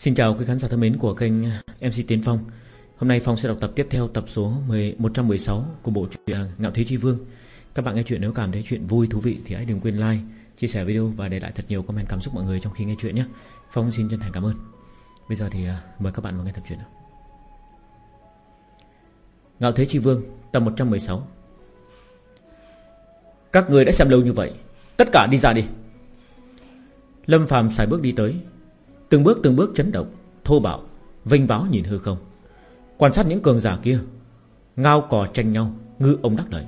Xin chào quý khán giả thân mến của kênh MC Tiến Phong. Hôm nay Phong sẽ đọc tập tiếp theo tập số 10, 116 của bộ truyện à, Ngạo Thế Chi Vương. Các bạn nghe chuyện nếu cảm thấy chuyện vui, thú vị thì hãy đừng quên like, chia sẻ video và để lại thật nhiều comment cảm xúc mọi người trong khi nghe chuyện nhé. Phong xin chân thành cảm ơn. Bây giờ thì à, mời các bạn vào nghe tập truyện nào. Ngạo Thế Chi Vương tập 116 Các người đã xem lâu như vậy Tất cả đi ra đi. Lâm Phạm xài bước đi tới Từng bước từng bước chấn động, Thô bạo Vinh váo nhìn hư không. Quan sát những cường giả kia, Ngao cò tranh nhau, Ngư ông đắc lời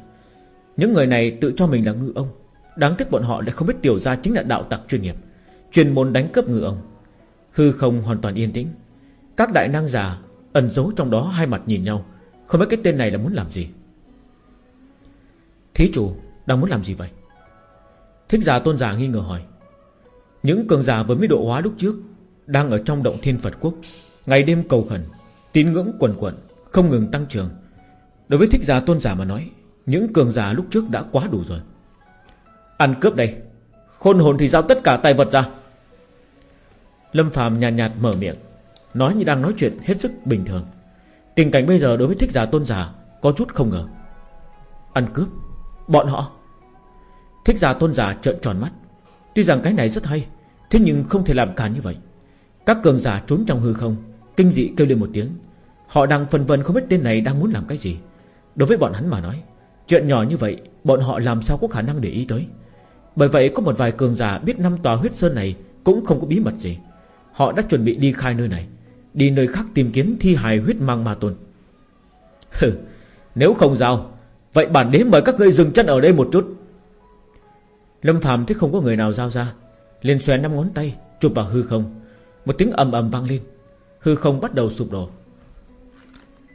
Những người này tự cho mình là ngư ông. Đáng tiếc bọn họ lại không biết tiểu ra chính là đạo tặc chuyên nghiệp, Chuyên môn đánh cướp ngư ông. Hư không hoàn toàn yên tĩnh. Các đại năng giả ẩn giấu trong đó hai mặt nhìn nhau, Không biết cái tên này là muốn làm gì. Thí chủ, đang muốn làm gì vậy? Thích giả tôn giả nghi ngờ hỏi. Những cường giả với mới độ hóa lúc trước đang ở trong động thiên Phật Quốc. Ngày đêm cầu khẩn Tín ngưỡng quần quận Không ngừng tăng trưởng. Đối với thích giả tôn giả mà nói Những cường giả lúc trước đã quá đủ rồi. Ăn cướp đây Khôn hồn thì giao tất cả tài vật ra. Lâm phàm nhàn nhạt, nhạt mở miệng Nói như đang nói chuyện hết sức bình thường. Tình cảnh bây giờ đối với thích giả tôn giả Có chút không ngờ. Ăn cướp Bọn họ. Thích giả tôn giả trợn tròn mắt. Tuy rằng cái này rất hay Thế nhưng không thể làm càn như vậy các cường giả trốn trong hư không, Kinh dị kêu lên một tiếng. Họ đang phân vân không biết tên này đang muốn làm cái gì. Đối với bọn hắn mà nói, Chuyện nhỏ như vậy, Bọn họ làm sao có khả năng để ý tới? Bởi vậy có một vài cường giả biết năm tòa huyết sơn này Cũng không có bí mật gì. Họ đã chuẩn bị đi khai nơi này, Đi nơi khác tìm kiếm thi hài huyết mang ma tôn. Hừ, Nếu không giao, Vậy bản đế mời các ngươi dừng chân ở đây một chút. Lâm Phạm thấy không có người nào giao ra, liền xòe năm ngón tay Chụp vào hư không một tiếng ầm ầm vang lên. Hư không bắt đầu sụp đổ.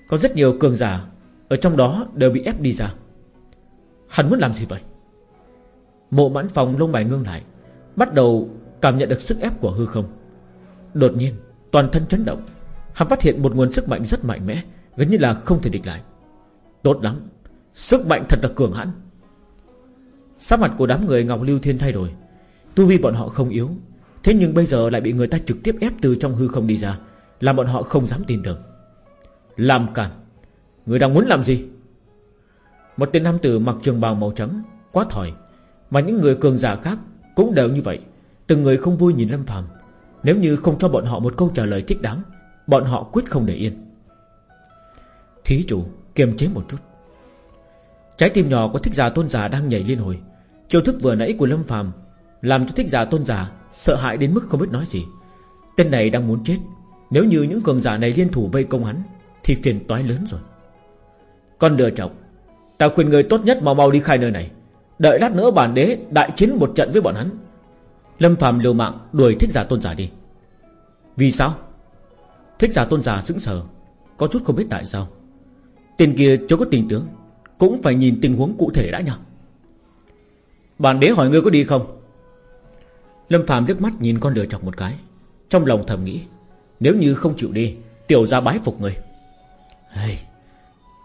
Có rất nhiều cường giả Ở trong đó đều bị ép đi ra. Hắn muốn làm gì vậy? Mộ mãn phòng lông bài ngưng lại, Bắt đầu cảm nhận được sức ép của hư không. Đột nhiên, Toàn thân chấn động. Hắn phát hiện một nguồn sức mạnh rất mạnh mẽ, Gần như là không thể địch lại. Tốt lắm, Sức mạnh thật là cường hãn. Sắc mặt của đám người Ngọc Lưu Thiên thay đổi. Tu vi bọn họ không yếu Thế nhưng bây giờ lại bị người ta trực tiếp ép từ trong hư không đi ra, Làm bọn họ không dám tin tưởng. Làm cản Người đang muốn làm gì? Một tên nam tử mặc trường bào màu trắng, Quá thỏi Mà những người cường giả khác cũng đều như vậy. Từng người không vui nhìn Lâm Phàm. Nếu như không cho bọn họ một câu trả lời thích đáng, Bọn họ quyết không để yên. Thí chủ, kiềm chế một chút. Trái tim nhỏ của thích giả tôn giả đang nhảy liên hồi. Chiêu thức vừa nãy của Lâm Phàm Làm cho thích giả tôn giả Sợ hãi đến mức không biết nói gì. Tên này đang muốn chết. Nếu như những cường giả này liên thủ vây công hắn, Thì phiền toái lớn rồi. Con lừa chọc, Ta khuyên người tốt nhất mau mau đi khai nơi này. Đợi lát nữa bản đế đại chiến một trận với bọn hắn. Lâm phàm liều mạng đuổi thích giả tôn giả đi. Vì sao? Thích giả tôn giả sững sờ, Có chút không biết tại sao. Tên kia chưa có tình tướng, Cũng phải nhìn tình huống cụ thể đã nhở. Bản đế hỏi ngươi có đi không? Lâm Phạm liếc mắt nhìn con lừa chọc một cái. Trong lòng thầm nghĩ Nếu như không chịu đi Tiểu ra bái phục người. Hey,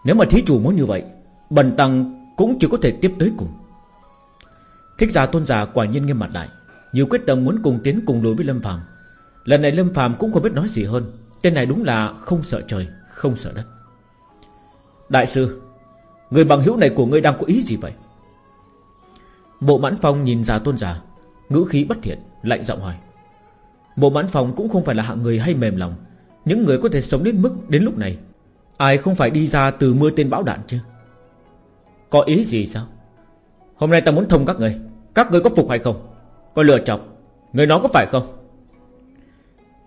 Nếu mà thí chủ muốn như vậy Bần tăng cũng chỉ có thể tiếp tới cùng. Thích giả tôn giả quả nhiên nghiêm mặt lại Nhiều quyết tâm muốn cùng tiến cùng đối với Lâm Phạm Lần này Lâm Phạm cũng không biết nói gì hơn. Tên này đúng là không sợ trời Không sợ đất. Đại sư Người bằng hữu này của ngươi đang có ý gì vậy? Bộ mãn phong nhìn giả tôn giả Ngữ khí bất thiện, Lạnh giọng hỏi. Mộ mãn phòng cũng không phải là hạng người hay mềm lòng. Những người có thể sống đến mức, đến lúc này, Ai không phải đi ra từ mưa tên bão đạn chứ? Có ý gì sao? Hôm nay ta muốn thông các người. Các người có phục hay không? Có lừa chọc Người nói có phải không?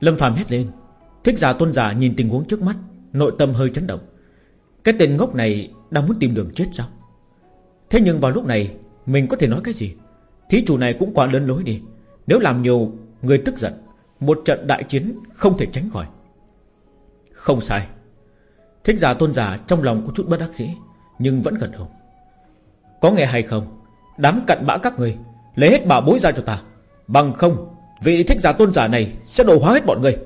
Lâm phàm hét lên. Thích giả tôn giả nhìn tình huống trước mắt, Nội tâm hơi chấn động. Cái tên ngốc này đang muốn tìm đường chết sao? Thế nhưng vào lúc này, Mình có thể nói cái gì? Thí chủ này cũng quá lớn lối đi. Nếu làm nhiều người tức giận, Một trận đại chiến không thể tránh khỏi. Không sai. Thích giả tôn giả trong lòng có chút bất đắc dĩ, Nhưng vẫn gật đầu. Có nghe hay không? Đám cặn bã các người, Lấy hết bảo bối ra cho ta. Bằng không, Vị thích giả tôn giả này sẽ đổ hóa hết bọn người.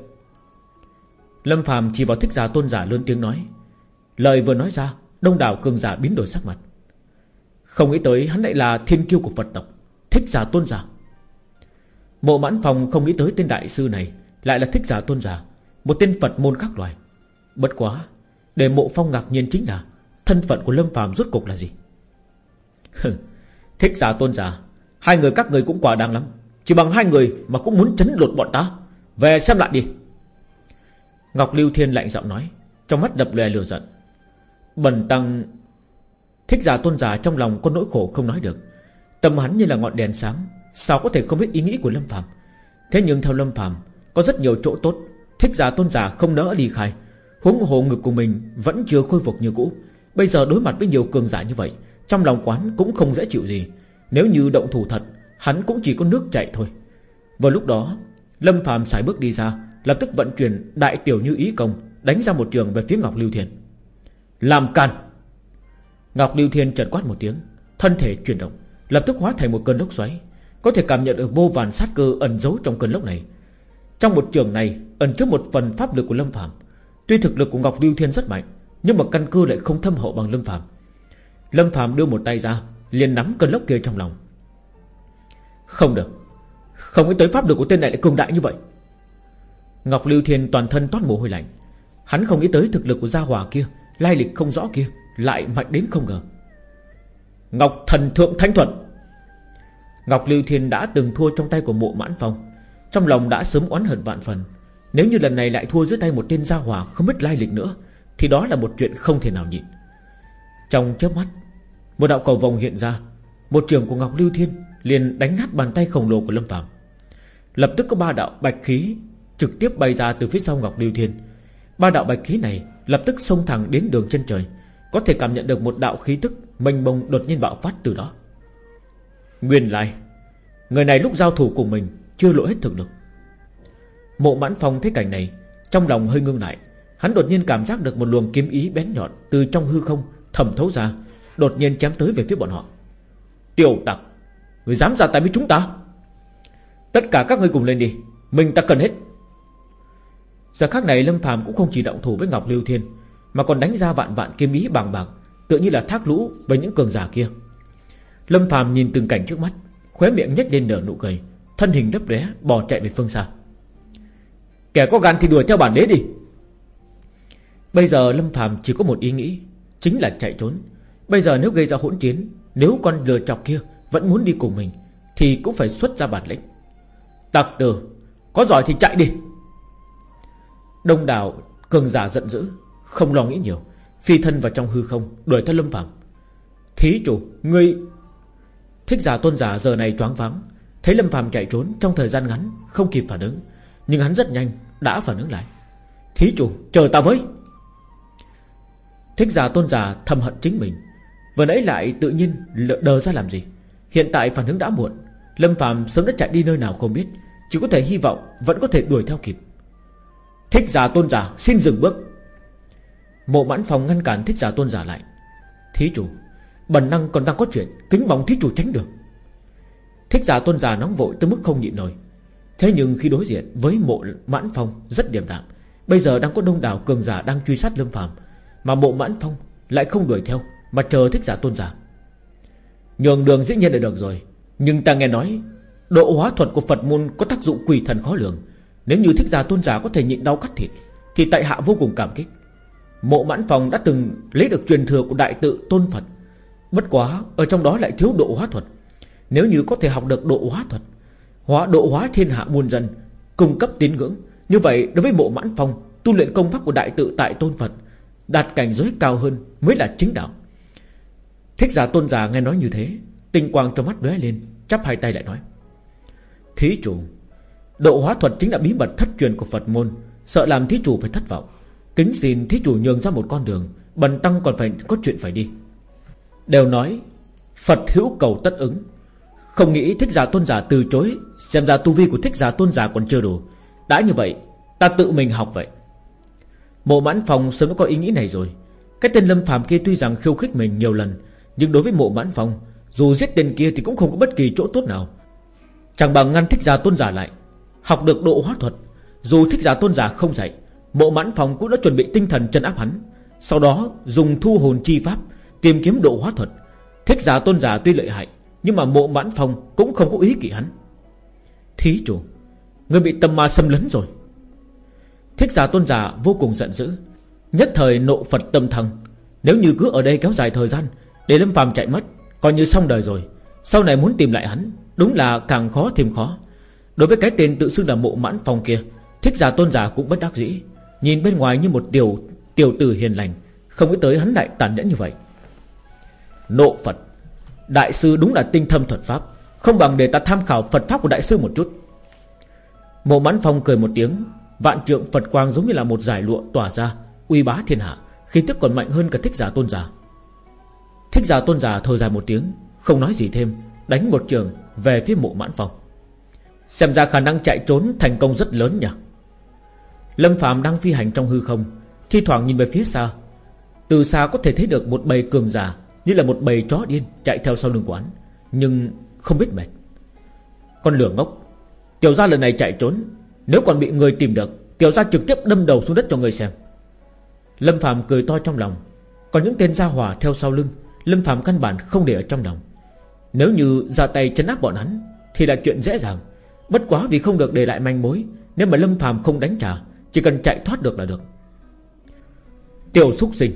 Lâm phàm chỉ vào thích giả tôn giả lớn tiếng nói. Lời vừa nói ra, Đông đảo cường giả biến đổi sắc mặt. Không nghĩ tới hắn lại là thiên kiêu của Phật tộc. Thích giả tôn giả. Mộ mãn phòng không nghĩ tới tên đại sư này, Lại là thích giả tôn giả, Một tên Phật môn khác loài. Bất quá, Để mộ phong ngạc nhiên chính là Thân phận của Lâm phàm rốt cục là gì? Thích giả tôn giả, Hai người các người cũng quả đáng lắm. Chỉ bằng hai người mà cũng muốn chấn lột bọn ta. Về xem lại đi. Ngọc Lưu Thiên lạnh giọng nói, Trong mắt đập lè lửa giận. Bần tăng, Thích giả tôn giả trong lòng có nỗi khổ không nói được. Tâm hắn như là ngọn đèn sáng, Sao có thể không biết ý nghĩ của Lâm Phạm Thế nhưng theo Lâm Phạm Có rất nhiều chỗ tốt, Thích giả tôn giả không nỡ đi khai. Huống hồ ngực của mình vẫn chưa khôi phục như cũ. Bây giờ đối mặt với nhiều cường giả như vậy, Trong lòng quán cũng không dễ chịu gì. Nếu như động thủ thật, Hắn cũng chỉ có nước chạy thôi. Vào lúc đó, Lâm Phạm xài bước đi ra, Lập tức vận chuyển đại tiểu như ý công, Đánh ra một trường về phía Ngọc Lưu Thiên. Làm càn! Ngọc Lưu Thiên trần quát một tiếng, Thân thể chuyển động. Lập tức hóa thành một cơn lốc xoáy, Có thể cảm nhận được vô vàn sát cơ ẩn giấu trong cơn lốc này. Trong một trường này, Ẩn chứa một phần pháp lực của Lâm Phạm Tuy thực lực của Ngọc Lưu Thiên rất mạnh, Nhưng mà căn cơ lại không thâm hậu bằng Lâm Phạm Lâm Phạm đưa một tay ra, liền nắm cơn lốc kia trong lòng. Không được, Không nghĩ tới pháp lực của tên này lại cường đại như vậy. Ngọc Lưu Thiên toàn thân toát mồ hôi lạnh. Hắn không nghĩ tới thực lực của gia hòa kia, Lai lịch không rõ kia, Lại mạnh đến không ngờ. Ngọc Thần Thượng thánh Thuận Ngọc Lưu Thiên đã từng thua trong tay của mộ mãn phong. Trong lòng đã sớm oán hận vạn phần. Nếu như lần này lại thua dưới tay một tên gia hỏa Không biết lai lịch nữa, Thì đó là một chuyện không thể nào nhịn. Trong chớp mắt, Một đạo cầu vòng hiện ra. Một trường của Ngọc Lưu Thiên liền đánh nát bàn tay khổng lồ của Lâm Phạm Lập tức có ba đạo bạch khí Trực tiếp bay ra từ phía sau Ngọc Lưu Thiên. Ba đạo bạch khí này lập tức xông thẳng đến đường chân trời. Có thể cảm nhận được một đạo khí tức Mênh mông đột nhiên bạo phát từ đó. Nguyên lai, Người này lúc giao thủ cùng mình Chưa lộ hết thực lực. Mộ mãn phong thấy cảnh này, Trong lòng hơi ngưng lại. Hắn đột nhiên cảm giác được một luồng kiếm ý bén nhọn Từ trong hư không thẩm thấu ra, Đột nhiên chém tới về phía bọn họ. Tiểu tặc, Người dám ra tay với chúng ta? Tất cả các người cùng lên đi, Mình ta cần hết. Giờ khác này Lâm Phàm cũng không chỉ động thủ với Ngọc Lưu Thiên mà còn đánh ra vạn vạn kiếm ý bàng bạc Tự như là thác lũ với những cường giả kia. Lâm Phàm nhìn từng cảnh trước mắt, Khóe miệng nhếch lên nở nụ cười, Thân hình lấp lóe bỏ chạy về phương xa. Kẻ có gan thì đuổi theo bản đế đi. Bây giờ Lâm Phàm chỉ có một ý nghĩ, Chính là chạy trốn. Bây giờ nếu gây ra hỗn chiến, Nếu con lừa chọc kia vẫn muốn đi cùng mình, Thì cũng phải xuất ra bản lĩnh. Tặc tử, Có giỏi thì chạy đi. Đông đảo cường giả giận dữ không lo nghĩ nhiều. Phi thân vào trong hư không, Đuổi theo Lâm Phạm Thí chủ, Ngươi Thích giả tôn giả giờ này choáng váng. Thấy Lâm Phạm chạy trốn trong thời gian ngắn, Không kịp phản ứng. Nhưng hắn rất nhanh, đã phản ứng lại. Thí chủ, chờ ta với. Thích giả tôn giả thầm hận chính mình. Vừa nãy lại tự nhiên đờ ra làm gì? Hiện tại phản ứng đã muộn. Lâm Phạm sớm đã chạy đi nơi nào không biết. Chỉ có thể hy vọng vẫn có thể đuổi theo kịp. Thích giả tôn giả, xin dừng bước. Mộ mãn phòng ngăn cản thích giả tôn giả lại. Thí chủ, Bần năng còn đang có chuyện, Kính mong thí chủ tránh được. Thích giả tôn giả nóng vội tới mức không nhịn nổi. Thế nhưng khi đối diện với mộ mãn phong Rất điềm đạm, Bây giờ đang có đông đảo cường giả đang truy sát lâm phàm, Mà mộ mãn phong lại không đuổi theo, Mà chờ thích giả tôn giả. Nhường đường dĩ nhiên là được rồi, Nhưng ta nghe nói, Độ hóa thuật của Phật môn có tác dụng quỷ thần khó lường. Nếu như thích giả tôn giả có thể nhịn đau cắt thịt, Thì tại hạ vô cùng cảm kích. Mộ mãn phòng đã từng lấy được truyền thừa của đại tự tôn Phật. Bất quá, Ở trong đó lại thiếu độ hóa thuật. Nếu như có thể học được độ hóa thuật, Hóa độ hóa thiên hạ muôn dân, Cung cấp tín ngưỡng, Như vậy đối với mộ mãn phong, Tu luyện công pháp của đại tự tại tôn Phật, Đạt cảnh giới cao hơn mới là chính đạo. Thích giả tôn giả nghe nói như thế, Tinh quang trong mắt lóe lên, Chắp hai tay lại nói, Thí chủ, Độ hóa thuật chính là bí mật thất truyền của Phật môn, Sợ làm thí chủ phải thất vọng. Kính xin thí chủ nhường ra một con đường, Bần tăng còn phải có chuyện phải đi. Đều nói, Phật hữu cầu tất ứng. Không nghĩ thích giả tôn giả từ chối, Xem ra tu vi của thích giả tôn giả còn chưa đủ. Đã như vậy, Ta tự mình học vậy. Mộ mãn phòng sớm đã có ý nghĩ này rồi. Cái tên lâm phàm kia tuy rằng khiêu khích mình nhiều lần, Nhưng đối với mộ mãn phòng, Dù giết tên kia thì cũng không có bất kỳ chỗ tốt nào. Chẳng bằng ngăn thích giả tôn giả lại, Học được độ hóa thuật. Dù thích giả tôn giả không dạy Mộ mãn phòng cũng đã chuẩn bị tinh thần chân áp hắn. Sau đó, dùng thu hồn chi pháp, Tìm kiếm độ hóa thuật. Thích giả tôn giả tuy lợi hại, Nhưng mà mộ mãn phòng cũng không có ý kỵ hắn. Thí chủ, Người bị tâm ma xâm lấn rồi. Thích giả tôn giả vô cùng giận dữ. Nhất thời nộ Phật tâm thần. Nếu như cứ ở đây kéo dài thời gian, Để Lâm phàm chạy mất, Coi như xong đời rồi. Sau này muốn tìm lại hắn, Đúng là càng khó thêm khó. Đối với cái tên tự xưng là mộ mãn phong kia, Thích giả tôn giả cũng bất đắc dĩ. Nhìn bên ngoài như một tiểu tiểu tử hiền lành, Không nghĩ tới hắn đại tàn nhẫn như vậy. Nộ Phật, Đại sư đúng là tinh thâm thuật pháp, Không bằng để ta tham khảo Phật pháp của đại sư một chút. Mộ mãn phong cười một tiếng, Vạn trượng Phật quang giống như là một giải lụa tỏa ra, Uy bá thiên hạ Khi tức còn mạnh hơn cả thích giả tôn giả. Thích giả tôn giả thở dài một tiếng, Không nói gì thêm, Đánh một trường về phía mộ mãn phong. Xem ra khả năng chạy trốn thành công rất lớn nhỉ? Lâm Phạm đang phi hành trong hư không, Thi thoảng nhìn về phía xa. Từ xa có thể thấy được một bầy cường giả Như là một bầy chó điên chạy theo sau lưng quán, Nhưng không biết mệt. Con lửa ngốc, Tiểu gia lần này chạy trốn. Nếu còn bị người tìm được, Tiểu gia trực tiếp đâm đầu xuống đất cho người xem. Lâm Phạm cười to trong lòng. Còn những tên gia hỏa theo sau lưng, Lâm Phạm căn bản không để ở trong lòng. Nếu như ra tay chấn áp bọn hắn, Thì là chuyện dễ dàng. Bất quá vì không được để lại manh mối, Nếu mà Lâm Phạm không đánh trả chỉ cần chạy thoát được là được. Tiểu xúc sinh,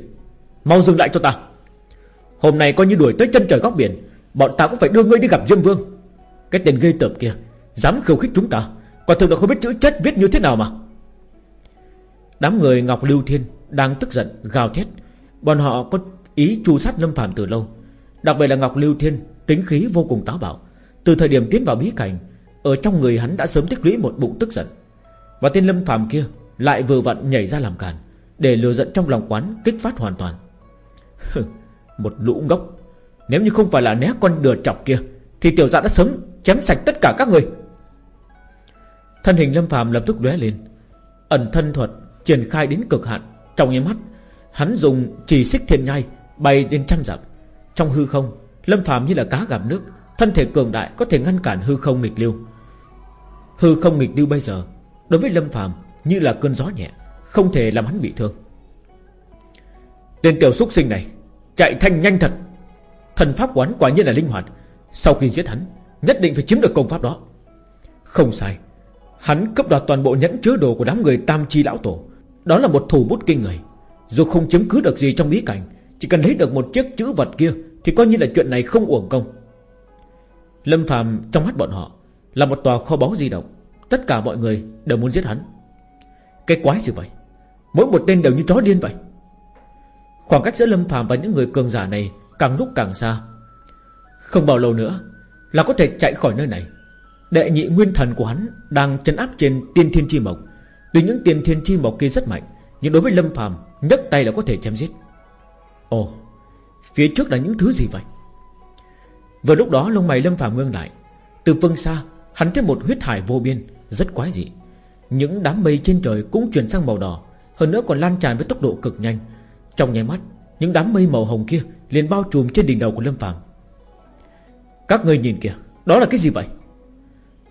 Mau dừng lại cho ta. Hôm nay coi như đuổi tới chân trời góc biển, Bọn ta cũng phải đưa ngươi đi gặp Diêm Vương. Cái tên gây tởm kia, Dám khiêu khích chúng ta, Quả thực là không biết chữ chết viết như thế nào mà. Đám người Ngọc Lưu Thiên Đang tức giận, gào thét. Bọn họ có ý chu sát Lâm Phạm từ lâu. Đặc biệt là Ngọc Lưu Thiên, Tính khí vô cùng táo bạo. Từ thời điểm tiến vào bí cảnh, Ở trong người hắn đã sớm tích lũy một bụng tức giận. Và tên Lâm Phạm kia lại vừa vặn nhảy ra làm càn, Để lừa giận trong lòng quán kích phát hoàn toàn. Một lũ ngốc. Nếu như không phải là né con đừa chọc kia, Thì tiểu dạ đã sớm chém sạch tất cả các người. Thân hình Lâm phàm lập tức lóe lên. Ẩn thân thuật triển khai đến cực hạn. Trong nháy mắt, Hắn dùng chỉ xích thiên nhai Bay đến trăm dặm. Trong hư không, Lâm phàm như là cá gặp nước, Thân thể cường đại có thể ngăn cản hư không nghịch lưu. Hư không nghịch lưu bây giờ, Đối với Lâm phàm như là cơn gió nhẹ, Không thể làm hắn bị thương. Tên tiểu xúc sinh này Chạy thanh nhanh thật. Thần pháp quán quả nhiên là linh hoạt. Sau khi giết hắn, Nhất định phải chiếm được công pháp đó. Không sai, Hắn cướp đoạt toàn bộ nhẫn chứa đồ của đám người tam chi lão tổ. Đó là một thủ bút kinh người. Dù không chiếm cứ được gì trong bí cảnh, Chỉ cần lấy được một chiếc chữ vật kia Thì coi như là chuyện này không uổng công. Lâm phàm trong mắt bọn họ Là một tòa kho báu di động. Tất cả mọi người đều muốn giết hắn. Cái quái gì vậy? Mỗi một tên đều như chó điên vậy. Khoảng cách giữa Lâm phàm và những người cường giả này Càng lúc càng xa. Không bao lâu nữa Là có thể chạy khỏi nơi này. Đệ nhị nguyên thần của hắn Đang chấn áp trên tiên thiên chi mộc. Tuy những tiên thiên chi mộc kia rất mạnh, Nhưng đối với Lâm phàm, nhấc tay là có thể chém giết. Ồ, Phía trước là những thứ gì vậy? Vừa lúc đó, lông mày Lâm phàm ngưng lại. Từ phương xa, Hắn thấy một huyết hải vô biên, Rất quái dị. Những đám mây trên trời cũng chuyển sang màu đỏ, Hơn nữa còn lan tràn với tốc độ cực nhanh. Trong nháy mắt, Những đám mây màu hồng kia liền bao trùm trên đỉnh đầu của Lâm phàm. Các người nhìn kìa, Đó là cái gì vậy?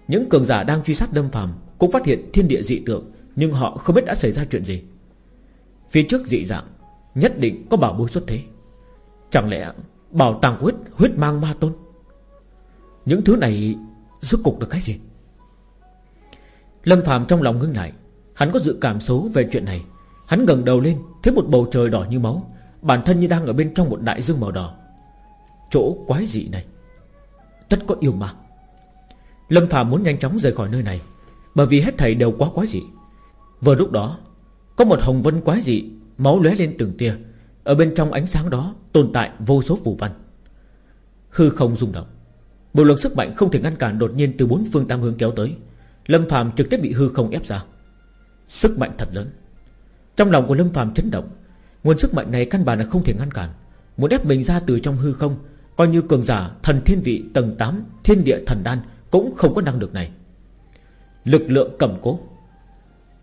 Những cường giả đang truy sát Lâm Phàm Cũng phát hiện thiên địa dị tượng, Nhưng họ không biết đã xảy ra chuyện gì. Phía trước dị dạng Nhất định có bảo bối xuất thế. Chẳng lẽ bảo tàng huyết huyết mang ma tôn? Những thứ này Rốt cục được cái gì? Lâm Phạm trong lòng ngưng lại. Hắn có dự cảm xấu về chuyện này. Hắn gần đầu lên, Thấy một bầu trời đỏ như máu. Bản thân như đang ở bên trong một đại dương màu đỏ. Chỗ quái dị này, Tất có yêu ma. Lâm Phạm muốn nhanh chóng rời khỏi nơi này, Bởi vì hết thảy đều quá quái dị. Vừa lúc đó, Có một hồng vân quái dị Máu lóe lên từng tia. Ở bên trong ánh sáng đó tồn tại vô số phù văn. Hư không rung động. Một lực sức mạnh không thể ngăn cản đột nhiên từ bốn phương tam hướng kéo tới. Lâm Phạm trực tiếp bị hư không ép ra. Sức mạnh thật lớn. Trong lòng của Lâm Phạm chấn động. Nguồn sức mạnh này căn bản là không thể ngăn cản. Muốn ép mình ra từ trong hư không, Coi như cường giả thần thiên vị tầng 8 Thiên địa thần đan cũng không có năng lực này. Lực lượng cầm cố.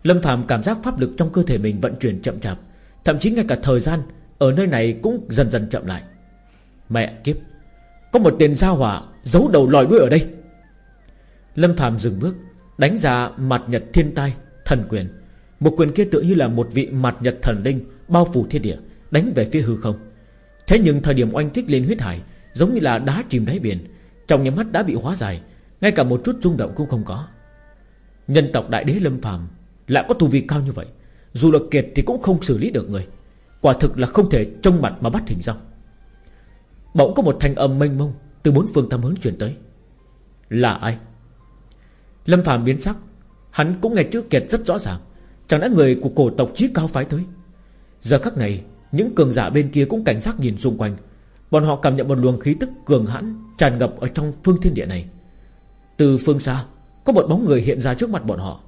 Lâm Phạm cảm giác pháp lực trong cơ thể mình vận chuyển chậm chạp, Thậm chí ngay cả thời gian Ở nơi này cũng dần dần chậm lại. Mẹ kiếp, Có một tên gia hỏa giấu đầu lòi đuôi ở đây. Lâm Phạm dừng bước. Đánh ra mặt nhật thiên tai, Thần quyền. Một quyền kia tự như là một vị mặt nhật thần linh Bao phủ thiên địa, Đánh về phía hư không. Thế nhưng thời điểm oanh kích lên huyết hải, Giống như là đá chìm đáy biển, Trong nhà mắt đã bị hóa dài ngay cả một chút rung động cũng không có. Nhân tộc đại đế lâm phàm Lại có tu vi cao như vậy, Dù là kiệt thì cũng không xử lý được người, Quả thực là không thể trông mặt mà bắt hình dong. Bỗng có một thanh âm mênh mông Từ bốn phương tam hướng truyền tới. Là ai? Lâm Phạm biến sắc. Hắn cũng nghe chữ kiệt rất rõ ràng. Chẳng lẽ người của cổ tộc trí cao phái tới? Giờ khắc này, Những cường giả bên kia cũng cảnh giác nhìn xung quanh. Bọn họ cảm nhận một luồng khí tức cường hãn Tràn ngập ở trong phương thiên địa này. Từ phương xa, Có một bóng người hiện ra trước mặt bọn họ.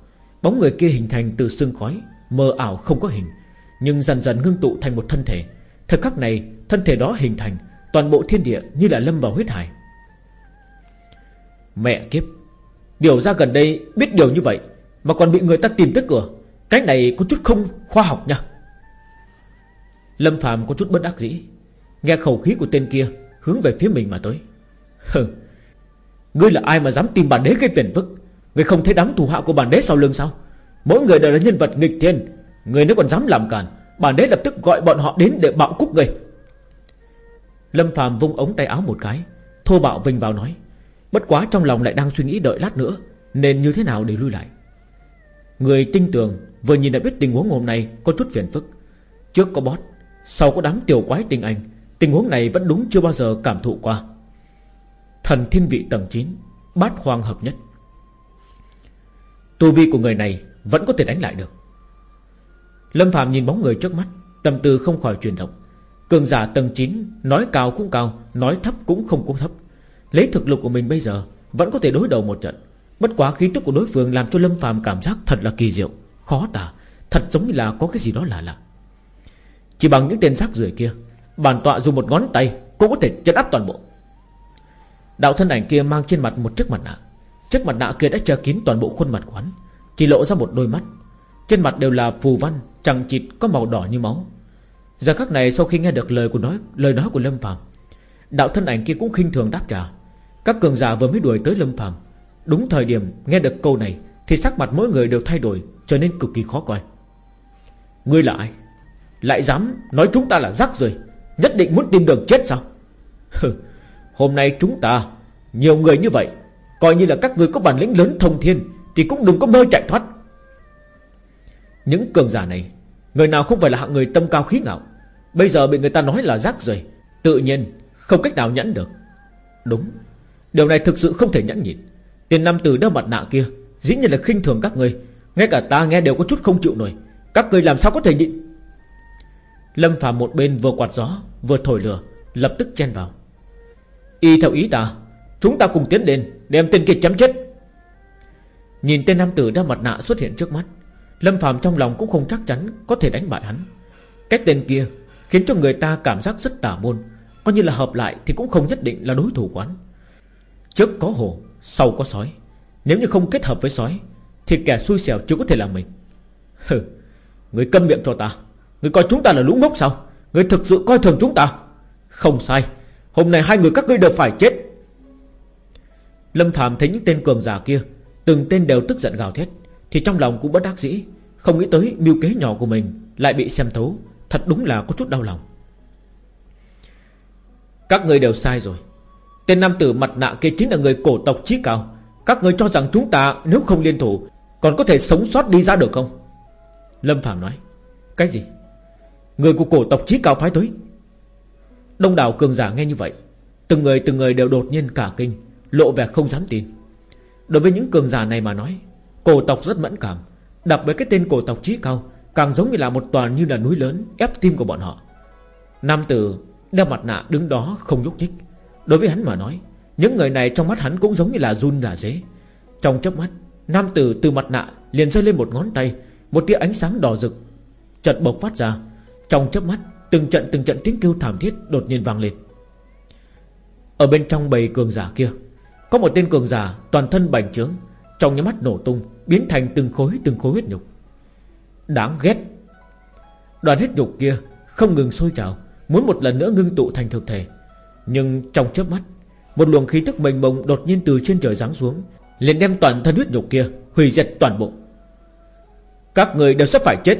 Bóng người kia hình thành từ sương khói, Mờ ảo không có hình, Nhưng dần dần ngưng tụ thành một thân thể. Thời khắc này, thân thể đó hình thành, Toàn bộ thiên địa như là lâm vào huyết hải. Mẹ kiếp! Điều ra gần đây biết điều như vậy Mà còn bị người ta tìm tới cửa. Cái này có chút không khoa học nha. Lâm Phạm có chút bất đắc dĩ Nghe khẩu khí của tên kia Hướng về phía mình mà tới. Hừ Ngươi là ai mà dám tìm bản đế gây phiền phức? Ngươi không thấy đám thủ hạ của bản đế sau lưng sao? Mỗi người đều là nhân vật nghịch thiên Ngươi nếu còn dám làm cản, Bản đế lập tức gọi bọn họ đến để bạo cúc ngươi. Lâm Phạm vung ống tay áo một cái Thô bạo vinh vào nói Bất quá trong lòng lại đang suy nghĩ đợi lát nữa, Nên như thế nào để lui lại? Người tinh tường Vừa nhìn đã biết tình huống hôm nay có chút phiền phức. Trước có bót, Sau có đám tiểu quái tinh anh Tình huống này vẫn đúng chưa bao giờ cảm thụ qua. Thần thiên vị tầng 9 Bát hoang hợp nhất. Tu vi của người này Vẫn có thể đánh lại được. Lâm Phạm nhìn bóng người trước mắt, Tâm tư không khỏi chuyển động. Cường giả tầng 9 Nói cao cũng cao, Nói thấp cũng không cũng thấp. Lấy thực lực của mình bây giờ, Vẫn có thể đối đầu một trận. Bất quá khí tức của đối phương làm cho Lâm phàm cảm giác thật là kỳ diệu. Khó tả, Thật giống như là có cái gì đó lạ lạ. Chỉ bằng những tên xác rưởi kia, Bản tọa dùng một ngón tay Cũng có thể chấn áp toàn bộ. Đạo thân ảnh kia mang trên mặt một chiếc mặt nạ. Chiếc mặt nạ kia đã che kín toàn bộ khuôn mặt quán, Chỉ lộ ra một đôi mắt. Trên mặt đều là phù văn, Chẳng chịt có màu đỏ như máu. Giờ khắc này sau khi nghe được lời của nói, lời nói của Lâm Phạm Đạo thân ảnh kia cũng khinh thường đáp trả. Các cường giả vừa mới đuổi tới Lâm Phàm, Đúng thời điểm nghe được câu này Thì sắc mặt mỗi người đều thay đổi Trở nên cực kỳ khó coi. Ngươi là ai? Lại dám nói chúng ta là rắc rồi Nhất định muốn tìm đường chết sao? Hôm nay chúng ta Nhiều người như vậy Coi như là các ngươi có bản lĩnh lớn thông thiên Thì cũng đừng có mơ chạy thoát. Những cường giả này Người nào không phải là hạng người tâm cao khí ngạo Bây giờ bị người ta nói là rác rồi Tự nhiên không cách nào nhẫn được. Đúng Điều này thực sự không thể nhẫn nhịn. Tiền nam tử đeo mặt nạ kia, Dĩ nhiên là khinh thường các người Ngay cả ta nghe đều có chút không chịu nổi. Các người làm sao có thể nhịn? Lâm Phạm một bên vừa quạt gió, Vừa thổi lửa, Lập tức chen vào. Y theo ý ta, Chúng ta cùng tiến đến Đem tên kia chém chết. Nhìn tên nam tử đeo mặt nạ xuất hiện trước mắt, Lâm Phạm trong lòng cũng không chắc chắn Có thể đánh bại hắn. Cái tên kia khiến cho người ta cảm giác rất tà môn, Coi như là hợp lại thì cũng không nhất định là đối thủ quán Trước có hồ, Sau có sói. Nếu như không kết hợp với sói, Thì kẻ xui xẻo chưa có thể là mình. Hừ, Người câm miệng cho ta. Người coi chúng ta là lũ ngốc sao? Người thực sự coi thường chúng ta. Không sai, Hôm nay hai người các ngươi đều phải chết. Lâm Phạm thấy những tên cường giả kia, Từng tên đều tức giận gào thét, Thì trong lòng cũng bất đắc dĩ, Không nghĩ tới mưu kế nhỏ của mình Lại bị xem thấu. Thật đúng là có chút đau lòng. Các người đều sai rồi. Tên nam tử mặt nạ kia chính là người cổ tộc trí cao. Các người cho rằng chúng ta nếu không liên thủ, Còn có thể sống sót đi ra được không? Lâm Phạm nói. Cái gì? Người của cổ tộc trí cao phái tới. Đông đảo cường giả nghe như vậy. Từng người từng người đều đột nhiên cả kinh, Lộ vẻ không dám tin. Đối với những cường giả này mà nói, Cổ tộc rất mẫn cảm. Đặc với cái tên cổ tộc trí cao Càng giống như là một toàn như là núi lớn Ép tim của bọn họ. Nam tử đeo mặt nạ đứng đó không nhúc nhích. Đối với hắn mà nói, Những người này trong mắt hắn cũng giống như là run là dế. Trong chớp mắt, Nam tử từ mặt nạ liền rơi lên một ngón tay, Một tia ánh sáng đỏ rực, Chợt bộc phát ra. Trong chớp mắt, Từng trận từng trận tiếng kêu thảm thiết đột nhiên vang lên. Ở bên trong bầy cường giả kia, Có một tên cường giả toàn thân bành trướng, Trong những mắt nổ tung, Biến thành từng khối từng khối huyết nhục. Đáng ghét! Đoàn huyết nhục kia không ngừng sôi trào, Muốn một lần nữa ngưng tụ thành thực thể. Nhưng trong chớp mắt, Một luồng khí tức mênh mông đột nhiên từ trên trời giáng xuống, liền đem toàn thân huyết nhục kia Hủy diệt toàn bộ. Các người đều sắp phải chết.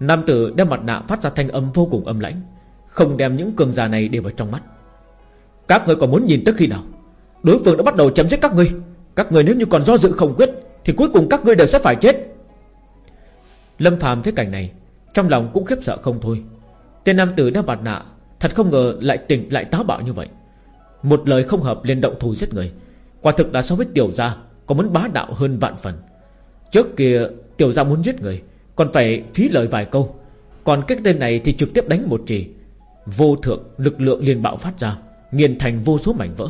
Nam tử đem mặt nạ phát ra thanh âm vô cùng âm lãnh, Không đem những cường giả này đều vào trong mắt. Các người còn muốn nhìn tới khi nào? Đối phương đã bắt đầu chém giết các ngươi Các người nếu như còn do dự không quyết, Thì cuối cùng các ngươi đều sẽ phải chết. Lâm phàm thấy cảnh này, Trong lòng cũng khiếp sợ không thôi. Tên nam tử đeo mặt nạ Thật không ngờ lại tỉnh lại táo bạo như vậy. Một lời không hợp liền động thủ giết người. Quả thực đã so với tiểu gia Có muốn bá đạo hơn vạn phần. Trước kia, tiểu gia muốn giết người, Còn phải phí lời vài câu. Còn cái tên này thì trực tiếp đánh một trì. Vô thượng lực lượng liền bạo phát ra, Nghiền thành vô số mảnh vỡ.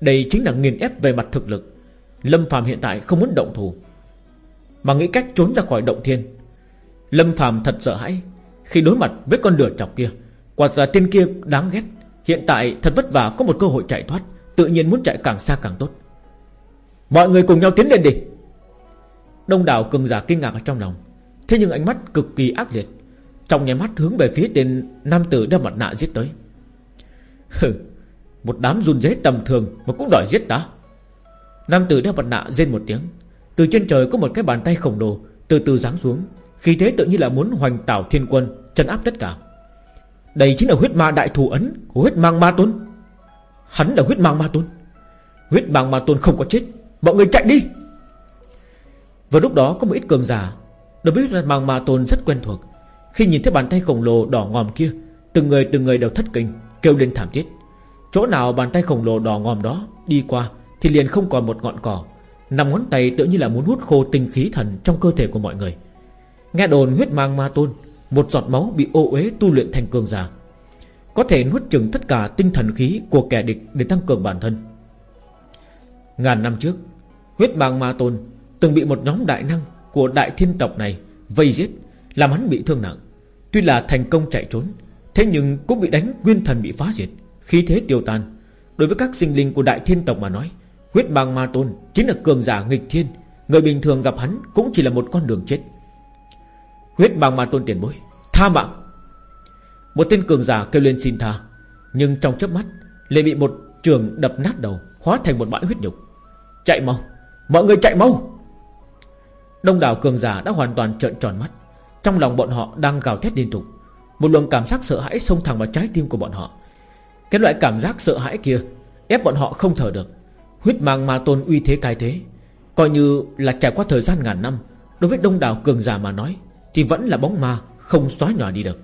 Đây chính là nghiền ép về mặt thực lực. Lâm Phạm hiện tại không muốn động thủ, Mà nghĩ cách trốn ra khỏi động thiên. Lâm Phạm thật sợ hãi Khi đối mặt với con lửa chọc kia. Quả là tên kia đáng ghét. Hiện tại thật vất vả có một cơ hội chạy thoát, Tự nhiên muốn chạy càng xa càng tốt. Mọi người cùng nhau tiến lên đi. Đông đảo cường giả kinh ngạc ở trong lòng. Thế nhưng ánh mắt cực kỳ ác liệt. Trong nhà mắt hướng về phía tên Nam tử đeo mặt nạ giết tới. Hừ, Một đám run rế tầm thường Mà cũng đòi giết ta. Nam tử đeo mặt nạ rên một tiếng. Từ trên trời có một cái bàn tay khổng lồ, Từ từ giáng xuống. Khi thế tự như là muốn hoành tảo thiên quân Chân áp tất cả. Đây chính là huyết ma đại thù ấn Của huyết mang ma tôn. Hắn là huyết mang ma tôn. Huyết mang ma tôn không có chết. Mọi người chạy đi. Vào lúc đó, có một ít cường giả Đối với huyết mang ma tôn rất quen thuộc. Khi nhìn thấy bàn tay khổng lồ đỏ ngòm kia, Từng người từng người đều thất kinh, Kêu lên thảm thiết. Chỗ nào bàn tay khổng lồ đỏ ngòm đó Đi qua thì liền không còn một ngọn cỏ. Nằm ngón tay tự như là muốn hút khô tinh khí thần Trong cơ thể của mọi người. Nghe đồn huyết mang ma tôn một giọt máu bị ô uế tu luyện thành cường giả. Có thể nuốt chừng tất cả tinh thần khí Của kẻ địch để tăng cường bản thân. Ngàn năm trước, Huyết mang ma tôn Từng bị một nhóm đại năng của đại thiên tộc này Vây giết, Làm hắn bị thương nặng. Tuy là thành công chạy trốn, Thế nhưng cũng bị đánh, nguyên thần bị phá diệt, Khí thế tiêu tan. Đối với các sinh linh của đại thiên tộc mà nói, Huyết mang ma tôn chính là cường giả nghịch thiên. Người bình thường gặp hắn cũng chỉ là một con đường chết. Huyết mang ma tôn tiền bối, Tha mạng. Một tên cường giả kêu lên xin tha, Nhưng trong chớp mắt lê bị một trường đập nát đầu, Hóa thành một bãi huyết nhục. Chạy mau, Mọi người chạy mau. Đông đảo cường giả đã hoàn toàn trợn tròn mắt. Trong lòng bọn họ đang gào thét liên tục. Một luồng cảm giác sợ hãi xông thẳng vào trái tim của bọn họ. Cái loại cảm giác sợ hãi kia Ép bọn họ không thở được. Huyết mang ma tôn uy thế cai thế, Coi như là trải qua thời gian ngàn năm, Đối với đông đảo cường giả mà nói thì vẫn là bóng ma, không xóa nhòa đi được.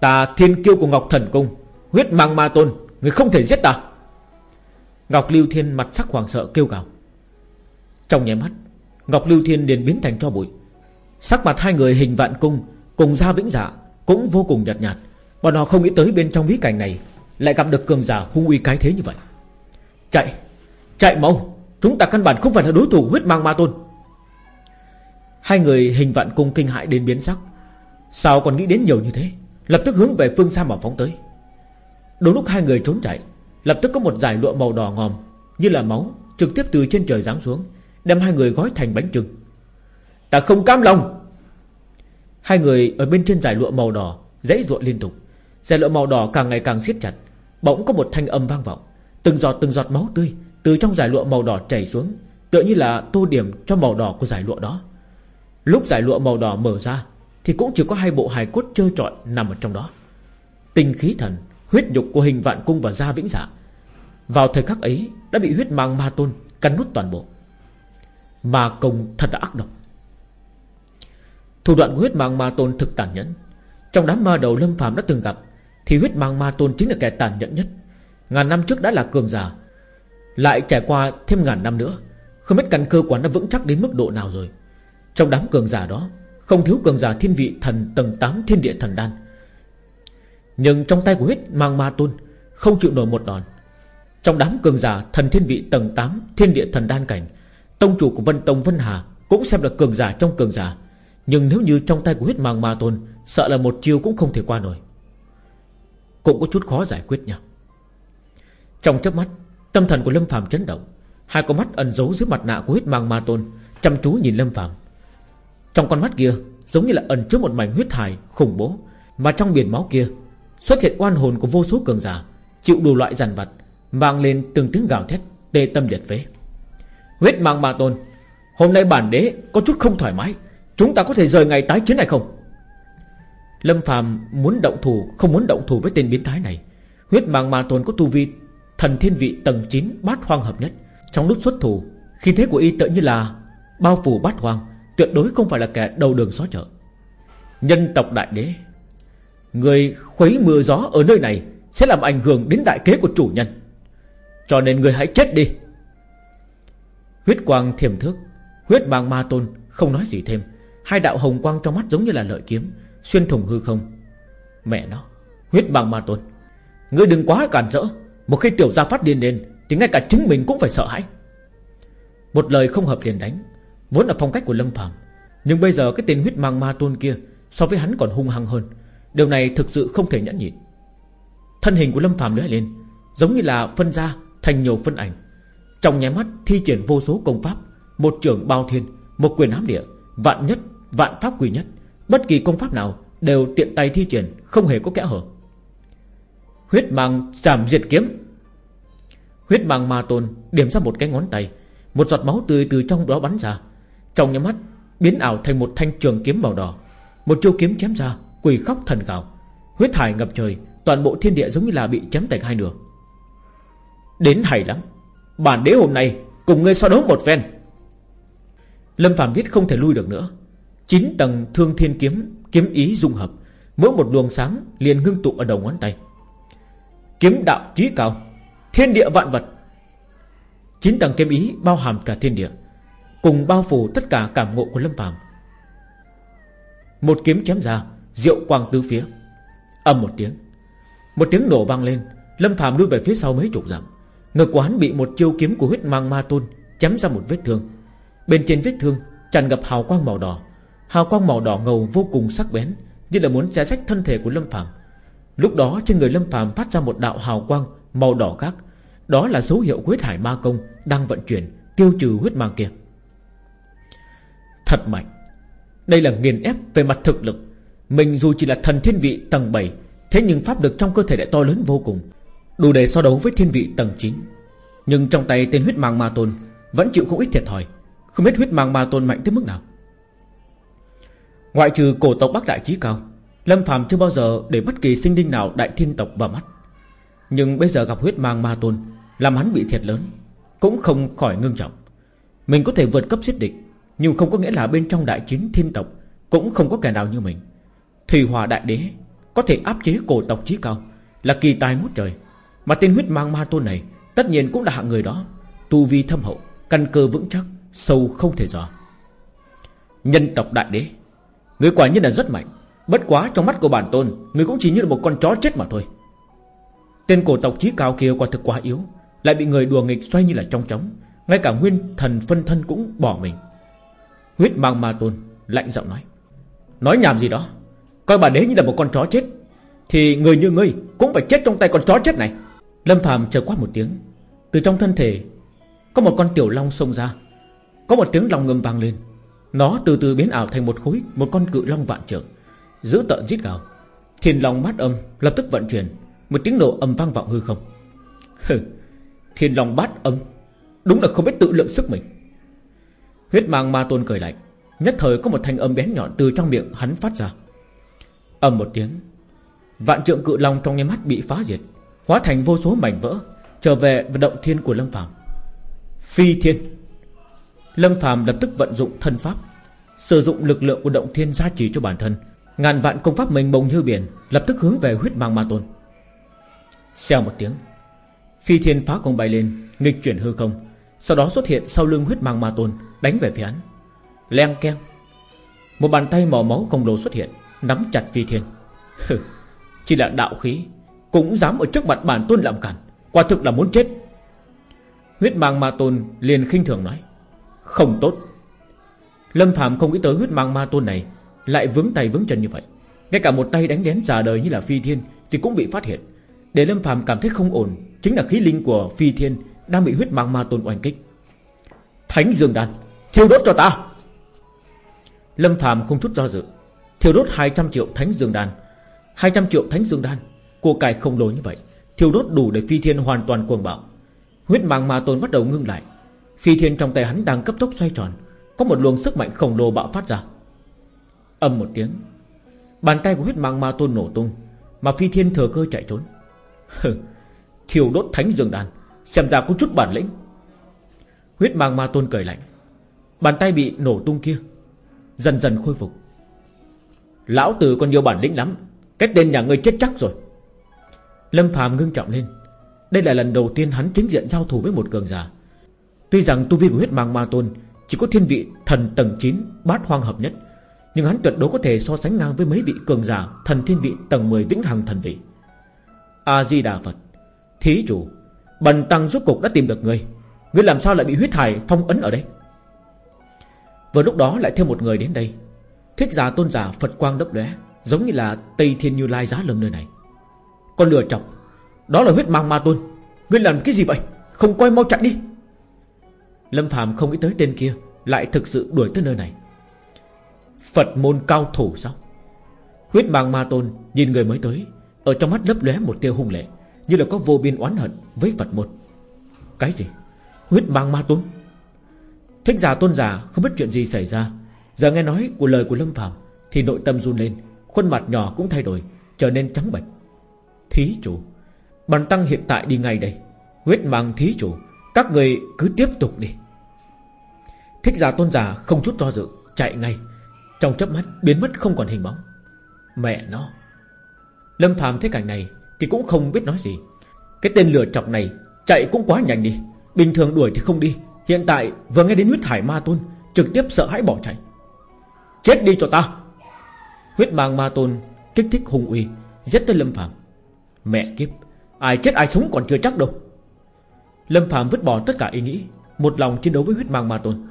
Ta thiên kiêu của Ngọc Thần Cung, Huyết mang ma tôn, Người không thể giết ta. Ngọc Lưu Thiên mặt sắc hoàng sợ kêu gào. Trong nháy mắt, Ngọc Lưu Thiên liền biến thành cho bụi. Sắc mặt hai người hình vạn cung, Cùng gia vĩnh dạ Cũng vô cùng nhạt nhạt. Bọn họ không nghĩ tới bên trong bí cảnh này Lại gặp được cường giả hung uy cái thế như vậy. Chạy Chạy mau, Chúng ta căn bản không phải là đối thủ huyết mang ma tôn. Hai người hình vạn cung kinh hại đến biến sắc. Sao còn nghĩ đến nhiều như thế? Lập tức hướng về phương xa mà phóng tới. Đúng lúc hai người trốn chạy, Lập tức có một giải lụa màu đỏ ngòm, Như là máu, trực tiếp từ trên trời giáng xuống, Đem hai người gói thành bánh trưng. Ta không cam lòng! Hai người ở bên trên giải lụa màu đỏ Dãy ruộng liên tục. Giải lụa màu đỏ càng ngày càng siết chặt, Bỗng có một thanh âm vang vọng, Từng giọt từng giọt máu tươi Từ trong giải lụa màu đỏ chảy xuống, Tựa như là tô điểm cho màu đỏ của giải lụa đó. Lúc giải lụa màu đỏ mở ra, Thì cũng chỉ có hai bộ hài cốt trơ trọi nằm ở trong đó. Tinh khí thần, Huyết nhục của hình vạn cung và gia vĩnh giả Vào thời khắc ấy Đã bị huyết mang ma tôn cắn nút toàn bộ. Ma công thật là ác độc. Thủ đoạn của huyết mang ma tôn thực tàn nhẫn. Trong đám ma đầu lâm phàm đã từng gặp, Thì huyết mang ma tôn chính là kẻ tàn nhẫn nhất. Ngàn năm trước đã là cường giả, Lại trải qua thêm ngàn năm nữa, Không biết căn cơ quán đã vững chắc đến mức độ nào rồi. Trong đám cường giả đó, Không thiếu cường giả thiên vị thần tầng 8 thiên địa thần đan. Nhưng trong tay của huyết mang ma tôn, Không chịu nổi một đòn. Trong đám cường giả thần thiên vị tầng 8 Thiên địa thần đan cảnh, Tông chủ của Vân Tông Vân Hà Cũng xem là cường giả trong cường giả. Nhưng nếu như trong tay của huyết mang ma tôn, Sợ là một chiêu cũng không thể qua nổi. Cũng có chút khó giải quyết nha. Trong chớp mắt, Tâm thần của Lâm Phạm chấn động. Hai con mắt ẩn giấu dưới mặt nạ của huyết mang ma tôn, Chăm chú nhìn Lâm Phạm trong con mắt kia, giống như là ẩn chứa một mảnh huyết hài khủng bố, Mà trong biển máu kia, Xuất hiện oan hồn của vô số cường giả, Chịu đủ loại giàn vật Mang lên từng tiếng gào thét Tê tâm liệt phế. Huyết mang ma tôn, Hôm nay bản đế có chút không thoải mái, Chúng ta có thể rời ngày tái chiến này không? Lâm phàm muốn động thủ, Không muốn động thủ với tên biến thái này. Huyết mang ma tôn có tu vi Thần thiên vị tầng 9 bát hoang hợp nhất. Trong lúc xuất thủ Khi thế của y tự như là Bao phủ bát hoang Tuyệt đối không phải là kẻ đầu đường xó chợ. Nhân tộc đại đế, Người khuấy mưa gió ở nơi này Sẽ làm ảnh hưởng đến đại kế của chủ nhân. Cho nên người hãy chết đi. Huyết quang thiềm thước Huyết mang ma tôn, Không nói gì thêm. Hai đạo hồng quang trong mắt giống như là lợi kiếm, Xuyên thủng hư không. Mẹ nó, Huyết mang ma tôn. Ngươi đừng quá cản rỡ. Một khi tiểu gia phát điên lên Thì ngay cả chính mình cũng phải sợ hãi. Một lời không hợp liền đánh. Vốn là phong cách của Lâm Phạm Nhưng bây giờ cái tên huyết mang ma tôn kia So với hắn còn hung hăng hơn. Điều này thực sự không thể nhẫn nhịn. Thân hình của Lâm Phạm lóe lên, Giống như là phân ra thành nhiều phân ảnh. Trong nháy mắt thi triển vô số công pháp, Một trường bao thiên, Một quyền ám địa, Vạn nhất, Vạn pháp quỷ nhất, Bất kỳ công pháp nào Đều tiện tay thi triển, Không hề có kẽ hở. Huyết mang giảm diệt kiếm. Huyết mang ma tôn Điểm ra một cái ngón tay, Một giọt máu tươi từ trong đó bắn ra trong nhắm mắt, Biến ảo thành một thanh trường kiếm màu đỏ. Một chiêu kiếm chém ra, Quỳ khóc thần gào. Huyết hải ngập trời, Toàn bộ thiên địa giống như là bị chém thành hai nửa. Đến hay lắm. Bản đế hôm nay, cùng ngươi so đấu một phen. Lâm Phạm biết không thể lui được nữa. Chín tầng thương thiên kiếm Kiếm ý dung hợp. Mỗi một luồng sáng liền ngưng tụ ở đầu ngón tay. Kiếm đạo chí cao, Thiên địa vạn vật. Chín tầng kiếm ý bao hàm cả thiên địa. Cùng bao phủ tất cả cảm ngộ của Lâm Phạm Một kiếm chém ra Diệu quang tứ phía. Âm một tiếng Một tiếng nổ vang lên, Lâm Phạm lui về phía sau mấy chục dặm. Ngực của hắn bị một chiêu kiếm của huyết mang ma tôn Chém ra một vết thương. Bên trên vết thương tràn ngập hào quang màu đỏ. Hào quang màu đỏ ngầu vô cùng sắc bén, Như là muốn xé rách thân thể của Lâm Phạm Lúc đó trên người Lâm Phạm phát ra một đạo hào quang Màu đỏ khác. Đó là dấu hiệu huyết hải ma công Đang vận chuyển, tiêu trừ huyết mang kia. Thật mạnh. Đây là nghiền ép về mặt thực lực. Mình dù chỉ là thần thiên vị tầng 7 Thế nhưng pháp lực trong cơ thể lại to lớn vô cùng, Đủ để so đấu với thiên vị tầng 9 Nhưng trong tay tên huyết mang ma tôn Vẫn chịu không ít thiệt thòi. Không biết huyết mang ma tôn mạnh tới mức nào. Ngoại trừ cổ tộc Bắc Đại Trí Cao, Lâm Phạm chưa bao giờ để bất kỳ sinh linh nào Đại thiên tộc vào mắt. Nhưng bây giờ gặp huyết mang ma tôn, Làm hắn bị thiệt lớn, Cũng không khỏi ngưng trọng. Mình có thể vượt cấp giết địch nhưng không có nghĩa là bên trong đại chiến thiên tộc Cũng không có kẻ nào như mình. Thủy Hòa Đại Đế Có thể áp chế cổ tộc Trí Cao, Là kỳ tài mút trời. Mà tên huyết mang ma tôn này Tất nhiên cũng là hạng người đó. Tu vi thâm hậu, Căn cơ vững chắc, Sâu không thể dò. Nhân tộc Đại Đế, Người quả nhiên là rất mạnh. Bất quá trong mắt của bản tôn, Người cũng chỉ như là một con chó chết mà thôi. Tên cổ tộc trí cao kia quả thực quá yếu, Lại bị người đùa nghịch xoay như là trong trống. Ngay cả nguyên thần phân thân cũng bỏ mình. Huyết mang ma tôn Lạnh giọng nói. Nói nhảm gì đó. Coi bà đế như là một con chó chết Thì người như ngươi cũng phải chết trong tay con chó chết này. Lâm phàm chờ quát một tiếng. Từ trong thân thể Có một con tiểu long xông ra. Có một tiếng long ngâm vang lên. Nó từ từ biến ảo thành một khối Một con cự long vạn trưởng, Giữ tợn giết gào. Thiên long bát âm lập tức vận chuyển. Một tiếng nổ âm vang vọng hư không. Hừ Thiên long bát âm. Đúng là không biết tự lượng sức mình. Huyết mang ma tôn cười lạnh. Nhất thời có một thanh âm bén nhọn từ trong miệng hắn phát ra. Âm một tiếng. Vạn trượng cự long trong nháy mắt bị phá diệt, Hóa thành vô số mảnh vỡ, Trở về và động thiên của Lâm Phàm. Phi thiên. Lâm Phàm lập tức vận dụng thân pháp, Sử dụng lực lượng của động thiên gia trì cho bản thân. Ngàn vạn công pháp mênh mông như biển, Lập tức hướng về huyết mang ma tôn. Xèo một tiếng. Phi thiên phá công bay lên, Nghịch chuyển hư không. Sau đó xuất hiện sau lưng huyết mang ma tôn Đánh về phía hắn. Leng keng. Một bàn tay màu máu khổng lồ xuất hiện, Nắm chặt phi thiên. Chỉ là đạo khí, Cũng dám ở trước mặt bản tôn làm cản, Quả thực là muốn chết. Huyết mang ma tôn liền khinh thường nói, Không tốt. Lâm Phạm không nghĩ tới huyết mang ma tôn này Lại vướng tay vướng chân như vậy. Ngay cả một tay đánh đến già đời như là phi thiên Thì cũng bị phát hiện. Để Lâm Phạm cảm thấy không ổn, Chính là khí linh của phi thiên Đang bị huyết mang ma tôn oanh kích. Thánh dương đan. Thiêu đốt cho ta. Lâm Phạm không chút do dự, Thiêu đốt 200 triệu thánh dương đan. 200 triệu thánh dương đan, Cô cài không lồ như vậy, Thiêu đốt đủ để phi thiên hoàn toàn cuồng bạo. Huyết mang ma tôn bắt đầu ngưng lại. Phi thiên trong tay hắn đang cấp tốc xoay tròn, Có một luồng sức mạnh khổng lồ bạo phát ra. Âm một tiếng, Bàn tay của huyết mang ma tôn nổ tung, Mà phi thiên thừa cơ chạy trốn. Thiêu đốt thánh dương đan, Xem ra có chút bản lĩnh. Huyết mang ma tôn cười lạnh. Bàn tay bị nổ tung kia. Dần dần khôi phục. Lão tử còn nhiều bản lĩnh lắm. Cái tên nhà ngươi chết chắc rồi. Lâm phàm ngưng trọng lên. Đây là lần đầu tiên hắn chính diện giao thủ với một cường giả. Tuy rằng tu vi của huyết mang ma tôn Chỉ có thiên vị thần tầng 9 Bát hoang hợp nhất, Nhưng hắn tuyệt đối có thể so sánh ngang với mấy vị cường giả Thần thiên vị tầng 10 vĩnh hằng thần vị. A-di-đà Phật, Thí chủ, Bần tăng rốt cục đã tìm được ngươi. Ngươi làm sao lại bị huyết hải phong ấn ở đây? Vừa lúc đó lại thêm một người đến đây. Thích giả tôn giả Phật quang đấp lóe, Giống như là Tây Thiên Như Lai giá lâm nơi này. Con lừa chọc, Đó là huyết mang ma tôn. Ngươi làm cái gì vậy? Không coi mau chạy đi. Lâm Phạm không nghĩ tới tên kia, Lại thực sự đuổi tới nơi này. Phật môn cao thủ sao? Huyết mang ma tôn Nhìn người mới tới, Ở trong mắt lấp lóe một tia hung lệ, Như là có vô biên oán hận với Phật môn. Cái gì? Huyết mang ma tôn? Thích giả tôn giả không biết chuyện gì xảy ra. Giờ nghe nói của lời của Lâm Phạm, Thì nội tâm run lên, Khuôn mặt nhỏ cũng thay đổi, Trở nên trắng bệch. Thí chủ Bản tăng hiện tại đi ngay đây. Huyết mang thí chủ, Các người cứ tiếp tục đi. Thích giả tôn giả không chút do dự, Chạy ngay. Trong chớp mắt, biến mất không còn hình bóng. Mẹ nó. Lâm Phạm thấy cảnh này Thì cũng không biết nói gì. Cái tên lừa chọc này Chạy cũng quá nhanh đi. Bình thường đuổi thì không đi Hiện tại vừa nghe đến huyết hải ma tôn, Trực tiếp sợ hãi bỏ chạy. Chết đi cho ta. Huyết mang ma tôn kích thích hung uy, Giết tới Lâm Phạm Mẹ kiếp, Ai chết ai sống còn chưa chắc đâu. Lâm Phạm vứt bỏ tất cả ý nghĩ, Một lòng chiến đấu với huyết mang ma tôn.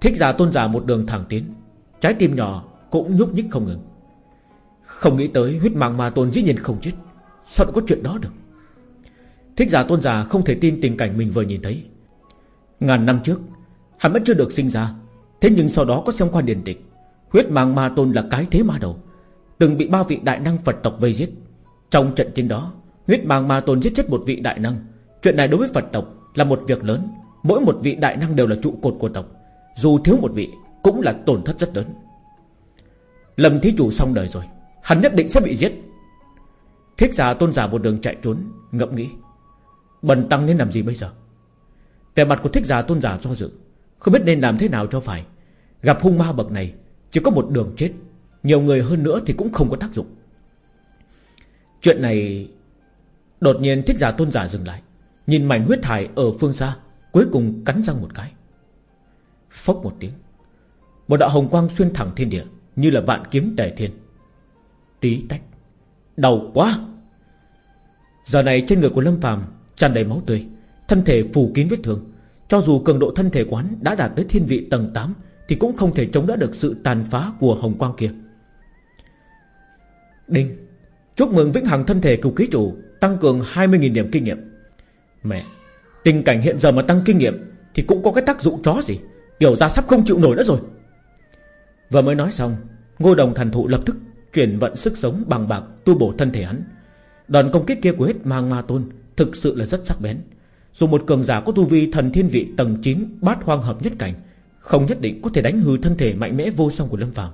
Thích giả tôn giả một đường thẳng tiến, Trái tim nhỏ cũng nhúc nhích không ngừng. Không nghĩ tới huyết mang ma tôn dĩ nhiên không chết, Sao có chuyện đó được? Thích giả tôn giả không thể tin tình cảnh mình vừa nhìn thấy. Ngàn năm trước, Hắn vẫn chưa được sinh ra. Thế nhưng sau đó có xem qua điển tịch. Huyết mang ma tôn là cái thế ma đầu. Từng bị ba vị đại năng Phật tộc vây giết. Trong trận chiến đó, Huyết mang ma tôn giết chết một vị đại năng. Chuyện này đối với Phật tộc là một việc lớn. Mỗi một vị đại năng đều là trụ cột của tộc. Dù thiếu một vị, Cũng là tổn thất rất lớn. Lâm thí chủ xong đời rồi. Hắn nhất định sẽ bị giết. Thích giả tôn giả một đường chạy trốn ngậm nghĩ. Bần tăng nên làm gì bây giờ? Về mặt của thích giả tôn giả do dự. Không biết nên làm thế nào cho phải. Gặp hung ma bậc này, Chỉ có một đường chết. Nhiều người hơn nữa thì cũng không có tác dụng. Chuyện này, Đột nhiên thích giả tôn giả dừng lại. Nhìn mảnh huyết thải ở phương xa, Cuối cùng cắn răng một cái. Phốc một tiếng. Một đạo hồng quang xuyên thẳng thiên địa, Như là vạn kiếm tề thiên. Tí tách. Đau quá. Giờ này trên người của Lâm phàm tràn đầy máu tươi. Thân thể phủ kín vết thương. Cho dù cường độ thân thể quán đã đạt tới thiên vị tầng 8 Thì cũng không thể chống đỡ được sự tàn phá của hồng quang kia. Đinh, Chúc mừng vĩnh hằng thân thể cục ký chủ, Tăng cường 20.000 điểm kinh nghiệm. Mẹ, Tình cảnh hiện giờ mà tăng kinh nghiệm Thì cũng có cái tác dụng chó gì? Kiểu ra sắp không chịu nổi nữa rồi. Vừa mới nói xong, Ngô đồng thần thụ lập tức Chuyển vận sức sống bằng bạc tu bổ thân thể hắn. Đòn công kích kia của hết mang ma tôn Thực sự là rất sắc bén. Dù một cường giả có tu vi thần thiên vị tầng 9 Bát hoang hợp nhất cảnh, Không nhất định có thể đánh hư thân thể mạnh mẽ vô song của Lâm Phạm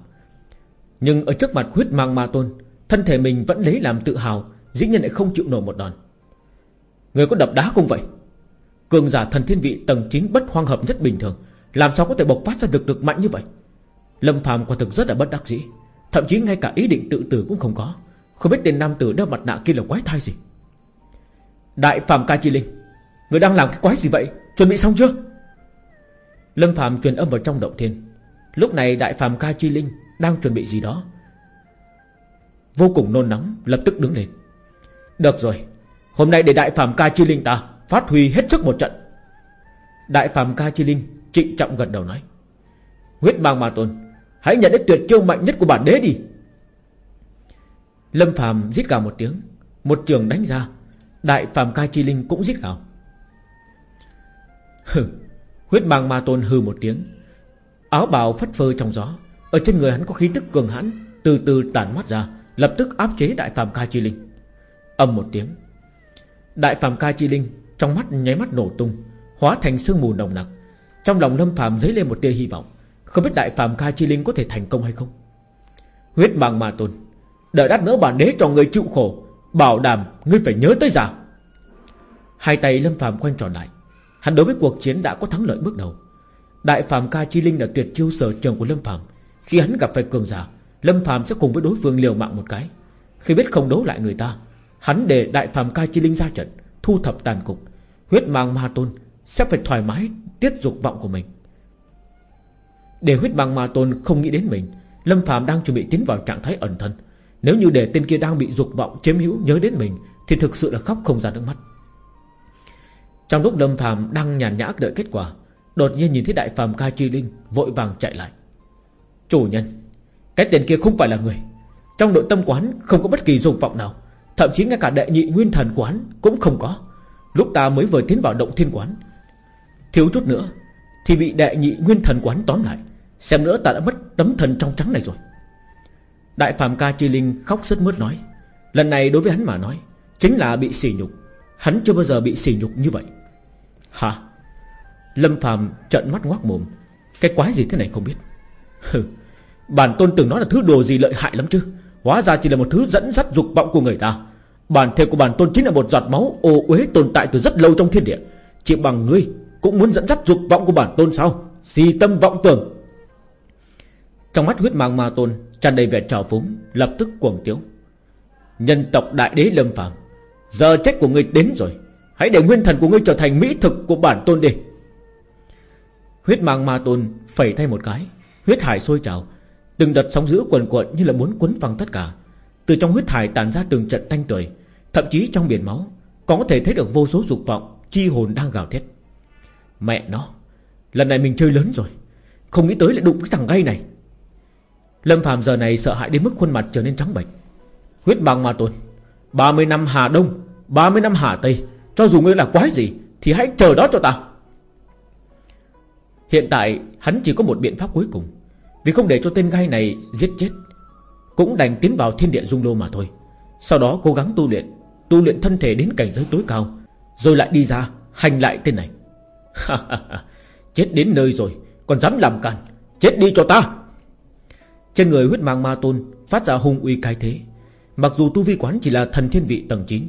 Nhưng ở trước mặt huyết mang ma tôn, Thân thể mình vẫn lấy làm tự hào, Dĩ nhiên lại không chịu nổi một đòn. Người có đập đá không vậy? Cường giả thần thiên vị tầng 9 bất hoang hợp nhất bình thường, Làm sao có thể bộc phát ra được lực mạnh như vậy? Lâm Phạm quả thực rất là bất đắc dĩ, Thậm chí ngay cả ý định tự tử cũng không có. Không biết tên nam tử đeo mặt nạ kia là quái thai gì? Đại Phạm Ca Chi Linh Người đang làm cái quái gì vậy? Chuẩn bị xong chưa? Lâm Phạm truyền âm vào trong động thiên. Lúc này Đại Phạm Ca Chi Linh Đang chuẩn bị gì đó. Vô cùng nôn nóng, lập tức đứng lên. Được rồi, Hôm nay để Đại Phạm Ca Chi Linh ta Phát huy hết sức một trận. Đại Phạm Ca Chi Linh trịnh trọng gật đầu nói. Huyết mang ma tôn, Hãy nhận đến tuyệt chiêu mạnh nhất của bản đế đi. Lâm Phạm giết gào một tiếng, Một trường đánh ra. Đại Phạm Ca Chi Linh cũng giết gào. Hừ, Huyết mang ma tôn hư một tiếng. Áo bào phất phơ trong gió. Ở trên người hắn có khí tức cường hãn, Từ từ tản mắt ra, Lập tức áp chế Đại Phạm Ca Chi Linh. Âm một tiếng. Đại Phạm Ca Chi Linh Trong mắt nháy mắt nổ tung, Hóa thành sương mù nồng nặc. Trong lòng Lâm Phạm dấy lên một tia hy vọng. Không biết Đại Phạm Ca Chi Linh có thể thành công hay không? Huyết mang ma tôn. Đợi đắt nữa bản đế cho người chịu khổ. Bảo đảm ngươi phải nhớ tới già. Hai tay Lâm Phạm quanh tròn lại. Hắn đối với cuộc chiến đã có thắng lợi bước đầu. Đại Phạm Ca Chi Linh là tuyệt chiêu sở trường của Lâm Phạm Khi hắn gặp phải cường giả, Lâm Phạm sẽ cùng với đối phương liều mạng một cái. Khi biết không đấu lại người ta, Hắn để đại phàm ca chi linh ra trận, Thu thập tàn cục. Huyết mang ma tôn Sẽ phải thoải mái tiết dục vọng của mình. Để huyết mang ma tôn không nghĩ đến mình, Lâm Phạm đang chuẩn bị tiến vào trạng thái ẩn thân. Nếu như để tên kia đang bị dục vọng chiếm hữu nhớ đến mình, Thì thực sự là khóc không ra nước mắt. Trong lúc Lâm Phạm đang nhàn nhã đợi kết quả, Đột nhiên nhìn thấy đại phàm ca chi linh Vội vàng chạy lại. Chủ nhân, Cái tên kia không phải là người. Trong nội tâm quán không có bất kỳ dục vọng nào, Thậm chí ngay cả đệ nhị nguyên thần quán Cũng không có. Lúc ta mới vừa tiến vào động thiên quán, Thiếu chút nữa Thì bị đệ nhị nguyên thần quán tóm lại. Xem nữa ta đã mất tấm thần trong trắng này rồi. Đại phàm ca chi linh khóc sướt mướt nói. Lần này đối với hắn mà nói, Chính là bị sỉ nhục. Hắn chưa bao giờ bị sỉ nhục như vậy. Hả? Lâm phàm trận mắt ngoác mồm. Cái quái gì thế này không biết? Hừ, Bản tôn từng nói là thứ đồ gì lợi hại lắm chứ? Hóa ra chỉ là một thứ dẫn dắt dục vọng của người ta. Bản thể của bản tôn chính là một giọt máu ô uế tồn tại từ rất lâu trong thiên địa. Chỉ bằng ngươi cũng muốn dẫn dắt dục vọng của bản tôn sao? Si tâm vọng tưởng. Trong mắt huyết mang ma tôn tràn đầy vẻ trào phúng, Lập tức cuồng tiếu. Nhân tộc đại đế lâm phàm, Giờ trách của ngươi đến rồi. Hãy để nguyên thần của ngươi trở thành mỹ thực của bản tôn đi. Huyết mang ma tôn phẩy thay một cái, Huyết hải sôi trào. Từng đợt sóng dữ quần cuộn như là muốn cuốn phăng tất cả. Từ trong huyết hải tàn ra từng trận tanh tuổi Thậm chí trong biển máu, Còn có thể thấy được vô số dục vọng, Chi hồn đang gào thét. Mẹ nó, Lần này mình chơi lớn rồi, Không nghĩ tới lại đụng cái thằng gay này. Lâm Phạm giờ này sợ hãi đến mức khuôn mặt trở nên trắng bệch. Huyết bằng ma tôn 30 năm Hà Đông 30 năm Hà Tây. Cho dù ngươi là quái gì, Thì hãy chờ đó cho ta. Hiện tại, hắn chỉ có một biện pháp cuối cùng. Vì không để cho tên gai này giết chết, Cũng đành tiến vào thiên địa dung lô mà thôi. Sau đó cố gắng tu luyện Tu luyện thân thể đến cảnh giới tối cao, Rồi lại đi ra hành lại tên này. Chết đến nơi rồi, Còn dám làm càn, Chết đi cho ta. Trên người huyết mang ma tôn Phát ra hung uy cái thế. Mặc dù tu vi quán chỉ là thần thiên vị tầng 9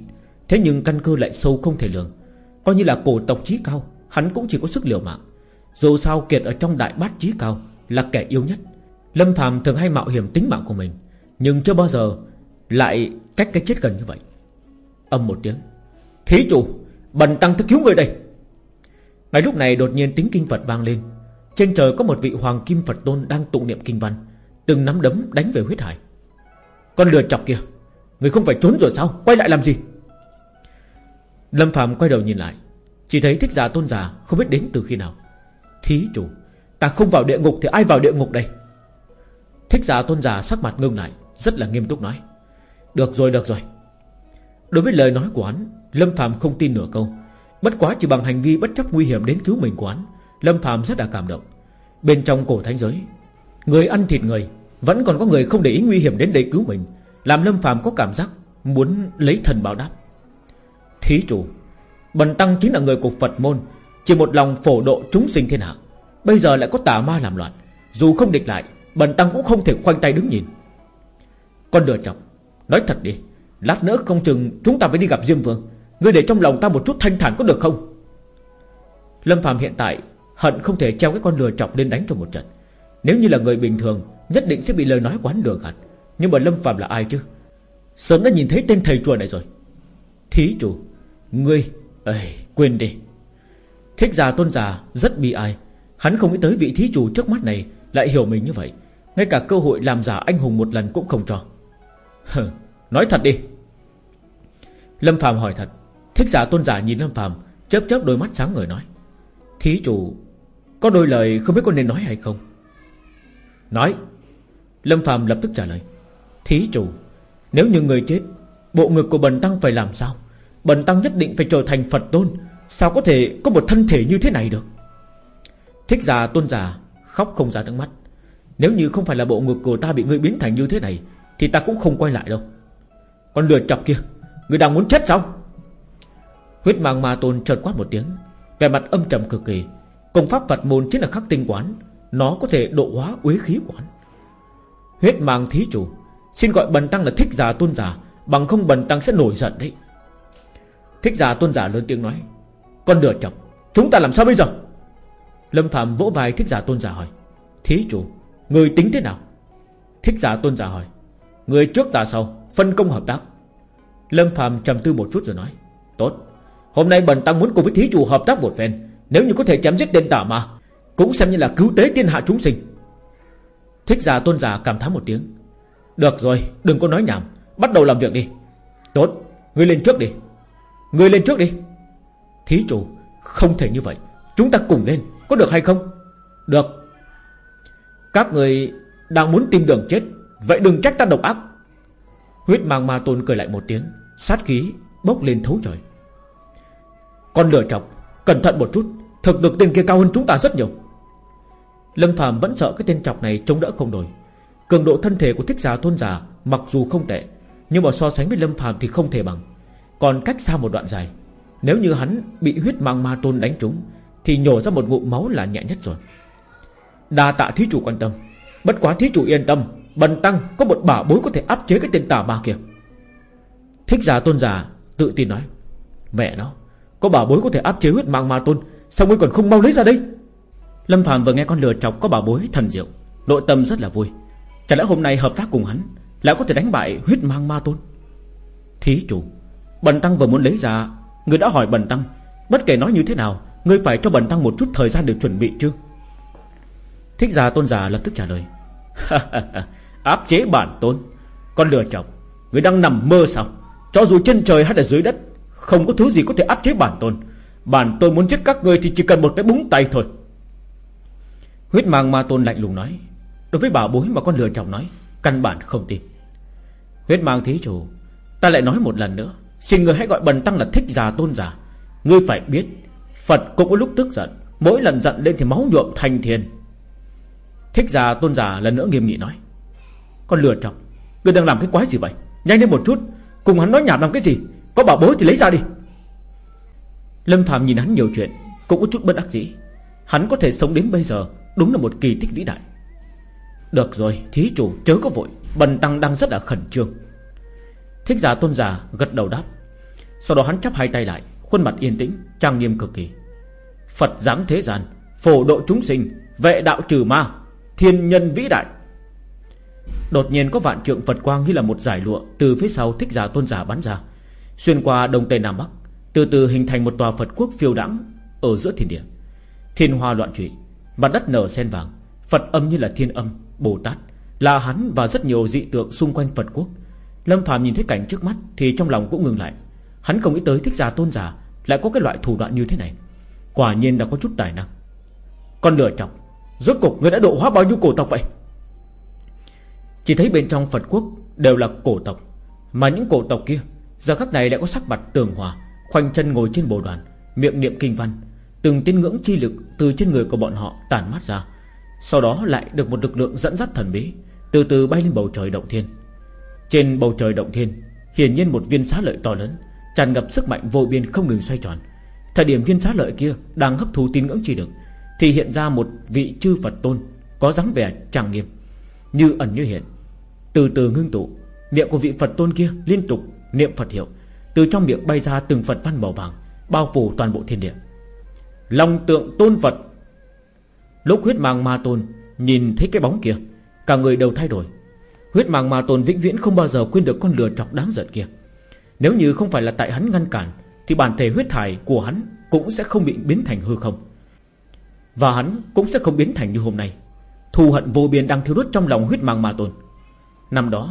Thế nhưng căn cơ lại sâu không thể lường. Coi như là cổ tộc trí cao, Hắn cũng chỉ có sức liều mạng. Dù sao kiệt ở trong đại bát trí cao Là kẻ yêu nhất. Lâm phàm thường hay mạo hiểm tính mạng của mình, Nhưng chưa bao giờ lại cách cái chết gần như vậy. Âm một tiếng. Thí chủ, Bần tăng thức cứu người đây. Ngay lúc này đột nhiên tiếng kinh Phật vang lên. Trên trời có một vị hoàng kim Phật tôn Đang tụng niệm kinh văn, Từng nắm đấm đánh về huyết hải. Con lừa chọc kìa. Người không phải trốn rồi sao? Quay lại làm gì? Lâm Phạm quay đầu nhìn lại. Chỉ thấy thích giả tôn giả không biết đến từ khi nào. Thí chủ, Ta không vào địa ngục thì ai vào địa ngục đây? Thích giả tôn giả sắc mặt ngưng lại, Rất là nghiêm túc nói. Được rồi được rồi. Đối với lời nói của hắn, Lâm Phạm không tin nửa câu. Bất quá chỉ bằng hành vi bất chấp nguy hiểm đến cứu mình của hắn, Lâm Phạm rất là cảm động. Bên trong cổ thánh giới, Người ăn thịt người, Vẫn còn có người không để ý nguy hiểm đến đây cứu mình, Làm Lâm Phạm có cảm giác Muốn lấy thần báo đáp. Thí chủ. Bần tăng chính là người của Phật môn, Chỉ một lòng phổ độ chúng sinh thiên hạ. Bây giờ lại có tà ma làm loạn. Dù không địch lại, Bần tăng cũng không thể khoanh tay đứng nhìn. Con đừa chọc Nói thật đi, Lát nữa không chừng chúng ta phải đi gặp Diêm Vương. Ngươi để trong lòng ta một chút thanh thản có được không? Lâm Phạm hiện tại Hận không thể treo cái con lừa chọc lên đánh cho một trận. Nếu như là người bình thường, Nhất định sẽ bị lời nói quán lừa gạt. Nhưng mà Lâm Phạm là ai chứ? Sớm đã nhìn thấy tên thầy chùa này rồi. Thí chủ Ngươi Ê, quên đi. Thích già tôn già rất bi ai. Hắn không nghĩ tới vị thí chủ trước mắt này Lại hiểu mình như vậy. Ngay cả cơ hội làm giả anh hùng một lần cũng không cho. Hừ, nói thật đi. Lâm Phạm hỏi thật. Thích giả tôn giả nhìn Lâm Phạm Chớp chớp đôi mắt sáng ngời nói. Thí chủ Có đôi lời không biết có nên nói hay không? Nói. Lâm Phạm lập tức trả lời. Thí chủ Nếu như người chết Bộ ngực của bần tăng phải làm sao? Bần tăng nhất định phải trở thành Phật tôn. Sao có thể có một thân thể như thế này được? Thích giả tôn giả Khóc không ra nước mắt. Nếu như không phải là bộ ngực của ta bị ngươi biến thành như thế này, Thì ta cũng không quay lại đâu. Con lừa chọc kia, Người đang muốn chết sao? Huyết mang ma tôn chợt quát một tiếng Về mặt âm trầm cực kỳ. Công pháp Phật môn chính là khắc tinh quán, Nó có thể độ hóa uế khí quán. Huyết mang thí chủ, Xin gọi bần tăng là thích giả tôn giả, Bằng không bần tăng sẽ nổi giận đấy. Thích giả tôn giả lớn tiếng nói, Con đừa chọc Chúng ta làm sao bây giờ? Lâm Phạm vỗ vai thích giả tôn giả hỏi, Thí chủ, Người tính thế nào? Thích giả tôn giả hỏi, Người trước ta sau, Phân công hợp tác. Lâm Phạm trầm tư một chút rồi nói, Tốt, Hôm nay bần tăng muốn cùng với thí chủ hợp tác một phen, Nếu như có thể chém giết tên tả mà Cũng xem như là cứu tế thiên hạ chúng sinh. Thích giả tôn giả cảm thán một tiếng, Được rồi, đừng có nói nhảm, Bắt đầu làm việc đi. Tốt, Ngươi lên trước đi. Người lên trước đi. Thí chủ, Không thể như vậy. Chúng ta cùng lên, Có được hay không? Được. Các người đang muốn tìm đường chết, Vậy đừng trách ta độc ác. Huyết mang ma tôn cười lại một tiếng, Sát khí bốc lên thấu trời. Con lửa chọc, Cẩn thận một chút, Thực được tên kia cao hơn chúng ta rất nhiều. Lâm Phạm vẫn sợ cái tên chọc này chống đỡ không nổi. Cường độ thân thể của thích giả tôn giả Mặc dù không tệ, Nhưng mà so sánh với Lâm Phạm thì không thể bằng. Còn cách xa một đoạn dài. Nếu như hắn bị huyết mang ma tôn đánh trúng, Thì nhổ ra một ngụm máu là nhẹ nhất rồi. Đa tạ thí chủ quan tâm. Bất quá thí chủ yên tâm, Bần tăng có một bảo bối có thể áp chế cái tên tà ma kia. Thích giả tôn giả tự tin nói, Mẹ nó, Có bảo bối có thể áp chế huyết mang ma tôn, Sao ngươi còn không mau lấy ra đây? Lâm Phạm vừa nghe con lừa chọc có bảo bối thần diệu, Nội tâm rất là vui. Chả lẽ hôm nay hợp tác cùng hắn Lại có thể đánh bại huyết mang ma tôn? Thí chủ Bần tăng vừa muốn lấy ra, Người đã hỏi bần tăng, Bất kể nói như thế nào người phải cho bần tăng một chút thời gian để chuẩn bị chứ? Thích giả tôn giả lập tức trả lời, Áp chế bản tôn, Con lừa chọc Người đang nằm mơ sao? Cho dù trên trời hay là dưới đất, Không có thứ gì có thể áp chế bản tôn. Bản tôn muốn giết các người thì chỉ cần một cái búng tay thôi. Huyết mang ma tôn lạnh lùng nói, Đối với bảo bối mà con lừa chọc nói, Căn bản không tin. Huyết mang thí chủ, Ta lại nói một lần nữa Xin người hãy gọi bần tăng là thích già tôn giả Ngươi phải biết Phật cũng có lúc tức giận. Mỗi lần giận lên thì máu nhuộm thành thiên Thích già tôn giả lần nữa nghiêm nghị nói Con lừa chồng, Ngươi đang làm cái quái gì vậy? Nhanh lên một chút Cùng hắn nói nhảm làm cái gì? Có bảo bối thì lấy ra đi. Lâm Phạm nhìn hắn nhiều chuyện Cũng có chút bất đắc dĩ. Hắn có thể sống đến bây giờ Đúng là một kỳ tích vĩ đại. Được rồi thí chủ chớ có vội. Bần tăng đang rất là khẩn trương. Thích giả tôn giả gật đầu đáp. Sau đó hắn chắp hai tay lại Khuôn mặt yên tĩnh trang nghiêm cực kỳ. Phật giáng thế gian Phổ độ chúng sinh Vệ đạo trừ ma Thiên nhân vĩ đại. Đột nhiên có vạn trượng Phật quang như là một giải lụa Từ phía sau thích giả tôn giả bắn ra Xuyên qua đông tây nam bắc Từ từ hình thành một tòa Phật quốc phiêu đãng Ở giữa thiên địa. Thiên hoa loạn trụy Mặt đất nở sen vàng Phật âm như là thiên âm, Bồ Tát Là hắn và rất nhiều dị tượng xung quanh Phật quốc. Lâm Phạm nhìn thấy cảnh trước mắt Thì trong lòng cũng ngừng lại. Hắn không nghĩ tới thích giả tôn giả Lại có cái loại thủ đoạn như thế này. Quả nhiên đã có chút tài năng. Con lừa chọc Rốt cục người đã độ hóa bao nhiêu cổ tộc vậy? Chỉ thấy bên trong Phật quốc Đều là cổ tộc, Mà những cổ tộc kia, Giờ khắc này lại có sắc mặt tường hòa, Khoanh chân ngồi trên bồ đoàn, Miệng niệm kinh văn, Từng tín ngưỡng chi lực từ trên người của bọn họ tản mát ra, Sau đó lại được một lực lượng dẫn dắt thần bí, Từ từ bay lên bầu trời động thiên. Trên bầu trời động thiên, Hiển nhiên một viên xá lợi to lớn, Tràn ngập sức mạnh vô biên không ngừng xoay tròn. Thời điểm viên xá lợi kia Đang hấp thu tín ngưỡng chi được Thì hiện ra một vị chư Phật tôn Có dáng vẻ trang nghiêm, Như ẩn như hiện. Từ từ ngưng tụ, Miệng của vị Phật tôn kia liên tục niệm Phật hiệu, Từ trong miệng bay ra từng Phật văn màu vàng, Bao phủ toàn bộ thiên địa. Long tượng tôn Phật. Lúc huyết mang ma tôn Nhìn thấy cái bóng kia, Cả người đều thay đổi Huyết mang ma tôn vĩnh viễn không bao giờ quên được con lừa chọc đáng giận kia. Nếu như không phải là tại hắn ngăn cản, Thì bản thể huyết thải của hắn Cũng sẽ không bị biến thành hư không. Và hắn cũng sẽ không biến thành như hôm nay. Thù hận vô biên đang thiêu đốt trong lòng huyết mang ma tôn. Năm đó,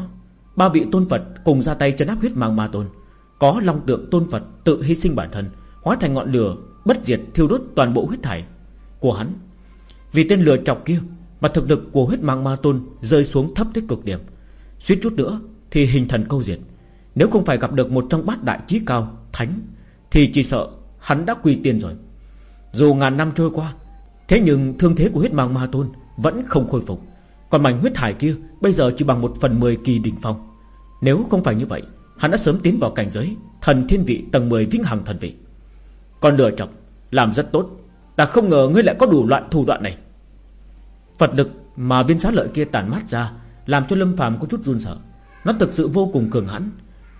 Ba vị tôn Phật cùng ra tay chấn áp huyết mang ma tôn. Có long tượng tôn Phật tự hy sinh bản thân, Hóa thành ngọn lửa, Bất diệt thiêu đốt toàn bộ huyết thải Của hắn. Vì tên lửa chọc kia Mà thực lực của huyết mang ma tôn Rơi xuống thấp tới cực điểm. Suýt chút nữa thì hình thần câu diệt. Nếu không phải gặp được một trong bát đại trí cao, Thánh, Thì chỉ sợ hắn đã quy tiên rồi. Dù ngàn năm trôi qua, Thế nhưng thương thế của huyết mang ma tôn Vẫn không khôi phục. Còn mảnh huyết thải kia Bây giờ chỉ bằng một phần mười kỳ đỉnh phong. Nếu không phải như vậy, Hắn đã sớm tiến vào cảnh giới Thần thiên vị tầng 10 vĩnh hằng thần vị. Còn lừa chọc, Làm rất tốt. Ta không ngờ ngươi lại có đủ loại thủ đoạn này. Phật lực mà viên xá lợi kia tàn mát ra làm cho Lâm phàm có chút run sợ. Nó thực sự vô cùng cường hãn.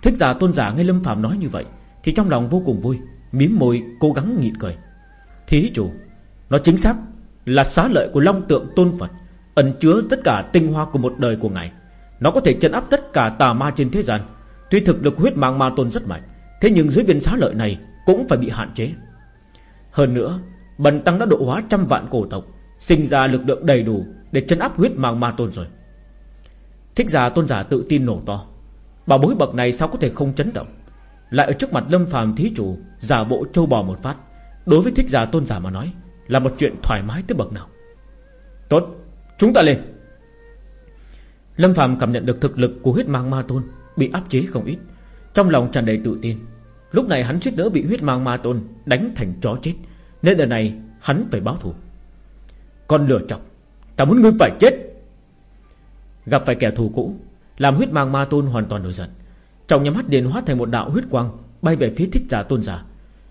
Thích giả tôn giả nghe Lâm phàm nói như vậy, Thì trong lòng vô cùng vui, Mím môi, cố gắng nhịn cười. Thí chủ, Nó chính xác là xá lợi của Long tượng tôn Phật, Ẩn chứa tất cả tinh hoa của một đời của ngài. Nó có thể chấn áp tất cả tà ma trên thế gian. Tuy thực lực huyết mang ma tôn rất mạnh, Thế nhưng dưới viên xá lợi này Cũng phải bị hạn chế. Hơn nữa, Bần tăng đã độ hóa trăm vạn cổ tộc, Sinh ra lực lượng đầy đủ Để chấn áp huyết mang ma tôn rồi. Thích giả tôn giả tự tin nổ to. Bảo bối bậc này sao có thể không chấn động? Lại ở trước mặt lâm phàm thí chủ, Giả bộ trâu bò một phát. Đối với thích giả tôn giả mà nói, Là một chuyện thoải mái tới bậc nào. Tốt, chúng ta lên. Lâm phàm cảm nhận được thực lực của huyết mang ma tôn Bị áp chế không ít. Trong lòng tràn đầy tự tin. Lúc này hắn suýt nữa bị huyết mang ma tôn Đánh thành chó chết, Nên lần này hắn phải báo thù. Con lừa chọc, Ta muốn ngươi phải chết. Gặp phải kẻ thù cũ, Làm huyết mang ma tôn hoàn toàn nổi giận. Trong nhắm mắt điền hóa thành một đạo huyết quang, Bay về phía thích giả tôn giả.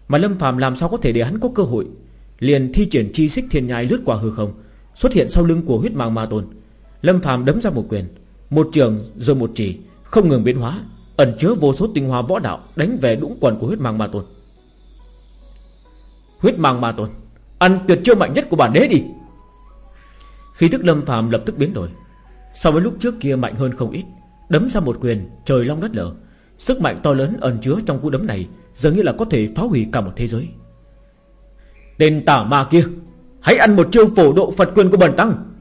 Mà Lâm phàm làm sao có thể để hắn có cơ hội? Liền thi triển chi xích thiên nhai lướt qua hư không, Xuất hiện sau lưng của huyết mang ma tôn. Lâm phàm đấm ra một quyền, Một trường rồi một chỉ, Không ngừng biến hóa, Ẩn chứa vô số tinh hoa võ đạo Đánh về đũng quần của huyết mang ma tôn. Huyết mang ma tôn, Ăn tuyệt chiêu mạnh nhất của bản đế đi! Khi thức lâm phàm lập tức biến đổi So với lúc trước kia mạnh hơn không ít, Đấm ra một quyền, trời long đất lở. Sức mạnh to lớn ẩn chứa trong cú đấm này Dường như là có thể phá hủy cả một thế giới. Tên tả ma kia, Hãy ăn một chiêu phổ độ Phật quyền của bần tăng.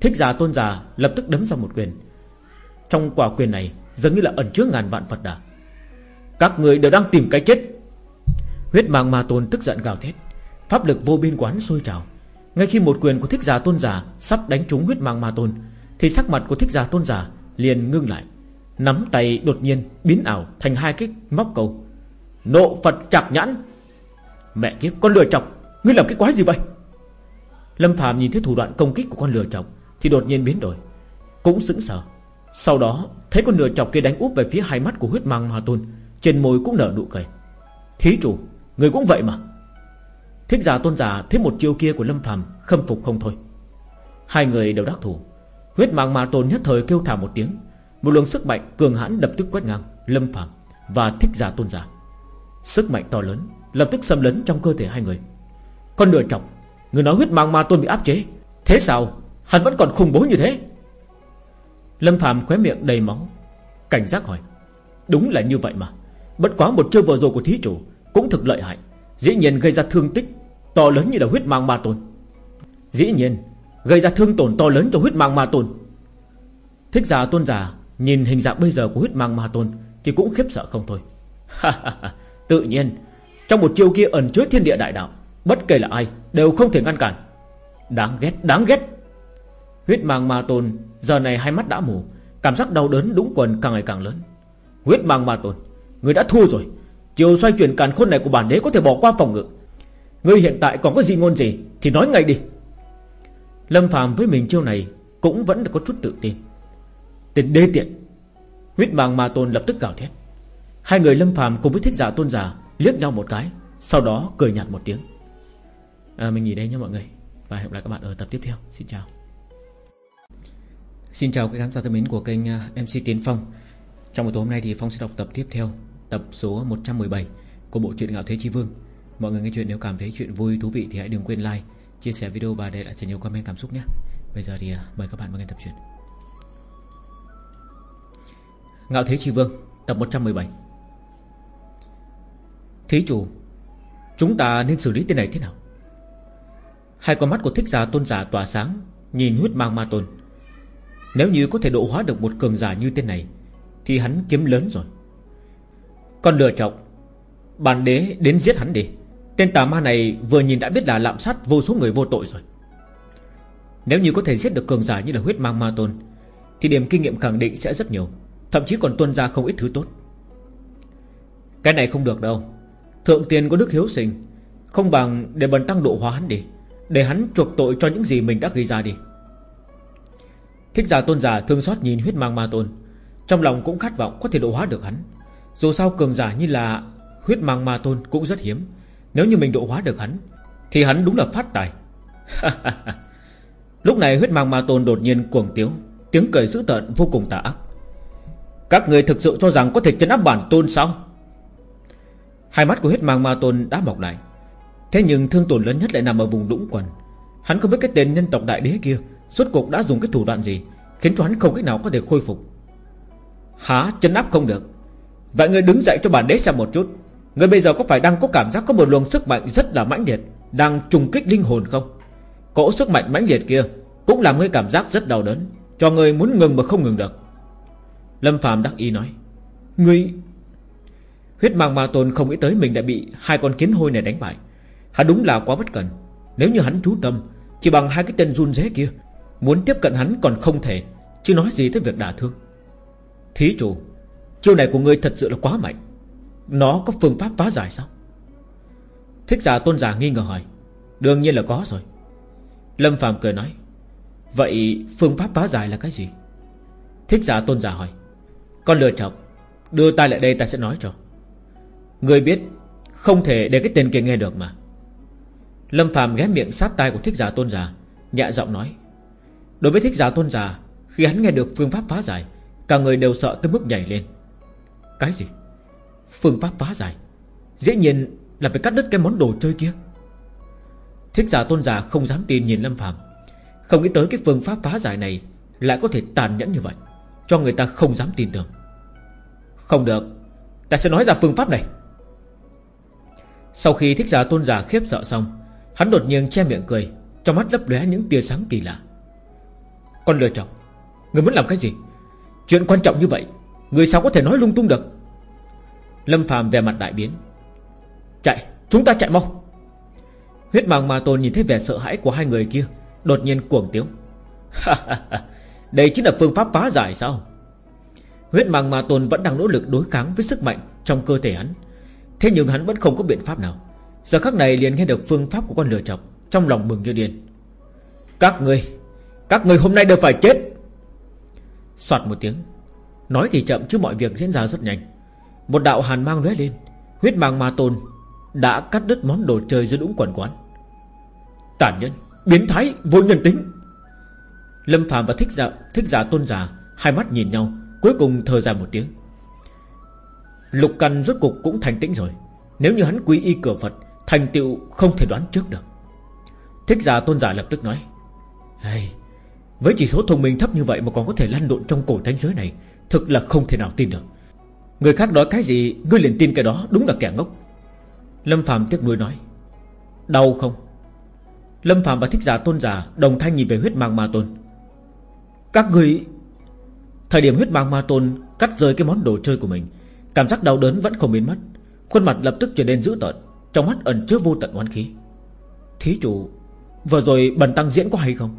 Thích giả tôn giả lập tức đấm ra một quyền. Trong quả quyền này Dường như là ẩn chứa ngàn vạn Phật đà. Các người đều đang tìm cái chết. Huyết mang ma tôn tức giận gào thét. Pháp lực vô biên quán sôi trào. Ngay khi một quyền của thích giả tôn giả Sắp đánh trúng huyết mang ma tôn thì sắc mặt của thích giả tôn giả liền ngưng lại, Nắm tay đột nhiên biến ảo Thành hai cái móc cầu. Nộ Phật chặt nhãn, Mẹ kiếp, con lừa chọc, Ngươi làm cái quái gì vậy? Lâm Phạm nhìn thấy thủ đoạn công kích của con lừa chọc Thì đột nhiên biến đổi, Cũng sững sờ. Sau đó, thấy con lừa chọc kia đánh úp về phía hai mắt của huyết mang ma tôn, Trên môi cũng nở nụ cười. Thí chủ, Người cũng vậy mà. Thích giả tôn giả thấy một chiêu kia của Lâm Phạm Khâm phục không thôi. Hai người đều đắc thủ. Huyết mang ma tôn nhất thời kêu thả một tiếng. Một luồng sức mạnh cường hãn đập tức quét ngang, Lâm Phạm và thích giả tôn giả. Sức mạnh to lớn Lập tức xâm lấn trong cơ thể hai người. Con lựa trọng, Người nói huyết mang ma tôn bị áp chế. Thế sao? Hắn vẫn còn khủng bố như thế. Lâm Phạm khóe miệng đầy máu. Cảnh giác hỏi, Đúng là như vậy mà. Bất quá một chiêu vừa rồi của thí chủ Cũng thực lợi hại. Dĩ nhiên gây ra thương tích To lớn như là huyết mang ma tôn. Dĩ nhiên Gây ra thương tổn to lớn cho huyết mang ma tôn Thích giả tôn giả Nhìn hình dạng bây giờ của huyết mang ma tôn Thì cũng khiếp sợ không thôi. Tự nhiên, Trong một chiêu kia ẩn chứa thiên địa đại đạo, Bất kể là ai đều không thể ngăn cản. Đáng ghét đáng ghét. Huyết mang ma tôn Giờ này hai mắt đã mù, Cảm giác đau đớn đúng quần càng ngày càng lớn. Huyết mang ma tôn Người đã thua rồi. Chiều xoay chuyển càn khôn này của bản đế có thể bỏ qua phòng ngự. Ngươi hiện tại còn có gì ngôn gì Thì nói ngay đi. Lâm Phạm với mình chiêu này Cũng vẫn có chút tự tin. Tên đê tiện Huyết mạng ma tôn lập tức gào thét. Hai người lâm Phạm cùng với thích giả tôn giả Liếc nhau một cái Sau đó cười nhạt một tiếng. À, Mình nghỉ đây nha mọi người Và hẹn gặp lại các bạn ở tập tiếp theo. Xin chào. Xin chào các khán giả thân mến của kênh à, MC Tiến Phong. Trong buổi tối hôm nay thì Phong sẽ đọc tập tiếp theo Tập số 117 Của bộ truyện Ngạo Thế Chi Vương. Mọi người nghe chuyện nếu cảm thấy chuyện vui thú vị Thì hãy đừng quên like Chia sẻ video và để lại cho nhiều comment cảm xúc nhé. Bây giờ thì à, mời các bạn vào nghe tập truyện. Ngạo Thế Chi Vương, Tập 117 Thí chủ, Chúng ta nên xử lý tên này thế nào? Hai con mắt của thích giả tôn giả tỏa sáng, Nhìn huyết mang ma tôn. Nếu như có thể độ hóa được một cường giả như tên này, Thì hắn kiếm lớn rồi. Còn lừa chọc Bản đế đến giết hắn đi. Tên tà ma này vừa nhìn đã biết là lạm sát vô số người vô tội rồi. Nếu như có thể giết được cường giả như là huyết mang ma tôn, Thì điểm kinh nghiệm khẳng định sẽ rất nhiều, Thậm chí còn tuân ra không ít thứ tốt. Cái này không được đâu. Thượng tiền có đức hiếu sinh, Không bằng để bần tăng độ hóa hắn đi, Để hắn chuộc tội cho những gì mình đã gây ra đi. Thích giả tôn giả thương xót nhìn huyết mang ma tôn, Trong lòng cũng khát vọng có thể độ hóa được hắn. Dù sao cường giả như là Huyết mang ma tôn cũng rất hiếm nếu như mình độ hóa được hắn, Thì hắn đúng là phát tài. Lúc này huyết mang ma tôn đột nhiên cuồng tiếu, Tiếng cười dữ tợn vô cùng tà ác. Các người thực sự cho rằng có thể chấn áp bản tôn sao? Hai mắt của huyết mang ma tôn đã mọc lại. Thế nhưng thương tổn lớn nhất lại nằm ở vùng đũng quần. Hắn không biết cái tên nhân tộc đại đế kia Suốt cuộc đã dùng cái thủ đoạn gì Khiến cho hắn không cách nào có thể khôi phục. Hả chân áp không được. Vậy người đứng dậy cho bản đế xem một chút. Người bây giờ có phải đang có cảm giác Có một luồng sức mạnh rất là mãnh liệt, Đang trùng kích linh hồn không? Cỗ sức mạnh mãnh liệt kia Cũng làm người cảm giác rất đau đớn, Cho người muốn ngừng mà không ngừng được. Lâm Phạm đắc ý nói Người Huyết mang ma tôn không nghĩ tới mình đã bị Hai con kiến hôi này đánh bại. Hắn đúng là quá bất cần. Nếu như hắn chú tâm, Chỉ bằng hai cái tên run rế kia, Muốn tiếp cận hắn còn không thể, Chứ nói gì tới việc đả thương. Thí chủ, Chiêu này của ngươi thật sự là quá mạnh. Nó có phương pháp phá giải sao? Thích giả tôn giả nghi ngờ hỏi. Đương nhiên là có rồi. Lâm Phạm cười nói. Vậy phương pháp phá giải là cái gì? Thích giả tôn giả hỏi. Con lừa chọc Đưa tay lại đây ta sẽ nói cho. Người biết, Không thể để cái tên kia nghe được mà. Lâm Phạm ghé miệng sát tay của thích giả tôn giả, Nhẹ giọng nói. Đối với thích giả tôn giả, Khi hắn nghe được phương pháp phá giải, Cả người đều sợ tới mức nhảy lên. Cái gì? Phương pháp phá giải. Dễ nhiên là phải cắt đứt cái món đồ chơi kia. Thích giả tôn giả không dám tin nhìn Lâm Phạm Không nghĩ tới cái phương pháp phá giải này Lại có thể tàn nhẫn như vậy, Cho người ta không dám tin tưởng. Không được, Ta sẽ nói ra phương pháp này. Sau khi thích giả tôn giả khiếp sợ xong, Hắn đột nhiên che miệng cười, Trong mắt lấp lóe những tia sáng kỳ lạ. Con lừa chọc, Người muốn làm cái gì? Chuyện quan trọng như vậy, Người sao có thể nói lung tung được? Lâm phàm về mặt đại biến. Chạy, chúng ta chạy mau. Huyết màng ma tôn nhìn thấy vẻ sợ hãi của hai người kia, Đột nhiên cuồng tiếng Đây chính là phương pháp phá giải sao? Huyết màng ma tôn vẫn đang nỗ lực đối kháng với sức mạnh Trong cơ thể hắn. Thế nhưng hắn vẫn không có biện pháp nào. Giờ khắc này liền nghe được phương pháp của con lừa chọc, Trong lòng mừng như điên. Các người Các người hôm nay đều phải chết. Xoạt một tiếng. Nói thì chậm chứ mọi việc diễn ra rất nhanh. Một đạo hàn mang lóe lên Huyết mang ma tôn Đã cắt đứt món đồ chơi giữa đũng quần quán. Tản nhân Biến thái vô nhân tính. Lâm phàm và thích giả, thích giả tôn giả Hai mắt nhìn nhau Cuối cùng thở dài một tiếng. Lục căn rốt cục cũng thành tĩnh rồi. Nếu như hắn quý y cửa Phật Thành tựu không thể đoán trước được. Thích giả tôn giả lập tức nói hey, với chỉ số thông minh thấp như vậy mà còn có thể lăn lộn trong cổ thánh giới này Thực là không thể nào tin được. Người khác nói cái gì, Ngươi liền tin cái đó, đúng là kẻ ngốc. Lâm Phạm tiếc nuối nói, Đau không? Lâm Phạm và thích giả tôn giả Đồng thanh nhìn về huyết mang ma tôn. Các người Thời điểm huyết mang ma tôn Cắt rơi cái món đồ chơi của mình, Cảm giác đau đớn vẫn không biến mất. Khuôn mặt lập tức trở nên dữ tợn, Trong mắt ẩn chứa vô tận oán khí. Thí chủ, Vừa rồi bần tăng diễn có hay không?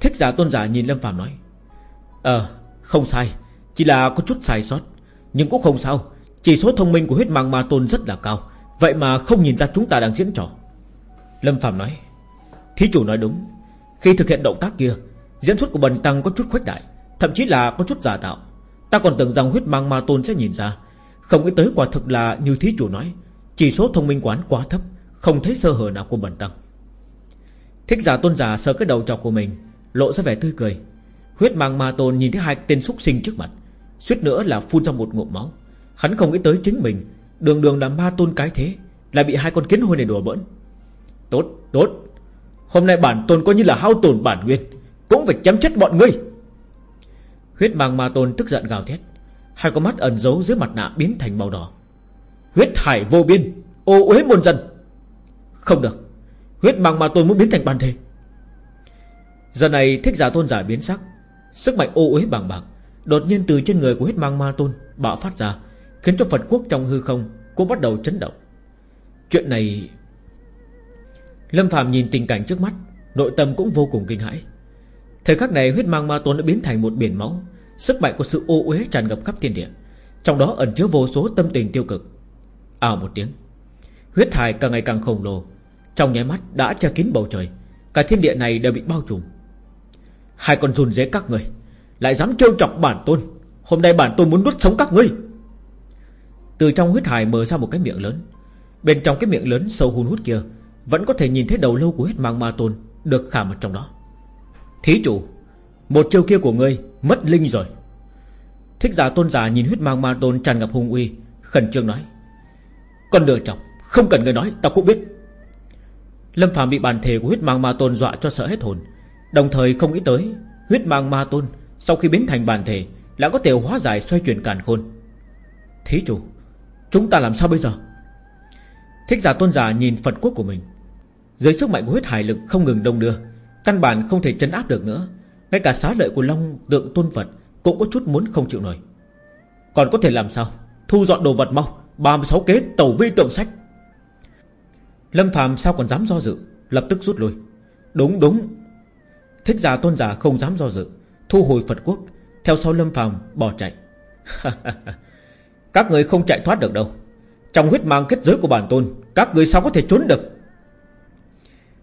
Thích giả tôn giả nhìn Lâm Phạm nói Ờ không sai, Chỉ là có chút sai sót. Nhưng cũng không sao. Chỉ số thông minh của huyết mang ma tôn rất là cao. Vậy mà không nhìn ra chúng ta đang diễn trò. Lâm Phạm nói, Thí chủ nói đúng. Khi thực hiện động tác kia, Diễn xuất của bần tăng có chút khuếch đại, Thậm chí là có chút giả tạo. Ta còn tưởng rằng huyết mang ma tôn sẽ nhìn ra. Không nghĩ tới quả thực là như thí chủ nói, Chỉ số thông minh quán quá thấp, Không thấy sơ hở nào của bần tăng. Thích giả tôn giả sờ cái đầu trọc của mình, Lộ ra vẻ tươi cười. Huyết mang ma tôn nhìn thấy hai tên xúc sinh trước mặt. Suýt nữa là phun ra một ngụm máu. Hắn không nghĩ tới chính mình. Đường đường là ma tôn cái thế Lại bị hai con kiến hôi này đùa bỡn. Tốt, tốt. Hôm nay bản tôn coi như là hao tổn bản nguyên Cũng phải chém chết bọn ngươi. Huyết mang ma tôn tức giận gào thét. Hai con mắt ẩn giấu dưới mặt nạ biến thành màu đỏ. Huyết hải vô biên Ô uế môn dân. Không được. Huyết mang ma tôn muốn biến thành bản thể Giờ này thích giả tôn giả biến sắc Sức mạnh ô uế bằng bạc. Đột nhiên từ trên người của huyết mang ma tôn Bạo phát ra, Khiến cho Phật quốc trong hư không Cũng bắt đầu chấn động. Chuyện này, Lâm Phạm nhìn tình cảnh trước mắt, Nội tâm cũng vô cùng kinh hãi. Thời khắc này huyết mang ma tôn đã biến thành một biển máu, Sức mạnh của sự ô uế tràn ngập khắp thiên địa, Trong đó ẩn chứa vô số tâm tình tiêu cực. Ào một tiếng, Huyết thải càng ngày càng khổng lồ, Trong nháy mắt đã che kín bầu trời, Cả thiên địa này đều bị bao trùm. Hai con run dế các người lại dám trêu chọc bản tôn. Hôm nay bản tôn muốn nuốt sống các ngươi. Từ trong huyết hài mở ra một cái miệng lớn. Bên trong cái miệng lớn sâu hun hút kia Vẫn có thể nhìn thấy đầu lâu của huyết mang ma tôn Được khảm ở trong đó. Thí chủ, Một chiêu kia của ngươi mất linh rồi. Thích giả tôn giả nhìn huyết mang ma tôn tràn ngập hung uy, Khẩn trương nói. Con lừa chọc, Không cần người nói, ta cũng biết. Lâm Phạm bị bản thể của huyết mang ma tôn dọa cho sợ hết hồn, Đồng thời không nghĩ tới Huyết mang ma tôn sau khi biến thành bản thể Lại có thể hóa giải xoay chuyển càn khôn. Thí chủ, Chúng ta làm sao bây giờ? Thích giả tôn giả nhìn Phật quốc của mình. Dưới sức mạnh của huyết hải lực không ngừng đông đưa, Căn bản không thể chấn áp được nữa. Ngay cả xá lợi của Long tượng tôn Phật Cũng có chút muốn không chịu nổi. Còn có thể làm sao? Thu dọn đồ vật mau 36 kế tàu vi tượng sách. Lâm Phạm sao còn dám do dự? Lập tức rút lui. Đúng đúng. Thích giả tôn giả không dám do dự. Thu hồi Phật quốc, Theo sau Lâm Phàm bỏ chạy. Các người không chạy thoát được đâu. Trong huyết mang kết giới của bản tôn, Các người sao có thể trốn được?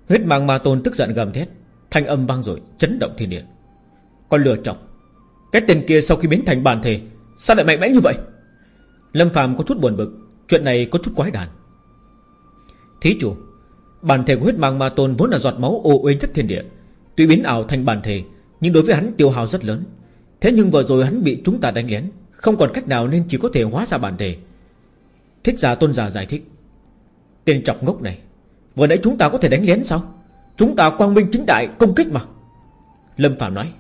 Huyết mang ma tôn tức giận gầm thét, Thanh âm vang rồi chấn động thiên địa. Con lừa chọc, Cái tên kia sau khi biến thành bản thể, Sao lại mạnh mẽ như vậy? Lâm Phàm có chút buồn bực, Chuyện này có chút quái đản. Thí chủ, Bản thể của huyết mang ma tôn vốn là giọt máu ô uế nhất thiên địa, Tuy biến ảo thành bản thể nhưng đối với hắn tiêu hao rất lớn. Thế nhưng vừa rồi hắn bị chúng ta đánh lén Không còn cách nào nên chỉ có thể hóa ra bản thể. Thích giả tôn giả giải thích. Tên chọc ngốc này Vừa nãy chúng ta có thể đánh lén sao? Chúng ta quang minh chính đại công kích mà. Lâm Phạm nói.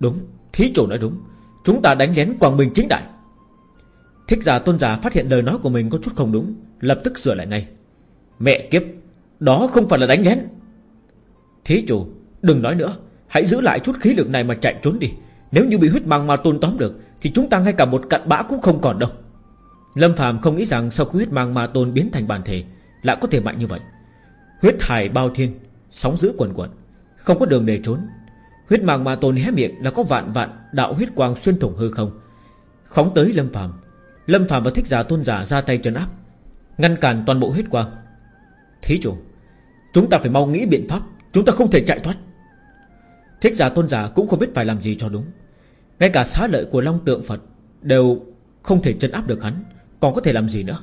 Đúng, thí chủ nói đúng. Chúng ta đánh lén quang minh chính đại. Thích giả tôn giả phát hiện lời nói của mình có chút không đúng Lập tức sửa lại ngay. Mẹ kiếp Đó không phải là đánh lén. Thí chủ Đừng nói nữa. Hãy giữ lại chút khí lực này mà chạy trốn đi. Nếu như bị huyết mang ma tôn tóm được, Thì chúng ta ngay cả một cặn bã cũng không còn đâu. Lâm Phạm không nghĩ rằng sau khi huyết mang ma tôn biến thành bản thể, Lại có thể mạnh như vậy. Huyết hải bao thiên, Sóng giữ quần quần Không có đường để trốn. Huyết mang ma tôn hé miệng là có vạn vạn đạo huyết quang xuyên thủng hư không. Khóng tới Lâm Phạm Lâm Phạm và thích giả tôn giả ra tay trấn áp, Ngăn cản toàn bộ huyết quang. Thí chủ, Chúng ta phải mau nghĩ biện pháp, Chúng ta không thể chạy thoát. Thích giả tôn giả cũng không biết phải làm gì cho đúng. Ngay cả xá lợi của Long Tượng Phật Đều không thể chân áp được hắn, Còn có thể làm gì nữa?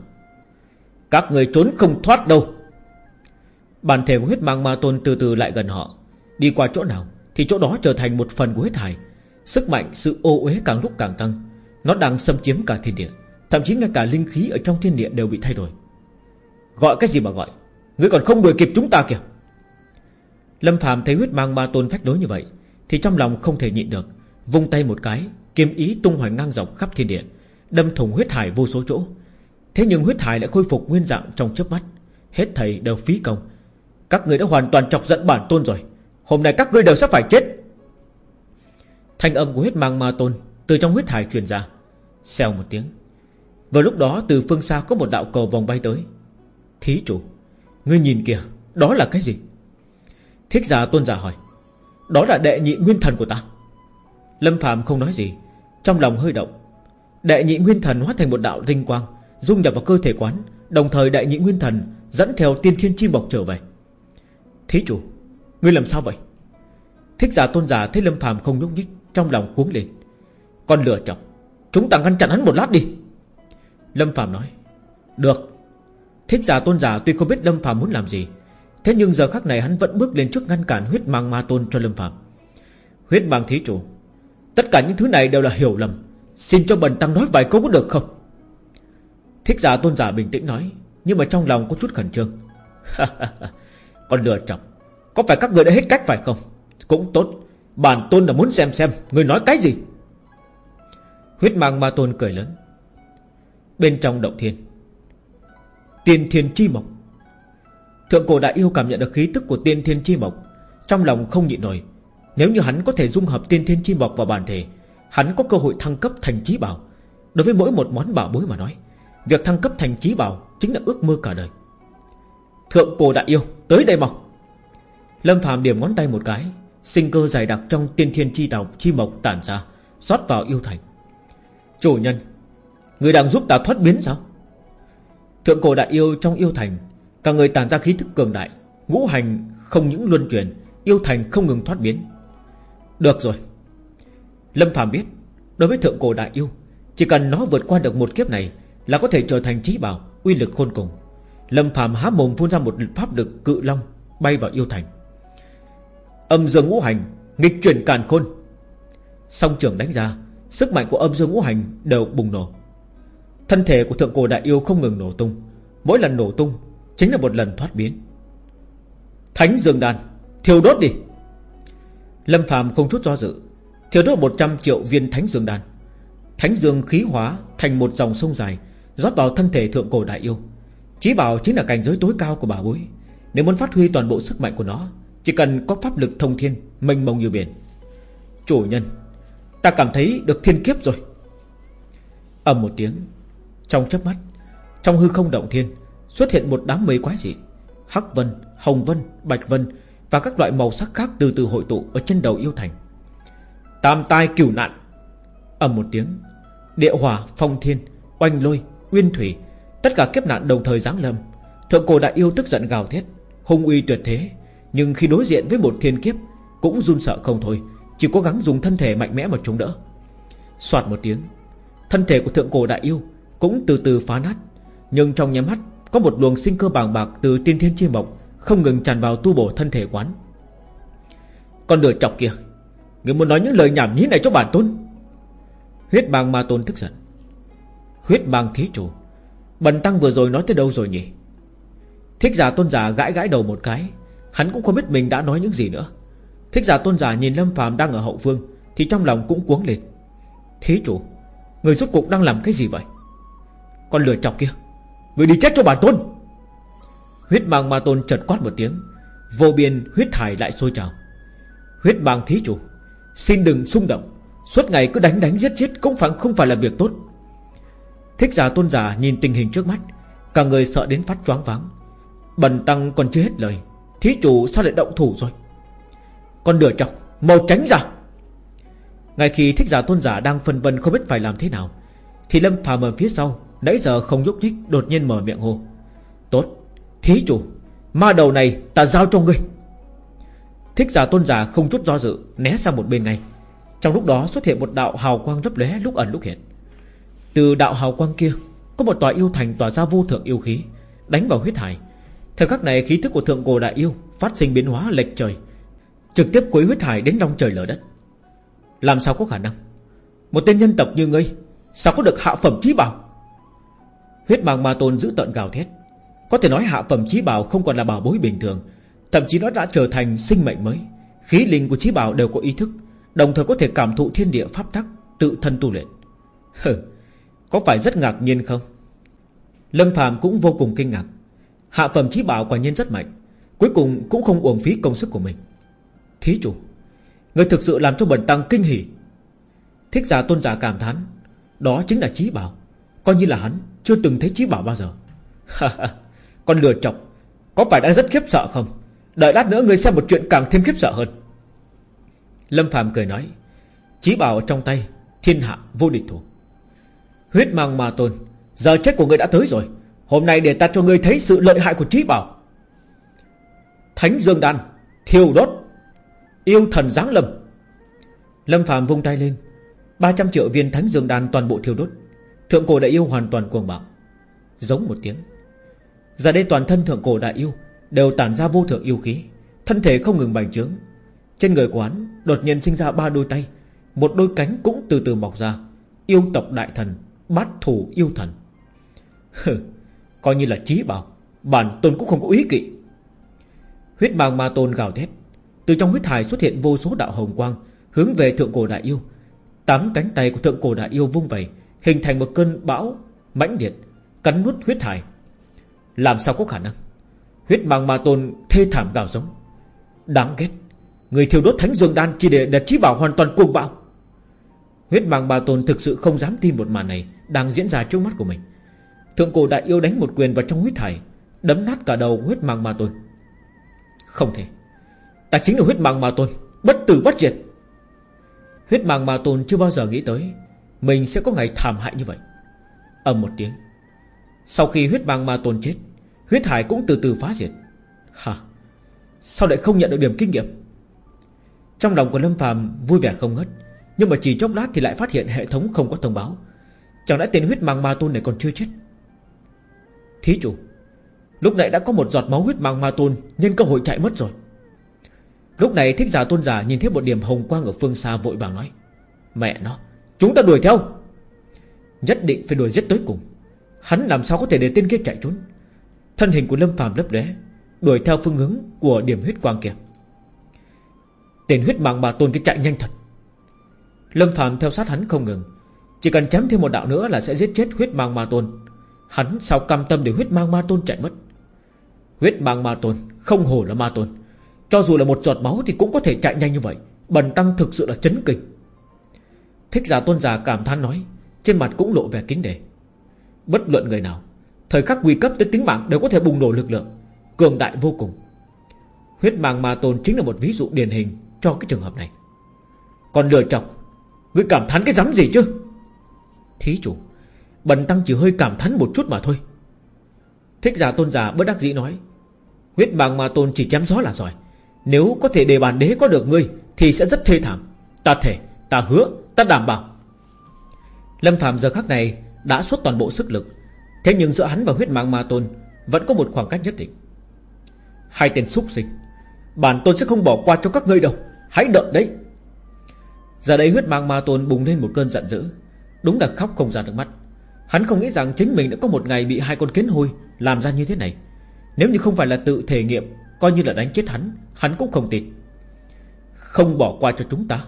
Các người trốn không thoát đâu. Bản thể của huyết mang ma tôn từ từ lại gần họ. Đi qua chỗ nào Thì chỗ đó trở thành một phần của huyết hải. Sức mạnh, sự ô uế càng lúc càng tăng. Nó đang xâm chiếm cả thiên địa. Thậm chí ngay cả linh khí ở trong thiên địa đều bị thay đổi. Gọi cái gì mà gọi? Ngươi còn không đuổi kịp chúng ta kìa. Lâm Phạm thấy huyết mang ma tôn phách đối như vậy, Thì trong lòng không thể nhịn được, Vung tay một cái, Kiếm ý tung hoành ngang dọc khắp thiên địa, Đâm thủng huyết hải vô số chỗ. Thế nhưng huyết hải lại khôi phục nguyên dạng trong chớp mắt. Hết thầy đều phí công. Các người đã hoàn toàn chọc giận bản tôn rồi. Hôm nay các ngươi đều sẽ phải chết. Thanh âm của huyết mang ma tôn Từ trong huyết hải truyền ra. Xèo một tiếng. Vào lúc đó từ phương xa có một đạo cầu vòng bay tới. Thí chủ, Ngươi nhìn kìa, Đó là cái gì? Thích giả tôn giả hỏi, Đó là đệ nhị nguyên thần của ta? Lâm Phạm không nói gì, Trong lòng hơi động. Đệ nhị nguyên thần hóa thành một đạo tinh quang, Dung nhập vào cơ thể quán, Đồng thời đệ nhị nguyên thần Dẫn theo tiên thiên chim bọc trở về. Thí chủ, Ngươi làm sao vậy? Thích giả tôn giả thấy Lâm Phạm không nhúc nhích, Trong lòng cuống lên. Con lừa chọc, Chúng ta ngăn chặn hắn một lát đi. Lâm Phạm nói, Được. Thích giả tôn giả tuy không biết Lâm Phạm muốn làm gì Thế nhưng giờ khắc này hắn vẫn bước lên trước ngăn cản huyết mang ma tôn cho Lâm Phạm. Huyết mang thí chủ, Tất cả những thứ này đều là hiểu lầm. Xin cho bần tăng nói vài câu có được không? Thích giả tôn giả bình tĩnh nói, Nhưng mà trong lòng có chút khẩn trương. Con lừa chọc, Có phải các người đã hết cách phải không? Cũng tốt, Bản tôn là muốn xem xem Người nói cái gì. Huyết mang ma tôn cười lớn. Bên trong động thiên tiền thiên chi mộc Thượng cổ đại yêu cảm nhận được khí tức của tiên thiên chi mộc, Trong lòng không nhịn nổi. Nếu như hắn có thể dung hợp tiên thiên chi mộc vào bản thể, Hắn có cơ hội thăng cấp thành trí bảo. Đối với mỗi một món bảo bối mà nói, Việc thăng cấp thành trí bảo Chính là ước mơ cả đời. Thượng cổ đại yêu, tới đây mọc. Lâm phàm điểm ngón tay một cái, Sinh cơ dài đặc trong tiên thiên chi tộc, Chi mộc tản ra, rót vào yêu thành. Chủ nhân, Người đang giúp ta thoát biến sao? Thượng cổ đại yêu trong yêu thành Cả người tàn ra khí thức cường đại, Ngũ hành không những luân chuyển, Yêu thành không ngừng thoát biến. Được rồi. Lâm Phạm biết, Đối với thượng cổ đại yêu, Chỉ cần nó vượt qua được một kiếp này Là có thể trở thành trí bảo, Uy lực khôn cùng. Lâm Phạm há mồm phun ra một pháp lực cự long, Bay vào yêu thành. Âm dương ngũ hành Nghịch chuyển càn khôn. Song trưởng đánh ra Sức mạnh của âm dương ngũ hành đều bùng nổ. Thân thể của thượng cổ đại yêu không ngừng nổ tung, Mỗi lần nổ tung Chính là một lần thoát biến. Thánh dương đan, Thiêu đốt đi. Lâm phàm không chút do dự, thiêu đốt 100 triệu viên thánh dương đan. Thánh dương khí hóa thành một dòng sông dài, rót vào thân thể thượng cổ đại yêu. Chí bảo chính là cảnh giới tối cao của bà bối. Nếu muốn phát huy toàn bộ sức mạnh của nó, Chỉ cần có pháp lực thông thiên, Mênh mông như biển. Chủ nhân, Ta cảm thấy được thiên kiếp rồi. Ầm một tiếng, Trong chớp mắt, Trong hư không động thiên Xuất hiện một đám mây quái dị. Hắc vân, hồng vân, bạch vân Và các loại màu sắc khác từ từ hội tụ Ở chân đầu yêu thành. Tam tai cửu nạn. Ầm một tiếng Địa hỏa, phong thiên, oanh lôi, uyên thủy Tất cả kiếp nạn đồng thời giáng lâm. Thượng cổ đại yêu tức giận gào thét Hung uy tuyệt thế Nhưng khi đối diện với một thiên kiếp Cũng run sợ không thôi Chỉ cố gắng dùng thân thể mạnh mẽ mà chống đỡ. Xoạt một tiếng Thân thể của thượng cổ đại yêu Cũng từ từ phá nát Nhưng trong nháy mắt có một luồng sinh cơ bàng bạc từ tiên thiên chi mộc Không ngừng tràn vào tu bổ thân thể quán. Con lửa chọc kia Người muốn nói những lời nhảm nhí này cho bản tôn. Huyết bang ma tôn tức giận. Huyết bang thí chủ, Bần tăng vừa rồi nói tới đâu rồi nhỉ? Thích giả tôn giả gãi gãi đầu một cái, Hắn cũng không biết mình đã nói những gì nữa. Thích giả tôn giả nhìn Lâm phàm đang ở hậu phương, Thì trong lòng cũng cuống lên. Thí chủ, Người rốt cuộc đang làm cái gì vậy? Con lửa chọc kia Người đi chết cho bản tôn. Huyết mang ma tôn chợt quát một tiếng. Vô biên huyết thải lại sôi trào. Huyết mang thí chủ, Xin đừng xung động. Suốt ngày cứ đánh đánh giết giết Cũng phải không phải là việc tốt. Thích giả tôn giả nhìn tình hình trước mắt, Cả người sợ đến phát choáng váng. Bần tăng còn chưa hết lời, Thí chủ sao lại động thủ rồi? Con đửa chọc Màu tránh ra. Ngay khi thích giả tôn giả đang phân vân không biết phải làm thế nào, Thì Lâm phàm ở phía sau Nãy giờ không nhúc nhích, đột nhiên mở miệng hô. Tốt, Thí chủ, Ma đầu này ta giao cho ngươi. Thích giả tôn giả không chút do dự, Né sang một bên ngay. Trong lúc đó xuất hiện một đạo hào quang lấp lóe lúc ẩn lúc hiện. Từ đạo hào quang kia, Có một tòa yêu thành tỏa ra vô thượng yêu khí, Đánh vào huyết hải. Theo khắc này khí thức của thượng cổ đại yêu Phát sinh biến hóa lệch trời, Trực tiếp quấy huyết hải đến long trời lở đất. Làm sao có khả năng? Một tên nhân tộc như ngươi, Sao có được hạ phẩm trí bảo? Huyết mang ma tôn giữ tận gào thét. Có thể nói hạ phẩm trí bảo không còn là bảo bối bình thường Thậm chí nó đã trở thành sinh mệnh mới. Khí linh của trí bảo đều có ý thức Đồng thời có thể cảm thụ thiên địa pháp tắc Tự thân tu luyện. Hừ, Có phải rất ngạc nhiên không? Lâm phàm cũng vô cùng kinh ngạc. Hạ phẩm trí bảo quả nhiên rất mạnh Cuối cùng cũng không uổng phí công sức của mình. Thí chủ Người thực sự làm cho bần tăng kinh hỉ. Thích giả tôn giả cảm thán Đó chính là trí bảo Coi như là hắn chưa từng thấy trí bảo bao giờ. Con lừa chọc, Có phải đã rất khiếp sợ không? Đợi lát nữa người xem một chuyện càng thêm khiếp sợ hơn. Lâm Phạm cười nói, chí bảo trong tay, Thiên hạ vô địch thủ. Huyết mang ma tôn, Giờ chết của người đã tới rồi, Hôm nay để ta cho ngươi thấy sự lợi hại của trí bảo. Thánh Dương Đan, Thiêu đốt, Yêu thần giáng lâm. Lâm Phạm vung tay lên 300 triệu viên thánh dương đan toàn bộ thiêu đốt. Thượng cổ đại yêu hoàn toàn cuồng bạo. Giống một tiếng. Giờ đây toàn thân thượng cổ đại yêu Đều tản ra vô thượng yêu khí, Thân thể không ngừng bành trướng. Trên người quán đột nhiên sinh ra ba đôi tay, Một đôi cánh cũng từ từ mọc ra, Yêu tộc đại thần, Bát thủ yêu thần. Hừ, Coi như là trí bảo, Bản tôn cũng không có ý kỵ. Huyết mang ma tôn gào thét, từ trong huyết hải xuất hiện vô số đạo hồng quang Hướng về thượng cổ đại yêu. Tám cánh tay của thượng cổ đại yêu vung vẩy Hình thành một cơn bão mãnh liệt, Cắn nuốt huyết hải. Làm sao có khả năng? Huyết mang ma tôn thê thảm gào giống. Đáng ghét, Người thiêu đốt thánh dương đan chỉ để đặt trí bảo hoàn toàn cuồng bạo. Huyết mang ma tôn thực sự không dám tin một màn này Đang diễn ra trước mắt của mình. Thượng cổ đại yêu đánh một quyền vào trong huyết hải, Đấm nát cả đầu huyết mang ma tôn. Không thể. Ta chính là huyết mang ma tôn, Bất tử bất diệt. Huyết mang ma tôn chưa bao giờ nghĩ tới mình sẽ có ngày thảm hại như vậy. Ầm một tiếng. Sau khi huyết bang ma tôn chết, Huyết hải cũng từ từ phá diệt. Hả? Sao lại không nhận được điểm kinh nghiệm? Trong lòng của Lâm phàm vui vẻ không ngất Nhưng mà chỉ chốc lát thì lại phát hiện hệ thống không có thông báo. Chẳng lẽ tên huyết mang ma tôn này còn chưa chết? Thí chủ, Lúc nãy đã có một giọt máu huyết mang ma tôn Nhân cơ hội chạy mất rồi. Lúc này thích giả tôn giả nhìn thấy một điểm hồng quang ở phương xa vội vàng nói, Mẹ nó Chúng ta đuổi theo. Nhất định phải đuổi giết tới cùng. Hắn làm sao có thể để tên kia chạy trốn? Thân hình của Lâm phàm lấp lóe, Đuổi theo phương hướng của điểm huyết quang kia. Tên huyết mạng bà tôn kia chạy nhanh thật. Lâm phàm theo sát hắn không ngừng. Chỉ cần chém thêm một đạo nữa là sẽ giết chết huyết mang ma tôn. Hắn sao cam tâm để huyết mang ma tôn chạy mất? Huyết mang ma tôn Không hổ là ma tôn. Cho dù là một giọt máu thì cũng có thể chạy nhanh như vậy. Bần tăng thực sự là chấn kinh. Thích giả tôn giả cảm than nói Trên mặt cũng lộ vẻ kính đề Bất luận người nào Thời khắc nguy cấp tới tính mạng đều có thể bùng nổ lực lượng Cường đại vô cùng. Huyết mang ma tôn chính là một ví dụ điển hình Cho cái trường hợp này. Còn lừa chọc Ngươi cảm thán cái rắm gì chứ? Thí chủ Bần tăng chỉ hơi cảm thán một chút mà thôi. Thích giả tôn giả bất đắc dĩ nói Huyết mạng ma tôn chỉ chém gió là giỏi. Nếu có thể để bàn đế có được ngươi Thì sẽ rất thê thảm. Ta thể, ta hứa, ta đảm bảo. Lâm Phạm giờ khắc này Đã xuất toàn bộ sức lực. Thế nhưng giữa hắn và huyết mạng ma tôn Vẫn có một khoảng cách nhất định. Hai tên xúc sinh, Bản tôn sẽ không bỏ qua cho các ngươi đâu. Hãy đợi đấy. Giờ đây huyết mang ma tôn bùng lên một cơn giận dữ. Đúng là khóc không ra được mắt. Hắn không nghĩ rằng chính mình đã có một ngày bị hai con kiến hôi Làm ra như thế này. Nếu như không phải là tự thể nghiệm, Coi như là đánh chết hắn Hắn cũng không tin. Không bỏ qua cho chúng ta.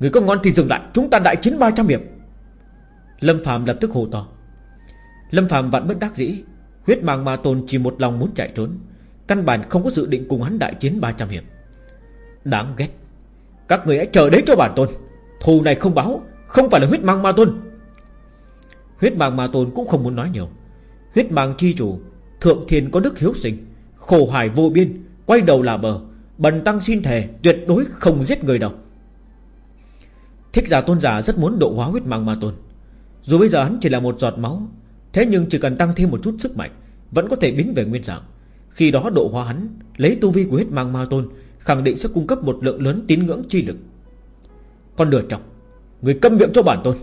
Người có ngon thì dừng lại, Chúng ta đại chiến 300 hiệp. Lâm Phạm lập tức hồ to. Lâm Phạm vẫn bất đắc dĩ, Huyết mang ma tôn chỉ một lòng muốn chạy trốn, Căn bản không có dự định cùng hắn đại chiến 300 hiệp. Đáng ghét. Các người hãy chờ đấy cho bản tôn. Thù này không báo, Không phải là huyết mang ma tôn. Huyết mang ma tôn cũng không muốn nói nhiều. Huyết mang chi chủ, Thượng thiên có đức hiếu sinh, Khổ hải vô biên, Quay đầu là bờ, Bần tăng xin thề, Tuyệt đối không giết người đâu. Thích giả tôn giả rất muốn độ hóa huyết mang ma tôn Dù bây giờ hắn chỉ là một giọt máu, Thế nhưng chỉ cần tăng thêm một chút sức mạnh, Vẫn có thể biến về nguyên dạng. Khi đó độ hóa hắn, Lấy tu vi của huyết mang ma tôn Khẳng định sẽ cung cấp một lượng lớn tín ngưỡng chi lực. Con lừa chọc, Người câm miệng cho bản tôn.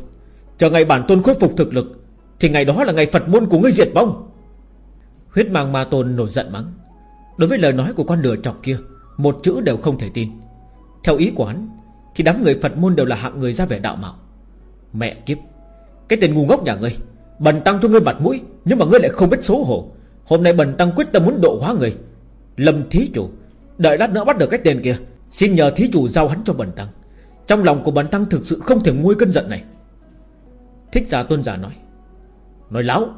Chờ ngày bản tôn khôi phục thực lực, Thì ngày đó là ngày Phật môn của ngươi diệt vong. Huyết mang ma tôn nổi giận mắng. Đối với lời nói của con lừa chọc kia, Một chữ đều không thể tin. Theo ý của hắn thì đám người Phật môn đều là hạng người ra vẻ đạo mạo. Mẹ kiếp, Cái tên ngu ngốc nhà ngươi, Bần tăng cho ngươi mặt mũi, Nhưng mà ngươi lại không biết xấu hổ. Hôm nay bần tăng quyết tâm muốn độ hóa người Lâm thí chủ, Đợi lát nữa bắt được cái tên kia, Xin nhờ thí chủ giao hắn cho bần tăng. Trong lòng của bần tăng thực sự không thể nguôi cơn giận này. Thích giả tôn giả nói Nói láo,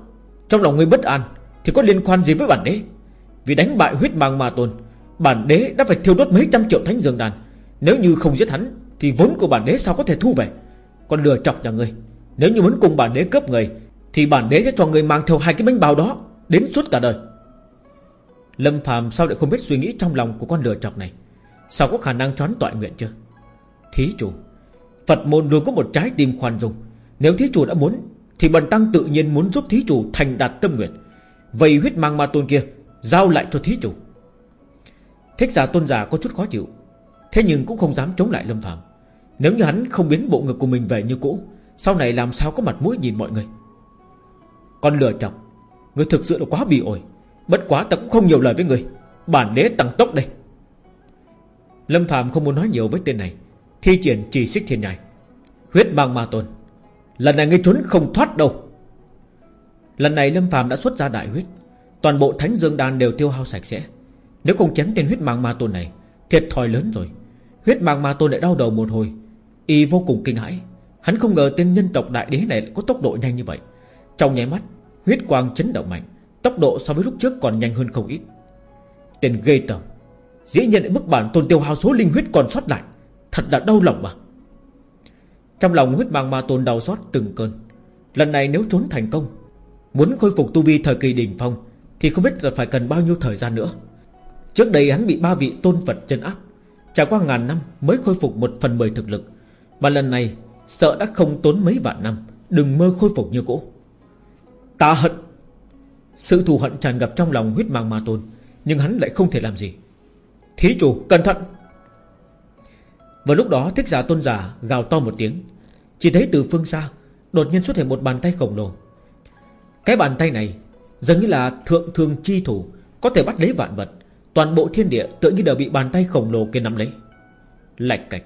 Trong lòng ngươi bất an Thì có liên quan gì với bản đế? Vì đánh bại huyết mang ma tôn, Bản đế đã phải thiêu đốt mấy trăm triệu thánh dương đàn Nếu như không giết hắn thì vốn của bản đế sao có thể thu về? Còn lừa chọc nhà ngươi. Nếu như muốn cùng bản đế cướp người, Thì bản đế sẽ cho người mang theo hai cái bánh bao đó, Đến suốt cả đời. Lâm Phạm sao lại không biết suy nghĩ trong lòng của con lừa chọc này? Sao có khả năng choán tọa nguyện chưa Thí chủ, Phật môn luôn có một trái tim khoan dung. Nếu thí chủ đã muốn, Thì bần tăng tự nhiên muốn giúp thí chủ thành đạt tâm nguyện. Vậy huyết mang ma tôn kia, Giao lại cho thí chủ. Thích giả tôn giả có chút khó chịu. Thế nhưng cũng không dám chống lại Lâm Phạm Nếu như hắn không biến bộ ngực của mình về như cũ, Sau này làm sao có mặt mũi nhìn mọi người? Con lừa chọc Người thực sự là quá bị ổi, Bất quá ta cũng không nhiều lời với người. Bản đế tăng tốc đây. Lâm Phạm không muốn nói nhiều với tên này. Thi triển chỉ xích thiên nhai, Huyết mang ma tôn. Lần này ngươi trốn không thoát đâu. Lần này Lâm Phạm đã xuất ra đại huyết. Toàn bộ thánh dương đan đều tiêu hao sạch sẽ. Nếu không chém tên huyết mang ma tôn này, Thiệt thòi lớn rồi. Huyết mạng ma tôn lại đau đầu một hồi. Y vô cùng kinh hãi. Hắn không ngờ tên nhân tộc đại đế này lại có tốc độ nhanh như vậy. Trong nháy mắt, Huyết quang chấn động mạnh, Tốc độ so với lúc trước còn nhanh hơn không ít. Tên ghê tởm, Dĩ nhiên lại bức bản tôn tiêu hao số linh huyết còn sót lại. Thật là đau lòng mà. Trong lòng huyết mang ma tôn đau xót từng cơn. Lần này nếu trốn thành công, Muốn khôi phục tu vi thời kỳ đỉnh phong, Thì không biết là phải cần bao nhiêu thời gian nữa. Trước đây hắn bị ba vị tôn Phật chân áp. Trải qua ngàn năm mới khôi phục một phần mười thực lực, Và lần này Sợ đã không tốn mấy vạn năm, Đừng mơ khôi phục như cũ. Ta hận. Sự thù hận tràn ngập trong lòng huyết mang ma tôn Nhưng hắn lại không thể làm gì. Thí chủ, cẩn thận! Vào lúc đó, thích giả tôn giả gào to một tiếng. Chỉ thấy từ phương xa, Đột nhiên xuất hiện một bàn tay khổng lồ. Cái bàn tay này, Giống như là thượng thường chi thủ, Có thể bắt lấy vạn vật. Toàn bộ thiên địa tự như đều bị bàn tay khổng lồ kia nắm lấy. Lạch cạch.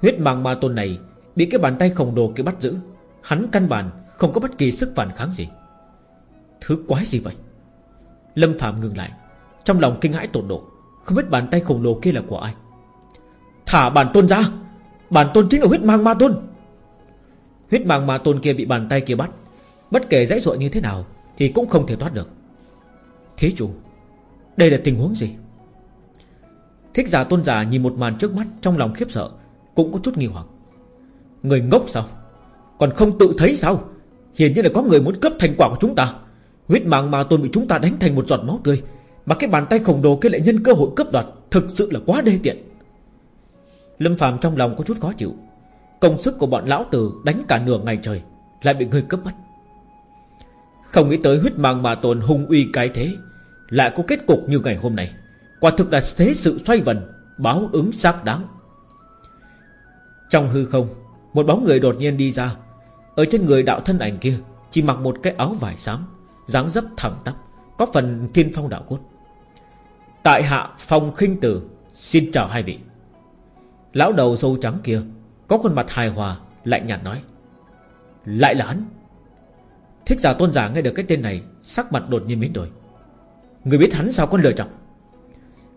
Huyết mang ma tôn này Bị cái bàn tay khổng lồ kia bắt giữ, Hắn căn bản không có bất kỳ sức phản kháng gì. Thứ quái gì vậy? Lâm Phạm ngừng lại, Trong lòng kinh hãi tột độ, Không biết bàn tay khổng lồ kia là của ai. Thả bản tôn ra! Bản tôn chính là huyết mang ma tôn! Huyết mang ma tôn kia bị bàn tay kia bắt, Bất kể dãy dội như thế nào Thì cũng không thể thoát được. Thế chủ đây là tình huống gì? Thích giả tôn giả nhìn một màn trước mắt Trong lòng khiếp sợ, Cũng có chút nghi hoặc. Người ngốc sao? Còn không tự thấy sao? Hiển nhiên là có người muốn cướp thành quả của chúng ta. Huyết mạng mà tôn bị chúng ta đánh thành một giọt máu tươi, Mà cái bàn tay khổng đồ kia lại nhân cơ hội cướp đoạt, Thực sự là quá đê tiện. Lâm Phạm trong lòng có chút khó chịu. Công sức của bọn lão tử đánh cả nửa ngày trời, Lại bị người cướp mất. Không nghĩ tới huyết mang mà tồn hung uy cái thế lại có kết cục như ngày hôm nay. Quả thực là thế sự xoay vần, Báo ứng xác đáng. Trong hư không, Một bóng người đột nhiên đi ra. Ở trên người đạo thân ảnh kia, Chỉ mặc một cái áo vải xám, dáng dấp thẳng tắp, Có phần thiên phong đạo cốt. Tại hạ phong khinh tử, Xin chào hai vị. Lão đầu dâu trắng kia, Có khuôn mặt hài hòa, Lạnh nhạt nói. Lại là hắn. Thích giả tôn giả nghe được cái tên này, Sắc mặt đột nhiên biến đổi. Người biết hắn sao con lừa chọc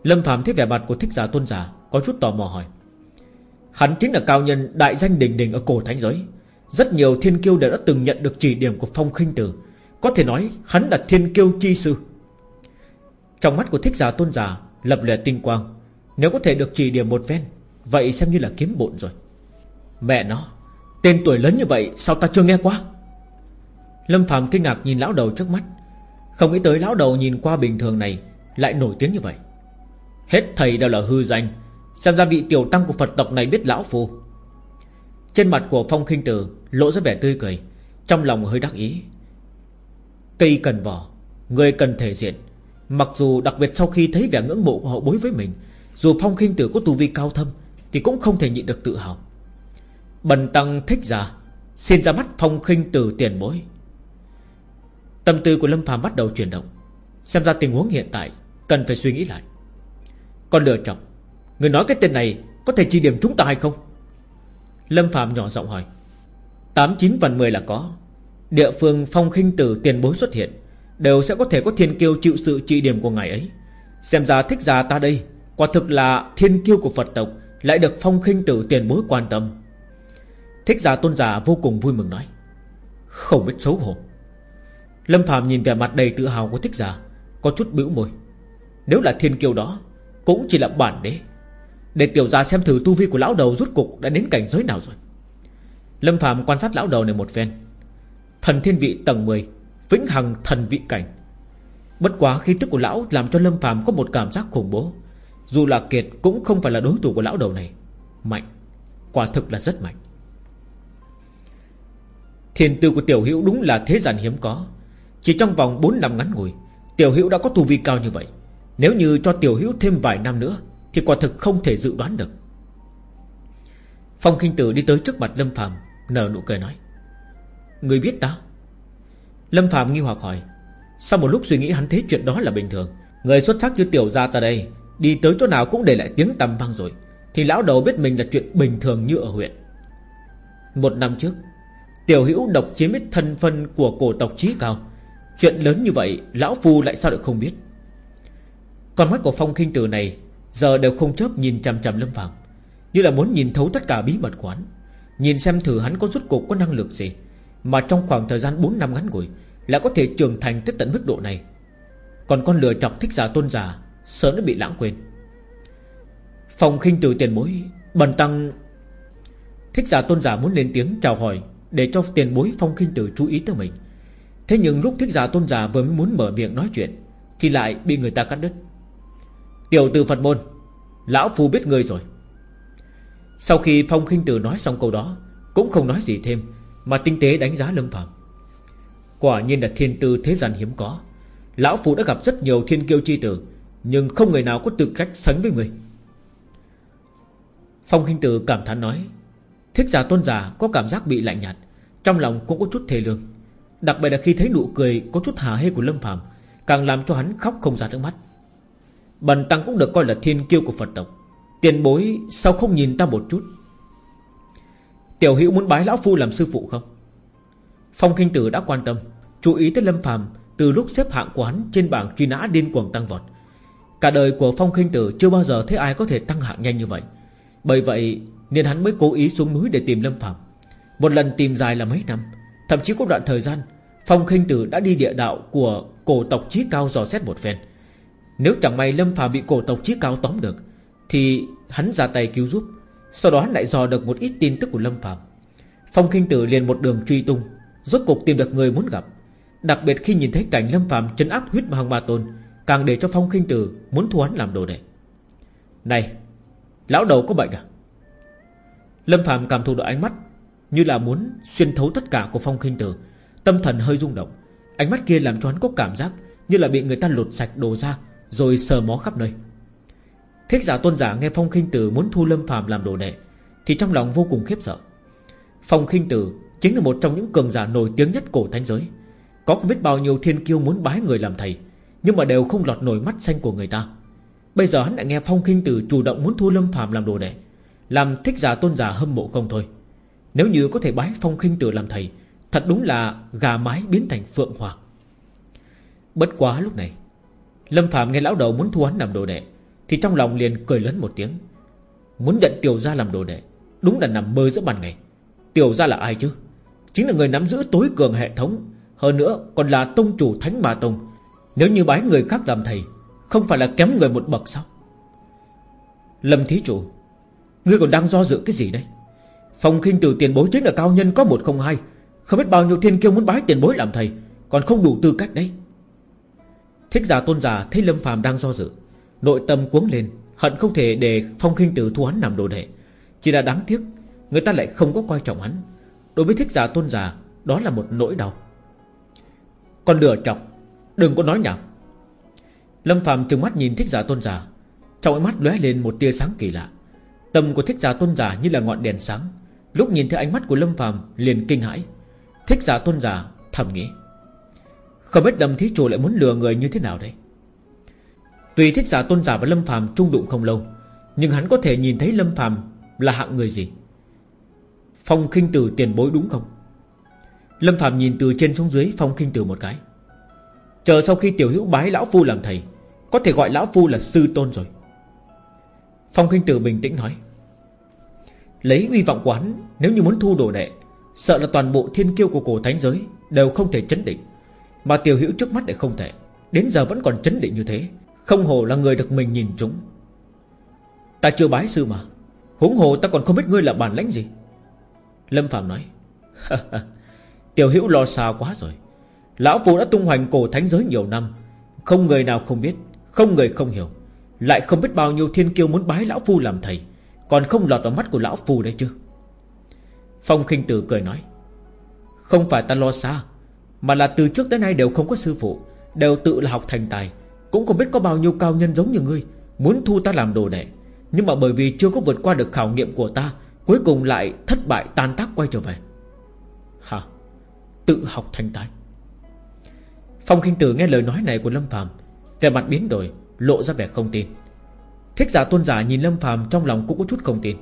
Lâm Phạm thấy vẻ mặt của thích giả tôn giả, Có chút tò mò hỏi. Hắn chính là cao nhân đại danh đình đình ở cổ thánh giới. Rất nhiều thiên kiêu đều đã từng nhận được chỉ điểm của phong khinh tử. Có thể nói, hắn là thiên kiêu chi sư. Trong mắt của thích giả tôn giả, Lập lệ tinh quang. Nếu có thể được chỉ điểm một ven Vậy xem như là kiếm bộn rồi. Mẹ nó, Tên tuổi lớn như vậy, sao ta chưa nghe qua? Lâm Phạm kinh ngạc nhìn lão đầu trước mắt. Không nghĩ tới lão đầu nhìn qua bình thường này Lại nổi tiếng như vậy. Hết thầy đều là hư danh, Xem ra vị tiểu tăng của Phật tộc này biết lão phu. Trên mặt của Phong khinh Tử Lộ ra vẻ tươi cười, Trong lòng hơi đắc ý. Cây cần vỏ, Người cần thể diện, Mặc dù đặc biệt sau khi thấy vẻ ngưỡng mộ của hậu bối với mình, Dù Phong khinh Tử có tu vi cao thâm thì cũng không thể nhịn được tự hào. Bần tăng thích ra Xin ra mắt phong khinh tử tiền bối. Tâm tư của Lâm phàm bắt đầu chuyển động. Xem ra tình huống hiện tại Cần phải suy nghĩ lại. Còn lựa chọn, Người nói cái tên này Có thể chỉ điểm chúng ta hay không? Lâm phàm nhỏ giọng hỏi. Tám, chín phần mười là có. Địa phương phong khinh tử tiền bối xuất hiện Đều sẽ có thể có thiên kiêu chịu sự trị điểm của ngài ấy. Xem ra thích ra ta đây, Quả thực là thiên kiêu của Phật tộc lại được phong khinh tử tiền bối quan tâm. Thích giả tôn giả vô cùng vui mừng nói. Không biết xấu hổ. Lâm Phạm nhìn vẻ mặt đầy tự hào của thích giả, Có chút bĩu môi. Nếu là thiên kiêu đó, Cũng chỉ là bản đế. Để tiểu gia xem thử tu vi của lão đầu rút cục Đã đến cảnh giới nào rồi. Lâm Phạm quan sát lão đầu này một phen. Thần thiên vị tầng 10 Vĩnh hằng thần vị cảnh. Bất quá khí tức của lão làm cho Lâm Phạm có một cảm giác khủng bố. Dù là Kiệt cũng không phải là đối thủ của lão đầu này. Mạnh, Quả thực là rất mạnh. Thiền tư của Tiểu Hữu đúng là thế gian hiếm có. Chỉ trong vòng 4 năm ngắn ngủi, Tiểu Hữu đã có tu vi cao như vậy. Nếu như cho Tiểu Hữu thêm vài năm nữa, Thì quả thực không thể dự đoán được. Phong kinh Tử đi tới trước mặt Lâm Phạm Nở nụ cười nói, Người biết ta Lâm Phạm nghi hoặc hỏi, Sau một lúc suy nghĩ hắn thấy chuyện đó là bình thường, Người xuất sắc như tiểu gia ta đây, Đi tới chỗ nào cũng để lại tiếng tầm vang rồi Thì lão đầu biết mình là chuyện bình thường như ở huyện. Một năm trước, Tiểu hữu độc chiếm ít thân phân của cổ tộc trí cao. Chuyện lớn như vậy, Lão Phu lại sao được không biết? Con mắt của phong kinh tử này Giờ đều không chớp nhìn chằm chằm Lâm Phạm Như là muốn nhìn thấu tất cả bí mật quán, Nhìn xem thử hắn có rút cục có năng lực gì, Mà trong khoảng thời gian 4 năm ngắn ngủi Lại có thể trưởng thành tới tận mức độ này. Còn con lừa chọc thích giả tôn giả, Sớm đã bị lãng quên. Phòng khinh từ tiền bối, Bần tăng. Thích giả tôn giả muốn lên tiếng chào hỏi Để cho tiền bối phong khinh tử chú ý tới mình. Thế nhưng lúc thích giả tôn giả vừa mới muốn mở miệng nói chuyện, Thì lại bị người ta cắt đứt. Tiểu tử Phật môn, Lão Phu biết người rồi. Sau khi phong khinh tử nói xong câu đó, Cũng không nói gì thêm, Mà tinh tế đánh giá lâm phạm Quả nhiên là thiên tư thế gian hiếm có. Lão Phu đã gặp rất nhiều thiên kiêu chi tử, nhưng không người nào có tư cách sánh với người. Phong Kinh Tử cảm thán nói, Thích giả tôn giả có cảm giác bị lạnh nhạt, Trong lòng cũng có chút thề lương. Đặc biệt là khi thấy nụ cười có chút hà hê của Lâm Phạm Càng làm cho hắn khóc không ra nước mắt. Bần tăng cũng được coi là thiên kiêu của Phật tộc. Tiền bối, sao không nhìn ta một chút? Tiểu hữu muốn bái lão phu làm sư phụ không? Phong Kinh Tử đã quan tâm, Chú ý tới Lâm Phạm Từ lúc xếp hạng của hắn trên bảng truy nã điên cuồng tăng vọt. Cả đời của Phong Kinh Tử chưa bao giờ thấy ai có thể tăng hạng nhanh như vậy. Bởi vậy, nên hắn mới cố ý xuống núi để tìm Lâm Phạm Một lần tìm dài là mấy năm Thậm chí có đoạn thời gian, Phong khinh tử đã đi địa đạo của cổ tộc trí cao dò xét một phen. Nếu chẳng may Lâm phàm bị cổ tộc trí cao tóm được, Thì hắn ra tay cứu giúp. Sau đó hắn lại dò được một ít tin tức của Lâm phàm. Phong khinh tử liền một đường truy tung, Rốt cuộc tìm được người muốn gặp. Đặc biệt khi nhìn thấy cảnh Lâm phàm chấn áp huyết hoàng ma tôn, Càng để cho Phong khinh tử muốn thu hắn làm đồ đệ. Này, Lão đầu có bệnh à? Lâm Phạm cảm thụ được ánh mắt như là muốn xuyên thấu tất cả của Phong khinh tử. Tâm thần hơi rung động. Ánh mắt kia làm cho hắn có cảm giác Như là bị người ta lột sạch đồ ra, Rồi sờ mó khắp nơi. Thích giả tôn giả nghe Phong khinh tử muốn thu Lâm phàm làm đồ đệ, Thì trong lòng vô cùng khiếp sợ. Phong khinh tử chính là một trong những cường giả nổi tiếng nhất cổ thánh giới. Có không biết bao nhiêu thiên kiêu muốn bái người làm thầy, Nhưng mà đều không lọt nổi mắt xanh của người ta. Bây giờ hắn lại nghe Phong khinh tử chủ động muốn thu Lâm phàm làm đồ đệ, Làm thích giả tôn giả hâm mộ không thôi. Nếu như có thể bái Phong khinh tử làm thầy, Thật đúng là gà mái biến thành phượng hoàng. Bất quá lúc này, Lâm Phạm nghe lão đầu muốn thu hắn làm đồ đệ, Thì trong lòng liền cười lớn một tiếng. Muốn nhận tiểu gia làm đồ đệ, Đúng là nằm mơ giữa ban ngày. Tiểu gia là ai chứ? Chính là người nắm giữ tối cường hệ thống, Hơn nữa còn là tông chủ thánh ma tông. Nếu như bái người khác làm thầy, Không phải là kém người một bậc sao? Lâm thí chủ, Ngươi còn đang do dự cái gì đây? Phòng khinh tử tiền bối chính là cao nhân có một không hai. Không biết bao nhiêu thiên kiêu muốn bái tiền bối làm thầy, Còn không đủ tư cách đấy. Thích giả tôn giả thấy Lâm phàm đang do dự, Nội tâm cuống lên, Hận không thể để phong khinh tử thu hắn làm đồ đệ. Chỉ là đáng tiếc, Người ta lại không có coi trọng hắn. Đối với thích giả tôn giả, Đó là một nỗi đau. Còn lừa chọc, Đừng có nói nhảm. Lâm Phạm trừng mắt nhìn thích giả tôn giả, Trong ánh mắt lóe lên một tia sáng kỳ lạ. Tâm của thích giả tôn giả như là ngọn đèn sáng Lúc nhìn thấy ánh mắt của Lâm Phạm liền kinh hãi. Thích giả tôn giả, thầm nghĩ. Không biết đầm thí chủ lại muốn lừa người như thế nào đây? Tùy thích giả tôn giả và Lâm Phạm trung đụng không lâu, Nhưng hắn có thể nhìn thấy Lâm Phạm là hạng người gì? Phong khinh tử tiền bối đúng không? Lâm Phạm nhìn từ trên xuống dưới Phong khinh tử một cái. Chờ sau khi tiểu hữu bái lão phu làm thầy, Có thể gọi lão phu là sư tôn rồi. Phong khinh tử bình tĩnh nói. Lấy uy vọng quán Nếu như muốn thu đồ đệ, Sợ là toàn bộ thiên kiêu của cổ thánh giới Đều không thể chấn định. Mà tiểu hữu trước mắt lại không thể, Đến giờ vẫn còn chấn định như thế, Không hồ là người được mình nhìn chúng. Ta chưa bái sư mà, Huống hồ ta còn không biết ngươi là bản lãnh gì. Lâm Phạm nói Tiểu hữu lo xa quá rồi. Lão Phu đã tung hoành cổ thánh giới nhiều năm, Không người nào không biết, Không người không hiểu, Lại không biết bao nhiêu thiên kiêu muốn bái Lão Phu làm thầy. Còn không lọt vào mắt của Lão phù đấy chứ? Phong khinh tử cười nói, Không phải ta lo xa, Mà là từ trước tới nay đều không có sư phụ, Đều tự là học thành tài, Cũng không biết có bao nhiêu cao nhân giống như ngươi, Muốn thu ta làm đồ đệ. Nhưng mà bởi vì chưa có vượt qua được khảo nghiệm của ta, Cuối cùng lại thất bại, tan tác quay trở về. Hả? Tự học thành tài. Phong kinh tử nghe lời nói này của Lâm Phạm Về mặt biến đổi, Lộ ra vẻ không tin. Thích giả tôn giả nhìn Lâm Phạm trong lòng cũng có chút không tin.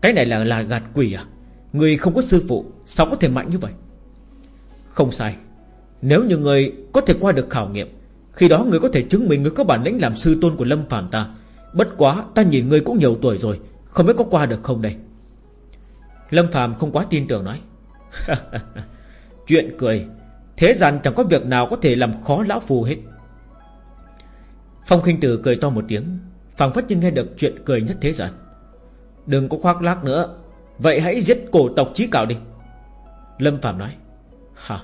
Cái này là là gạt quỷ à? Người không có sư phụ, Sao có thể mạnh như vậy? Không sai. Nếu như người có thể qua được khảo nghiệm, Khi đó người có thể chứng minh người có bản lĩnh làm sư tôn của Lâm Phạm ta. Bất quá ta nhìn người cũng nhiều tuổi rồi, Không biết có qua được không đây? Lâm Phạm không quá tin tưởng nói. Chuyện cười. Thế gian chẳng có việc nào có thể làm khó lão phù hết. Phong khinh tử cười to một tiếng phảng phất như nghe được chuyện cười nhất thế gian. Đừng có khoác lác nữa. Vậy hãy giết cổ tộc trí cạo đi. Lâm Phạm nói, Hả?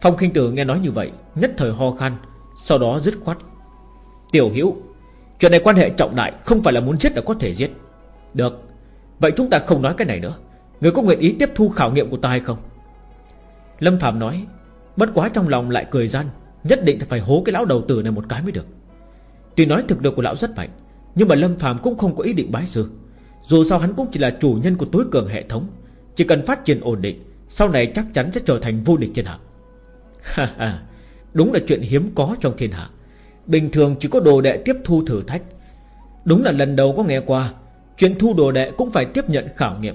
Phong khinh tử nghe nói như vậy, Nhất thời ho khan, Sau đó dứt khoát, Tiểu hiểu Chuyện này quan hệ trọng đại, Không phải là muốn giết là có thể giết. Được, Vậy chúng ta không nói cái này nữa. Người có nguyện ý tiếp thu khảo nghiệm của ta hay không? Lâm Phạm nói, Bất quá trong lòng lại cười gian, Nhất định phải hố cái lão đầu tử này một cái mới được. Tuy nói thực lực của lão rất mạnh, Nhưng mà Lâm Phạm cũng không có ý định bái sư. Dù sao hắn cũng chỉ là chủ nhân của tối cường hệ thống, Chỉ cần phát triển ổn định, Sau này chắc chắn sẽ trở thành vô địch thiên hạ. Ha ha, Đúng là chuyện hiếm có trong thiên hạ. Bình thường chỉ có đồ đệ tiếp thu thử thách. Đúng là lần đầu có nghe qua, Chuyện thu đồ đệ cũng phải tiếp nhận khảo nghiệm.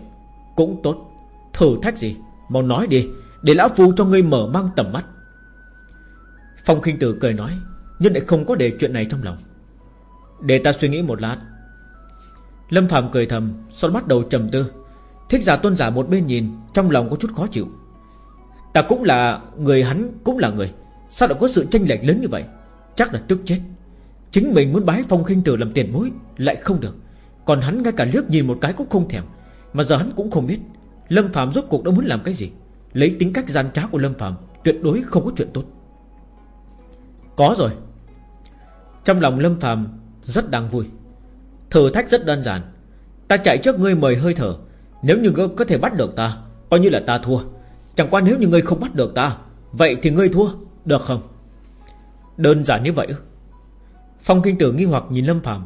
Cũng tốt. Thử thách gì? Mau nói đi, Để lão phu cho ngươi mở mang tầm mắt. Phong khinh tử cười nói nhưng lại không có để chuyện này trong lòng. Để ta suy nghĩ một lát. Lâm Phạm cười thầm Sau bắt đầu trầm tư. Thích giả tôn giả một bên nhìn, Trong lòng có chút khó chịu. Ta cũng là người, hắn cũng là người. Sao lại có sự tranh lệch lớn như vậy? Chắc là tức chết. Chính mình muốn bái phong khinh tử làm tiền bối, Lại không được. Còn hắn ngay cả liếc nhìn một cái cũng không thèm. Mà giờ hắn cũng không biết, Lâm Phạm rốt cuộc đã muốn làm cái gì. Lấy tính cách gian trá của Lâm Phạm Tuyệt đối không có chuyện tốt. Có rồi trong lòng Lâm Phạm rất đang vui. Thử thách rất đơn giản. Ta chạy trước ngươi mời hơi thở. Nếu như ngươi có thể bắt được ta, Coi như là ta thua. Chẳng qua nếu như ngươi không bắt được ta, Vậy thì ngươi thua, Được không? Đơn giản như vậy Phong kinh tử nghi hoặc nhìn Lâm Phạm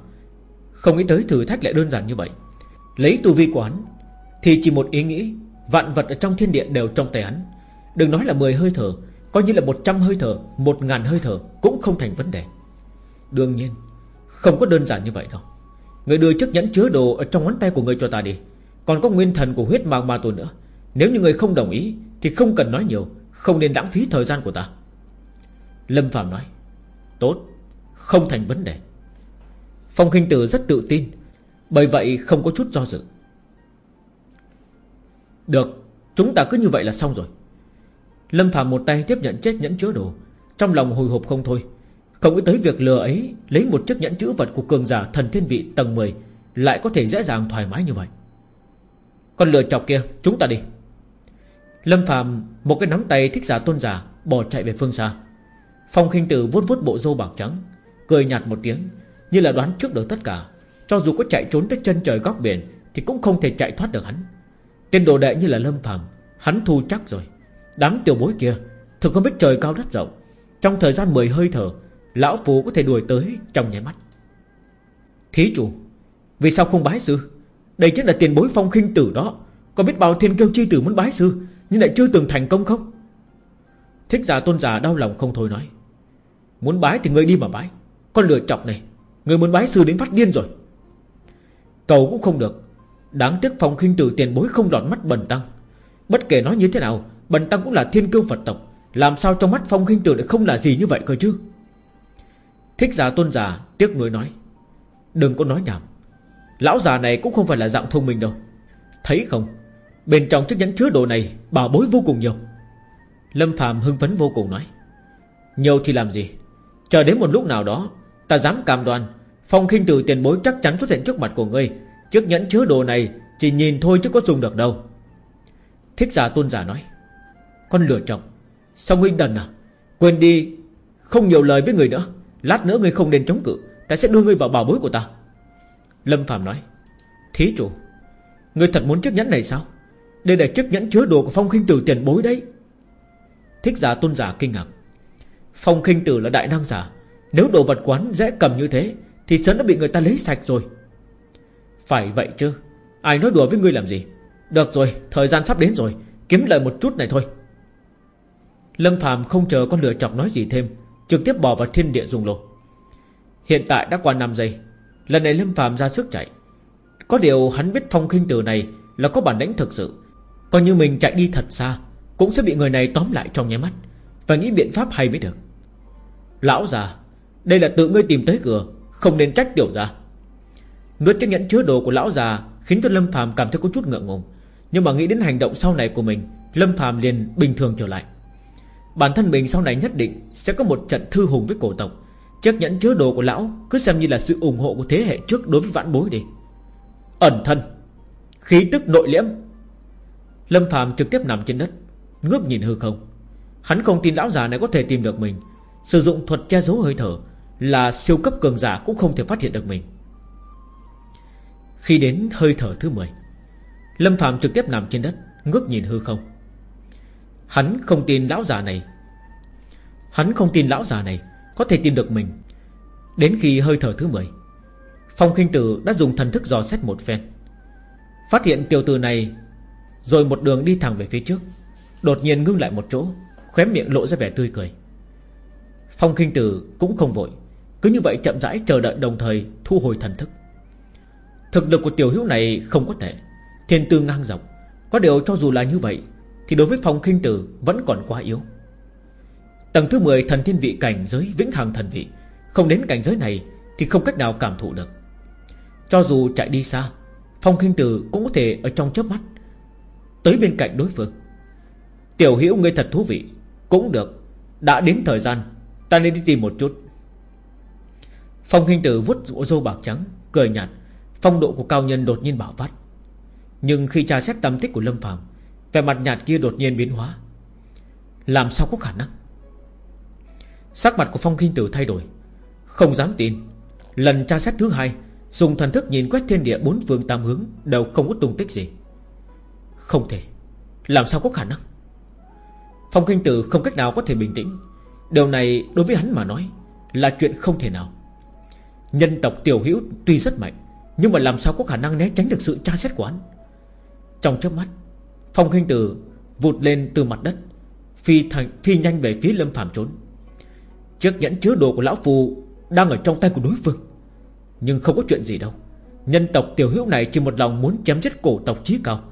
Không nghĩ tới thử thách lại đơn giản như vậy. Lấy tu vi của hắn, Thì chỉ một ý nghĩ, Vạn vật ở trong thiên địa đều trong tay hắn. Đừng nói là 10 hơi thở, Coi như là 100 hơi thở 1000 hơi thở Cũng không thành vấn đề. Đương nhiên, Không có đơn giản như vậy đâu. Người đưa chiếc nhẫn chứa đồ ở trong ngón tay của người cho ta đi. Còn có nguyên thần của huyết mang ma tôn nữa. Nếu như người không đồng ý, Thì không cần nói nhiều, Không nên lãng phí thời gian của ta. Lâm Phạm nói, Tốt, Không thành vấn đề. Phong Kinh Tử rất tự tin, Bởi vậy không có chút do dự. Được, Chúng ta cứ như vậy là xong rồi. Lâm Phạm một tay tiếp nhận chiếc nhẫn chứa đồ, Trong lòng hồi hộp không thôi. Không nghĩ tới việc lừa ấy, Lấy một chiếc nhẫn chữ vật của cường giả thần thiên vị tầng 10 Lại có thể dễ dàng thoải mái như vậy. Con lừa chọc kia, Chúng ta đi. Lâm Phạm một cái nắm tay thích giả tôn giả Bỏ chạy về phương xa. Phong khinh tử vuốt vuốt bộ râu bạc trắng, Cười nhạt một tiếng, Như là đoán trước được tất cả. Cho dù có chạy trốn tới chân trời góc biển, Thì cũng không thể chạy thoát được hắn. Tên đồ đệ như là Lâm Phạm Hắn thu chắc rồi. Đám tiểu bối kia Thực không biết trời cao đất rộng. Trong thời gian 10 hơi thở Lão Phù có thể đuổi tới trong nháy mắt. Thí chủ, Vì sao không bái sư? Đây chính là tiền bối phong khinh tử đó. Có biết bao thiên kêu chi tử muốn bái sư, Nhưng lại chưa từng thành công không? Thích giả tôn giả đau lòng không thôi nói. Muốn bái thì ngươi đi mà bái. Con lừa chọc này Người muốn bái sư đến phát điên rồi. Cầu cũng không được. Đáng tiếc phong khinh tử tiền bối không lọt mắt bần tăng. Bất kể nói như thế nào, Bần tăng cũng là thiên cương Phật tộc. Làm sao trong mắt phong khinh tử lại không là gì như vậy cơ chứ? Thích giả tôn giả Tiếc nuối nói. Đừng có nói nhảm. Lão già này cũng không phải là dạng thông minh đâu. Thấy không? Bên trong chiếc nhẫn chứa đồ này, Bảo bối vô cùng nhiều. Lâm Phạm hưng phấn vô cùng nói. Nhiều thì làm gì? Chờ đến một lúc nào đó, Ta dám cam đoan, Phong khinh tử tiền bối chắc chắn xuất hiện trước mặt của ngươi. Chiếc nhẫn chứa đồ này Chỉ nhìn thôi chứ có dùng được đâu. Thích giả tôn giả nói. Con lừa trọng, Sao ngươi đần à? Quên đi, Không nhiều lời với người nữa. Lát nữa ngươi không nên chống cự, Ta sẽ đưa ngươi vào bảo bối của ta. Lâm Phạm nói, Thí chủ, Ngươi thật muốn chiếc nhẫn này sao? Đây là chiếc nhẫn chứa đồ của phong khinh tử tiền bối đấy. Thích giả tôn giả kinh ngạc, Phong khinh tử là đại năng giả, Nếu đồ vật quán dễ cầm như thế, Thì sớm đã bị người ta lấy sạch rồi. Phải vậy chứ, Ai nói đùa với ngươi làm gì? Được rồi, thời gian sắp đến rồi, Kiếm lời một chút này thôi. Lâm Phạm không chờ con lửa chọc nói gì thêm Trực tiếp bỏ vào thiên địa dùng lô. Hiện tại đã qua 5 giây, Lần này Lâm phàm ra sức chạy. Có điều hắn biết phong khinh tử này Là có bản lĩnh thực sự. Coi như mình chạy đi thật xa, Cũng sẽ bị người này tóm lại trong nháy mắt. Và nghĩ biện pháp hay mới được. Lão già, Đây là tự ngươi tìm tới cửa, Không nên trách tiểu gia. Nuốt chiếc nhẫn chứa đồ của lão già Khiến cho Lâm phàm cảm thấy có chút ngượng ngùng. Nhưng mà nghĩ đến hành động sau này của mình, Lâm phàm liền bình thường trở lại. Bản thân mình sau này nhất định Sẽ có một trận thư hùng với cổ tộc. Chiếc nhẫn chứa đồ của lão, Cứ xem như là sự ủng hộ của thế hệ trước đối với vãn bối đi. Ẩn thân, Khí tức nội liễm. Lâm Phạm trực tiếp nằm trên đất, Ngước nhìn hư không. Hắn không tin lão già này có thể tìm được mình. Sử dụng thuật che giấu hơi thở Là siêu cấp cường giả cũng không thể phát hiện được mình. Khi đến hơi thở thứ 10 Lâm Phạm trực tiếp nằm trên đất, Ngước nhìn hư không. Hắn không tin lão già này. Hắn không tin lão già này Có thể tin được mình. Đến khi hơi thở thứ 10 Phong khinh tử đã dùng thần thức dò xét một phen. Phát hiện tiểu tử này Rồi một đường đi thẳng về phía trước, Đột nhiên ngưng lại một chỗ, Khóe miệng lộ ra vẻ tươi cười. Phong khinh tử cũng không vội, Cứ như vậy chậm rãi chờ đợi đồng thời Thu hồi thần thức. Thực lực của tiểu hữu này không có thể Thiên tư ngang dọc, Có điều cho dù là như vậy thì đối với phong khinh tử vẫn còn quá yếu. Tầng thứ 10 thần thiên vị cảnh giới Vĩnh hằng thần vị, Không đến cảnh giới này Thì không cách nào cảm thụ được. Cho dù chạy đi xa, Phong khinh tử cũng có thể ở trong chớp mắt Tới bên cạnh đối phương. Tiểu hữu ngươi thật thú vị, Cũng được, Đã đến thời gian, Ta nên đi tìm một chút. Phong khinh tử vuốt râu bạc trắng, Cười nhạt, Phong độ của cao nhân đột nhiên bảo phát. Nhưng khi tra xét tâm tích của Lâm Phạm về mặt nhạt kia đột nhiên biến hóa. Làm sao có khả năng? Sắc mặt của Phong kinh tử thay đổi. Không dám tin. Lần tra xét thứ hai, Dùng thần thức nhìn quét thiên địa bốn phương tam hướng, Đều không có tung tích gì. Không thể. Làm sao có khả năng? Phong kinh tử không cách nào có thể bình tĩnh. Điều này đối với hắn mà nói Là chuyện không thể nào. Nhân tộc tiểu hữu tuy rất mạnh, Nhưng mà làm sao có khả năng né tránh được sự tra xét của hắn? Trong chớp mắt Phong kinh tử vụt lên từ mặt đất Phi, thành, phi nhanh về phía lâm phàm trốn. Chiếc nhẫn chứa đồ của lão phù Đang ở trong tay của đối phương Nhưng không có chuyện gì đâu. Nhân tộc tiểu hữu này chỉ một lòng muốn chém giết cổ tộc trí cao.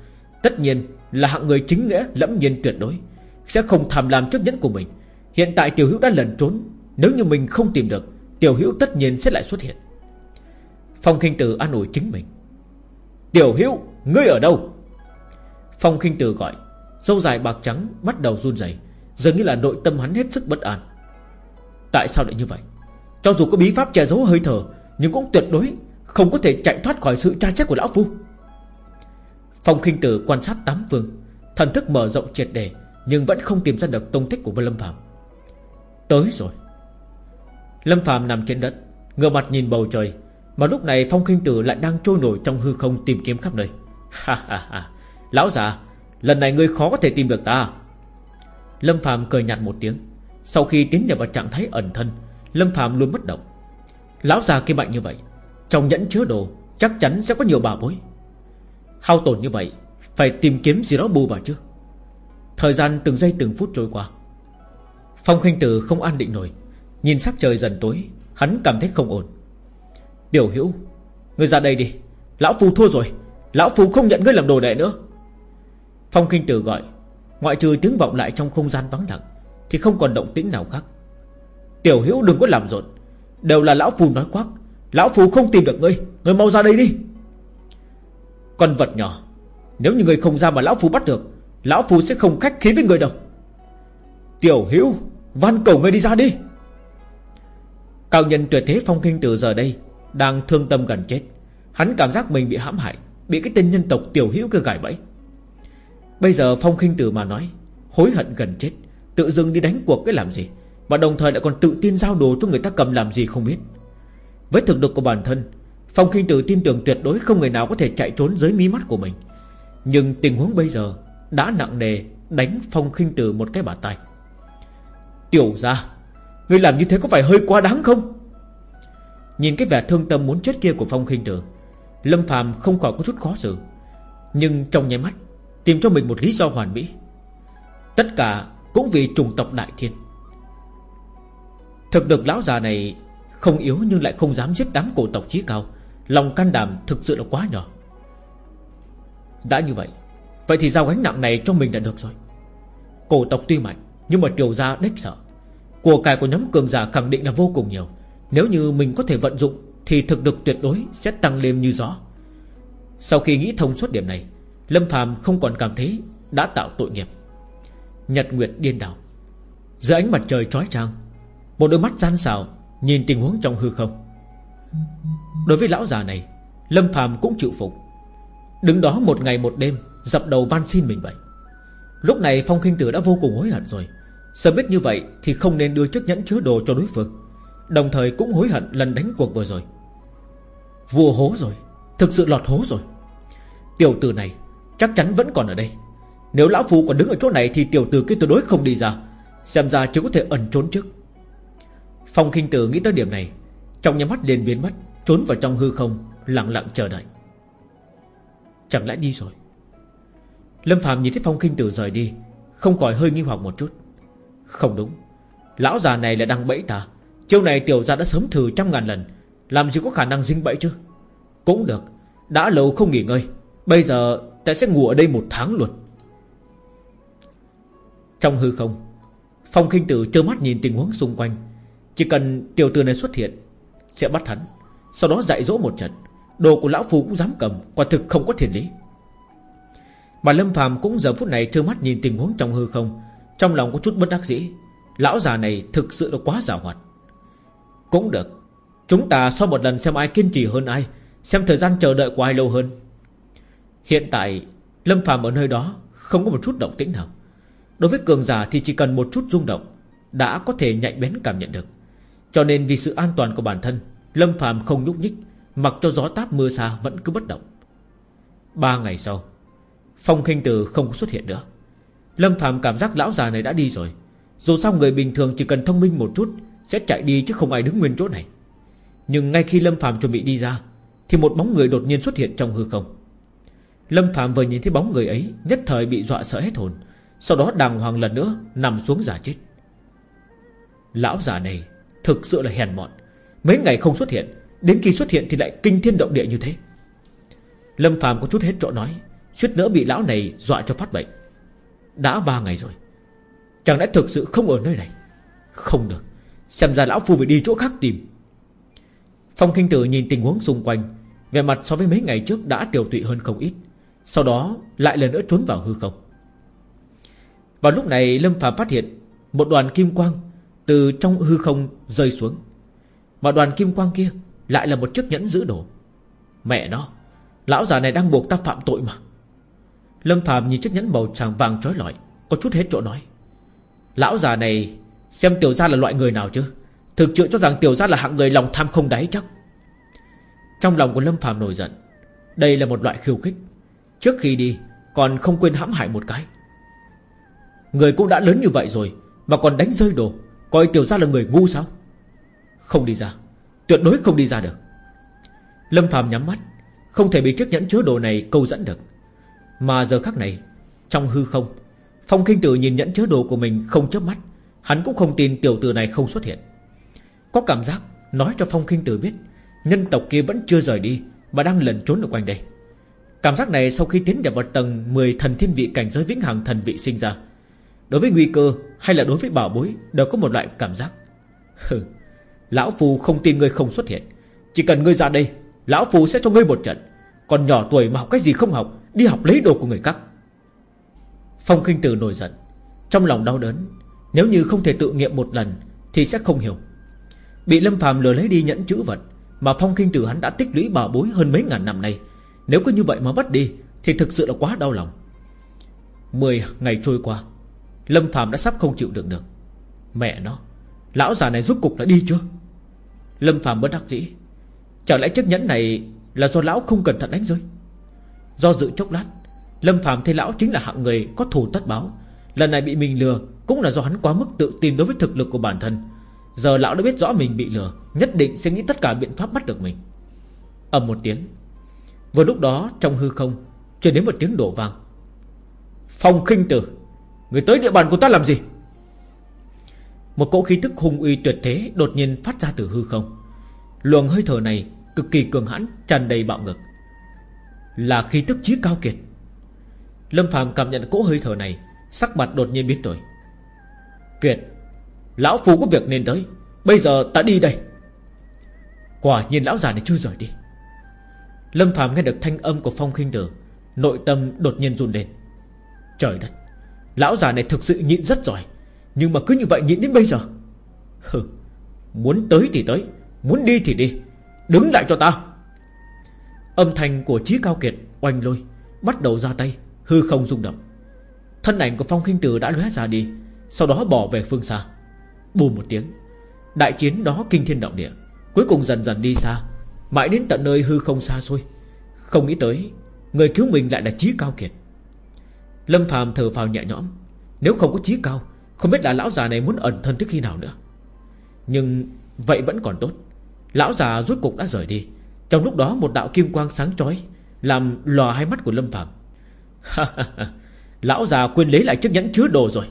Tất nhiên là hạng người chính nghĩa lẫm nhiên tuyệt đối Sẽ không tham lam chiếc nhẫn của mình. Hiện tại tiểu hữu đã lẩn trốn Nếu như mình không tìm được Tiểu hữu tất nhiên sẽ lại xuất hiện. Phong khinh tử an ủi chính mình. Tiểu hữu ngươi ở đâu? Phong khinh tử gọi. Dâu dài bạc trắng bắt đầu run rẩy, Dường như là nội tâm hắn hết sức bất an. Tại sao lại như vậy? Cho dù có bí pháp che giấu hơi thở, Nhưng cũng tuyệt đối Không có thể chạy thoát khỏi sự tra xét của Lão Phu. Phong khinh tử quan sát tám phương, Thần thức mở rộng triệt đề Nhưng vẫn không tìm ra được tung tích của Lâm Phạm Tới rồi. Lâm Phạm nằm trên đất, Ngửa mặt nhìn bầu trời, Mà lúc này Phong khinh tử lại đang trôi nổi trong hư không tìm kiếm khắp nơi. Ha ha ha. Lão già, Lần này ngươi khó có thể tìm được ta. Lâm Phạm cười nhạt một tiếng. Sau khi tiến nhập vào trạng thái ẩn thân, Lâm Phạm luôn bất động. Lão già kia mạnh như vậy, Trong nhẫn chứa đồ, Chắc chắn sẽ có nhiều bà bối. Hao tổn như vậy, Phải tìm kiếm gì đó bù vào chứ? Thời gian từng giây từng phút trôi qua. Phong khinh tử không an định nổi. Nhìn sắc trời dần tối, Hắn cảm thấy không ổn. Tiểu hữu, Ngươi ra đây đi. Lão Phu thua rồi. Lão Phu không nhận ngươi làm đồ đệ nữa. Phong Kinh tử gọi, Ngoại trừ tiếng vọng lại trong không gian vắng lặng, thì không còn động tĩnh nào khác. Tiểu hữu đừng có làm rộn, Đều là lão phù nói quát Lão phù không tìm được ngươi Ngươi mau ra đây đi. Con vật nhỏ, Nếu như ngươi không ra mà lão phù bắt được, Lão phù sẽ không khách khí với người đâu. Tiểu hữu Văn cầu ngươi đi ra đi. Cao nhân tuyệt thế phong kinh Tử giờ đây Đang thương tâm gần chết. Hắn cảm giác mình bị hãm hại, Bị cái tên nhân tộc tiểu hữu cơ gài bẫy. Bây giờ phong khinh tử mà nói, Hối hận gần chết, Tự dưng đi đánh cuộc cái làm gì và đồng thời lại còn tự tin giao đồ cho người ta cầm làm gì không biết. Với thực lực của bản thân, Phong Kinh Tử tin tưởng tuyệt đối không người nào có thể chạy trốn dưới mí mắt của mình. Nhưng tình huống bây giờ Đã nặng nề Đánh Phong Kinh Tử một cái bả tay Tiểu ra Người làm như thế có phải hơi quá đáng không? Nhìn cái vẻ thương tâm muốn chết kia của Phong Kinh Tử, Lâm Phàm không khỏi có chút khó xử. Nhưng trong nháy mắt Tìm cho mình một lý do hoàn mỹ. Tất cả cũng vì trùng tộc đại thiên. Thực được lão già này Không yếu nhưng lại không dám giết đám cổ tộc chí cao, Lòng can đảm thực sự là quá nhỏ. Đã như vậy Vậy thì giao gánh nặng này cho mình đã được rồi. Cổ tộc tuy mạnh, Nhưng mà triều gia đích sợ. Của cải của nhóm cường giả khẳng định là vô cùng nhiều. Nếu như mình có thể vận dụng Thì thực lực tuyệt đối sẽ tăng lên như gió. Sau khi nghĩ thông suốt điểm này Lâm Phạm không còn cảm thấy Đã tạo tội nghiệp. Nhật Nguyệt điên đảo. Giữa ánh mặt trời trói trang Một đôi mắt gian xảo Nhìn tình huống trong hư không. Đối với lão già này, Lâm Phạm cũng chịu phục. Đứng đó một ngày một đêm, Dập đầu van xin mình vậy. Lúc này Phong Kinh Tử đã vô cùng hối hận rồi. Sớm biết như vậy thì không nên đưa chiếc nhẫn chứa đồ cho đối phương. Đồng thời cũng hối hận lần đánh cuộc vừa rồi. Vua hố rồi, Thực sự lọt hố rồi. Tiểu tử này chắc chắn vẫn còn ở đây. Nếu lão phu còn đứng ở chỗ này Thì tiểu tử kia tuyệt đối không đi ra. Xem ra chỉ có thể ẩn trốn trước. Phong khinh tử nghĩ tới điểm này, Trong nhà mắt liền biến mất, Trốn vào trong hư không, Lặng lặng chờ đợi. Chẳng lẽ đi rồi? Lâm Phạm nhìn thấy Phong khinh tử rời đi, Không khỏi hơi nghi hoặc một chút. Không đúng. Lão già này là đang bẫy ta. Chiêu này tiểu gia đã sớm thử trăm ngàn lần, Làm gì có khả năng dính bẫy chứ? Cũng được. Đã lâu không nghỉ ngơi. Bây giờ ta sẽ ngủ ở đây một tháng luôn. Trong hư không, Phong khinh tử trơ mắt nhìn tình huống xung quanh. Chỉ cần tiểu tử này xuất hiện, Sẽ bắt hắn, Sau đó dạy dỗ một trận. Đồ của lão phu cũng dám cầm, Quả thực không có thiền lý. Mà Lâm phàm cũng giờ phút này trơ mắt nhìn tình huống trong hư không. Trong lòng có chút bất đắc dĩ, Lão già này thực sự là quá giả hoạt. Cũng được, Chúng ta so một lần xem ai kiên trì hơn ai, Xem thời gian chờ đợi của ai lâu hơn. Hiện tại, Lâm phàm ở nơi đó Không có một chút động tĩnh nào. Đối với cường giả thì chỉ cần một chút rung động Đã có thể nhạy bén cảm nhận được. Cho nên vì sự an toàn của bản thân, Lâm phàm không nhúc nhích, Mặc cho gió táp mưa xa vẫn cứ bất động. Ba ngày sau, Phong khinh tử không có xuất hiện nữa. Lâm phàm cảm giác lão già này đã đi rồi. Dù sao người bình thường chỉ cần thông minh một chút Sẽ chạy đi chứ không ai đứng nguyên chỗ này. Nhưng ngay khi Lâm phàm chuẩn bị đi ra, Thì một bóng người đột nhiên xuất hiện trong hư không. Lâm Phạm vừa nhìn thấy bóng người ấy, Nhất thời bị dọa sợ hết hồn. Sau đó đàng hoàng lần nữa, nằm xuống giả chết. Lão già này Thực sự là hèn mọn. Mấy ngày không xuất hiện, Đến khi xuất hiện thì lại kinh thiên động địa như thế. Lâm Phạm có chút hết chỗ nói, Suýt nữa bị lão này dọa cho phát bệnh. Đã ba ngày rồi Chẳng lẽ thực sự không ở nơi này. Không được, Xem ra lão phu phải đi chỗ khác tìm. Phong kinh tử nhìn tình huống xung quanh Về mặt so với mấy ngày trước đã tiểu tụy hơn không ít. Sau đó lại lần nữa trốn vào hư không. Vào lúc này Lâm Phạm phát hiện Một đoàn kim quang Từ trong hư không rơi xuống. Mà đoàn kim quang kia Lại là một chiếc nhẫn giữ đồ. Mẹ nó, Lão già này đang buộc ta phạm tội mà. Lâm Phạm nhìn chiếc nhẫn màu tràng vàng trói lọi, Có chút hết chỗ nói. Lão già này Xem tiểu gia là loại người nào chứ? Thực sự cho rằng tiểu gia là hạng người lòng tham không đáy chắc. Trong lòng của Lâm Phạm nổi giận, Đây là một loại khiêu khích. Trước khi đi, Còn không quên hãm hại một cái. Người cũng đã lớn như vậy rồi, Mà còn đánh rơi đồ, Coi tiểu gia là người ngu sao? Không đi ra, Tuyệt đối không đi ra được. Lâm phàm nhắm mắt, Không thể bị chiếc nhẫn chứa đồ này câu dẫn được. Mà giờ khắc này, Trong hư không, Phong kinh tử nhìn nhẫn chứa đồ của mình không chớp mắt, Hắn cũng không tin tiểu tử này không xuất hiện. Có cảm giác, Nói cho Phong kinh tử biết, Nhân tộc kia vẫn chưa rời đi, Mà đang lẩn trốn ở quanh đây. Cảm giác này sau khi tiến nhập vào tầng 10 thần thiên vị cảnh giới vĩnh hằng thần vị sinh ra. Đối với nguy cơ hay là đối với bảo bối Đều có một loại cảm giác. Hừ, Lão Phu không tin ngươi không xuất hiện. Chỉ cần ngươi ra đây, Lão Phu sẽ cho ngươi một trận. Còn nhỏ tuổi mà học cái gì không học, Đi học lấy đồ của người khác. Phong khinh tử nổi giận, Trong lòng đau đớn, Nếu như không thể tự nghiệm một lần Thì sẽ không hiểu. Bị Lâm phàm lừa lấy đi nhẫn chữ vật Mà Phong khinh tử hắn đã tích lũy bảo bối hơn mấy ngàn năm nay. Nếu cứ như vậy mà bắt đi, Thì thực sự là quá đau lòng. Mười ngày trôi qua, Lâm Phạm đã sắp không chịu đựng được. Mẹ nó, Lão già này rút cục đã đi chưa? Lâm Phạm bất đắc dĩ. Chẳng lẽ chiếc nhẫn này Là do lão không cẩn thận đánh rơi? Do dự chốc lát, Lâm Phạm thấy lão chính là hạng người có thù tất báo. Lần này bị mình lừa Cũng là do hắn quá mức tự tin đối với thực lực của bản thân. Giờ lão đã biết rõ mình bị lừa, Nhất định sẽ nghĩ tất cả biện pháp bắt được mình. Ầm một tiếng Vừa lúc đó trong hư không Truyền đến một tiếng đổ vang. Phong khinh tử, Người tới địa bàn của ta làm gì? Một cỗ khí tức hung uy tuyệt thế Đột nhiên phát ra từ hư không. Luồng hơi thở này cực kỳ cường hãn, tràn đầy bạo ngực Là khí tức chí cao kiệt. Lâm phàm cảm nhận cỗ hơi thở này, Sắc mặt đột nhiên biến đổi. Kiệt, Lão Phu có việc nên tới, Bây giờ ta đi đây. Quả nhiên lão già này chưa rời đi. Lâm Phạm nghe được thanh âm của Phong khinh Tử, Nội tâm đột nhiên run lên. Trời đất, Lão già này thực sự nhịn rất giỏi, Nhưng mà cứ như vậy nhịn đến bây giờ. Hừ, Muốn tới thì tới, Muốn đi thì đi, Đứng lại cho ta. Âm thanh của Chí Cao Kiệt oanh lôi, Bắt đầu ra tay, Hư không rung động. Thân ảnh của Phong Kinh Tử đã lóe ra đi, Sau đó bỏ về phương xa. Bùm một tiếng, Đại chiến đó kinh thiên động địa, Cuối cùng dần dần đi xa. Mãi đến tận nơi hư không xa xôi. Không nghĩ tới, Người cứu mình lại là Chí Cao Kiệt. Lâm Phàm thở phào nhẹ nhõm. Nếu không có Chí Cao, Không biết là lão già này muốn ẩn thân tới khi nào nữa. Nhưng vậy vẫn còn tốt. Lão già rốt cục đã rời đi. Trong lúc đó một đạo kim quang sáng chói Làm lò hai mắt của Lâm Phạm Lão già quên lấy lại chiếc nhẫn chứa đồ rồi.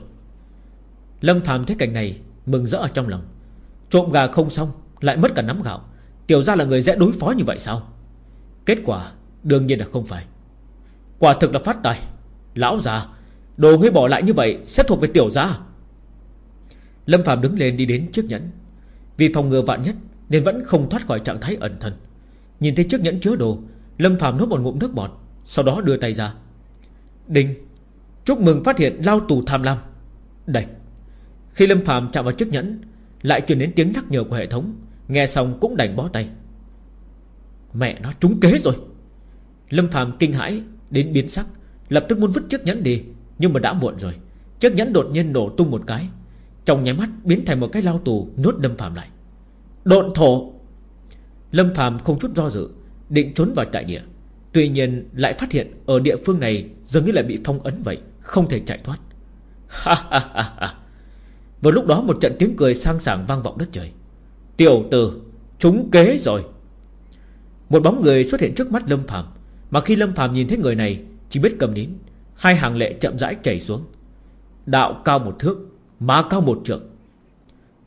Lâm Phạm thấy cảnh này Mừng rỡ ở trong lòng. Trộm gà không xong, Lại mất cả nắm gạo. Tiểu ra là người dễ đối phó như vậy sao? Kết quả, đương nhiên là không phải. Quả thực là phát tài. Lão già, Đồ ngươi bỏ lại như vậy Sẽ thuộc về tiểu gia. Lâm Phạm đứng lên đi đến chiếc nhẫn. Vì phòng ngừa vạn nhất, Nên vẫn không thoát khỏi trạng thái ẩn thân. Nhìn thấy chiếc nhẫn chứa đồ, Lâm Phạm nuốt một ngụm nước bọt, Sau đó đưa tay ra. Đinh, Chúc mừng phát hiện lao tù tham lam. Đây Khi Lâm Phạm chạm vào chiếc nhẫn, Lại truyền đến tiếng nhắc nhở của hệ thống. Nghe xong cũng đành bó tay. Mẹ nó trúng kế rồi. Lâm Phạm kinh hãi đến biến sắc, Lập tức muốn vứt chiếc nhẫn đi, Nhưng mà đã muộn rồi. Chiếc nhẫn đột nhiên nổ tung một cái, Trong nháy mắt biến thành một cái lao tù nốt Lâm Phạm lại. Độn thổ! Lâm Phạm không chút do dự, Định trốn vào tại địa. Tuy nhiên lại phát hiện ở địa phương này Dường như lại bị phong ấn vậy, Không thể chạy thoát. Ha ha ha ha. Vào lúc đó một trận tiếng cười sang sảng vang vọng đất trời. Tiểu tử, Trúng kế rồi. Một bóng người xuất hiện trước mắt Lâm Phạm Mà khi Lâm Phạm nhìn thấy người này, Chỉ biết cầm nín, Hai hàng lệ chậm rãi chảy xuống. Đạo cao một thước, Má cao một trượng.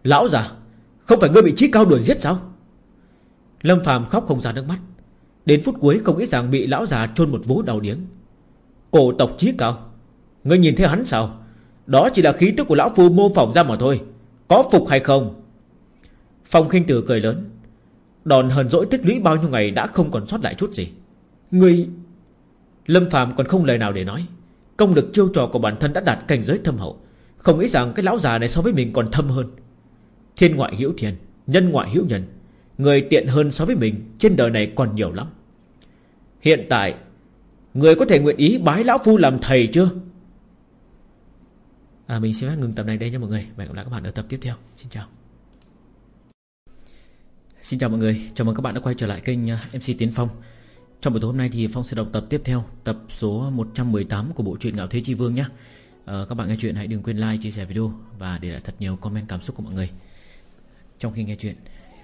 Lão già, Không phải ngươi bị trí cao đuổi giết sao? Lâm Phạm khóc không ra nước mắt. Đến phút cuối không nghĩ rằng bị lão già chôn một vố đau điếng. Cổ tộc trí cao, Ngươi nhìn thấy hắn sao? Đó chỉ là khí tức của lão phu mô phỏng ra mà thôi, Có phục hay không? Phong khinh tử cười lớn. Đòn hờn dỗi tích lũy bao nhiêu ngày Đã không còn sót lại chút gì. Người Lâm Phạm còn không lời nào để nói. Công lực chiêu trò của bản thân đã đạt cảnh giới thâm hậu. Không nghĩ rằng cái lão già này so với mình còn thâm hơn. Thiên ngoại hữu thiên Nhân ngoại hữu nhân. Người tiện hơn so với mình Trên đời này còn nhiều lắm. Hiện tại, Người có thể nguyện ý bái lão phu làm thầy chưa? À mình sẽ ngừng tập này đây nha mọi người. Và hẹn gặp lại các bạn ở tập tiếp theo. Xin chào. Xin chào mọi người Chào mừng các bạn đã quay trở lại kênh à, MC Tiến Phong. Trong buổi tối hôm nay thì Phong sẽ đọc tập tiếp theo Tập số 118 của bộ truyện Ngạo Thế Chi Vương nhé. À, Các bạn nghe chuyện hãy đừng quên like, chia sẻ video Và để lại thật nhiều comment cảm xúc của mọi người. Trong khi nghe chuyện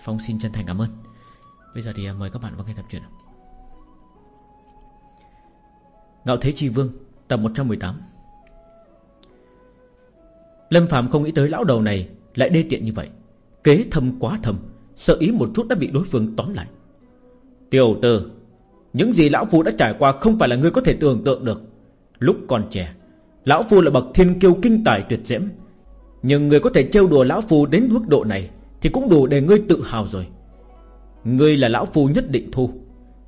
Phong xin chân thành cảm ơn. Bây giờ thì à, mời các bạn vào nghe tập truyện Ngạo Thế Chi Vương Tập 118 Lâm Phạm không nghĩ tới lão đầu này Lại đê tiện như vậy. Kế thâm quá thâm. Sợ ý một chút đã bị đối phương tóm lại. Tiểu tử, Những gì lão phu đã trải qua không phải là ngươi có thể tưởng tượng được. Lúc còn trẻ, Lão phu là bậc thiên kiêu kinh tài tuyệt diễm. Nhưng người có thể trêu đùa lão phu đến mức độ này Thì cũng đủ để ngươi tự hào rồi. Ngươi là lão phu nhất định thu.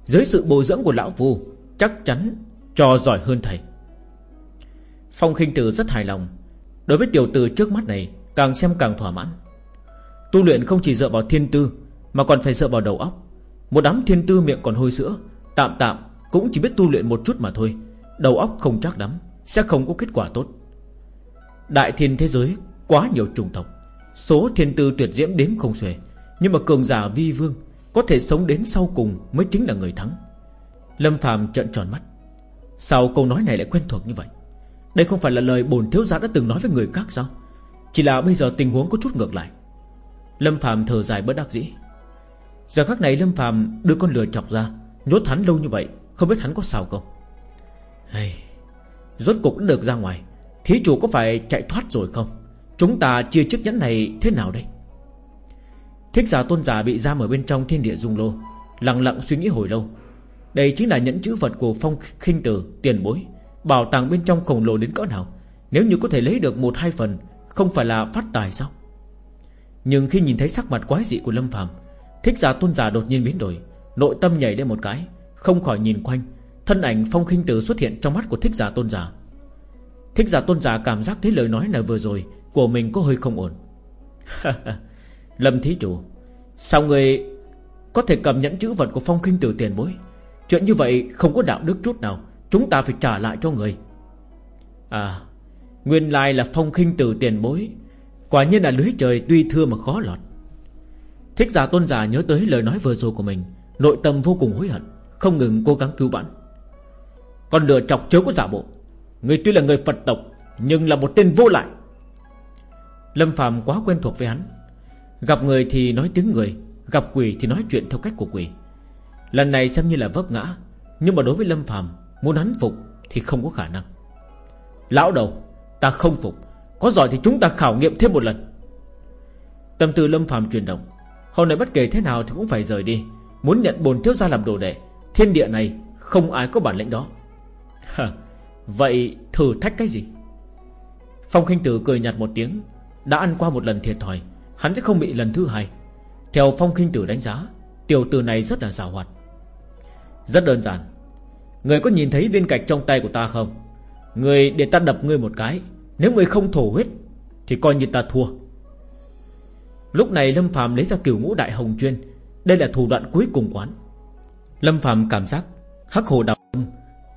Dưới sự bồi dưỡng của lão phu, Chắc chắn cho giỏi hơn thầy. Phong khinh tử rất hài lòng. Đối với tiểu tử trước mắt này, Càng xem càng thỏa mãn. Tu luyện không chỉ dựa vào thiên tư, Mà còn phải dựa vào đầu óc. Một đám thiên tư miệng còn hôi sữa, Tạm tạm cũng chỉ biết tu luyện một chút mà thôi. Đầu óc không chắc lắm, Sẽ không có kết quả tốt. Đại thiên thế giới, quá nhiều trùng tộc. Số thiên tư tuyệt diễm đếm không xuể, Nhưng mà cường giả vi vương Có thể sống đến sau cùng mới chính là người thắng. Lâm phàm trợn tròn mắt. Sao câu nói này lại quen thuộc như vậy? Đây không phải là lời bổn thiếu gia đã từng nói với người khác sao? Chỉ là bây giờ tình huống có chút ngược lại. Lâm Phạm thở dài bất đắc dĩ. Giờ khắc này Lâm Phạm đưa con lừa chọc ra Nhốt hắn lâu như vậy Không biết hắn có sao không? Hey, Rốt cục đã được ra ngoài Thí chủ có phải chạy thoát rồi không? Chúng ta chia chiếc nhẫn này thế nào đây? Thích giả tôn giả bị giam ở bên trong thiên địa dung lô Lặng lặng suy nghĩ hồi lâu. Đây chính là nhẫn chữ vật của phong khinh tử Tiền bối Bảo tàng bên trong khổng lồ đến cỡ nào? Nếu như có thể lấy được một hai phần Không phải là phát tài sao? Nhưng khi nhìn thấy sắc mặt quái dị của Lâm Phạm Thích giả tôn giả đột nhiên biến đổi, Nội tâm nhảy lên một cái, Không khỏi nhìn quanh, Thân ảnh phong khinh tử xuất hiện trong mắt của thích giả tôn giả. Thích giả tôn giả cảm giác thấy lời nói này vừa rồi Của mình có hơi không ổn. Lâm thí chủ, Sao người Có thể cầm nhẫn chữ vật của phong khinh tử tiền bối? Chuyện như vậy không có đạo đức chút nào, Chúng ta phải trả lại cho người. À Nguyên lai là phong khinh tử tiền bối Quả nhiên là lưới trời tuy thưa mà khó lọt. Thích giả tôn giả nhớ tới lời nói vừa rồi của mình, Nội tâm vô cùng hối hận, Không ngừng cố gắng cứu vãn. Còn lừa chọc chớ có giả bộ. Người tuy là người Phật tộc, Nhưng là một tên vô lại. Lâm Phạm quá quen thuộc với hắn. Gặp người thì nói tiếng người, Gặp quỷ thì nói chuyện theo cách của quỷ. Lần này xem như là vấp ngã, Nhưng mà đối với Lâm Phạm Muốn hắn phục thì không có khả năng. Lão đầu, Ta không phục có giỏi thì chúng ta khảo nghiệm thêm một lần. Tâm tư lâm phàm chuyển động. Hôm nay bất kể thế nào thì cũng phải rời đi. Muốn nhận bồn thiếu gia làm đồ đệ Thiên địa này không ai có bản lĩnh đó. Hả, Vậy thử thách cái gì? Phong khinh tử cười nhạt một tiếng. Đã ăn qua một lần thiệt thòi Hắn sẽ không bị lần thứ hai. Theo phong khinh tử đánh giá Tiểu tử này rất là rào hoạt. Rất đơn giản. Người có nhìn thấy viên gạch trong tay của ta không? Người để ta đập ngươi một cái. Nếu người không thổ huyết, Thì coi như ta thua. Lúc này Lâm Phạm lấy ra kiểu ngũ đại hồng chuyên. Đây là thủ đoạn cuối cùng quán. Lâm Phạm cảm giác Hắc hồ đạo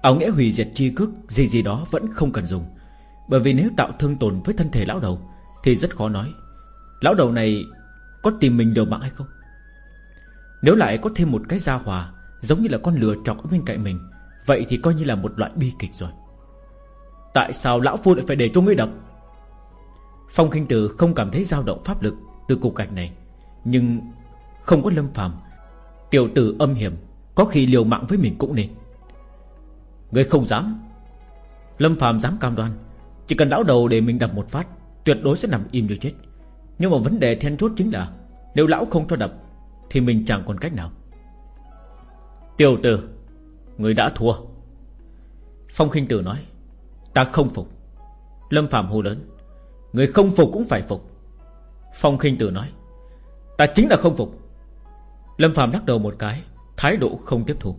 Áo nghĩa hủy diệt chi cước, Gì gì đó vẫn không cần dùng. Bởi vì nếu tạo thương tổn với thân thể lão đầu, Thì rất khó nói. Lão đầu này có tìm mình đầu mạng hay không? Nếu lại có thêm một cái gia hòa, Giống như là con lừa trọc ở bên cạnh mình, Vậy thì coi như là một loại bi kịch rồi. Tại sao lão phu lại phải để cho ngươi đập Phong kinh tử không cảm thấy dao động pháp lực Từ cục gạch này, Nhưng không có lâm phàm, Tiểu tử âm hiểm, Có khi liều mạng với mình cũng nên. Ngươi không dám. Lâm phàm dám cam đoan, Chỉ cần lão đầu để mình đập một phát, Tuyệt đối sẽ nằm im như chết. Nhưng mà vấn đề then chốt chính là, Nếu lão không cho đập, Thì mình chẳng còn cách nào. Tiểu tử Người đã thua. Phong khinh tử nói Ta không phục. Lâm Phạm hô lớn. Người không phục cũng phải phục. Phong khinh tử nói. Ta chính là không phục. Lâm Phạm lắc đầu một cái, Thái độ không tiếp thu.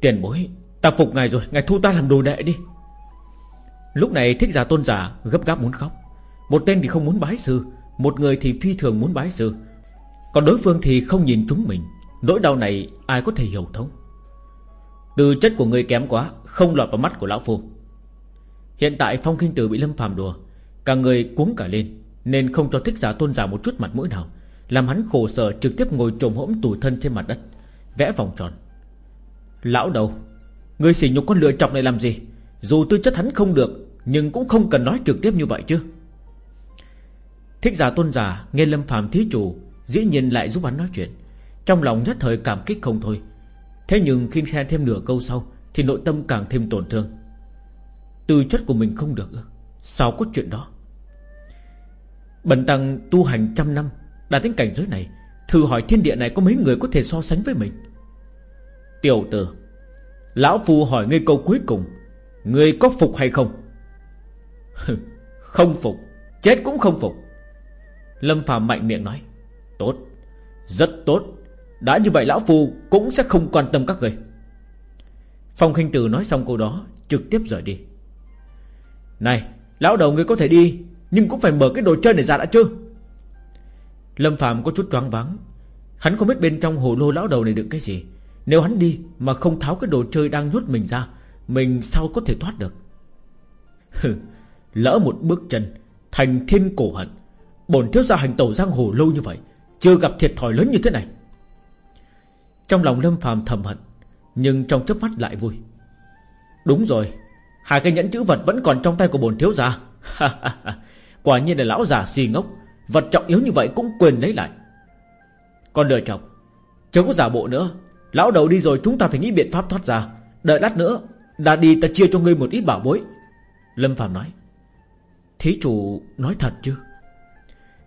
Tiền bối, Ta phục ngài rồi, Ngài thu ta làm đồ đệ đi. Lúc này thích giả tôn giả gấp gáp muốn khóc. Một tên thì không muốn bái sư, Một người thì phi thường muốn bái sư. Còn đối phương thì không nhìn chúng mình. Nỗi đau này ai có thể hiểu thấu? Từ chất của người kém quá, Không lọt vào mắt của Lão Phu. Hiện tại Phong Kinh Tử bị Lâm phàm đùa, Cả người cuống cả lên, Nên không cho thích giả tôn giả một chút mặt mũi nào, Làm hắn khổ sở trực tiếp ngồi trồm hỗn tủ thân trên mặt đất, Vẽ vòng tròn. Lão đầu Người xỉ nhục con lựa chọc này làm gì? Dù tư chất hắn không được, Nhưng cũng không cần nói trực tiếp như vậy chứ. Thích giả tôn giả Nghe Lâm phàm thí chủ, Dĩ nhiên lại giúp hắn nói chuyện. Trong lòng nhất thời cảm kích không thôi. Thế nhưng khi khen thêm nửa câu sau, Thì nội tâm càng thêm tổn thương. Tư chất của mình không được Sao có chuyện đó? Bần tăng tu hành trăm năm Đã đến cảnh giới này, Thử hỏi thiên địa này có mấy người có thể so sánh với mình? Tiểu tử, Lão Phu hỏi ngươi câu cuối cùng, Ngươi có phục hay không? Không phục, Chết cũng không phục. Lâm Phạm mạnh miệng nói, Tốt, Rất tốt, Đã như vậy Lão Phu cũng sẽ không quan tâm các người. Phong khinh Tử nói xong câu đó, Trực tiếp rời đi. Này, Lão đầu ngươi có thể đi, Nhưng cũng phải mở cái đồ chơi này ra đã chưa Lâm Phạm có chút choáng váng. Hắn không biết bên trong hồ lô lão đầu này đựng cái gì. Nếu hắn đi mà không tháo cái đồ chơi đang nhốt mình ra, Mình sao có thể thoát được? Lỡ một bước chân, Thành thiên cổ hận. Bổn thiếu gia hành tẩu giang hồ lâu như vậy, Chưa gặp thiệt thòi lớn như thế này. Trong lòng Lâm Phạm thầm hận, Nhưng trong chớp mắt lại vui. Đúng rồi Hai cái nhẫn chữ vật vẫn còn trong tay của bổn thiếu gia. Quả nhiên là lão già si ngốc. Vật trọng yếu như vậy cũng quên lấy lại. Còn đời chồng, Chưa có giả bộ nữa. Lão đầu đi rồi chúng ta phải nghĩ biện pháp thoát ra. Đợi lát nữa Đã đi ta chia cho ngươi một ít bảo bối. Lâm Phạm nói Thí chủ nói thật chứ?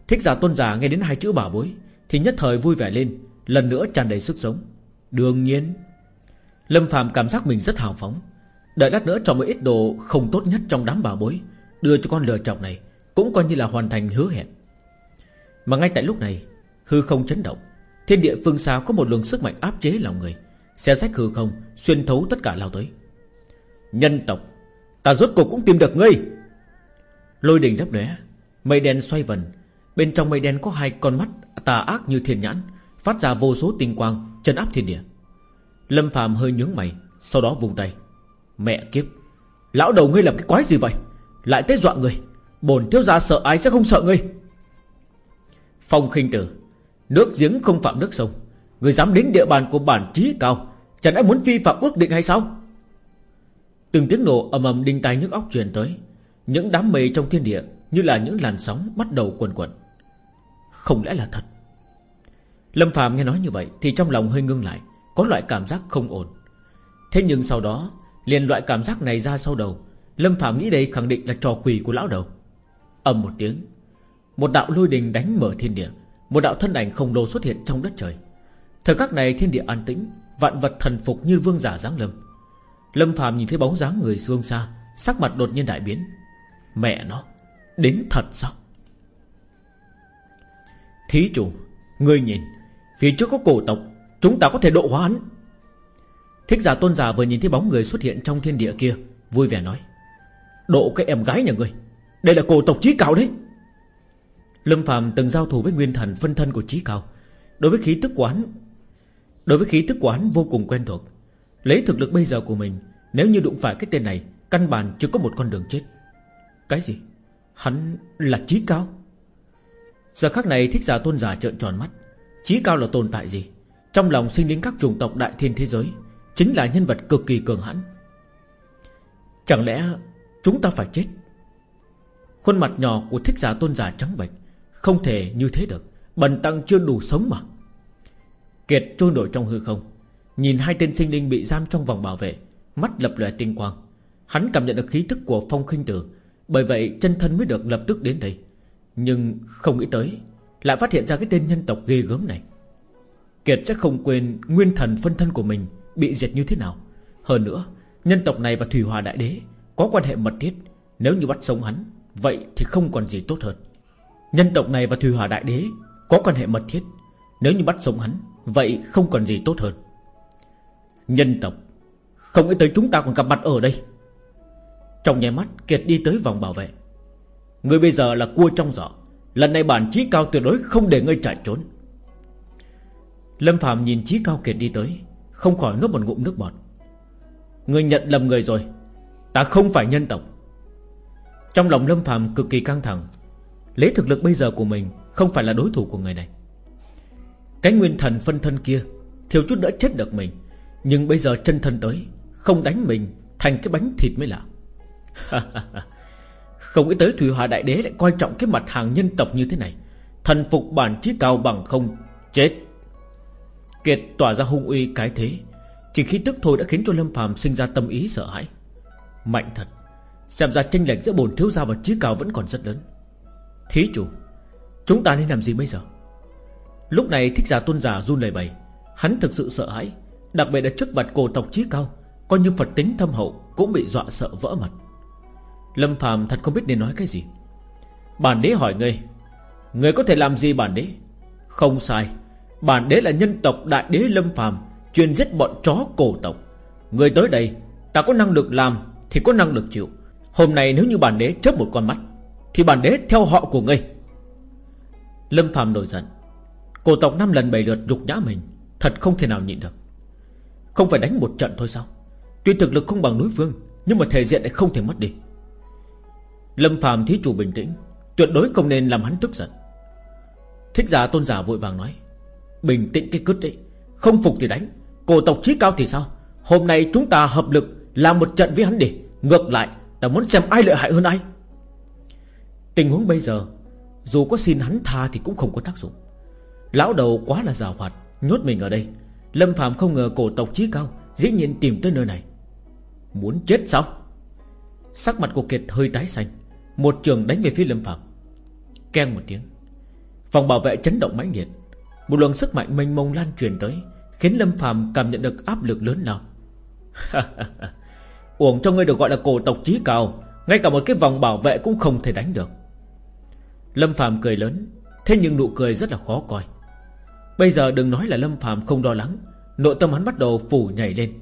Thích giả tôn giả nghe đến hai chữ bảo bối Thì nhất thời vui vẻ lên Lần nữa tràn đầy sức sống. Đương nhiên. Lâm Phạm cảm giác mình rất hào phóng. Đợi lát nữa cho một ít đồ không tốt nhất trong đám bảo bối, Đưa cho con lừa chọc này, Cũng coi như là hoàn thành hứa hẹn. Mà ngay tại lúc này, Hư không chấn động. Thiên địa phương xa có một luồng sức mạnh áp chế lòng người. Xe rách hư không, Xuyên thấu tất cả lao tới. Nhân tộc, Ta rốt cuộc cũng tìm được ngươi. Lôi đình đắp lóe Mây đen xoay vần. Bên trong mây đen có hai con mắt tà ác như thiên nhãn, Phát ra vô số tinh quang Chân áp thiên địa. Lâm phàm hơi nhướng mày, Sau đó vùng tay. Mẹ kiếp. Lão đầu ngươi làm cái quái gì vậy? Lại tới dọa người. Bồn thiếu gia sợ ai sẽ không sợ ngươi? Phong khinh tử, Nước giếng không phạm nước sông. Người dám đến địa bàn của bản trí cao, Chẳng lẽ muốn vi phạm ước định hay sao? Từng tiếng nổ ầm ầm đinh tai nhức óc truyền tới. Những đám mây trong thiên địa Như là những làn sóng bắt đầu quần quần. Không lẽ là thật? Lâm Phạm nghe nói như vậy Thì trong lòng hơi ngưng lại, Có loại cảm giác không ổn. Thế nhưng sau đó liền loại cảm giác này ra sau đầu. Lâm Phạm nghĩ đây khẳng định là trò quỷ của lão đầu. Ầm một tiếng, Một đạo lôi đình đánh mở thiên địa, Một đạo thân ảnh khổng lồ xuất hiện trong đất trời. Thời khắc này thiên địa an tĩnh, Vạn vật thần phục như vương giả giáng lâm. Lâm Phạm nhìn thấy bóng dáng người xương xa, Sắc mặt đột nhiên đại biến. Mẹ nó, Đến thật sao? Thí chủ, Ngươi nhìn, Phía trước có cổ tộc, Chúng ta có thể độ hóa hắn Thích giả tôn giả vừa nhìn thấy bóng người xuất hiện trong thiên địa kia, Vui vẻ nói, Độ cái em gái nhà ngươi, Đây là cổ tộc trí cao đấy. Lâm Phạm từng giao thủ với nguyên thần phân thân của trí cao. Đối với khí tức quán Đối với khí tức quán vô cùng quen thuộc. Lấy thực lực bây giờ của mình, Nếu như đụng phải cái tên này, Căn bản chưa có một con đường chết. Cái gì? Hắn là trí cao? Giờ khắc này thích giả tôn giả trợn tròn mắt. Trí cao là tồn tại gì? Trong lòng sinh linh các chủng tộc đại thiên thế giới Chính là nhân vật cực kỳ cường hãn. Chẳng lẽ Chúng ta phải chết? Khuôn mặt nhỏ của thích giả tôn giả trắng bệch, Không thể như thế được, Bần tăng chưa đủ sống mà. Kiệt trôi nổi trong hư không, Nhìn hai tên sinh linh bị giam trong vòng bảo vệ, Mắt lập lòe tinh quang. Hắn cảm nhận được khí tức của phong khinh tử, Bởi vậy chân thân mới được lập tức đến đây. Nhưng không nghĩ tới, Lại phát hiện ra cái tên nhân tộc ghê gớm này. Kiệt sẽ không quên Nguyên thần phân thân của mình Bị diệt như thế nào? Hơn nữa, Nhân tộc này và Thủy Hòa Đại Đế Có quan hệ mật thiết. Nếu như bắt sống hắn, Vậy thì không còn gì tốt hơn. Nhân tộc này và Thủy Hòa Đại Đế Có quan hệ mật thiết. Nếu như bắt sống hắn, Vậy không còn gì tốt hơn. Nhân tộc, Không nghĩ tới chúng ta còn gặp mặt ở đây. Trong nháy mắt, Kiệt đi tới vòng bảo vệ. Người bây giờ là cua trong giỏ. Lần này bản trí cao tuyệt đối không để ngươi chạy trốn. Lâm Phạm nhìn trí cao Kiệt đi tới. Không khỏi nuốt một ngụm nước bọt. Người nhận lầm người rồi, Ta không phải nhân tộc. Trong lòng Lâm phàm cực kỳ căng thẳng, Lấy thực lực bây giờ của mình Không phải là đối thủ của người này. Cái nguyên thần phân thân kia Thiếu chút nữa chết được mình, Nhưng bây giờ chân thân tới, Không đánh mình thành cái bánh thịt mới lạ. Không nghĩ tới Thủy Hòa Đại Đế lại coi trọng cái mặt hàng nhân tộc như thế này. Thần phục bản chí cao bằng không, Chết. Kiệt tỏa ra hung uy cái thế. Chỉ khi tức thôi đã khiến cho Lâm phàm sinh ra tâm ý sợ hãi. Mạnh thật, Xem ra tranh lệch giữa bồn thiếu gia và trí cao vẫn còn rất lớn. Thí chủ, Chúng ta nên làm gì bây giờ? Lúc này thích giả tôn giả run lời bày Hắn thực sự sợ hãi, Đặc biệt là trước mặt cổ tộc trí cao, Coi như Phật tính thâm hậu Cũng bị dọa sợ vỡ mặt. Lâm phàm thật không biết nên nói cái gì. Bản đế hỏi ngươi Ngươi có thể làm gì bản đế? Không sai Bản đế là nhân tộc đại đế Lâm phàm, Chuyên giết bọn chó cổ tộc. Người tới đây, Ta có năng lực làm Thì có năng lực chịu. Hôm nay nếu như bản đế chớp một con mắt, Thì bản đế theo họ của ngươi. Lâm phàm nổi giận. Cổ tộc năm lần bảy lượt rục nhã mình, Thật không thể nào nhịn được. Không phải đánh một trận thôi sao? Tuy thực lực không bằng núi vương Nhưng mà thể diện lại không thể mất đi. Lâm phàm thí chủ bình tĩnh, Tuyệt đối không nên làm hắn tức giận. Thích giả tôn giả vội vàng nói Bình tĩnh cái cứt đấy. Không phục thì đánh. Cổ tộc trí cao thì sao? Hôm nay chúng ta hợp lực Làm một trận với hắn đi Ngược lại, Ta muốn xem ai lợi hại hơn ai. Tình huống bây giờ, Dù có xin hắn tha thì cũng không có tác dụng. Lão đầu quá là già hoạt, Nhốt mình ở đây. Lâm Phạm không ngờ cổ tộc trí cao Dĩ nhiên tìm tới nơi này. Muốn chết sao? Sắc mặt của Kiệt hơi tái xanh. Một trường đánh về phía Lâm Phạm Keng một tiếng. Phòng bảo vệ chấn động mãnh liệt. Một luồng sức mạnh mênh mông lan truyền tới, Khiến Lâm Phạm cảm nhận được áp lực lớn nào Uổng cho ngươi được gọi là cổ tộc trí cao, Ngay cả một cái vòng bảo vệ cũng không thể đánh được. Lâm Phạm cười lớn, Thế nhưng nụ cười rất là khó coi. Bây giờ đừng nói là Lâm Phạm không lo lắng, Nội tâm hắn bắt đầu phủ nhảy lên.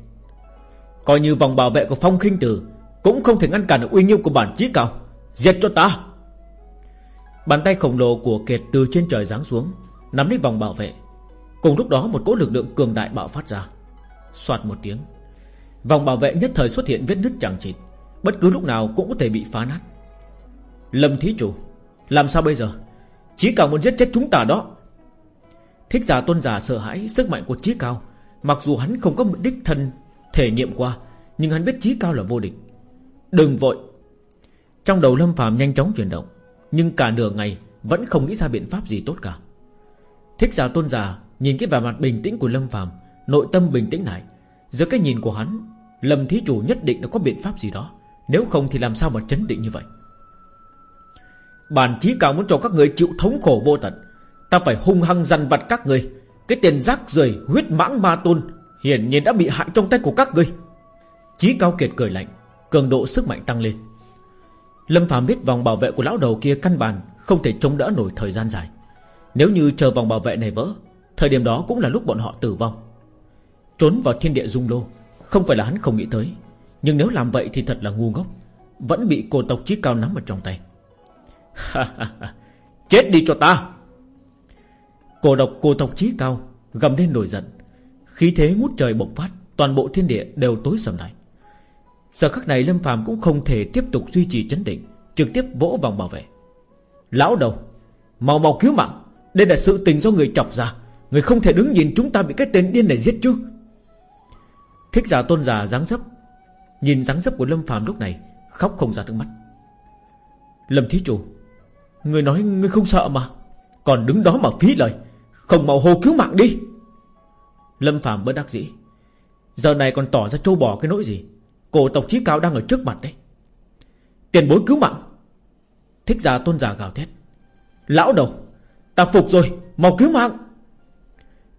Coi như vòng bảo vệ của Phong khinh Tử Cũng không thể ngăn cản được uy nghiêm của bản chí cao. Diệt cho ta! Bàn tay khổng lồ của Kiệt từ trên trời giáng xuống Nắm lấy vòng bảo vệ. Cùng lúc đó một cỗ lực lượng cường đại bạo phát ra. Xoạt một tiếng, Vòng bảo vệ nhất thời xuất hiện vết nứt chẳng chịt, Bất cứ lúc nào cũng có thể bị phá nát. Lâm thí chủ, Làm sao bây giờ? Chí cao muốn giết chết chúng ta đó. Thích giả tôn giả sợ hãi sức mạnh của Chí cao, Mặc dù hắn không có mục đích thân Thể nghiệm qua, Nhưng hắn biết Chí cao là vô địch. Đừng vội. Trong đầu Lâm phàm nhanh chóng chuyển động, Nhưng cả nửa ngày vẫn không nghĩ ra biện pháp gì tốt cả. Thích giả tôn giả, Nhìn cái vẻ mặt bình tĩnh của Lâm phàm, Nội tâm bình tĩnh lại. Giữa cái nhìn của hắn, Lâm thí chủ nhất định đã có biện pháp gì đó. Nếu không thì làm sao mà chấn định như vậy? Bản chí cao muốn cho các người chịu thống khổ vô tận. Ta phải hung hăng dằn vặt các người. Cái tiền rác rời huyết mãng ma tôn Hiển nhiên đã bị hại trong tay của các người Chí cao kiệt cười lạnh, Cường độ sức mạnh tăng lên. Lâm Phạm biết vòng bảo vệ của lão đầu kia căn bản Không thể chống đỡ nổi thời gian dài. Nếu như chờ vòng bảo vệ này vỡ, Thời điểm đó cũng là lúc bọn họ tử vong. Trốn vào thiên địa dung lô, Không phải là hắn không nghĩ tới. Nhưng nếu làm vậy thì thật là ngu ngốc, Vẫn bị cổ tộc chí cao nắm ở trong tay. Chết đi cho ta! Cổ độc cổ tộc chí cao Gầm lên nổi giận. Khí thế ngút trời bộc phát, Toàn bộ thiên địa đều tối sầm lại. Giờ khắc này Lâm phàm cũng không thể tiếp tục duy trì chấn định, Trực tiếp vỗ vòng bảo vệ. Lão đầu, Mau mau cứu mạng! Đây là sự tình do người chọc ra. Người không thể đứng nhìn chúng ta bị cái tên điên này giết chứ. Thích giả tôn giả dáng dấp, Nhìn dáng dấp của Lâm phàm lúc này, Khóc không ra nước mắt. Lâm thí chủ, Người nói người không sợ mà. Còn đứng đó mà phí lời, Không mau hô cứu mạng đi. Lâm phàm bất đắc dĩ, Giờ này còn tỏ ra trâu bò cái nỗi gì. Cổ tộc chí cao đang ở trước mặt đấy. Tiền bối cứu mạng. Thích giả tôn giả gào thét, Lão đầu Ta phục rồi, Mau cứu mạng.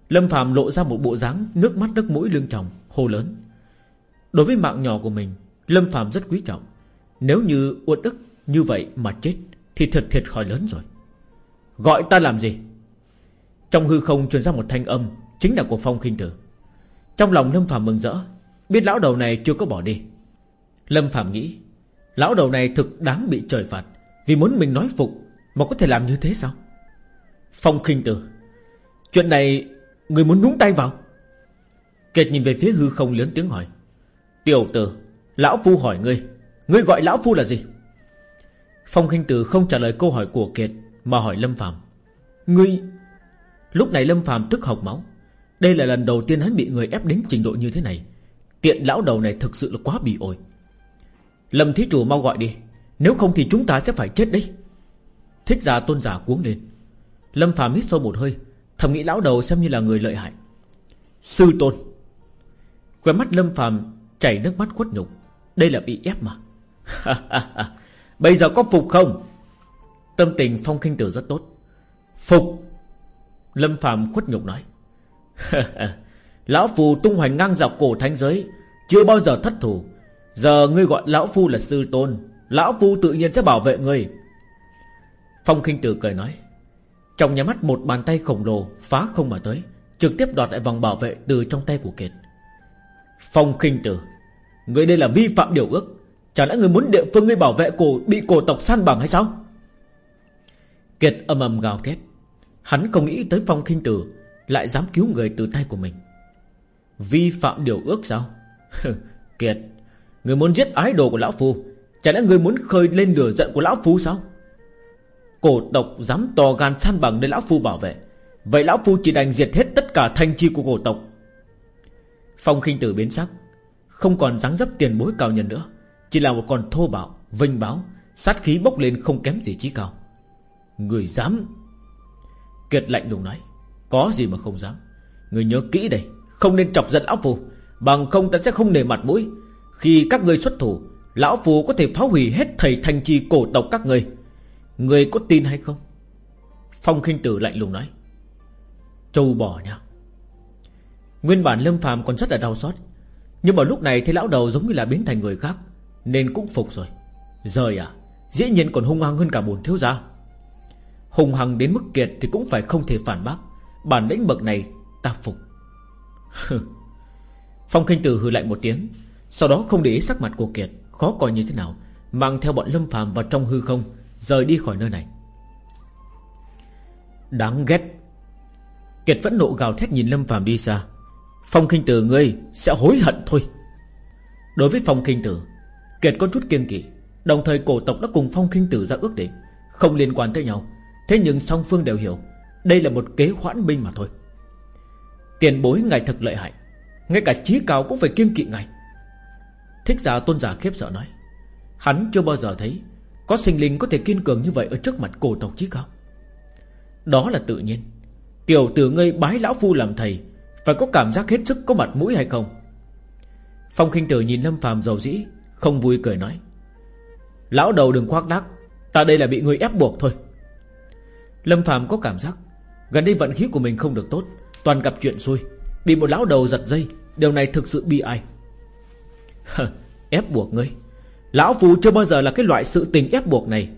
Lâm Phạm lộ ra một bộ dáng Nước mắt nước mũi lưng tròng, Hô lớn. Đối với mạng nhỏ của mình, Lâm Phạm rất quý trọng. Nếu như uất ức như vậy mà chết, Thì thật thiệt khỏi lớn rồi. Gọi ta làm gì? Trong hư không truyền ra một thanh âm, Chính là của Phong khinh Tử. Trong lòng Lâm Phạm mừng rỡ, Biết lão đầu này chưa có bỏ đi. Lâm Phạm nghĩ, Lão đầu này thực đáng bị trời phạt, Vì muốn mình nói phục Mà có thể làm như thế sao? Phong khinh tử. Chuyện này, Người muốn nhúng tay vào? Kiệt nhìn về phía hư không lớn tiếng hỏi. Tiểu tử, Lão Phu hỏi ngươi. Ngươi gọi Lão Phu là gì? Phong khinh tử không trả lời câu hỏi của Kiệt, Mà hỏi Lâm Phạm Ngươi, Lúc này Lâm Phạm tức học máu. Đây là lần đầu tiên hắn bị người ép đến trình độ như thế này. Tiện lão đầu này thực sự là quá bị ổi. Lâm thí chủ mau gọi đi. Nếu không thì chúng ta sẽ phải chết đấy. Thích giả tôn giả cuống lên. Lâm phàm hít sâu một hơi, Thầm nghĩ lão đầu xem như là người lợi hại. Sư tôn. Khóe mắt Lâm phàm chảy nước mắt khuất nhục. Đây là bị ép mà. Bây giờ có phục không? Tâm tình phong kinh tử rất tốt. Phục. Lâm phàm khuất nhục nói. Lão Phù tung hoành ngang dọc cổ thánh giới, Chưa bao giờ thất thủ. Giờ ngươi gọi Lão Phu là sư tôn, Lão Phu tự nhiên sẽ bảo vệ ngươi. Phong kinh tử cười nói. Trong nhà mắt một bàn tay khổng lồ Phá không mà tới, Trực tiếp đoạt lại vòng bảo vệ từ trong tay của Kiệt. Phong khinh tử, người đây là vi phạm điều ước. Chả lẽ người muốn địa phương người bảo vệ cổ, Bị cổ tộc san bằng hay sao? Kiệt âm ầm gào thét. Hắn không nghĩ tới phong khinh tử, Lại dám cứu người từ tay của mình. Vi phạm điều ước sao? Kiệt, Người muốn giết ái đồ của Lão Phu, Chả lẽ người muốn khơi lên lửa giận của Lão Phu sao? Cổ tộc dám to gan san bằng để Lão Phu bảo vệ. Vậy Lão Phu chỉ đành diệt hết tất cả thanh chi của cổ tộc. Phong khinh tử biến sắc Không còn dáng dấp tiền bối cao nhân nữa Chỉ là một con thô bạo, vinh báo Sát khí bốc lên không kém gì trí cao. Người dám? Kiệt lạnh lùng nói Có gì mà không dám? Người nhớ kỹ đây Không nên chọc giận Lão Phu Bằng không ta sẽ không nề mặt mũi. Khi các người xuất thủ Lão Phu có thể phá hủy hết thầy thanh chi cổ tộc các người Người có tin hay không? Phong khinh tử lạnh lùng nói. Châu bò nha. Nguyên bản Lâm phàm còn rất là đau xót, Nhưng mà lúc này thấy lão đầu giống như là biến thành người khác, Nên cũng phục rồi. Rời à Dĩ nhiên còn hung hăng hơn cả bồn thiếu gia. Hung hăng đến mức kiệt thì cũng phải không thể phản bác. Bản lĩnh bậc này ta phục. Phong Kinh Tử hừ lạnh một tiếng, Sau đó không để ý sắc mặt của Kiệt, Khó coi như thế nào, Mang theo bọn Lâm phàm vào trong hư không Rời đi khỏi nơi này. Đáng ghét. Kiệt vẫn nộ gào thét nhìn Lâm Phạm đi xa. Phong Kinh Tử, ngươi sẽ hối hận thôi. Đối với Phong Kinh Tử, Kiệt có chút kiên kỵ, Đồng thời cổ tộc đã cùng Phong Kinh Tử ra ước định, Không liên quan tới nhau. Thế nhưng song phương đều hiểu, Đây là một kế hoãn binh mà thôi. Tiền bối, ngài thật lợi hại. Ngay cả trí cao cũng phải kiêng kỵ ngài. Thích giả tôn giả khiếp sợ nói. Hắn chưa bao giờ thấy có sinh linh có thể kiên cường như vậy Ở trước mặt cổ tộc chứ không Đó là tự nhiên. Tiểu tử ngươi bái lão phu làm thầy, Phải có cảm giác hết sức có mặt mũi hay không? Phong khinh tử nhìn Lâm phàm giàu dĩ, Không vui cười nói. Lão đầu đừng khoác đắc Ta đây là bị người ép buộc thôi. Lâm phàm có cảm giác, Gần đây vận khí của mình không được tốt, Toàn gặp chuyện xui, Bị một lão đầu giật dây, Điều này thực sự bi ai. Ép buộc ngươi. Lão Phu chưa bao giờ là cái loại sự tình ép buộc này.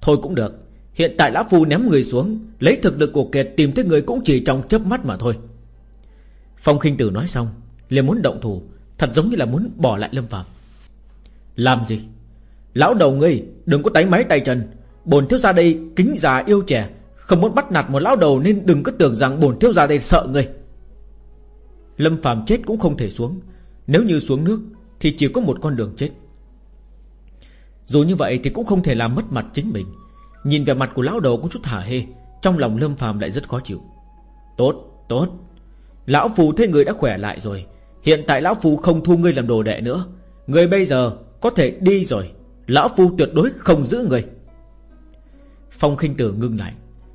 Thôi cũng được, Hiện tại Lão Phu ném người xuống, Lấy thực lực của Kiệt tìm thấy người cũng chỉ trong chớp mắt mà thôi. Phong khinh tử nói xong, liền muốn động thủ, Thật giống như là muốn bỏ lại Lâm Phạm Làm gì? Lão đầu ngươi, đừng có tái máy tay chân. Bồn thiếu gia đây kính già yêu trẻ, Không muốn bắt nạt một lão đầu Nên đừng có tưởng rằng bồn thiếu gia đây sợ ngươi. Lâm Phạm chết cũng không thể xuống. Nếu như xuống nước Thì chỉ có một con đường chết. Dù như vậy thì cũng không thể làm mất mặt chính mình. Nhìn về mặt của lão đầu có chút thả hê Trong lòng Lâm phàm lại rất khó chịu. Tốt, tốt. Lão Phù thấy người đã khỏe lại rồi. Hiện tại Lão Phù không thu ngươi làm đồ đệ nữa. Người bây giờ có thể đi rồi. Lão Phu tuyệt đối không giữ người Phong khinh tử ngưng lại.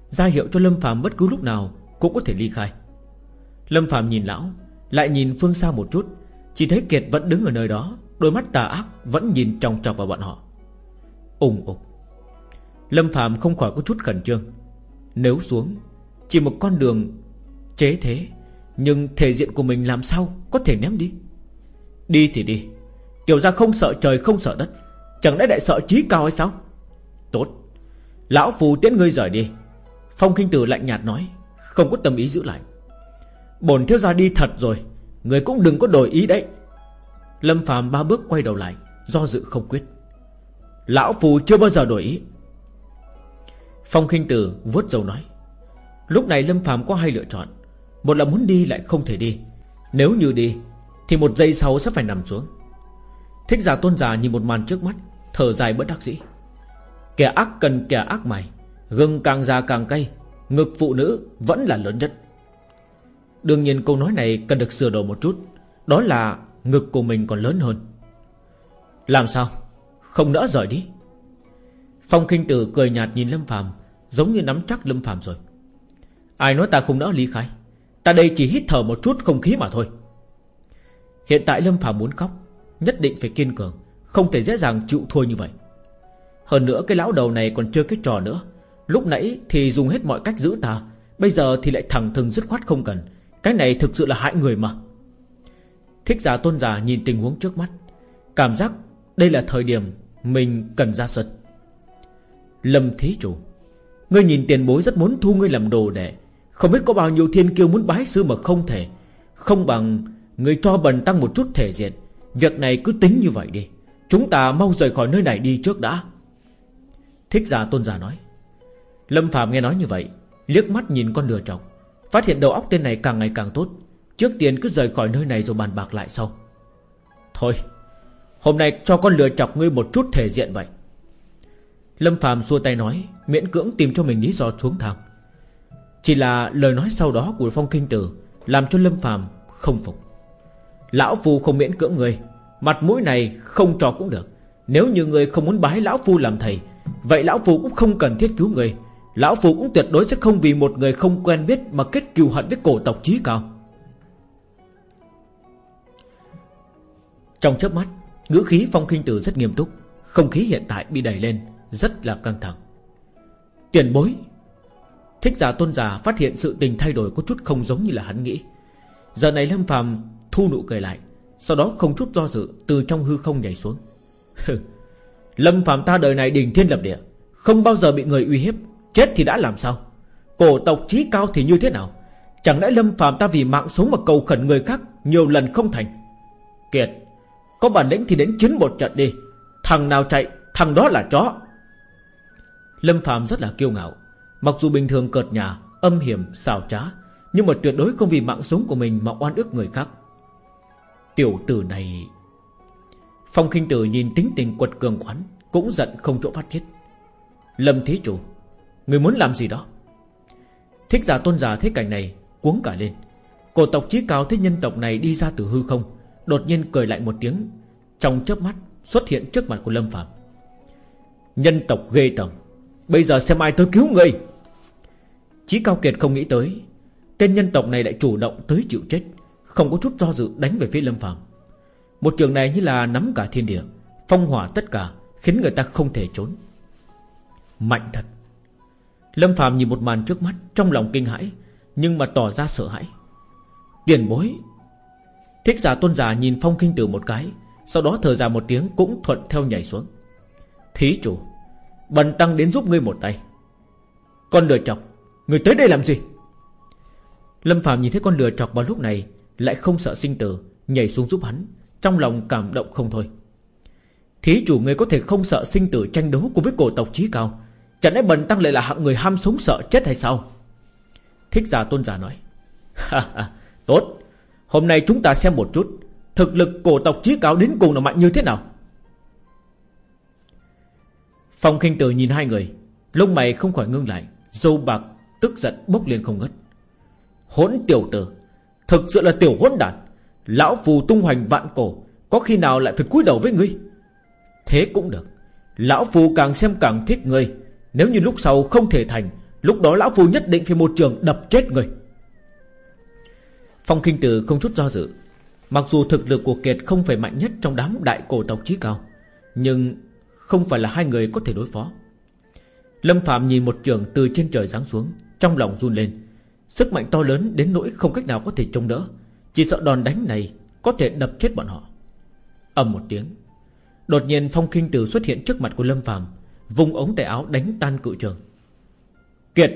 Ra hiệu cho Lâm Phạm bất cứ lúc nào Cũng có thể ly khai. Lâm Phạm nhìn lão Lại nhìn phương xa một chút Chỉ thấy Kiệt vẫn đứng ở nơi đó Đôi mắt tà ác vẫn nhìn tròng trọc vào bọn họ. Ùng ục. Lâm Phạm không khỏi có chút khẩn trương. Nếu xuống, Chỉ một con đường chế thế, Nhưng thể diện của mình làm sao Có thể ném đi? Đi thì đi. Tiểu ra không sợ trời, không sợ đất. Chẳng lẽ đại sợ trí cao hay sao? Tốt. Lão phù tiễn ngươi rời đi. Phong kinh tử lạnh nhạt nói, Không có tâm ý giữ lại. Bổn thiếu gia đi thật rồi. Người cũng đừng có đổi ý đấy. Lâm phàm ba bước quay đầu lại, Do dự không quyết. Lão phù chưa bao giờ đổi ý. Phong kinh tử vuốt dầu nói, Lúc này Lâm phàm có hai lựa chọn, Một là muốn đi lại không thể đi, Nếu như đi Thì một giây sau sẽ phải nằm xuống. Thích giả tôn giả nhìn một màn trước mắt, Thở dài bất đắc dĩ. Kẻ ác cần kẻ ác mày, Gừng càng già càng cay, Ngực phụ nữ vẫn là lớn nhất. Đương nhiên câu nói này cần được sửa đổi một chút, Đó là ngực của mình còn lớn hơn. Làm sao? Không nỡ rời đi. Phong kinh tử cười nhạt nhìn Lâm Phạm Giống như nắm chắc Lâm Phạm rồi. Ai nói ta không nỡ ly khai Ta đây chỉ hít thở một chút không khí mà thôi. Hiện tại Lâm Phạm muốn khóc, Nhất định phải kiên cường, Không thể dễ dàng chịu thua như vậy. Hơn nữa cái lão đầu này còn chơi cái trò nữa. Lúc nãy thì dùng hết mọi cách giữ ta, Bây giờ thì lại thẳng thừng dứt khoát không cần. Cái này thực sự là hại người mà. Thích giả tôn giả nhìn tình huống trước mắt, Cảm giác đây là thời điểm mình cần ra sân. Lâm thí chủ Ngươi nhìn tiền bối rất muốn thu ngươi làm đồ đệ. Không biết có bao nhiêu thiên kiêu muốn bái sư mà không thể. Không bằng Ngươi cho bần tăng một chút thể diện. Việc này cứ tính như vậy đi. Chúng ta mau rời khỏi nơi này đi trước đã. Thích giả tôn giả nói. Lâm Phạm nghe nói như vậy Liếc mắt nhìn con lừa chồng, Phát hiện đầu óc tên này càng ngày càng tốt. Trước tiên cứ rời khỏi nơi này rồi bàn bạc lại sau. Thôi Hôm nay cho con lừa chọc ngươi một chút thể diện vậy. Lâm Phạm xua tay nói, Miễn cưỡng tìm cho mình lý do xuống thang Chỉ là lời nói sau đó của Phong Kinh Tử Làm cho Lâm Phạm không phục. Lão Phu không miễn cưỡng người Mặt mũi này không cho cũng được. Nếu như người không muốn bái Lão Phu làm thầy, Vậy Lão Phu cũng không cần thiết cứu người Lão Phu cũng tuyệt đối sẽ không vì một người không quen biết Mà kết cừu hận với cổ tộc trí cao. Trong chớp mắt Ngữ khí phong kinh tử rất nghiêm túc, Không khí hiện tại bị đẩy lên, Rất là căng thẳng. Tiền bối, Thích giả tôn giả phát hiện sự tình thay đổi Có chút không giống như là hắn nghĩ. Giờ này Lâm phàm thu nụ cười lại, Sau đó không chút do dự Từ trong hư không nhảy xuống. Lâm phàm ta đời này đình thiên lập địa, Không bao giờ bị người uy hiếp, Chết thì đã làm sao? Cổ tộc trí cao thì như thế nào? Chẳng lẽ Lâm phàm ta vì mạng sống mà cầu khẩn người khác Nhiều lần không thành? Kiệt có bản lĩnh thì đến chiến một trận đi. Thằng nào chạy Thằng đó là chó. Lâm phàm rất là kiêu ngạo. Mặc dù bình thường cợt nhà Âm hiểm, xào trá Nhưng mà tuyệt đối không vì mạng sống của mình Mà oan ức người khác. Tiểu tử này Phong khinh tử nhìn tính tình quật cường khoắn Cũng giận không chỗ phát thiết Lâm thí chủ Người muốn làm gì đó? Thích giả tôn giả thấy cảnh này Cuống cả lên. Cổ tộc chí cao thấy nhân tộc này đi ra từ hư không Đột nhiên cười lại một tiếng, Trong chớp mắt xuất hiện trước mặt của Lâm Phạm Nhân tộc ghê tởm, Bây giờ xem ai tới cứu người. Chí cao kiệt không nghĩ tới, Tên nhân tộc này lại chủ động tới chịu chết, Không có chút do dự đánh về phía Lâm Phạm Một trường này như là nắm cả thiên địa, Phong hỏa tất cả, Khiến người ta không thể trốn. Mạnh thật. Lâm Phạm nhìn một màn trước mắt Trong lòng kinh hãi, Nhưng mà tỏ ra sợ hãi. Tiền bối Thích giả tôn giả nhìn phong kinh tử một cái, Sau đó thở ra một tiếng cũng thuận theo nhảy xuống. Thí chủ, Bần tăng đến giúp ngươi một tay. Con lừa chọc, Người tới đây làm gì? Lâm Phạm nhìn thấy con lừa chọc vào lúc này, Lại không sợ sinh tử, Nhảy xuống giúp hắn, Trong lòng cảm động không thôi. Thí chủ, người có thể không sợ sinh tử tranh đấu Cùng với cổ tộc trí cao, Chẳng lẽ bần tăng lại là hạng người ham sống sợ chết hay sao? Thích giả tôn giả nói Tốt Hôm nay chúng ta xem một chút. Thực lực cổ tộc trí cao đến cùng là mạnh như thế nào? Phong khinh tử nhìn hai người. Lông mày không khỏi ngưng lại. Dâu bạc, tức giận bốc lên không ngất Hỗn tiểu tử, Thực sự là tiểu hỗn đản. Lão phù tung hoành vạn cổ, Có khi nào lại phải cúi đầu với ngươi? Thế cũng được. Lão phù càng xem càng thích ngươi. Nếu như lúc sau không thể thành, Lúc đó lão phù nhất định phải một trường đập chết ngươi. Phong kinh tử không chút do dự. Mặc dù thực lực của Kiệt không phải mạnh nhất Trong đám đại cổ tộc trí cao, Nhưng không phải là hai người có thể đối phó. Lâm Phạm nhìn một trường từ trên trời giáng xuống, Trong lòng run lên. Sức mạnh to lớn đến nỗi không cách nào có thể chống đỡ, Chỉ sợ đòn đánh này Có thể đập chết bọn họ. Ầm một tiếng, Đột nhiên Phong Kinh Tử xuất hiện trước mặt của Lâm Phạm Vùng ống tay áo đánh tan cự trường. Kiệt,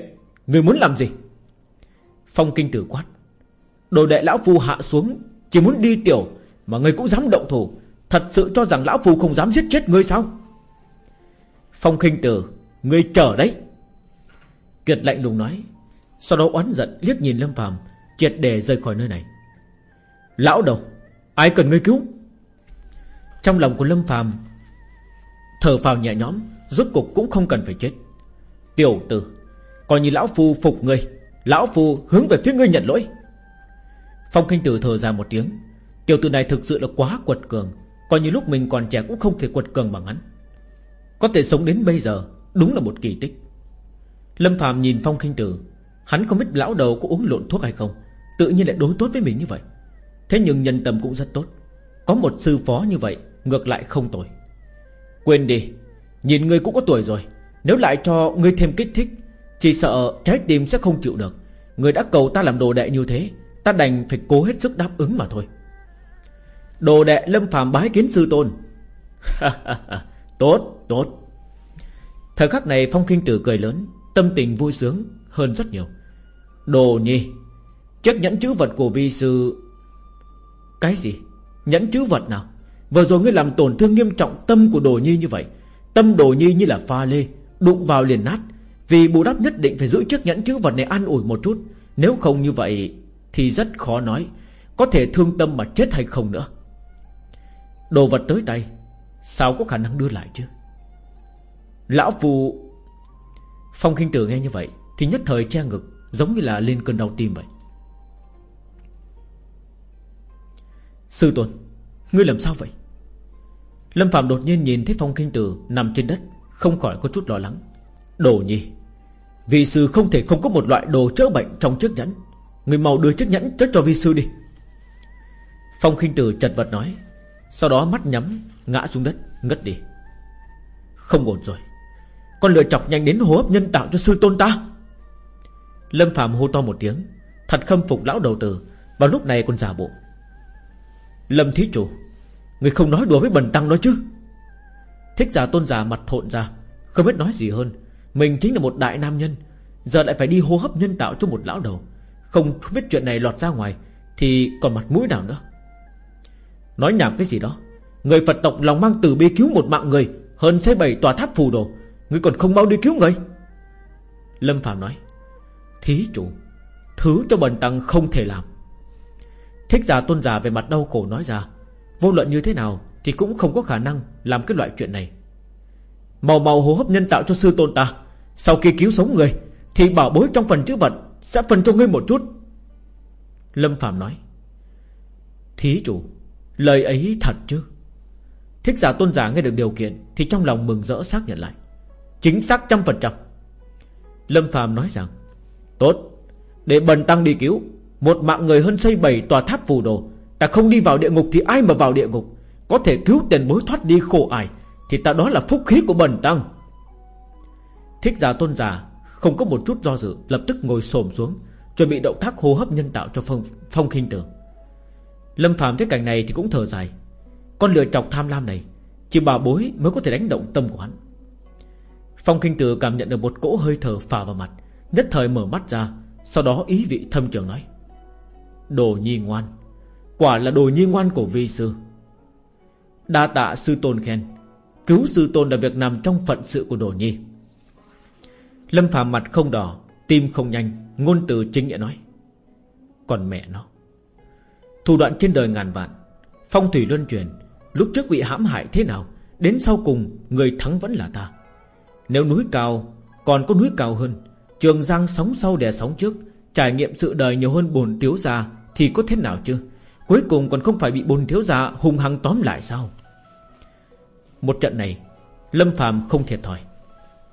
Người muốn làm gì? Phong Kinh Tử quát. Đồ đệ Lão Phu hạ xuống Chỉ muốn đi tiểu Mà ngươi cũng dám động thủ. Thật sự cho rằng Lão Phu không dám giết chết ngươi sao? Phong Kinh Tử ngươi chờ đấy. Kiệt lạnh lùng nói Sau đó oán giận liếc nhìn Lâm Phàm, Triệt để rời khỏi nơi này. Lão đầu Ai cần ngươi cứu? Trong lòng của Lâm Phàm Thở phào nhẹ nhõm Rốt cục cũng không cần phải chết. Tiểu tử Coi như lão phu phục ngươi Lão phu hướng về phía ngươi nhận lỗi. Phong Kinh Tử thở ra một tiếng. Tiểu tử này thực sự là quá quật cường, Coi như lúc mình còn trẻ cũng không thể quật cường bằng hắn. Có thể sống đến bây giờ, Đúng là một kỳ tích. Lâm Phạm nhìn Phong Kinh Tử, Hắn không biết lão đầu có uống lộn thuốc hay không, Tự nhiên lại đối tốt với mình như vậy. Thế nhưng nhân tâm cũng rất tốt. Có một sư phó như vậy, Ngược lại không tồi. Quên đi, Nhìn ngươi cũng có tuổi rồi, Nếu lại cho ngươi thêm kích thích, Chỉ sợ trái tim sẽ không chịu được. Ngươi đã cầu ta làm đồ đệ như thế Ta đành phải cố hết sức đáp ứng mà thôi. Đồ đệ lâm phàm bái kiến sư tôn. Tốt tốt. Thời khắc này Phong Kinh Tử cười lớn, Tâm tình vui sướng hơn rất nhiều. Đồ nhi, Chiếc nhẫn chữ vật của vi sư Cái gì? Nhẫn chữ vật nào? Vừa rồi ngươi làm tổn thương nghiêm trọng tâm của đồ nhi như vậy. Tâm đồ nhi như là pha lê, Đụng vào liền nát. Vì bù đắp nhất định phải giữ chiếc nhẫn chữ vật này an ủi một chút. Nếu không như vậy thì rất khó nói Có thể thương tâm mà chết hay không nữa. Đồ vật tới tay, Sao có khả năng đưa lại chứ? Lão phù Phong kinh tử nghe như vậy Thì nhất thời che ngực, Giống như là lên cơn đau tim vậy. Sư tôn, Ngươi làm sao vậy? Lâm Phạm đột nhiên nhìn thấy Phong kinh tử Nằm trên đất, Không khỏi có chút lo lắng. Đồ nhi, vì sư không thể không có một loại đồ chữa bệnh trong chiếc nhẫn. Người mau đưa chiếc nhẫn chất cho vi sư đi. Phong khinh tử chật vật nói, Sau đó mắt nhắm, Ngã xuống đất, ngất đi. Không ổn rồi. Con lựa chọc nhanh đến hô hấp nhân tạo cho sư tôn ta. Lâm Phạm hô to một tiếng, Thật khâm phục lão đầu tử, Vào lúc này còn giả bộ. Lâm thí chủ, Người không nói đùa với bần tăng nói chứ? Thích giả tôn giả mặt thộn ra, Không biết nói gì hơn. Mình chính là một đại nam nhân, Giờ lại phải đi hô hấp nhân tạo cho một lão đầu. Không biết chuyện này lọt ra ngoài, Thì còn mặt mũi nào nữa? Nói nhảm cái gì đó, Người Phật tộc lòng mang từ bi cứu một mạng người, Hơn xây bảy tòa tháp phù đồ Ngươi còn không mau đi cứu người? Lâm Phạm nói, Thí chủ, Thứ cho bần tăng không thể làm. Thích giả tôn giả về mặt đau khổ nói ra, Vô luận như thế nào Thì cũng không có khả năng làm cái loại chuyện này. Màu màu hô hấp nhân tạo cho sư tôn ta, Sau khi cứu sống người Thì bảo bối trong phần chữ vật sẽ phần cho ngươi một chút. Lâm Phạm nói, Thí chủ, Lời ấy thật chứ? Thích giả tôn giả nghe được điều kiện Thì trong lòng mừng rỡ xác nhận lại. Chính xác trăm phần trăm. Lâm Phạm nói rằng, Tốt, Để bần tăng đi cứu. Một mạng người hơn xây bảy tòa tháp phù đồ. Ta không đi vào địa ngục thì ai mà vào địa ngục? Có thể cứu tiền bối thoát đi khổ ải Thì ta đó là phúc khí của bần tăng. Thích giả tôn giả không có một chút do dự Lập tức ngồi xổm xuống Chuẩn bị động tác hô hấp nhân tạo cho phong, phong khinh tử. Lâm Phạm thấy cảnh này thì cũng thở dài. Con lừa chọc tham lam này Chỉ bà bối mới có thể đánh động tâm của hắn. Phong Kinh Tử cảm nhận được một cỗ hơi thở phả vào mặt Nhất thời mở mắt ra Sau đó ý vị thâm trường nói Đồ nhi ngoan Quả là đồ nhi ngoan của vi sư. Đa tạ sư tôn khen Cứu sư tôn là việc nằm trong phận sự của Đồ Nhi. Lâm Phạm mặt không đỏ, Tim không nhanh, Ngôn từ chính nghĩa nói. Còn mẹ nó. Thủ đoạn trên đời ngàn vạn, Phong thủy luân chuyển, Lúc trước bị hãm hại thế nào, Đến sau cùng người thắng vẫn là ta. Nếu núi cao, Còn có núi cao hơn, Trường Giang sóng sau đè sóng trước, Trải nghiệm sự đời nhiều hơn bồn thiếu gia Thì có thế nào chứ? Cuối cùng còn không phải bị bồn thiếu gia hung hăng tóm lại sao? Một trận này, Lâm phàm không thiệt thòi.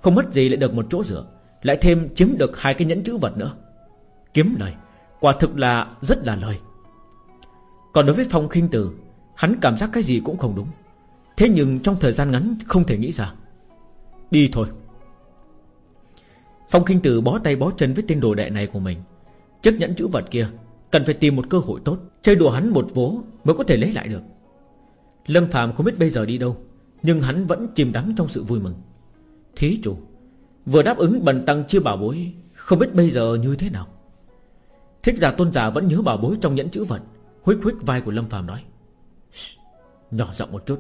Không mất gì lại được một chỗ dựa, Lại thêm chiếm được hai cái nhẫn chữ vật nữa. Kiếm lời, Quả thực là rất là lời. Còn đối với Phong khinh Tử, Hắn cảm giác cái gì cũng không đúng. Thế nhưng trong thời gian ngắn không thể nghĩ ra. Đi thôi. Phong khinh Tử bó tay bó chân với tên đồ đệ này của mình. Chất nhẫn chữ vật kia Cần phải tìm một cơ hội tốt, Chơi đùa hắn một vố mới có thể lấy lại được. Lâm Phạm không biết bây giờ đi đâu, Nhưng hắn vẫn chìm đắm trong sự vui mừng. Thí chủ, Vừa đáp ứng bần tăng chia bảo bối, Không biết bây giờ như thế nào. Thích giả tôn giả vẫn nhớ bảo bối trong nhẫn chữ vật Huyết huyết vai của Lâm phàm nói Nhỏ giọng một chút,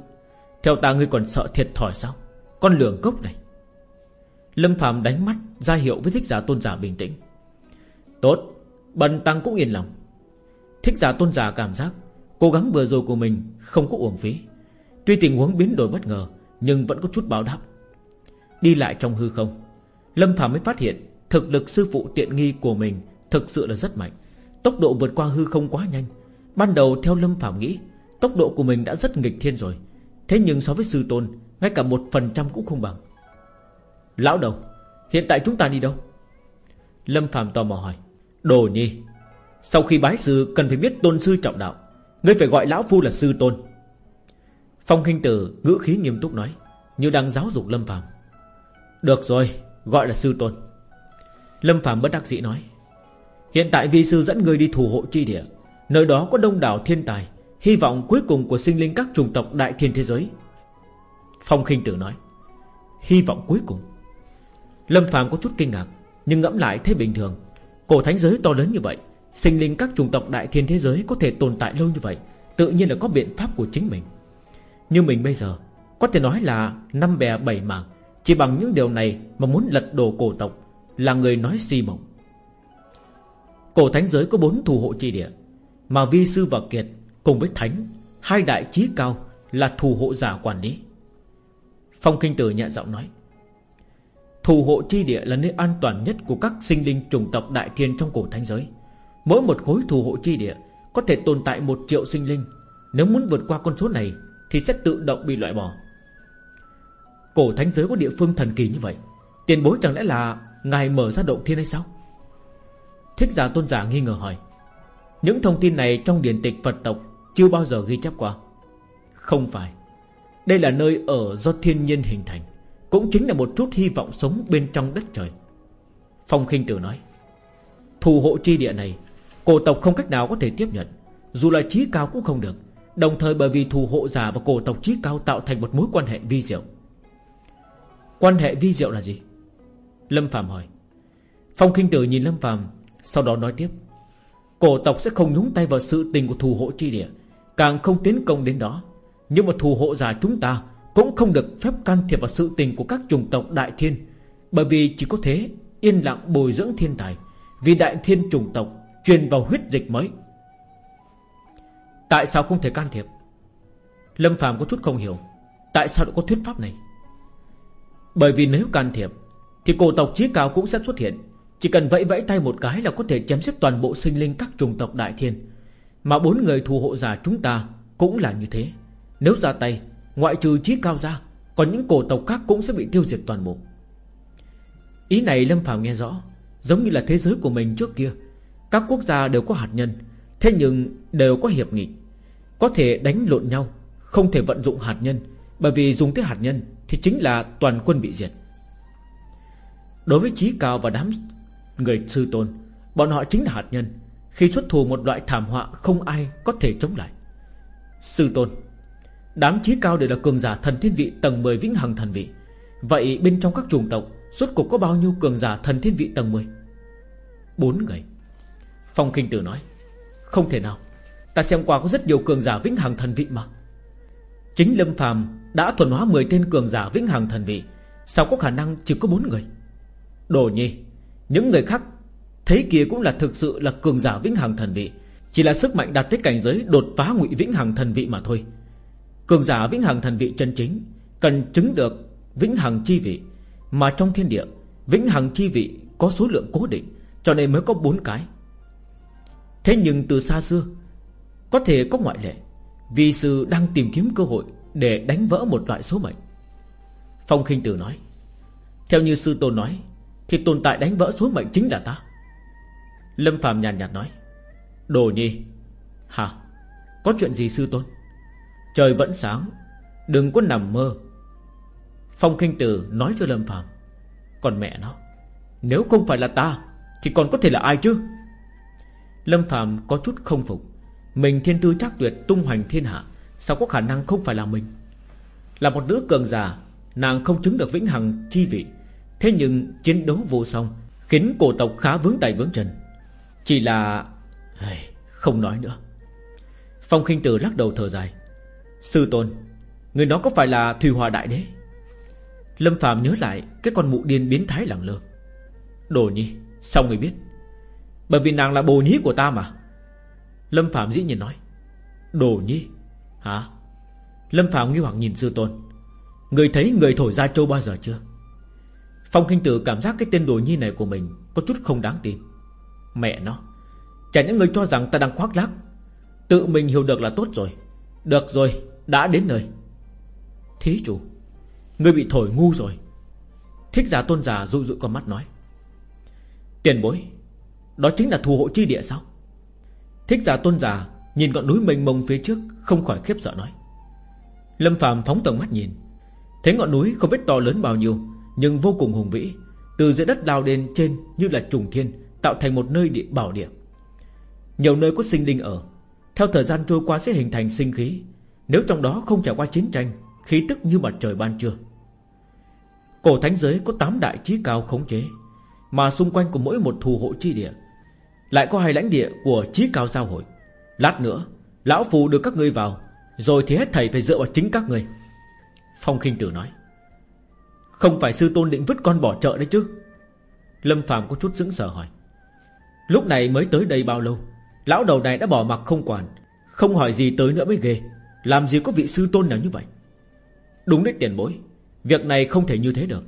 Theo ta ngươi còn sợ thiệt thòi sao? Con lường cốc này. Lâm phàm đánh mắt ra hiệu với thích giả tôn giả bình tĩnh, Tốt, Bần tăng cũng yên lòng. Thích giả tôn giả cảm giác Cố gắng vừa rồi của mình không có uổng phí, Tuy tình huống biến đổi bất ngờ Nhưng vẫn có chút báo đáp. Đi lại trong hư không. Lâm Phạm mới phát hiện Thực lực sư phụ tiện nghi của mình Thực sự là rất mạnh. Tốc độ vượt qua hư không quá nhanh. Ban đầu theo Lâm Phạm nghĩ, Tốc độ của mình đã rất nghịch thiên rồi. Thế nhưng so với sư tôn, Ngay cả một phần trăm cũng không bằng. Lão đầu, Hiện tại chúng ta đi đâu? Lâm Phạm tò mò hỏi. Đồ nhi, Sau khi bái sư cần phải biết tôn sư trọng đạo. Ngươi phải gọi lão phu là sư tôn. Phong kinh tử ngữ khí nghiêm túc nói, Như đang giáo dục Lâm Phạm được rồi, gọi là sư tôn. Lâm Phạm bất đắc dĩ nói, Hiện tại vi sư dẫn người đi thủ hộ chi địa, Nơi đó có đông đảo thiên tài, Hy vọng cuối cùng của sinh linh các chủng tộc đại thiên thế giới. Phong khinh tử nói, Hy vọng cuối cùng. Lâm Phạm có chút kinh ngạc, Nhưng ngẫm lại thấy bình thường. Cổ thánh giới to lớn như vậy, Sinh linh các chủng tộc đại thiên thế giới có thể tồn tại lâu như vậy, Tự nhiên là có biện pháp của chính mình. Như mình bây giờ, Có thể nói là năm bè bảy mảng chỉ bằng những điều này mà muốn lật đổ cổ tộc Là người nói si mộng. Cổ thánh giới có bốn thủ hộ chi địa, Mà vi sư và kiệt Cùng với thánh, Hai đại trí cao là thủ hộ giả quản lý. Phong Kinh Tử nhẹ giọng nói, Thủ hộ chi địa là nơi an toàn nhất Của các sinh linh chủng tộc đại thiên trong cổ thánh giới. Mỗi một khối thủ hộ chi địa Có thể tồn tại một triệu sinh linh. Nếu muốn vượt qua con số này Thì sẽ tự động bị loại bỏ. Cổ thánh giới có địa phương thần kỳ như vậy, Tiền bối chẳng lẽ là Ngài mở ra động thiên hay sao? Thích giả tôn giả nghi ngờ hỏi. Những thông tin này trong điển tịch Phật tộc Chưa bao giờ ghi chép qua. Không phải. Đây là nơi ở do thiên nhiên hình thành, Cũng chính là một chút hy vọng sống bên trong đất trời. Phong khinh tử nói. Thù hộ chi địa này, Cổ tộc không cách nào có thể tiếp nhận, Dù là trí cao cũng không được. Đồng thời bởi vì thù hộ giả và cổ tộc trí cao Tạo thành một mối quan hệ vi diệu. Quan hệ vi diệu là gì? Lâm Phạm hỏi. Phong Kinh Tử nhìn Lâm Phạm Sau đó nói tiếp. Cổ tộc sẽ không nhúng tay vào sự tình của thù hộ chi địa, Càng không tiến công đến đó. Nhưng mà thù hộ giả chúng ta Cũng không được phép can thiệp vào sự tình của các chủng tộc đại thiên, Bởi vì chỉ có thế Yên lặng bồi dưỡng thiên tài, Vì đại thiên chủng tộc Truyền vào huyết dịch mới. Tại sao không thể can thiệp? Lâm Phạm có chút không hiểu, Tại sao lại có thuyết pháp này? Bởi vì nếu can thiệp, Thì cổ tộc trí cao cũng sẽ xuất hiện. Chỉ cần vẫy vẫy tay một cái là có thể chém giết toàn bộ sinh linh các chủng tộc đại thiên. Mà bốn người thù hộ giả chúng ta Cũng là như thế. Nếu ra tay, Ngoại trừ trí cao ra, Còn những cổ tộc khác cũng sẽ bị tiêu diệt toàn bộ. Ý này Lâm Phạm nghe rõ, Giống như là thế giới của mình trước kia. Các quốc gia đều có hạt nhân, Thế nhưng đều có hiệp nghị. Có thể đánh lộn nhau, Không thể vận dụng hạt nhân, Bởi vì dùng tới hạt nhân thì chính là toàn quân bị diệt. Đối với trí cao và đám người sư tôn, Bọn họ chính là hạt nhân. Khi xuất thù một loại thảm họa Không ai có thể chống lại. Sư tôn, Đám trí cao đều là cường giả thần thiên vị tầng 10 vĩnh hằng thần vị. Vậy bên trong các chủng tộc, Suốt cuộc có bao nhiêu cường giả thần thiên vị tầng 10 Bốn người. Phong Kinh Tử nói, Không thể nào. Ta xem qua có rất nhiều cường giả vĩnh hằng thần vị mà. Chính Lâm phàm đã thuần hóa 10 tên cường giả vĩnh hằng thần vị, Sao có khả năng chỉ có bốn người? Đồ nhi, Những người khác Thấy kia cũng là thực sự là cường giả vĩnh hằng thần vị, Chỉ là sức mạnh đạt tới cảnh giới Đột phá ngụy vĩnh hằng thần vị mà thôi. Cường giả vĩnh hằng thần vị chân chính Cần chứng được vĩnh hằng chi vị, Mà trong thiên địa, Vĩnh hằng chi vị có số lượng cố định, Cho nên mới có bốn cái. Thế nhưng từ xa xưa, Có thể có ngoại lệ, Vì sư đang tìm kiếm cơ hội để đánh vỡ một loại số mệnh. Phong khinh Tử nói Theo như sư tôn nói Thì tồn tại đánh vỡ số mệnh chính là ta. Lâm Phạm nhàn nhạt, nói Đồ nhi Hả Có chuyện gì sư tôn? Trời vẫn sáng Đừng có nằm mơ. Phong khinh Tử nói cho Lâm Phạm Còn mẹ nó Nếu không phải là ta Thì còn có thể là ai chứ? Lâm Phạm có chút không phục Mình thiên tư chắc tuyệt tung hoành thiên hạ Sao có khả năng không phải là mình? Là một nữ cường già Nàng không chứng được vĩnh hằng chi vị. Thế nhưng chiến đấu vô song, Khiến cổ tộc khá vướng tay vướng chân. Chỉ là Không nói nữa. Phong khinh tử lắc đầu thở dài. Sư tôn, Người đó có phải là Thùy Hòa Đại Đế? Lâm Phạm nhớ lại Cái con mụ điên biến thái lẳng lơ. Đồ nhi, Sao người biết? Bởi vì nàng là bồ nhí của ta mà. Lâm Phạm dĩ nhiên nói. Đồ nhi Hả? Lâm Phạm nghi hoặc nhìn sư tôn. Người thấy người thổi ra châu bao giờ chưa? Phong Kinh Tử cảm giác cái tên đồ nhi này của mình Có chút không đáng tin. Mẹ nó, Chả những người cho rằng ta đang khoác lác. Tự mình hiểu được là tốt rồi. Được rồi, đã đến nơi. Thí chủ, Người bị thổi ngu rồi. Thích giả tôn giả dụ dụi con mắt nói. Tiền bối, Đó chính là thù hộ chi địa sao? Thích giả tôn giả Nhìn ngọn núi mênh mông phía trước, Không khỏi khiếp sợ nói. Lâm phàm phóng tầm mắt nhìn. Thấy ngọn núi không biết to lớn bao nhiêu, Nhưng vô cùng hùng vĩ, Từ dưới đất lao lên trên như là trùng thiên, Tạo thành một nơi địa bảo địa. Nhiều nơi có sinh linh ở. Theo thời gian trôi qua sẽ hình thành sinh khí. Nếu trong đó không trải qua chiến tranh, Khí tức như mặt trời ban trưa. Cổ thánh giới có 8 đại trí cao khống chế, Mà xung quanh của mỗi một thù hộ chi địa. Lại có hai lãnh địa của trí cao giao hội. Lát nữa, Lão phù đưa các ngươi vào, Rồi thì hết thầy phải dựa vào chính các ngươi. Phong khinh tử nói, Không phải sư tôn định vứt con bỏ chợ đấy chứ? Lâm phạm có chút dững sờ hỏi, Lúc này mới tới đây bao lâu? Lão đầu này đã bỏ mặc không quản, Không hỏi gì tới nữa mới ghê. Làm gì có vị sư tôn nào như vậy? Đúng đấy tiền bối, Việc này không thể như thế được.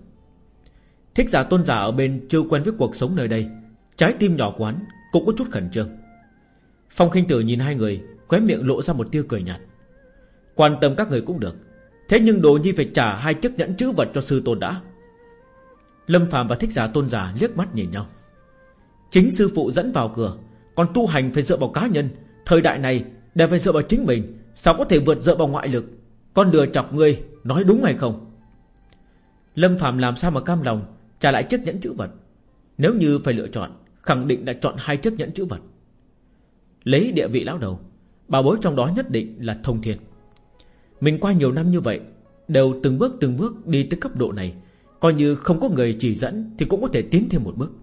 Thích giả tôn giả ở bên chưa quen với cuộc sống nơi đây, Trái tim nhỏ quán Cũng có chút khẩn trương. Phong khinh tử nhìn hai người, Khóe miệng lộ ra một tia cười nhạt. Quan tâm các người cũng được, Thế nhưng đồ nhi phải trả hai chiếc nhẫn chữ vật cho sư tôn đã. Lâm Phạm và thích giả tôn giả liếc mắt nhìn nhau. Chính sư phụ dẫn vào cửa, Còn tu hành phải dựa vào cá nhân. Thời đại này, đều phải dựa vào chính mình, Sao có thể vượt dựa vào ngoại lực? Con lừa chọc ngươi, Nói đúng hay không? Lâm Phạm làm sao mà cam lòng, Trả lại chiếc nhẫn chữ vật? Nếu như phải lựa chọn, Khẳng định đã chọn hai chiếc nhẫn chữ vật. Lấy địa vị lão đầu. Bảo bối trong đó nhất định là thông thiên. Mình qua nhiều năm như vậy, Đều từng bước từng bước đi tới cấp độ này. Coi như không có người chỉ dẫn Thì cũng có thể tiến thêm một bước.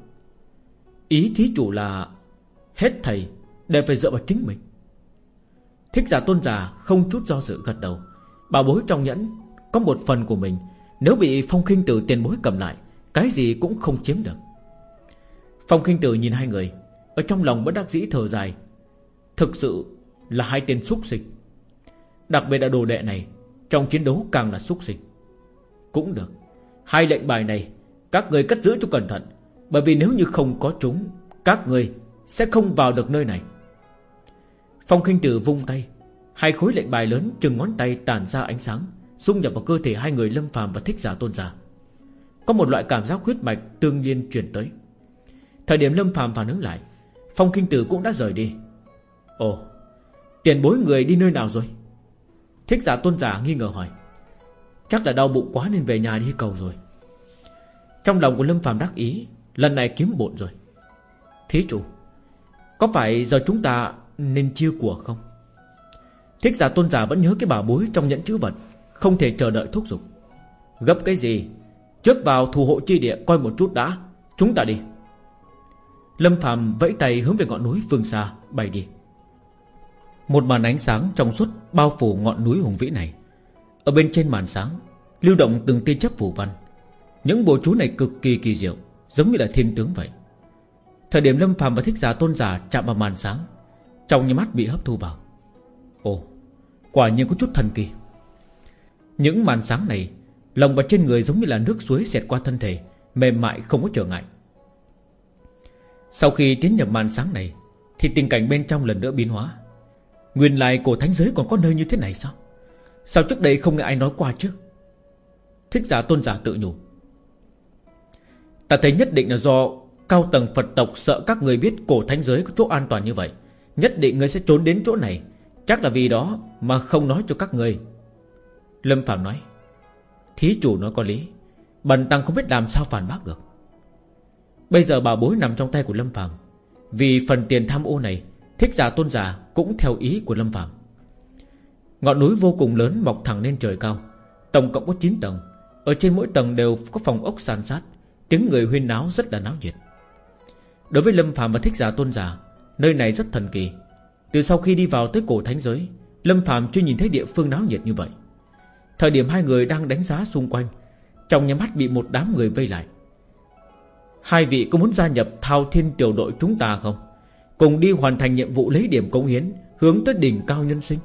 Ý thí chủ là Hết thầy, đều phải dựa vào chính mình. Thích giả tôn giả Không chút do dự gật đầu. Bảo bối trong nhẫn Có một phần của mình. Nếu bị phong khinh tử tiền bối cầm lại, Cái gì cũng không chiếm được. Phong khinh tử nhìn hai người, Ở trong lòng bất đắc dĩ thở dài. Thực sự là hai tên xúc sinh. Đặc biệt là đồ đệ này, Trong chiến đấu càng là xúc sinh. Cũng được, Hai lệnh bài này Các người cất giữ cho cẩn thận, Bởi vì nếu như không có chúng, Các người sẽ không vào được nơi này. Phong khinh tử vung tay, Hai khối lệnh bài lớn chừng ngón tay tàn ra ánh sáng, Xung nhập vào cơ thể hai người lâm phàm và thích giả tôn giả Có một loại cảm giác huyết mạch tương nhiên truyền tới. Thời điểm lâm phàm phản ứng lại, Phong kinh tử cũng đã rời đi. Ồ, Tiền bối người đi nơi nào rồi? Thích giả tôn giả nghi ngờ hỏi. Chắc là đau bụng quá nên về nhà đi cầu rồi. Trong lòng của Lâm phàm đắc ý, Lần này kiếm bộn rồi. Thí chủ, Có phải giờ chúng ta nên chia của không? Thích giả tôn giả vẫn nhớ cái bà bối trong nhẫn chữ vật, Không thể chờ đợi thúc giục. Gấp cái gì? Trước vào thủ hộ chi địa coi một chút đã, Chúng ta đi. Lâm phàm vẫy tay hướng về ngọn núi phương xa Bay đi một màn ánh sáng trong suốt bao phủ ngọn núi hùng vĩ này. Ở bên trên màn sáng, Lưu động từng tia chấp phủ văn. Những bộ chú này cực kỳ kỳ diệu, Giống như là thiên tướng vậy. Thời điểm Lâm phàm và Thích Giả Tôn Giả chạm vào màn sáng, Trong nhà mắt bị hấp thu vào. Ồ, Quả nhiên có chút thần kỳ. Những màn sáng này Lồng vào trên người giống như là nước suối xẹt qua thân thể, Mềm mại không có trở ngại. Sau khi tiến nhập màn sáng này, Thì tình cảnh bên trong lần nữa biến hóa. Nguyên lại cổ thánh giới còn có nơi như thế này sao? Sao trước đây không nghe ai nói qua chứ? Thích giả tôn giả tự nhủ. Ta thấy nhất định là do Cao tầng Phật tộc sợ các người biết Cổ thánh giới có chỗ an toàn như vậy, Nhất định người sẽ trốn đến chỗ này. Chắc là vì đó mà không nói cho các người. Lâm Phạm nói, Thí chủ nói có lý, Bần tăng không biết làm sao phản bác được. Bây giờ bà bối nằm trong tay của Lâm Phạm, Vì phần tiền tham ô này Thích giả tôn giả cũng theo ý của Lâm Phạm Ngọn núi vô cùng lớn mọc thẳng lên trời cao, Tổng cộng có 9 tầng. Ở trên mỗi tầng đều có phòng ốc san sát, Tiếng người huyên náo rất là náo nhiệt. Đối với Lâm Phạm và Thích giả tôn giả, Nơi này rất thần kỳ. Từ sau khi đi vào tới cổ thánh giới, Lâm Phạm chưa nhìn thấy địa phương náo nhiệt như vậy. Thời điểm hai người đang đánh giá xung quanh, Trong nhà mắt bị một đám người vây lại. Hai vị có muốn gia nhập thao thiên tiểu đội chúng ta không? Cùng đi hoàn thành nhiệm vụ lấy điểm cống hiến, Hướng tới đỉnh cao nhân sinh.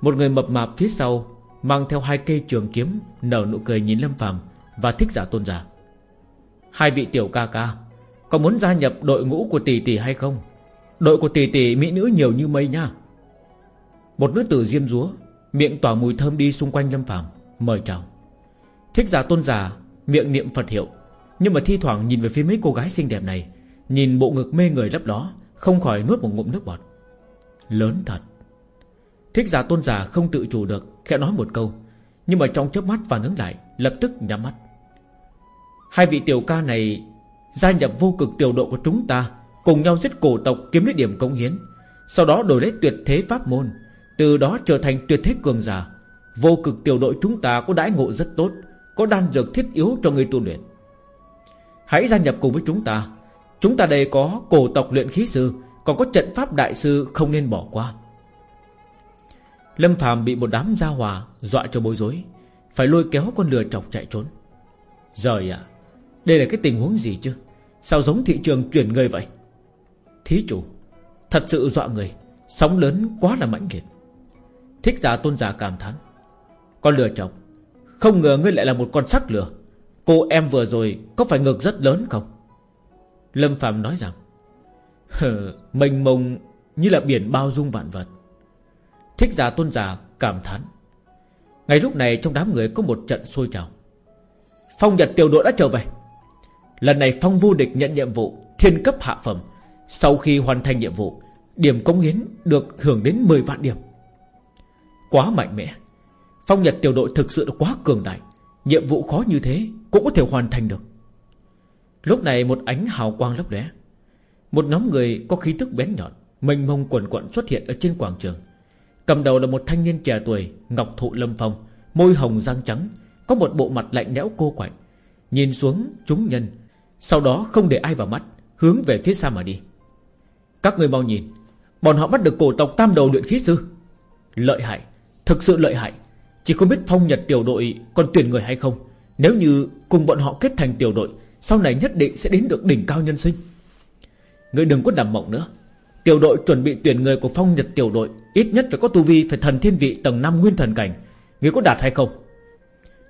Một người mập mạp phía sau Mang theo hai cây trường kiếm, Nở nụ cười nhìn Lâm Phàm Và thích giả tôn giả. Hai vị tiểu ca ca, Có muốn gia nhập đội ngũ của tỷ tỷ hay không? Đội của tỷ tỷ mỹ nữ nhiều như mây nha. Một nữ tử diêm rúa Miệng tỏa mùi thơm đi xung quanh Lâm Phàm, Mời chào. Thích giả tôn giả, Miệng niệm Phật hiệu, Nhưng mà thi thoảng nhìn về phía mấy cô gái xinh đẹp này Nhìn bộ ngực mê người lấp đó Không khỏi nuốt một ngụm nước bọt. Lớn thật. Thích giả tôn giả không tự chủ được, Khẽ nói một câu. Nhưng mà trong chớp mắt phản ứng lại, Lập tức nhắm mắt. Hai vị tiểu ca này Gia nhập vô cực tiểu độ của chúng ta, Cùng nhau giết cổ tộc kiếm lấy điểm công hiến. Sau đó đổi lấy tuyệt thế pháp môn, Từ đó trở thành tuyệt thế cường giả. Vô cực tiểu đội chúng ta có đãi ngộ rất tốt, Có đan dược thiết yếu cho người tu luyện. Hãy gia nhập cùng với chúng ta Chúng ta đây có cổ tộc luyện khí sư, Còn có trận pháp đại sư không nên bỏ qua. Lâm Phàm bị một đám gia hòa Dọa cho bối rối, Phải lôi kéo con lừa chọc chạy trốn. Rồi ạ, Đây là cái tình huống gì chứ? Sao giống thị trường chuyển người vậy? Thí chủ, Thật sự dọa người, Sóng lớn quá là mãnh liệt. Thích giả tôn giả cảm thán, Con lừa chọc, Không ngờ ngươi lại là một con sắc lừa. Cô em vừa rồi có phải ngược rất lớn không? Lâm Phạm nói rằng Hờ, mênh mông như là biển bao dung vạn vật. Thích giả tôn giả cảm thán Ngay lúc này trong đám người có một trận sôi trào. Phong Nhật tiểu đội đã trở về. Lần này Phong vô địch nhận nhiệm vụ Thiên cấp hạ phẩm. Sau khi hoàn thành nhiệm vụ Điểm công hiến được hưởng đến 10 vạn điểm. Quá mạnh mẽ. Phong Nhật tiểu đội thực sự quá cường đại. Nhiệm vụ khó như thế Cũng có thể hoàn thành được. Lúc này một ánh hào quang lấp lóe Một nhóm người có khí tức bén nhọn, Mênh mông quần quận xuất hiện ở trên quảng trường. Cầm đầu là một thanh niên trẻ tuổi, Ngọc thụ lâm phong, Môi hồng răng trắng, Có một bộ mặt lạnh lẽo cô quạnh. Nhìn xuống, chúng nhân, Sau đó không để ai vào mắt, Hướng về phía xa mà đi. Các người mau nhìn, Bọn họ bắt được cổ tộc tam đầu luyện khí sư. Lợi hại, Thực sự lợi hại. Chỉ không biết phong nhật tiểu đội còn tuyển người hay không. Nếu như cùng bọn họ kết thành tiểu đội sau này nhất định sẽ đến được đỉnh cao nhân sinh. Người đừng có nằm mộng nữa. Tiểu đội chuẩn bị tuyển người của phong nhật tiểu đội, Ít nhất phải có tu vi Phải thần thiên vị tầng 5 nguyên thần cảnh. Người có đạt hay không?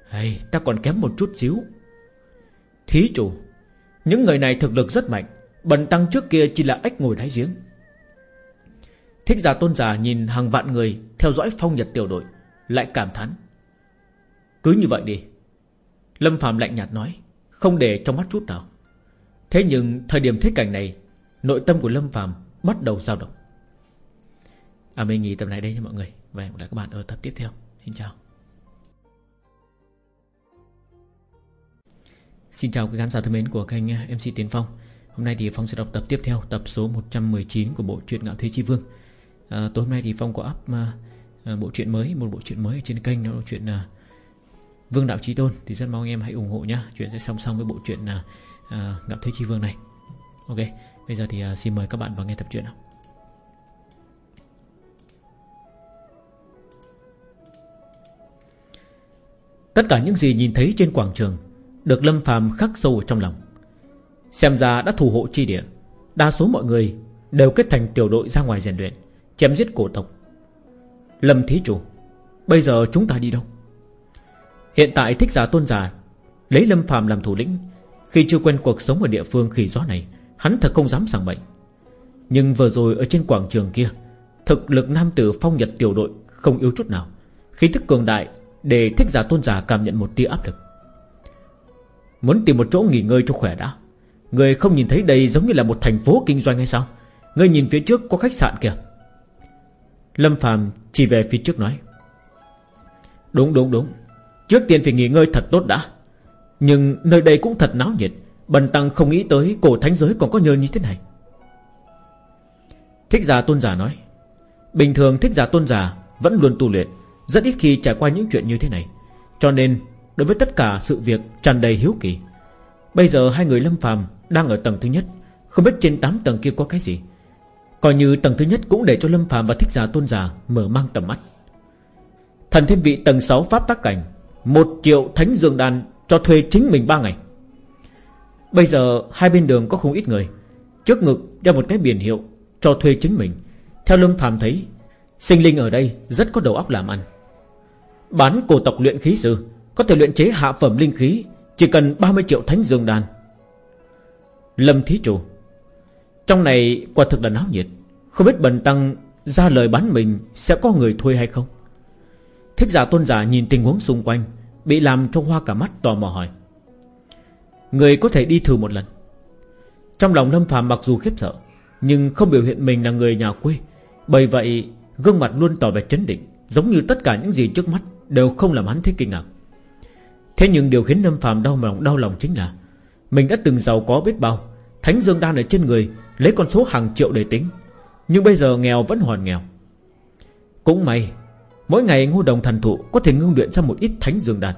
Hay, ta còn kém một chút xíu. Thí chủ, Những người này thực lực rất mạnh, Bần tăng trước kia chỉ là ếch ngồi đáy giếng. Thích giả tôn giả nhìn hàng vạn người Theo dõi phong nhật tiểu đội, Lại cảm thán. Cứ như vậy đi. Lâm Phạm lạnh nhạt nói không để trong mắt chút nào. Thế nhưng thời điểm thế cảnh này Nội tâm của Lâm Phàm bắt đầu dao động. À mình nghỉ tập này đây nha mọi người. Và hẹn gặp lại các bạn ở tập tiếp theo. Xin chào. Xin chào quý khán giả thân mến của kênh à, MC Tiến Phong. Hôm nay thì Phong sẽ đọc tập tiếp theo Tập số 119 của bộ truyện Ngạo Thế Chi Vương. À, Tối hôm nay thì Phong có up uh, bộ truyện mới Một bộ truyện mới trên kênh Đó là chuyện uh, Vương Đạo Trí Tôn Thì rất mong em hãy ủng hộ nhá. Chuyện sẽ song song với bộ truyện uh, Ngạo Thế Chi Vương này. Ok Bây giờ thì à, xin mời các bạn vào nghe tập truyện nào. Tất cả những gì nhìn thấy trên quảng trường Được Lâm phàm khắc sâu ở trong lòng. Xem ra đã thủ hộ chi địa. Đa số mọi người đều kết thành tiểu đội ra ngoài rèn luyện Chém giết cổ tộc. Lâm thí chủ Bây giờ chúng ta đi đâu? Hiện tại thích giả tôn giả Lấy Lâm phàm làm thủ lĩnh. Khi chưa quen cuộc sống ở địa phương khỉ gió này, Hắn thật không dám sảng bệnh Nhưng vừa rồi ở trên quảng trường kia, Thực lực nam tử phong nhật tiểu đội Không yếu chút nào. Khí thức cường đại Để thích giả tôn giả cảm nhận một tia áp lực. Muốn tìm một chỗ nghỉ ngơi cho khỏe đã. Người không nhìn thấy đây giống như là một thành phố kinh doanh hay sao? Người nhìn phía trước có khách sạn kìa. Lâm Phàm chỉ về phía trước nói. Đúng đúng đúng. Trước tiên phải nghỉ ngơi thật tốt đã. Nhưng nơi đây cũng thật náo nhiệt. Bần tăng không nghĩ tới cổ thánh giới còn có nhơn như thế này. Thích giả tôn giả nói, Bình thường thích giả tôn giả Vẫn luôn tu luyện, Rất ít khi trải qua những chuyện như thế này. Cho nên, đối với tất cả sự việc tràn đầy hiếu kỳ, Bây giờ hai người lâm phàm Đang ở tầng thứ nhất, Không biết trên 8 tầng kia có cái gì. Coi như tầng thứ nhất cũng để cho lâm phàm và thích giả tôn giả Mở mang tầm mắt. Thần thiên vị tầng 6 pháp tác cảnh một triệu thánh dương đan Cho thuê chính mình ba ngày. Bây giờ hai bên đường có không ít người. Trước ngực đeo một cái biển hiệu Cho thuê chính mình. Theo Lâm Phạm thấy, Sinh linh ở đây rất có đầu óc làm ăn. Bán cổ tộc luyện khí sư, Có thể luyện chế hạ phẩm linh khí, Chỉ cần 30 triệu thánh dương đan. Lâm Thí Chủ, Trong này quả thực là náo nhiệt. Không biết bần tăng ra lời bán mình Sẽ có người thuê hay không? Thích giả tôn giả nhìn tình huống xung quanh, Bị làm cho hoa cả mắt tò mò hỏi. Người có thể đi thử một lần. Trong lòng Lâm phàm mặc dù khiếp sợ, Nhưng không biểu hiện mình là người nhà quê, Bởi vậy gương mặt luôn tỏ vẻ chấn định, Giống như tất cả những gì trước mắt Đều không làm hắn thấy kinh ngạc. Thế nhưng điều khiến Lâm phàm đau lòng đau lòng chính là Mình đã từng giàu có biết bao, Thánh Dương Đan ở trên người, Lấy con số hàng triệu để tính, Nhưng bây giờ nghèo vẫn hoàn nghèo. Cũng may Mỗi ngày ngô đồng thần thụ Có thể ngưng luyện ra một ít Thánh Dương Đan.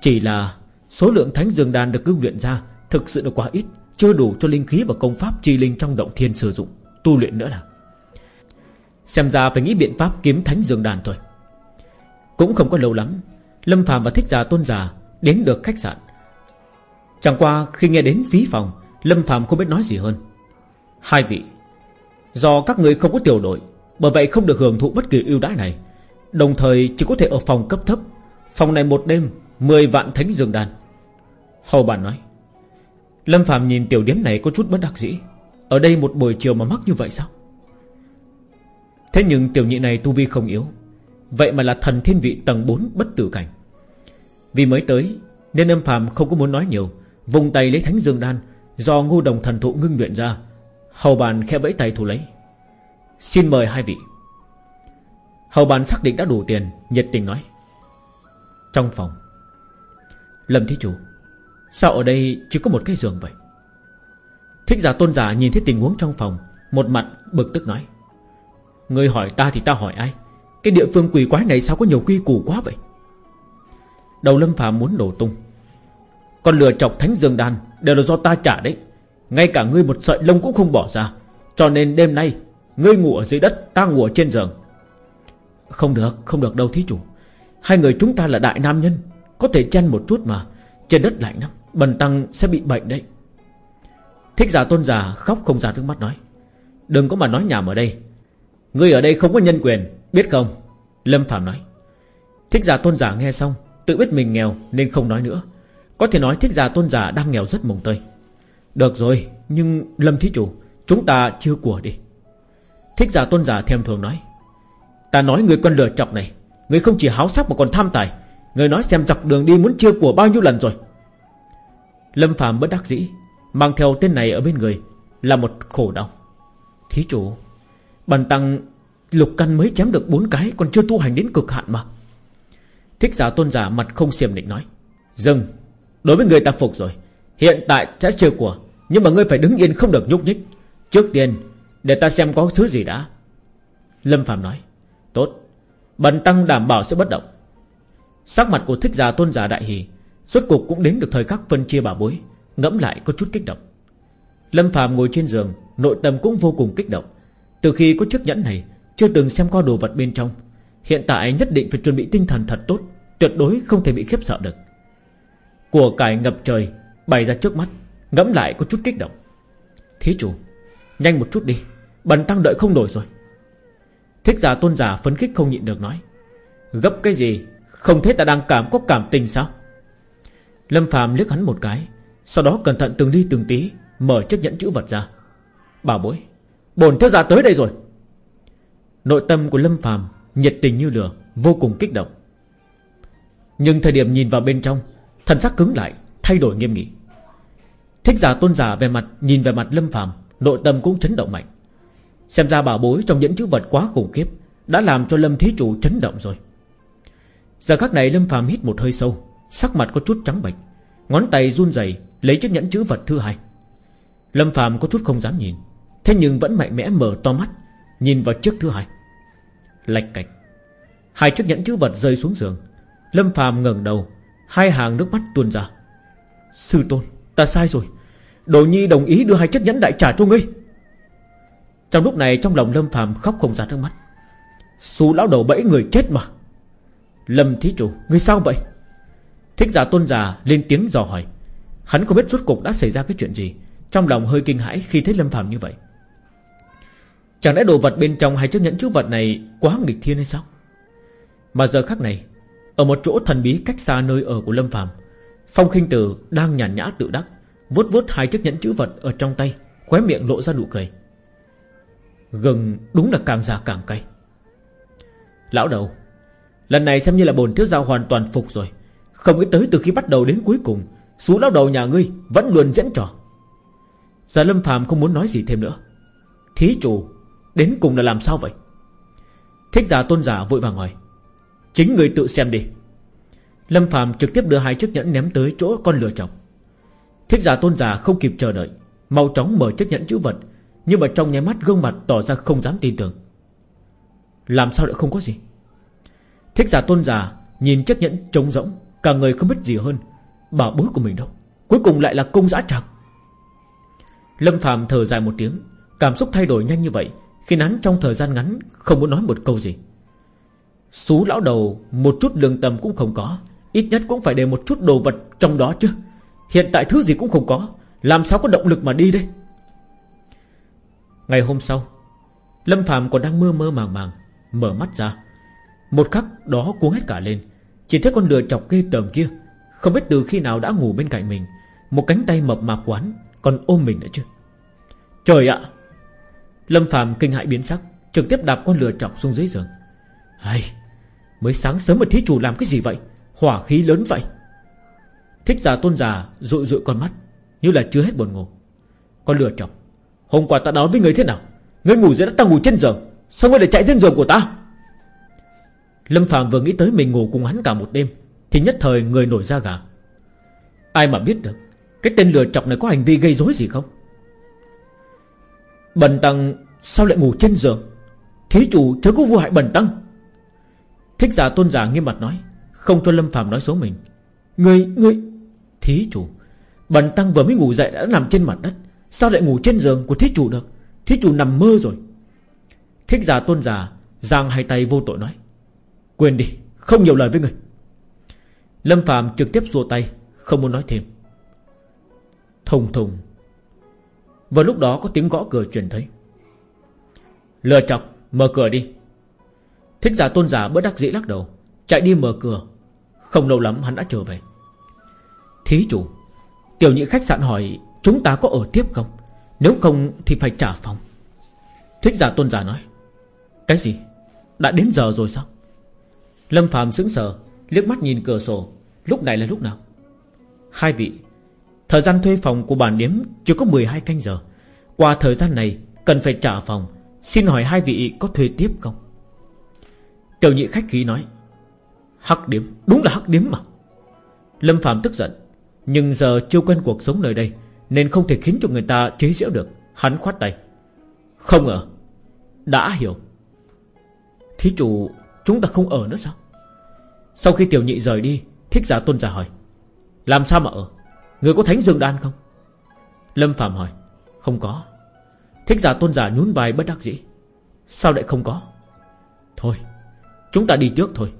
Chỉ là Số lượng thánh dương đan được ngưng luyện ra Thực sự là quá ít, Chưa đủ cho linh khí và công pháp chi linh trong động thiên sử dụng, Tu luyện nữa là. Xem ra phải nghĩ biện pháp kiếm thánh dương đan thôi. Cũng không có lâu lắm, Lâm phàm và thích giả tôn giả Đến được khách sạn. Chẳng qua khi nghe đến phí phòng, Lâm phàm không biết nói gì hơn. Hai vị, Do các người không có tiểu đội, Bởi vậy không được hưởng thụ bất kỳ ưu đãi này Đồng thời chỉ có thể ở phòng cấp thấp. Phòng này một đêm 10 vạn thánh dương đan. Hầu bản nói, Lâm Phạm nhìn tiểu điếm này có chút bất đắc dĩ. Ở đây một buổi chiều mà mắc như vậy sao? Thế nhưng tiểu nhị này tu vi không yếu. Vậy mà là thần thiên vị tầng 4 bất tử cảnh. Vì mới tới, Nên Lâm Phạm không có muốn nói nhiều. Vùng tay lấy thánh dương đan, Do ngu đồng thần thụ ngưng luyện ra. Hầu bàn khẽ vẫy tay thu lấy. Xin mời hai vị. Hầu bàn xác định đã đủ tiền, Nhiệt tình nói. Trong phòng, Lâm thí chủ, Sao ở đây chỉ có một cái giường vậy? Thích giả tôn giả nhìn thấy tình huống trong phòng, Một mặt bực tức nói. Người hỏi ta thì ta hỏi ai? Cái địa phương quỷ quái này sao có nhiều quy củ quá vậy? Đầu lâm phàm muốn đổ tung. Còn lừa chọc thánh dương đan Đều là do ta trả đấy. Ngay cả ngươi một sợi lông cũng không bỏ ra. Cho nên đêm nay, Ngươi ngủ ở dưới đất, Ta ngủ ở trên giường. Không được không được đâu thí chủ. Hai người chúng ta là đại nam nhân, có thể chen một chút mà. Trên đất lạnh lắm, Bần tăng sẽ bị bệnh đấy. Thích giả tôn giả khóc không ra nước mắt nói. Đừng có mà nói nhảm ở đây. Ngươi ở đây không có nhân quyền, Biết không? Lâm Phạm nói. Thích giả tôn giả nghe xong, Tự biết mình nghèo nên không nói nữa. Có thể nói thích giả tôn giả đang nghèo rất mồng tơi. Được rồi, Nhưng Lâm Thí Chủ, Chúng ta chưa của đi. Thích giả tôn giả thèm thường nói. Ta nói người con lừa chọc này, Người không chỉ háo sắc mà còn tham tài. Người nói xem dọc đường đi muốn chia của bao nhiêu lần rồi. Lâm Phạm bất đắc dĩ, Mang theo tên này ở bên người, Là một khổ đau. Thí chủ Bần tăng lục căn mới chém được bốn cái Còn chưa tu hành đến cực hạn mà. Thích giả tôn giả mặt không xiềm định nói, Dừng, Đối với người ta phục rồi, Hiện tại sẽ chưa của, Nhưng mà ngươi phải đứng yên không được nhúc nhích. Trước tiên, Để ta xem có thứ gì đã. Lâm Phạm nói Bần tăng đảm bảo sẽ bất động. Sắc mặt của thích giả tôn giả đại hỷ, Suốt cục cũng đến được thời khắc phân chia bà bối, Ngẫm lại có chút kích động. Lâm Phạm ngồi trên giường, Nội tâm cũng vô cùng kích động. Từ khi có chiếc nhẫn này, Chưa từng xem qua đồ vật bên trong. Hiện tại nhất định phải chuẩn bị tinh thần thật tốt, Tuyệt đối không thể bị khiếp sợ được. Của cải ngập trời, Bày ra trước mắt, Ngẫm lại có chút kích động. Thí chủ, Nhanh một chút đi, Bần tăng đợi không nổi rồi. Thích giả tôn giả phấn khích không nhịn được nói, Gấp cái gì? Không thấy ta đang cảm, có cảm tình sao? Lâm phàm liếc hắn một cái, Sau đó cẩn thận từng ly từng tí, Mở chiếc nhẫn chữ vật ra. Bảo bối Bồn thiếu gia tới đây rồi. Nội tâm của Lâm phàm Nhiệt tình như lửa, Vô cùng kích động. Nhưng thời điểm nhìn vào bên trong, Thần sắc cứng lại, Thay đổi nghiêm nghị. Thích giả tôn giả về mặt, Nhìn về mặt Lâm phàm, Nội tâm cũng chấn động mạnh. Xem ra bảo bối trong những chữ vật quá khủng khiếp, Đã làm cho Lâm Thí Chủ chấn động rồi. Giờ khắc này Lâm phàm hít một hơi sâu, Sắc mặt có chút trắng bệch, Ngón tay run rẩy Lấy chiếc nhẫn chữ vật thứ hai. Lâm phàm có chút không dám nhìn, Thế nhưng vẫn mạnh mẽ mở to mắt, Nhìn vào chiếc thứ hai. Lạch cạch. Hai chiếc nhẫn chữ vật rơi xuống giường. Lâm phàm ngẩng đầu, Hai hàng nước mắt tuôn ra. Sư tôn, ta sai rồi. Đồ nhi đồng ý đưa hai chiếc nhẫn đại trả cho ngươi. Trong lúc này trong lòng Lâm phàm khóc không ra nước mắt. Xú lão đầu bẫy người chết mà. Lâm thí chủ, người sao vậy? Thích giả tôn giả lên tiếng dò hỏi. Hắn không biết rốt cục đã xảy ra cái chuyện gì. Trong lòng hơi kinh hãi khi thấy Lâm phàm như vậy. Chẳng lẽ đồ vật bên trong hai chiếc nhẫn chữ vật này Quá nghịch thiên hay sao? Mà giờ khắc này, Ở một chỗ thần bí cách xa nơi ở của Lâm phàm, Phong khinh tử đang nhàn nhã tự đắc, vuốt vuốt hai chiếc nhẫn chữ vật ở trong tay, Khóe miệng lộ ra nụ cười. Gừng đúng là càng già càng cay. Lão đầu, Lần này xem như là bồn thiếu gia hoàn toàn phục rồi. Không nghĩ tới từ khi bắt đầu đến cuối cùng Sú lão đầu nhà ngươi Vẫn luôn dẫn trò. Già lâm phàm không muốn nói gì thêm nữa. Thí chủ, Đến cùng là làm sao vậy? Thích giả tôn giả vội vàng hỏi. Chính người tự xem đi. Lâm phàm trực tiếp đưa hai chiếc nhẫn ném tới chỗ con lửa chồng. Thích giả tôn giả không kịp chờ đợi, Mau chóng mở chiếc nhẫn chữ vật nhưng mà trong nháy mắt gương mặt tỏ ra không dám tin tưởng. Làm sao lại không có gì? Thích giả tôn giả Nhìn chiếc nhẫn trống rỗng, Cả người không biết gì hơn, Bảo bối của mình đâu. Cuối cùng lại là công giã tràng. Lâm phàm thở dài một tiếng, Cảm xúc thay đổi nhanh như vậy Khi hắn trong thời gian ngắn Không muốn nói một câu gì. Xú lão đầu, Một chút lương tâm cũng không có, Ít nhất cũng phải để một chút đồ vật trong đó chứ. Hiện tại thứ gì cũng không có, Làm sao có động lực mà đi đây? Ngày hôm sau, Lâm Phạm còn đang mơ mơ màng màng, Mở mắt ra. Một khắc đó cuống hết cả lên. Chỉ thấy con lừa chọc ghê tởm kia, Không biết từ khi nào đã ngủ bên cạnh mình. Một cánh tay mập mạp quán, Còn ôm mình nữa chứ. Trời ạ! Lâm Phạm kinh hại biến sắc, Trực tiếp đạp con lừa chọc xuống dưới giường. Hay Mới sáng sớm mà thí chủ làm cái gì vậy? Hỏa khí lớn vậy. Thích giả tôn giả rụi rụi con mắt, Như là chưa hết buồn ngủ. Con lừa chọc Hôm qua ta nói với người thế nào? Ngươi ngủ dưới đất ta ngủ trên giường. Sao ngươi lại chạy trên giường của ta? Lâm Phạm vừa nghĩ tới mình ngủ cùng hắn cả một đêm Thì nhất thời người nổi ra gà. Ai mà biết được Cái tên lừa chọc này có hành vi gây rối gì không? Bần tăng Sao lại ngủ trên giường? Thế chủ chớ có vu hại bần tăng. Thích giả tôn giả nghiêm mặt nói Không cho Lâm Phạm nói số mình. Người, người Thí chủ Bần tăng vừa mới ngủ dậy đã nằm trên mặt đất. Sao lại ngủ trên giường của thí chủ được? Thí chủ nằm mơ rồi. Thích giả tôn giả Giang hai tay vô tội nói, Quên đi, Không nhiều lời với người. Lâm Phạm trực tiếp xua tay, Không muốn nói thêm. Thùng thùng Vào lúc đó có tiếng gõ cửa truyền thấy. Lừa chọc, Mở cửa đi. Thích giả tôn giả bớt đắc dĩ lắc đầu, Chạy đi mở cửa. Không lâu lắm hắn đã trở về. Thí chủ, Tiểu nhị khách sạn hỏi Chúng ta có ở tiếp không? Nếu không thì phải trả phòng. Thích giả tôn giả nói, Cái gì? Đã đến giờ rồi sao? Lâm phàm sững sờ, liếc mắt nhìn cửa sổ. Lúc này là lúc nào? Hai vị, Thời gian thuê phòng của bản điếm Chưa có 12 canh giờ. Qua thời gian này, Cần phải trả phòng. Xin hỏi hai vị có thuê tiếp không? Tiểu nhị khách khí nói, Hắc điếm, Đúng là hắc điếm mà. Lâm Phạm tức giận, Nhưng giờ chưa quen cuộc sống nơi đây. Nên không thể khiến cho người ta chế giễu được. Hắn khoát tay. Không ở Đã hiểu. Thí chủ, Chúng ta không ở nữa sao? Sau khi tiểu nhị rời đi, Thích giả tôn giả hỏi. Làm sao mà ở? Người có thánh dương đan không? Lâm Phạm hỏi. Không có. Thích giả tôn giả nhún vai bất đắc dĩ. Sao lại không có? Thôi, Chúng ta đi trước thôi.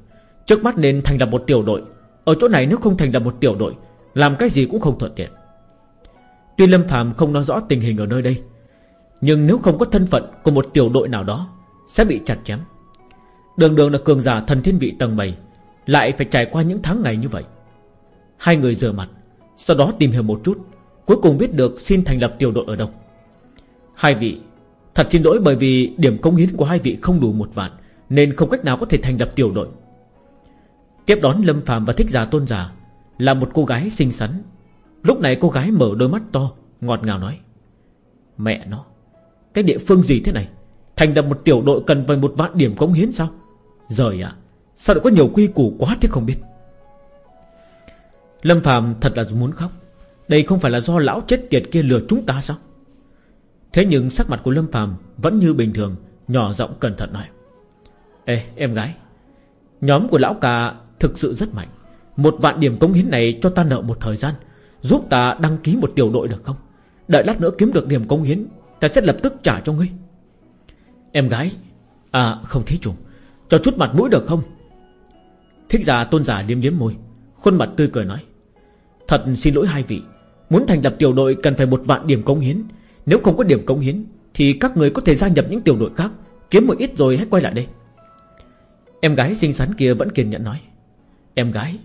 Trước mắt nên thành lập một tiểu đội. Ở chỗ này nếu không thành lập một tiểu đội, Làm cái gì cũng không thuận tiện. Tuy Lâm Phạm không nói rõ tình hình ở nơi đây, Nhưng nếu không có thân phận Của một tiểu đội nào đó, Sẽ bị chặt chém. Đường đường là cường giả thần thiên vị tầng 7 Lại phải trải qua những tháng ngày như vậy. Hai người rửa mặt, Sau đó tìm hiểu một chút, Cuối cùng biết được xin thành lập tiểu đội ở đâu. Hai vị, Thật xin lỗi bởi vì điểm công hiến của hai vị không đủ một vạn, Nên không cách nào có thể thành lập tiểu đội. Tiếp đón Lâm Phạm và Thích Giả Tôn Giả Là một cô gái xinh xắn Lúc này cô gái mở đôi mắt to, Ngọt ngào nói, Mẹ nó, Cái địa phương gì thế này? Thành lập một tiểu đội cần vài một vạn điểm cống hiến sao? Rời ạ, Sao lại có nhiều quy củ quá thế không biết? Lâm Phạm thật là muốn khóc. Đây không phải là do lão chết tiệt kia lừa chúng ta sao? Thế nhưng sắc mặt của Lâm Phạm Vẫn như bình thường, Nhỏ giọng cẩn thận nói, Ê, em gái, Nhóm của lão ca thực sự rất mạnh. Một vạn điểm cống hiến này cho ta nợ một thời gian Giúp ta đăng ký một tiểu đội được không? Đợi lát nữa kiếm được điểm công hiến, Ta sẽ lập tức trả cho ngươi. Em gái À không thế chủ. Cho chút mặt mũi được không? Thích giả tôn giả liếm liếm môi, Khuôn mặt tươi cười nói. Thật xin lỗi hai vị. Muốn thành lập tiểu đội cần phải một vạn điểm cống hiến. Nếu không có điểm cống hiến, Thì các người có thể gia nhập những tiểu đội khác. Kiếm một ít rồi hãy quay lại đây. Em gái xinh xắn kia vẫn kiên nhẫn nói. Em gái,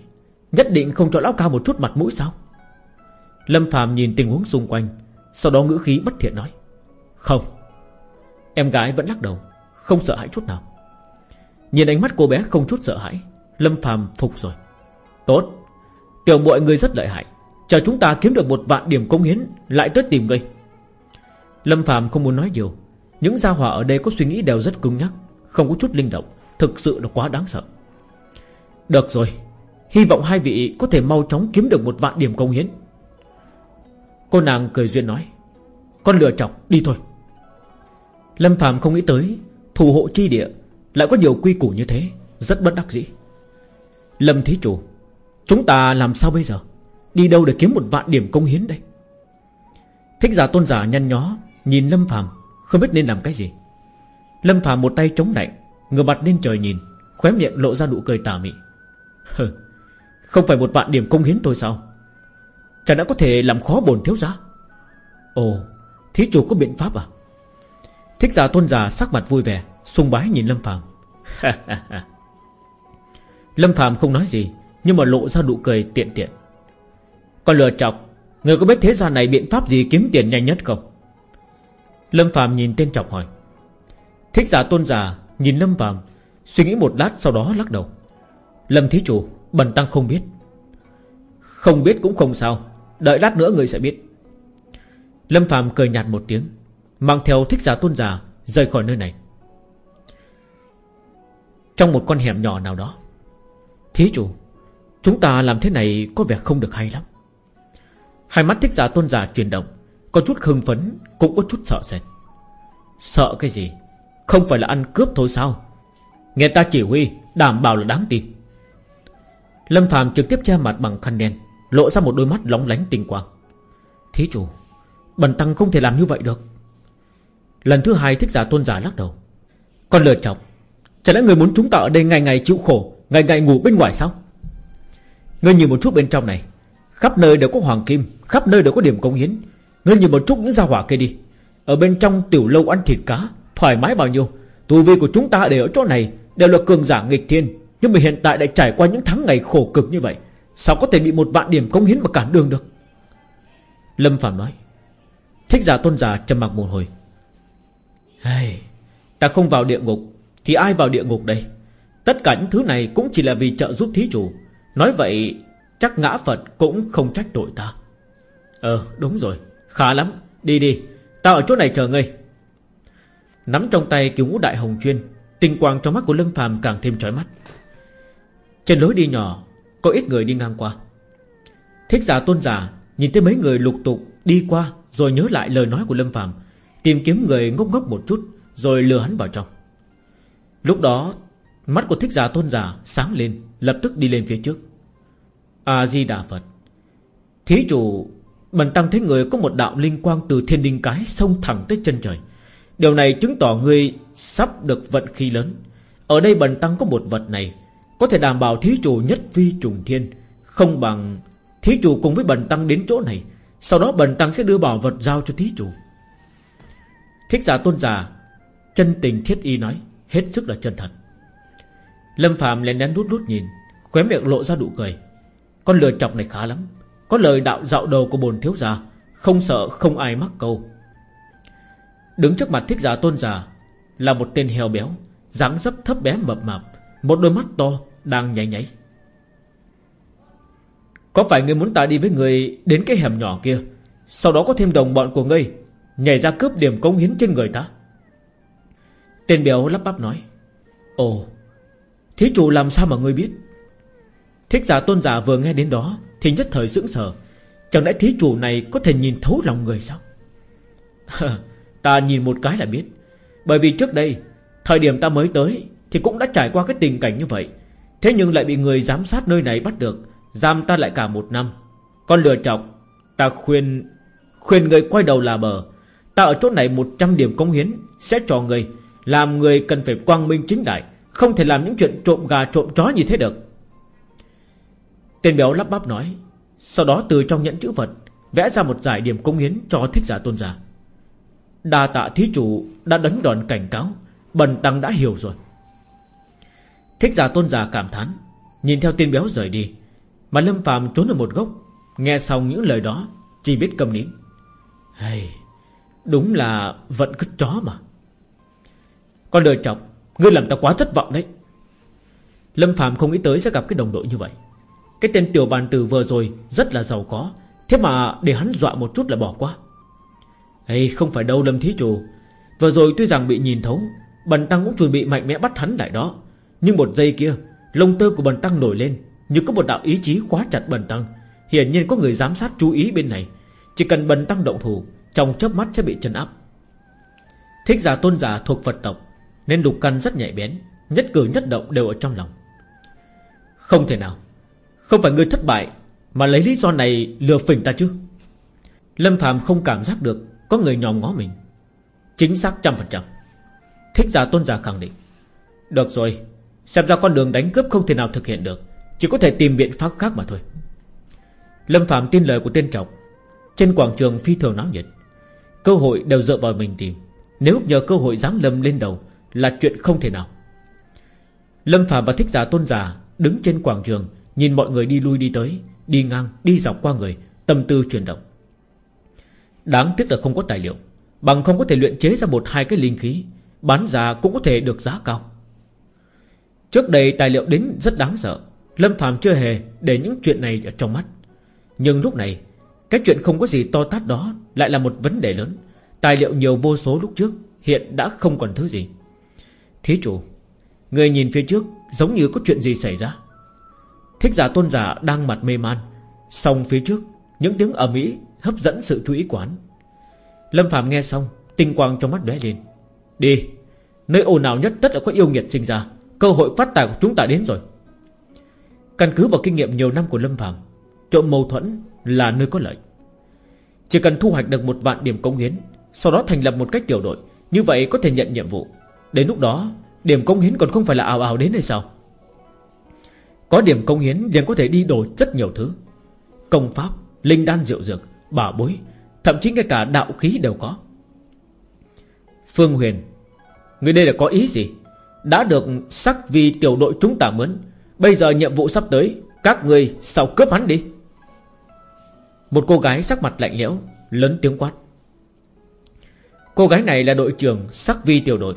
Nhất định không cho lão cao một chút mặt mũi sao? Lâm Phạm nhìn tình huống xung quanh, Sau đó ngữ khí bất thiện nói, Không. Em gái vẫn lắc đầu, Không sợ hãi chút nào. Nhìn ánh mắt cô bé không chút sợ hãi, Lâm Phạm phục rồi. Tốt, Tiểu muội người rất lợi hại, Chờ chúng ta kiếm được một vạn điểm công hiến, Lại tới tìm ngươi. Lâm Phạm không muốn nói nhiều, Những gia hỏa ở đây có suy nghĩ đều rất cứng nhắc, Không có chút linh động, Thực sự là quá đáng sợ. Được rồi, Hy vọng hai vị có thể mau chóng kiếm được một vạn điểm công hiến. Cô nàng cười duyên nói, Con lừa chọc, đi thôi. Lâm Phạm không nghĩ tới, Thủ hộ chi địa Lại có nhiều quy củ như thế, Rất bất đắc dĩ. Lâm thí chủ, Chúng ta làm sao bây giờ? Đi đâu để kiếm một vạn điểm công hiến đây? Thích giả tôn giả nhăn nhó Nhìn Lâm Phạm Không biết nên làm cái gì. Lâm Phạm một tay chống lạnh Ngửa mặt lên trời nhìn, Khóe miệng lộ ra nụ cười tà mị. Hừ, Không phải một vạn điểm công hiến tôi sao? Chẳng đã có thể làm khó bổn thiếu gia. Ồ, Thí chủ có biện pháp à? Thích giả tôn giả sắc mặt vui vẻ sung bái nhìn Lâm Phạm Lâm Phạm không nói gì, Nhưng mà lộ ra nụ cười tiện tiện. Còn lừa chọc, Người có biết thế gian này biện pháp gì kiếm tiền nhanh nhất không? Lâm Phạm nhìn tên chọc hỏi. Thích giả tôn giả Nhìn Lâm Phạm Suy nghĩ một lát sau đó lắc đầu. Lâm thí chủ, Bần tăng không biết. Không biết cũng không sao. Đợi lát nữa người sẽ biết. Lâm Phạm cười nhạt một tiếng, Mang theo thích giả tôn giả Rời khỏi nơi này. Trong một con hẻm nhỏ nào đó, Thí chủ, Chúng ta làm thế này có vẻ không được hay lắm. Hai mắt thích giả tôn giả chuyển động, Có chút hưng phấn, Cũng có chút sợ sệt. Sợ cái gì? Không phải là ăn cướp thôi sao? Nghe ta chỉ huy, Đảm bảo là đáng tin. Lâm Phạm trực tiếp che mặt bằng khăn đen Lộ ra một đôi mắt lóng lánh tinh quang. Thí chủ, Bần tăng không thể làm như vậy được. Lần thứ hai thích giả tôn giả lắc đầu. Con lừa chọc, Chả lẽ người muốn chúng ta ở đây ngày ngày chịu khổ, Ngày ngày ngủ bên ngoài sao? Ngươi nhìn một chút bên trong này. Khắp nơi đều có hoàng kim, Khắp nơi đều có điểm công hiến. Ngươi nhìn một chút những gia hỏa kia đi. Ở bên trong tiểu lâu ăn thịt cá, Thoải mái bao nhiêu. Tu vi của chúng ta để ở chỗ này Đều là cường giả nghịch thiên. Nhưng mà hiện tại đã trải qua những tháng ngày khổ cực như vậy. Sao có thể bị một vạn điểm công hiến mà cản đường được? Lâm Phạm nói. Thích giả tôn giả trầm mặc một hồi. Hey, Ta không vào địa ngục Thì ai vào địa ngục đây? Tất cả những thứ này cũng chỉ là vì trợ giúp thí chủ. Nói vậy Chắc ngã Phật cũng không trách tội ta. Ờ đúng rồi Khá lắm. Đi đi Ta ở chỗ này chờ ngươi. Nắm trong tay cứu ngũ đại hồng chuyên tình quang trong mắt của Lâm Phàm càng thêm trói mắt. Trên lối đi nhỏ có ít người đi ngang qua. Thích giả tôn giả Nhìn thấy mấy người lục tục đi qua Rồi nhớ lại lời nói của Lâm Phàm, Tìm kiếm người ngốc ngốc một chút Rồi lừa hắn vào trong. Lúc đó, Mắt của thích giả tôn giả sáng lên, Lập tức đi lên phía trước. A-di-đà Phật. Thí chủ, Bần tăng thấy người có một đạo linh quang từ thiên đình cái Xông thẳng tới chân trời. Điều này chứng tỏ người sắp được vận khí lớn. Ở đây bần tăng có một vật này có thể đảm bảo thí chủ nhất phi trùng thiên, Không bằng thí chủ cùng với bần tăng đến chỗ này, Sau đó bần tăng sẽ đưa bảo vật giao cho thí chủ. Thích giả tôn giả, Chân tình thiết y nói, Hết sức là chân thật. Lâm Phạm lén lén rút rút nhìn, Khóe miệng lộ ra đủ cười. Con lừa chọc này khá lắm, Có lời đạo dạo đầu của bồn thiếu gia, Không sợ không ai mắc câu. Đứng trước mặt thích giả tôn giả Là một tên heo béo, dáng dấp thấp bé mập mạp một đôi mắt to đang nháy nháy Có phải ngươi muốn ta đi với người Đến cái hẻm nhỏ kia? Sau đó có thêm đồng bọn của ngươi Nhảy ra cướp điểm công hiến trên người ta. Tên béo lắp bắp nói, Ồ, Thí chủ làm sao mà ngươi biết? Thích giả tôn giả vừa nghe đến đó Thì nhất thời sững sờ. Chẳng lẽ thí chủ này có thể nhìn thấu lòng người sao? Ta nhìn một cái là biết. Bởi vì trước đây, Thời điểm ta mới tới thì cũng đã trải qua cái tình cảnh như vậy. Thế nhưng lại bị người giám sát nơi này bắt được, Giam ta lại cả một năm. Con lừa chọc, Ta khuyên Khuyên người quay đầu là bờ. Ta ở chỗ này 100 điểm công hiến, Sẽ cho người. Làm người cần phải quang minh chính đại, Không thể làm những chuyện trộm gà trộm chó như thế được. Tên béo lắp bắp nói, Sau đó từ trong nhẫn chữ vật, Vẽ ra một giải điểm công hiến cho thích giả tôn giả. Đa tạ thí chủ Đã đánh đòn cảnh cáo, Bần tăng đã hiểu rồi. Thích giả tôn giả cảm thán. Nhìn theo tên béo rời đi Mà Lâm phàm trốn ở một góc Nghe xong những lời đó Chỉ biết cầm nín. Hey, Đúng là vận cứt chó mà. Con đời chọc Ngươi làm ta quá thất vọng đấy. Lâm phàm không nghĩ tới sẽ gặp cái đồng đội như vậy. Cái tên tiểu bàn tử vừa rồi Rất là giàu có Thế mà để hắn dọa một chút là bỏ qua. Hey, Không phải đâu Lâm Thí Chủ. Vừa rồi tuy rằng bị nhìn thấu Bần tăng cũng chuẩn bị mạnh mẽ bắt hắn lại đó. Nhưng một giây kia, Lông tơ của bần tăng nổi lên, Như có một đạo ý chí khóa chặt bần tăng. Hiển nhiên có người giám sát chú ý bên này. Chỉ cần bần tăng động thủ, Trong chớp mắt sẽ bị chân áp. Thích giả tôn giả thuộc Phật tộc, Nên lục căn rất nhạy bén, Nhất cử nhất động đều ở trong lòng. Không thể nào, Không phải người thất bại, Mà lấy lý do này lừa phỉnh ta chứ? Lâm Phạm không cảm giác được Có người nhòm ngó mình. Chính xác trăm phần trăm. Thích giả tôn giả khẳng định, Được rồi Xem ra con đường đánh cướp không thể nào thực hiện được. Chỉ có thể tìm biện pháp khác mà thôi. Lâm Phạm tin lời của tên trọc Trên quảng trường phi thường náo nhiệt. Cơ hội đều dựa vào mình tìm. Nếu nhờ cơ hội dám lâm lên đầu Là chuyện không thể nào. Lâm Phạm và thích giả tôn giả Đứng trên quảng trường Nhìn mọi người đi lui đi tới Đi ngang, đi dọc qua người Tâm tư chuyển động. Đáng tiếc là không có tài liệu. Bằng không có thể luyện chế ra một hai cái linh khí Bán giá cũng có thể được giá cao. Trước đây tài liệu đến rất đáng sợ. Lâm Phạm chưa hề để những chuyện này ở trong mắt. Nhưng lúc này, Cái chuyện không có gì to tát đó Lại là một vấn đề lớn. Tài liệu nhiều vô số lúc trước, Hiện đã không còn thứ gì. Thí chủ, Người nhìn phía trước giống như có chuyện gì xảy ra. Thích giả tôn giả đang mặt mê man Xong phía trước, Những tiếng ở Mỹ hấp dẫn sự chú ý quán. Lâm Phạm nghe xong, Tinh quang trong mắt lóe lên. Đi, Nơi ồn ào nhất tất là có yêu nghiệt sinh ra. Cơ hội phát tài của chúng ta đến rồi. Căn cứ vào kinh nghiệm nhiều năm của Lâm Phạm Trộm mâu thuẫn là nơi có lợi. Chỉ cần thu hoạch được một vạn điểm công hiến Sau đó thành lập một cách tiểu đội Như vậy có thể nhận nhiệm vụ. Đến lúc đó Điểm công hiến còn không phải là ảo ảo đến hay sao? Có điểm công hiến liền có thể đi đổi rất nhiều thứ. Công pháp, linh đan diệu dược Bảo bối Thậm chí ngay cả đạo khí đều có. Phương Huyền Người đây là có ý gì? Đã được sắc vì tiểu đội chúng ta mướn. Bây giờ nhiệm vụ sắp tới, Các người sao cướp hắn đi. Một cô gái sắc mặt lạnh lẽo, Lớn tiếng quát. Cô gái này là đội trưởng sắc vi tiểu đội.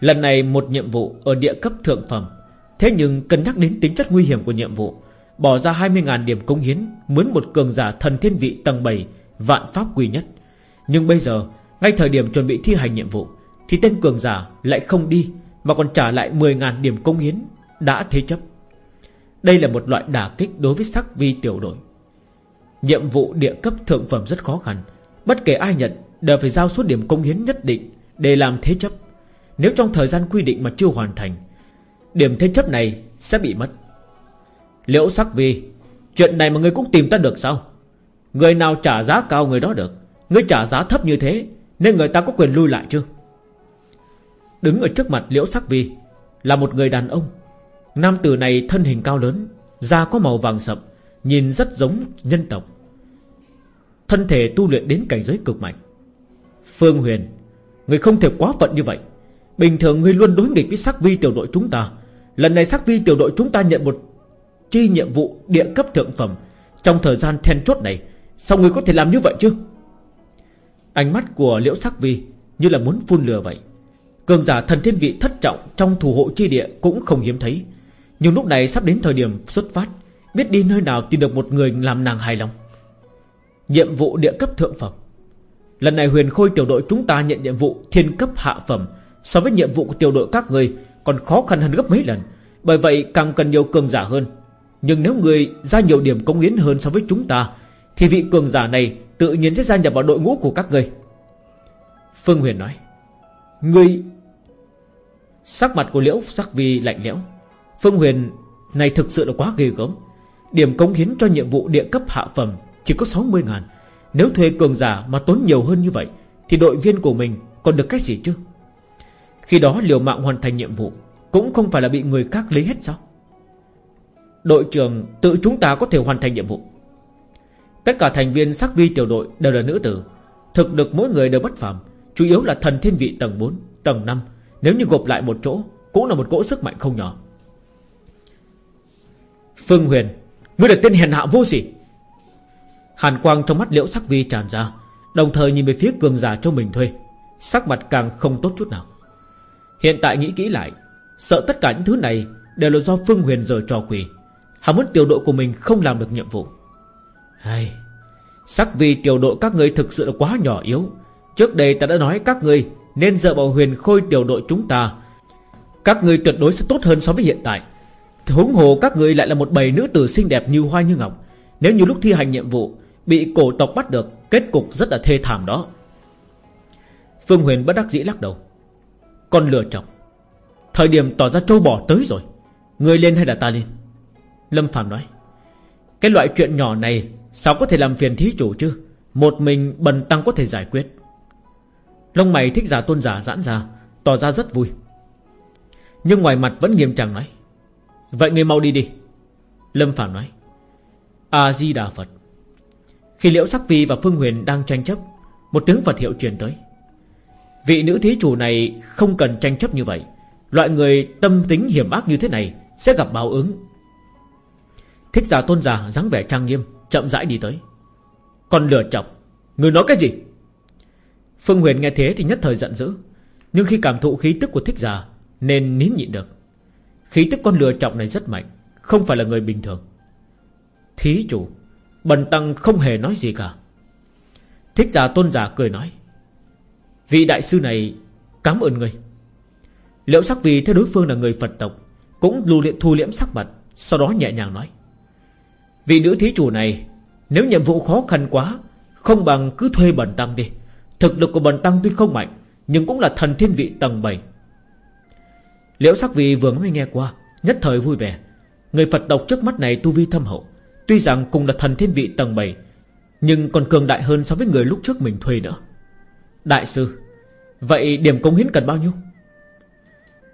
Lần này một nhiệm vụ ở địa cấp thượng phẩm. Thế nhưng cân nhắc đến tính chất nguy hiểm của nhiệm vụ, Bỏ ra 20.000 điểm công hiến, Mướn một cường giả thần thiên vị tầng 7 Vạn pháp quy nhất. Nhưng bây giờ, Ngay thời điểm chuẩn bị thi hành nhiệm vụ, Thì tên cường giả lại không đi mà còn trả lại 10.000 điểm công hiến Đã thế chấp. Đây là một loại đả kích đối với sắc vi tiểu đội. Nhiệm vụ địa cấp thượng phẩm rất khó khăn. Bất kể ai nhận, Đều phải giao số điểm công hiến nhất định Để làm thế chấp. Nếu trong thời gian quy định mà chưa hoàn thành, Điểm thế chấp này sẽ bị mất. Liễu sắc vi, Chuyện này mà ngươi cũng tìm ta được sao? Người nào trả giá cao người đó được? Ngươi trả giá thấp như thế, Nên người ta có quyền lui lại chứ? Đứng ở trước mặt liễu sắc vi, Là một người đàn ông. Nam tử này thân hình cao lớn, Da có màu vàng sậm, Nhìn rất giống nhân tộc. Thân thể tu luyện đến cảnh giới cực mạnh. Phương Huyền, Người không thể quá phận như vậy. Bình thường người luôn đối nghịch với sắc vi tiểu đội chúng ta. Lần này sắc vi tiểu đội chúng ta nhận một Chi nhiệm vụ địa cấp thượng phẩm. Trong thời gian then chốt này, Sao người có thể làm như vậy chứ? Ánh mắt của liễu sắc vi Như là muốn phun lừa vậy. Cường giả thần thiên vị thất trọng Trong thủ hộ chi địa cũng không hiếm thấy. Nhưng lúc này sắp đến thời điểm xuất phát, Biết đi nơi nào tìm được một người làm nàng hài lòng. Nhiệm vụ địa cấp thượng phẩm. Lần này huyền khôi tiểu đội chúng ta nhận nhiệm vụ thiên cấp hạ phẩm. So với nhiệm vụ của tiểu đội các người, Còn khó khăn hơn gấp mấy lần. Bởi vậy càng cần nhiều cường giả hơn. Nhưng nếu người ra nhiều điểm công hiến hơn so với chúng ta, Thì vị cường giả này Tự nhiên sẽ gia nhập vào đội ngũ của các người. Phương Huyền nói, Người Sắc mặt của Liễu Sắc Vi lạnh lẽo. Phương Huyền, này thực sự là quá ghê gớm. Điểm công hiến cho nhiệm vụ địa cấp hạ phẩm Chỉ có 60 ngàn. Nếu thuê cường giả mà tốn nhiều hơn như vậy, Thì đội viên của mình còn được cách gì chứ? Khi đó liều mạng hoàn thành nhiệm vụ, Cũng không phải là bị người khác lấy hết sao? Đội trưởng, tự chúng ta có thể hoàn thành nhiệm vụ. Tất cả thành viên sắc vi tiểu đội đều là nữ tử. Thực được mỗi người đều bất phàm, Chủ yếu là thần thiên vị tầng 4 Tầng 5 nếu như gộp lại một chỗ, Cũng là một cỗ sức mạnh không nhỏ. Phương Huyền, Ngươi là tên hèn hạ vô sỉ. Hàn quang trong mắt liễu sắc vi tràn ra, Đồng thời nhìn về phía cường giả cho mình thuê. Sắc mặt càng không tốt chút nào. Hiện tại nghĩ kỹ lại, Sợ tất cả những thứ này Đều là do Phương Huyền giờ trò quỷ. Hắn muốn tiểu đội của mình không làm được nhiệm vụ. Hay Sắc vì tiểu đội các người thực sự là quá nhỏ yếu. Trước đây ta đã nói các người nên dựa vào huyền khôi tiểu đội chúng ta. Các người tuyệt đối sẽ tốt hơn so với hiện tại. Húng hồ các người lại là một bầy nữ tử xinh đẹp như hoa như ngọc. Nếu như lúc thi hành nhiệm vụ, Bị cổ tộc bắt được, Kết cục rất là thê thảm đó. Phương Huyền bất đắc dĩ lắc đầu. Con lừa chồng. Thời điểm tỏ ra trâu bò tới rồi. Người lên hay là ta lên? Lâm Phạm nói. Cái loại chuyện nhỏ này, Sao có thể làm phiền thí chủ chứ? Một mình bần tăng có thể giải quyết. Lông mày thích giả tôn giả giãn ra, Tỏ ra rất vui. Nhưng ngoài mặt vẫn nghiêm trang nói, Vậy người mau đi đi. Lâm Phạm nói, A-di-đà Phật. Khi Liễu Sắc Vi và Phương Huyền đang tranh chấp, Một tiếng Phật hiệu truyền tới. Vị nữ thí chủ này không cần tranh chấp như vậy. Loại người tâm tính hiểm ác như thế này Sẽ gặp báo ứng. Thích giả tôn giả dáng vẻ trang nghiêm, Chậm rãi đi tới. Còn lừa chọc Người nói cái gì? Phương Huyền nghe thế thì nhất thời giận dữ. Nhưng khi cảm thụ khí tức của thích giả, Nên nín nhịn được. Khí tức con lừa trọng này rất mạnh, Không phải là người bình thường. Thí chủ, Bần tăng không hề nói gì cả. Thích giả tôn giả cười nói, Vị đại sư này Cảm ơn người Liệu sắc vì theo đối phương là người Phật tộc, Cũng lưu liệm thu liễm sắc mặt, Sau đó nhẹ nhàng nói, Vị nữ thí chủ này, Nếu nhiệm vụ khó khăn quá, Không bằng cứ thuê bần tăng đi. Thực lực của bần tăng tuy không mạnh, Nhưng cũng là thần thiên vị tầng 7 Liễu sắc vị vừa mới nghe qua, Nhất thời vui vẻ. Người Phật tộc trước mắt này tu vi thâm hậu, Tuy rằng cùng là thần thiên vị tầng 7 Nhưng còn cường đại hơn so với người lúc trước mình thuê nữa. Đại sư, Vậy điểm cống hiến cần bao nhiêu?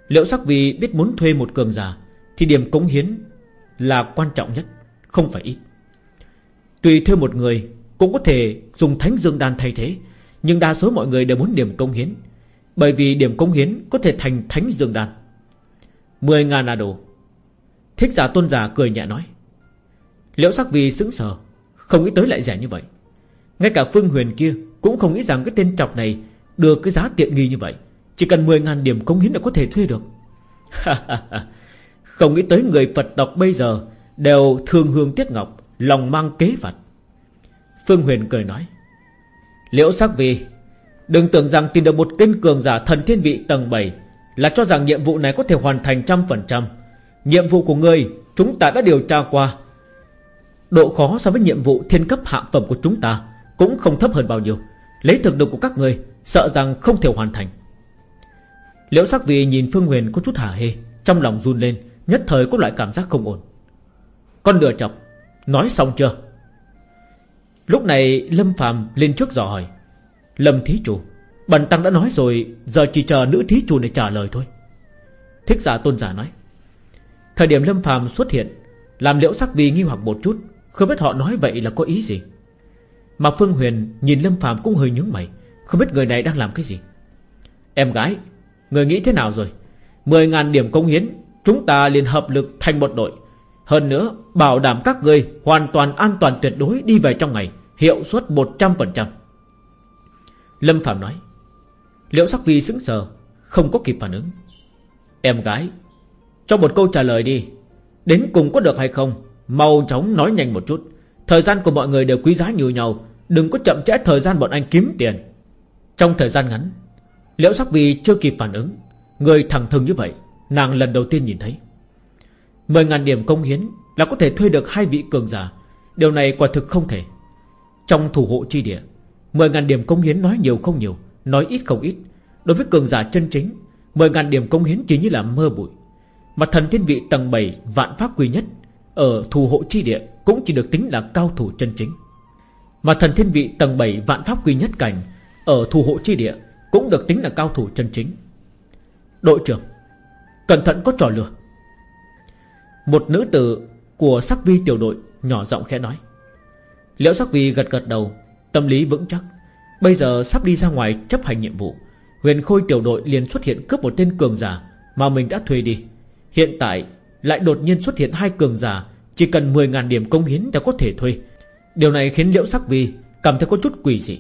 Liễu sắc vì biết muốn thuê một cường giả, Thì điểm cống hiến Là quan trọng nhất, Không phải ít. Tùy thuê một người, Cũng có thể dùng thánh dương đan thay thế nhưng đa số mọi người đều muốn điểm công hiến. Bởi vì điểm công hiến có thể thành thánh dương đan. Mười ngàn là đủ. Thích giả tôn giả cười nhẹ nói. Liễu sắc vì sững sờ, Không nghĩ tới lại rẻ như vậy. Ngay cả Phương Huyền kia Cũng không nghĩ rằng cái tên trọc này Đưa cái giá tiện nghi như vậy. Chỉ cần 10.000 điểm công hiến là có thể thuê được. Không nghĩ tới người Phật tộc bây giờ Đều thương hương tiết ngọc, Lòng mang kế vật Phương Huyền cười nói. Liễu sắc vi, Đừng tưởng rằng tìm được một tên cường giả thần thiên vị tầng 7 Là cho rằng nhiệm vụ này có thể hoàn thành trăm phần trăm. Nhiệm vụ của ngươi Chúng ta đã điều tra qua. Độ khó so với nhiệm vụ thiên cấp hạ phẩm của chúng ta Cũng không thấp hơn bao nhiêu. Lấy thực lực của các người Sợ rằng không thể hoàn thành. Liễu sắc vì nhìn Phương Huyền có chút hả hê Trong lòng run lên Nhất thời có loại cảm giác không ổn. Con lừa chọc Nói xong chưa? Lúc này Lâm Phạm lên trước dò hỏi. Lâm thí chủ, Bần tăng đã nói rồi, Giờ chỉ chờ nữ thí chủ này trả lời thôi. Thích giả tôn giả nói. Thời điểm Lâm phạm xuất hiện, Làm liễu sắc vi nghi hoặc một chút, Không biết họ nói vậy là có ý gì. Mà Phương Huyền nhìn Lâm phạm cũng hơi nhướng mày, Không biết người này đang làm cái gì. Em gái, Người nghĩ thế nào rồi? Mười ngàn điểm công hiến, Chúng ta liền hợp lực thành một đội. Hơn nữa, bảo đảm các người Hoàn toàn an toàn tuyệt đối đi về trong ngày. Hiệu suất 100% Lâm Phạm nói Liễu Sắc Vi sững sờ, Không có kịp phản ứng? Em gái, Cho một câu trả lời đi, Đến cùng có được hay không? Mau chóng nói nhanh một chút. Thời gian của mọi người đều quý giá như nhau, Đừng có chậm trễ thời gian bọn anh kiếm tiền. Trong thời gian ngắn Liễu Sắc Vi chưa kịp phản ứng, Người thẳng thừng như vậy, Nàng lần đầu tiên nhìn thấy. 10.000 điểm công hiến Là có thể thuê được hai vị cường giả, Điều này quả thực không thể. Trong thủ hộ chi địa. 10.000 điểm công hiến nói nhiều không nhiều, Nói ít không ít. Đối với cường giả chân chính 10.000 điểm công hiến chỉ như là mơ bụi. Mà thần thiên vị tầng 7 vạn pháp quy nhất Ở thủ hộ chi địa Cũng chỉ được tính là cao thủ chân chính. Mà thần thiên vị tầng 7 vạn pháp quy nhất cảnh Ở thủ hộ chi địa Cũng được tính là cao thủ chân chính. Đội trưởng, Cẩn thận có trò lừa. Một nữ tử của sắc vi tiểu đội Nhỏ giọng khẽ nói. Liễu sắc vi gật gật đầu, Tâm lý vững chắc. Bây giờ sắp đi ra ngoài chấp hành nhiệm vụ, Huyền Khôi tiểu đội liền xuất hiện cướp một tên cường giả Mà mình đã thuê đi. Hiện tại lại đột nhiên xuất hiện hai cường giả, Chỉ cần 10.000 điểm công hiến đã có thể thuê. Điều này khiến Liễu Sắc Vi Cảm thấy có chút quỷ dị.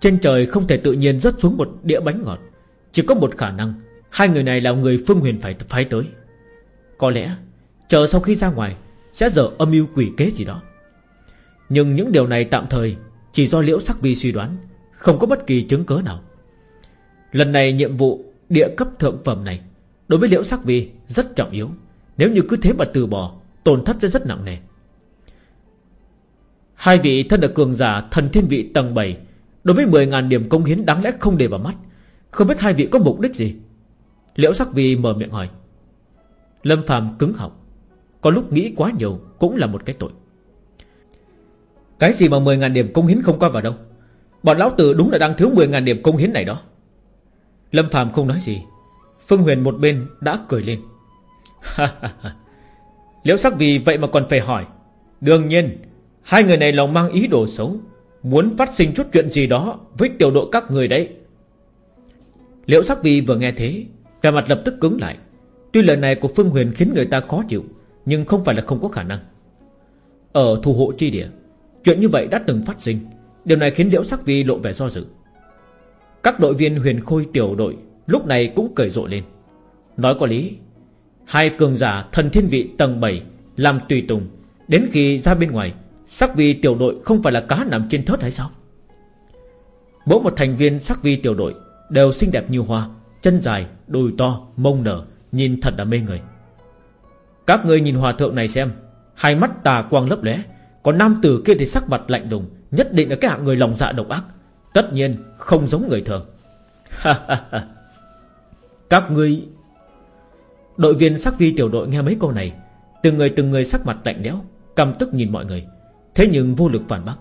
Trên trời không thể tự nhiên rớt xuống một đĩa bánh ngọt, Chỉ có một khả năng, Hai người này là người Phương Huyền phải phái tới. Có lẽ, Chờ sau khi ra ngoài, Sẽ dở âm mưu quỷ kế gì đó. Nhưng những điều này tạm thời Chỉ do Liễu Sắc Vi suy đoán, Không có bất kỳ chứng cớ nào. Lần này nhiệm vụ địa cấp thượng phẩm này Đối với Liễu Sắc Vi rất trọng yếu. Nếu như cứ thế mà từ bỏ, Tổn thất sẽ rất nặng nề. Hai vị thân là cường giả Thần thiên vị tầng 7 Đối với 10.000 điểm công hiến đáng lẽ không để vào mắt. Không biết hai vị có mục đích gì? Liễu Sắc Vi mở miệng hỏi. Lâm Phàm cứng họng, Có lúc nghĩ quá nhiều cũng là một cái tội. Cái gì mà 10.000 điểm công hiến không qua vào đâu? Bọn lão tử đúng là đang thiếu 10.000 điểm công hiến này đó. Lâm Phàm không nói gì. Phương Huyền một bên đã cười lên. Liễu sắc vì vậy mà còn phải hỏi. Đương nhiên, Hai người này lòng mang ý đồ xấu, Muốn phát sinh chút chuyện gì đó Với tiểu đội các người đấy. Liễu sắc vì vừa nghe thế, Vẻ mặt lập tức cứng lại. Tuy lời này của Phương Huyền khiến người ta khó chịu, Nhưng không phải là không có khả năng. Ở thủ hộ chi địa Chuyện như vậy đã từng phát sinh. Điều này khiến Liễu Sắc Vi lộ vẻ do dự. Các đội viên huyền khôi tiểu đội Lúc này cũng cười rộ lên. Nói có lý Hai cường giả thần thiên vị tầng 7 Làm tùy tùng Đến khi ra bên ngoài Sắc vi tiểu đội không phải là cá nằm trên thớt hay sao? Mỗi một thành viên sắc vi tiểu đội Đều xinh đẹp như hoa Chân dài, đùi to, mông nở Nhìn thật là mê người. Các người nhìn hòa thượng này xem Hai mắt tà quang lấp lẽ còn nam tử kia thì sắc mặt lạnh đùng Nhất định là cái hạng người lòng dạ độc ác. Tất nhiên, không giống người thường. Các ngươi, Đội viên sắc vi tiểu đội nghe mấy câu này, Từng người từng người sắc mặt lạnh lẽo, Căm tức nhìn mọi người. Thế nhưng vô lực phản bác.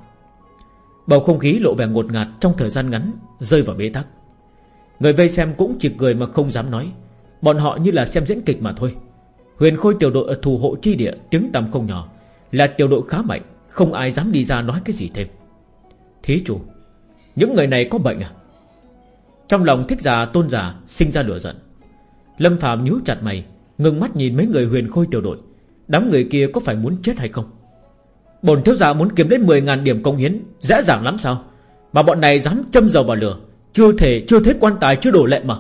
Bầu không khí lộ vẻ ngột ngạt trong thời gian ngắn, Rơi vào bế tắc. Người vây xem cũng chỉ cười mà không dám nói. Bọn họ như là xem diễn kịch mà thôi. Huyền Khôi tiểu đội ở thủ hộ chi địa, Tiếng tầm không nhỏ. Là tiểu đội khá mạnh, Không ai dám đi ra nói cái gì thêm. Thí chủ, Những người này có bệnh à? Trong lòng thích giả tôn giả sinh ra lửa giận. Lâm Phạm nhíu chặt mày, Ngừng mắt nhìn mấy người huyền khôi tiểu đội. Đám người kia có phải muốn chết hay không? Bồn thiếu gia muốn kiếm đến 10.000 điểm công hiến, Dễ dàng lắm sao? Mà bọn này dám châm dầu vào lửa, chưa thể, chưa thấy quan tài, chưa đổ lệ mà.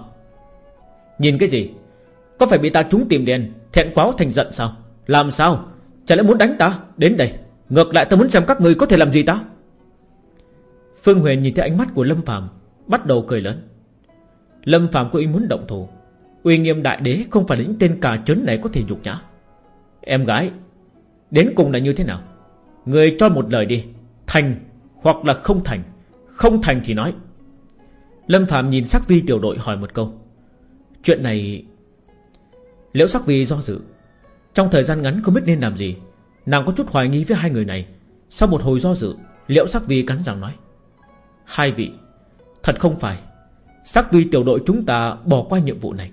Nhìn cái gì? Có phải bị ta trúng tìm đèn, Thẹn quáo thành giận sao? Làm sao? Chả lẽ muốn đánh ta? Đến đây. Ngược lại ta muốn xem các người có thể làm gì ta? Phương Huyền nhìn thấy ánh mắt của Lâm Phạm Bắt đầu cười lớn. Lâm Phạm có ý muốn động thủ. Uy nghiêm đại đế không phải là những tên cà trấn này có thể nhục nhã. Em gái, Đến cùng là như thế nào? Người cho một lời đi. Thành hoặc là không thành. Không thành thì nói. Lâm Phạm nhìn sắc vi tiểu đội hỏi một câu. Chuyện này Liễu sắc vi do dự? Trong thời gian ngắn không biết nên làm gì. Nàng có chút hoài nghi với hai người này. Sau một hồi do dự, Liễu sắc vi cắn răng nói, Hai vị, Thật không phải. Sắc vi tiểu đội chúng ta bỏ qua nhiệm vụ này.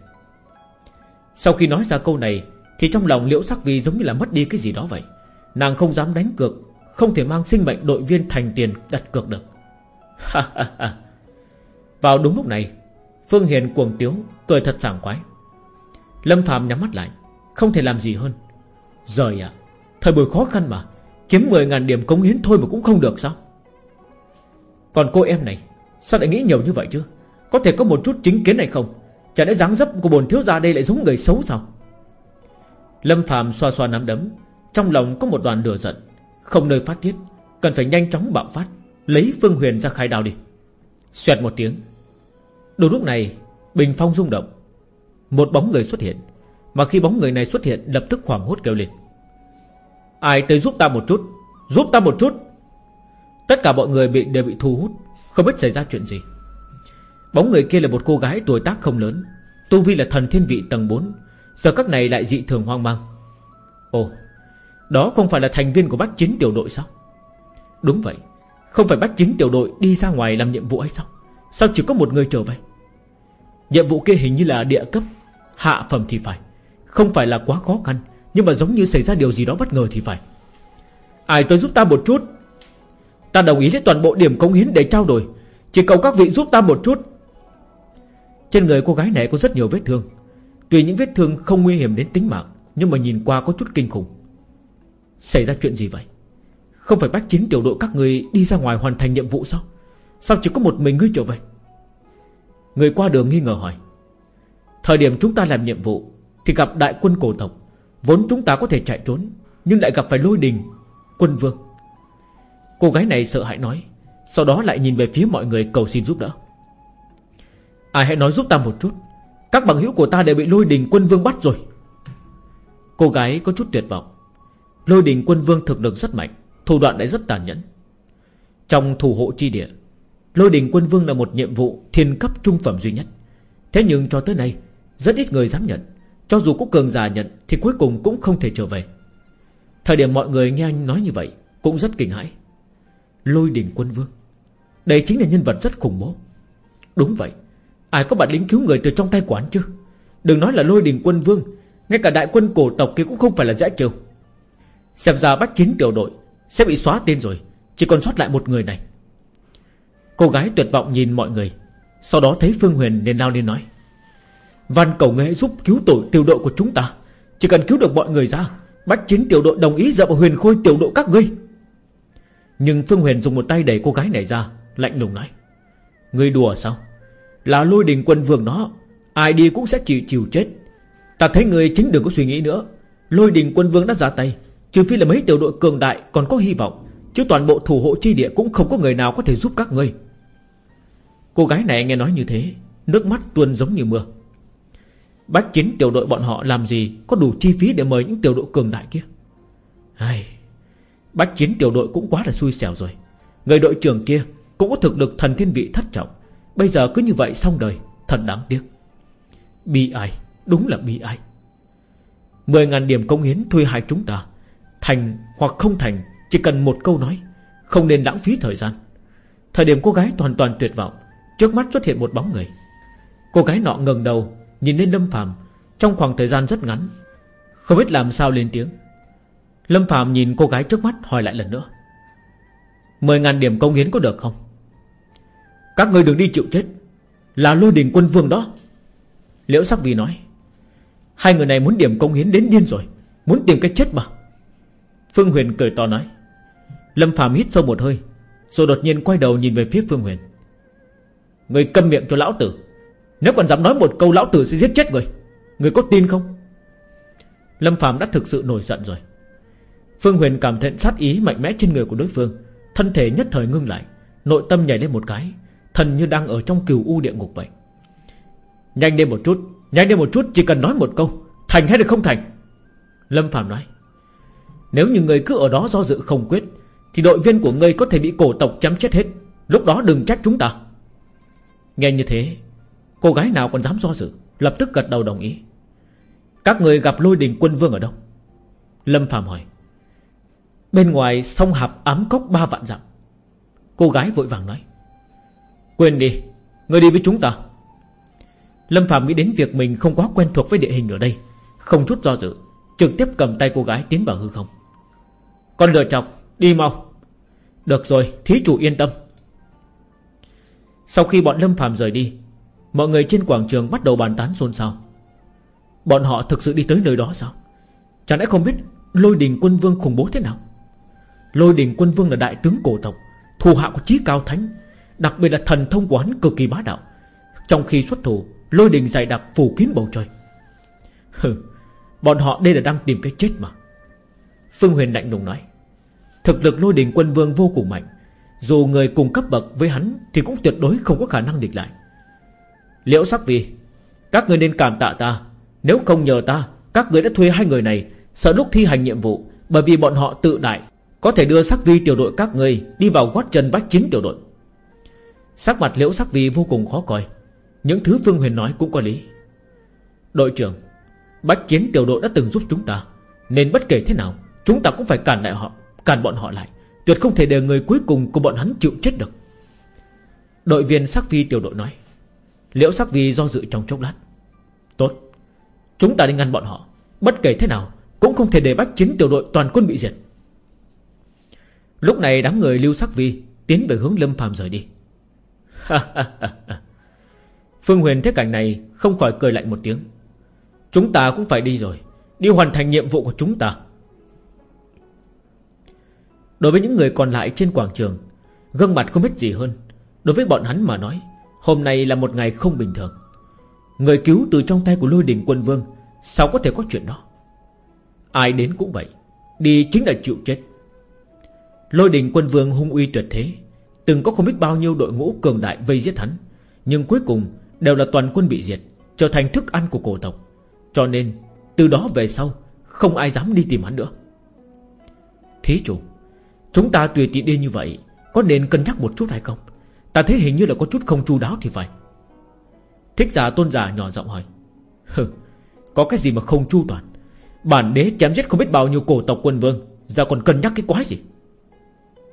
Sau khi nói ra câu này, Thì trong lòng liễu sắc vi giống như là mất đi cái gì đó vậy. Nàng không dám đánh cược, Không thể mang sinh mệnh đội viên thành tiền đặt cược được. Vào đúng lúc này, Phương Hiền cuồng tiếu, Cười thật sảng khoái. Lâm Phạm nhắm mắt lại. Không thể làm gì hơn. Rời ạ, Thời buổi khó khăn mà. Kiếm 10.000 điểm cống hiến thôi mà cũng không được sao? Còn cô em này, Sao lại nghĩ nhiều như vậy chứ? Có thể có một chút chính kiến này không? Chả lẽ dáng dấp của bồn thiếu gia đây lại giống người xấu sao? Lâm Phạm xoa xoa nắm đấm, Trong lòng có một đoàn lửa giận. Không nơi phát tiết, Cần phải nhanh chóng bạo phát, Lấy Phương Huyền ra khai đào đi. Xoẹt một tiếng. Đúng lúc này, Bình phong rung động. Một bóng người xuất hiện. Mà khi bóng người này xuất hiện, Lập tức hoảng hốt kêu lên. Ai tới giúp ta một chút? Giúp ta một chút! Tất cả mọi người bị, đều bị thu hút, Không biết xảy ra chuyện gì. Bóng người kia là một cô gái tuổi tác không lớn, Tu Vi là thần thiên vị tầng 4 Giờ các này lại dị thường hoang mang. Ồ, Đó không phải là thành viên của bác chính tiểu đội sao? Đúng vậy, Không phải bác chính tiểu đội đi ra ngoài làm nhiệm vụ hay sao? Sao chỉ có một người trở về? Nhiệm vụ kia hình như là địa cấp, Hạ phẩm thì phải. Không phải là quá khó khăn, Nhưng mà giống như xảy ra điều gì đó bất ngờ thì phải. Ai tới giúp ta một chút? Ta đồng ý lấy toàn bộ điểm công hiến để trao đổi. Chỉ cầu các vị giúp ta một chút. Trên người cô gái này có rất nhiều vết thương. Tuy những vết thương không nguy hiểm đến tính mạng, Nhưng mà nhìn qua có chút kinh khủng. Xảy ra chuyện gì vậy? Không phải bách chính tiểu đội các người đi ra ngoài hoàn thành nhiệm vụ sao? Sao chỉ có một mình ngươi trở về? Người qua đường nghi ngờ hỏi. Thời điểm chúng ta làm nhiệm vụ thì gặp đại quân cổ tộc. Vốn chúng ta có thể chạy trốn, Nhưng lại gặp phải lôi đình, Quân vương. Cô gái này sợ hãi nói, Sau đó lại nhìn về phía mọi người cầu xin giúp đỡ. Ai hãy nói giúp ta một chút, Các bằng hữu của ta đều bị lôi đình quân vương bắt rồi. Cô gái có chút tuyệt vọng. Lôi đình quân vương thực lực rất mạnh, Thủ đoạn lại rất tàn nhẫn. Trong thủ hộ chi địa, Lôi đình quân vương là một nhiệm vụ Thiên cấp trung phẩm duy nhất. Thế nhưng cho tới nay, Rất ít người dám nhận. Cho dù có cường giả nhận Thì cuối cùng cũng không thể trở về. Thời điểm mọi người nghe anh nói như vậy Cũng rất kinh hãi. Lôi đình quân vương, Đây chính là nhân vật rất khủng bố. Đúng vậy, Ai có bản lĩnh cứu người từ trong tay quán chứ? Đừng nói là lôi đình quân vương, Ngay cả đại quân cổ tộc kia cũng không phải là dễ chịu. Xem ra bắt chính tiểu đội Sẽ bị xóa tên rồi, Chỉ còn sót lại một người này. Cô gái tuyệt vọng nhìn mọi người, Sau đó thấy Phương Huyền nên lao lên nói. Văn cầu nghệ giúp cứu tổ tiểu đội của chúng ta. Chỉ cần cứu được mọi người ra, Bách chiến tiểu đội đồng ý dựa vào huyền khôi tiểu đội các ngươi. Nhưng Phương Huyền dùng một tay đẩy cô gái này ra, Lạnh lùng nói. Ngươi đùa sao? Là lôi đình quân vương đó, Ai đi cũng sẽ chịu chịu chết. Ta thấy người chính đừng có suy nghĩ nữa. Lôi đình quân vương đã ra tay, Trừ phi là mấy tiểu đội cường đại còn có hy vọng, Chứ toàn bộ thủ hộ chi địa cũng không có người nào có thể giúp các ngươi. Cô gái này nghe nói như thế, Nước mắt tuôn giống như mưa. Bách chiến tiểu đội bọn họ làm gì? Có đủ chi phí để mời những tiểu đội cường đại kia? Ai... Bách chiến tiểu đội cũng quá là xui xẻo rồi. Người đội trưởng kia Cũng có thực lực thần thiên vị thất trọng. Bây giờ cứ như vậy xong đời, Thật đáng tiếc. Bi ai, Đúng là bi ai. Mười ngàn điểm công hiến thuê hai chúng ta. Thành hoặc không thành, Chỉ cần một câu nói, Không nên lãng phí thời gian. Thời điểm cô gái toàn toàn tuyệt vọng, Trước mắt xuất hiện một bóng người. Cô gái nọ ngẩng đầu Nhìn lên Lâm Phạm Trong khoảng thời gian rất ngắn. Không biết làm sao lên tiếng. Lâm Phạm nhìn cô gái trước mắt hỏi lại lần nữa. Mười ngàn điểm công hiến có được không? Các người đừng đi chịu chết. Là lôi đình quân vương đó. Liễu sắc vì nói. Hai người này muốn điểm công hiến đến điên rồi. Muốn tìm cái chết mà. Phương Huyền cười to nói. Lâm Phạm hít sâu một hơi, Rồi đột nhiên quay đầu nhìn về phía Phương Huyền. Người câm miệng cho lão tử. Nếu còn dám nói một câu, lão tử sẽ giết chết người. Người có tin không? Lâm Phạm đã thực sự nổi giận rồi. Phương Huyền cảm thấy sát ý mạnh mẽ trên người của đối phương, Thân thể nhất thời ngưng lại, Nội tâm nhảy lên một cái Thần như đang ở trong cừu u địa ngục vậy. Nhanh lên một chút, Nhanh lên một chút, chỉ cần nói một câu, Thành hay được không thành? Lâm Phạm nói. Nếu như người cứ ở đó do dự không quyết, Thì đội viên của ngươi có thể bị cổ tộc chấm chết hết. Lúc đó đừng trách chúng ta. Nghe như thế Cô gái nào còn dám do dự? Lập tức gật đầu đồng ý. Các người gặp lôi đình quân vương ở đâu? Lâm Phạm hỏi. Bên ngoài sông hạp ám cốc ba vạn dặm. Cô gái vội vàng nói. Quên đi, Người đi với chúng ta. Lâm Phạm nghĩ đến việc mình không quá quen thuộc với địa hình ở đây, Không chút do dự, Trực tiếp cầm tay cô gái tiến vào hư không. Con lừa chọc, Đi mau. Được rồi, thí chủ yên tâm. Sau khi bọn Lâm Phạm rời đi Mọi người trên quảng trường bắt đầu bàn tán xôn xao. Bọn họ thực sự đi tới nơi đó sao? Chẳng lẽ không biết Lôi đình quân vương khủng bố thế nào? Lôi đình quân vương là đại tướng cổ tộc Thù hạ của trí cao thánh, Đặc biệt là thần thông của hắn cực kỳ bá đạo. Trong khi xuất thủ, Lôi đình dày đặc phủ kín bầu trời. Hừ, Bọn họ đây là đang tìm cái chết mà. Phương Huyền lạnh lùng nói, Thực lực lôi đình quân vương vô cùng mạnh. Dù người cùng cấp bậc với hắn Thì cũng tuyệt đối không có khả năng địch lại. Liễu sắc vi, Các người nên cảm tạ ta. Nếu không nhờ ta Các người đã thuê hai người này Sợ lúc thi hành nhiệm vụ Bởi vì bọn họ tự đại Có thể đưa sắc vi tiểu đội các người Đi vào gót chân bách chiến tiểu đội. Sắc mặt liễu sắc vi vô cùng khó coi. Những thứ Phương Huyền nói cũng có lý. Đội trưởng Bách chiến tiểu đội đã từng giúp chúng ta Nên bất kể thế nào Chúng ta cũng phải cản lại họ Cản bọn họ lại. Tuyệt không thể để người cuối cùng của bọn hắn chịu chết được. Đội viên sắc vi tiểu đội nói. Liễu sắc vi do dự trong chốc lát. Tốt. Chúng ta đi ngăn bọn họ. Bất kể thế nào, Cũng không thể để bách chiến tiểu đội toàn quân bị diệt. Lúc này đám người lưu sắc vi Tiến về hướng lâm phàm rời đi. Phương Huyền thế cảnh này Không khỏi cười lạnh một tiếng. Chúng ta cũng phải đi rồi. Đi hoàn thành nhiệm vụ của chúng ta. Đối với những người còn lại trên quảng trường, Gương mặt không biết gì hơn. Đối với bọn hắn mà nói Hôm nay là một ngày không bình thường. Người cứu từ trong tay của lôi đình quân vương, Sao có thể có chuyện đó? Ai đến cũng vậy, Đi chính là chịu chết. Lôi đình quân vương hung uy tuyệt thế, Từng có không biết bao nhiêu đội ngũ cường đại vây giết hắn, Nhưng cuối cùng Đều là toàn quân bị diệt, Trở thành thức ăn của cổ tộc. Cho nên, từ đó về sau, Không ai dám đi tìm hắn nữa. Thí chủ, Chúng ta tùy tiện đi như vậy, Có nên cân nhắc một chút hay không? Ta thấy hình như là có chút không chu đáo thì phải. Thích giả tôn giả nhỏ giọng hỏi. Hừ, Có cái gì mà không chu toàn? Bản đế chém giết không biết bao nhiêu cổ tộc quân vương, Giờ còn cân nhắc cái quái gì?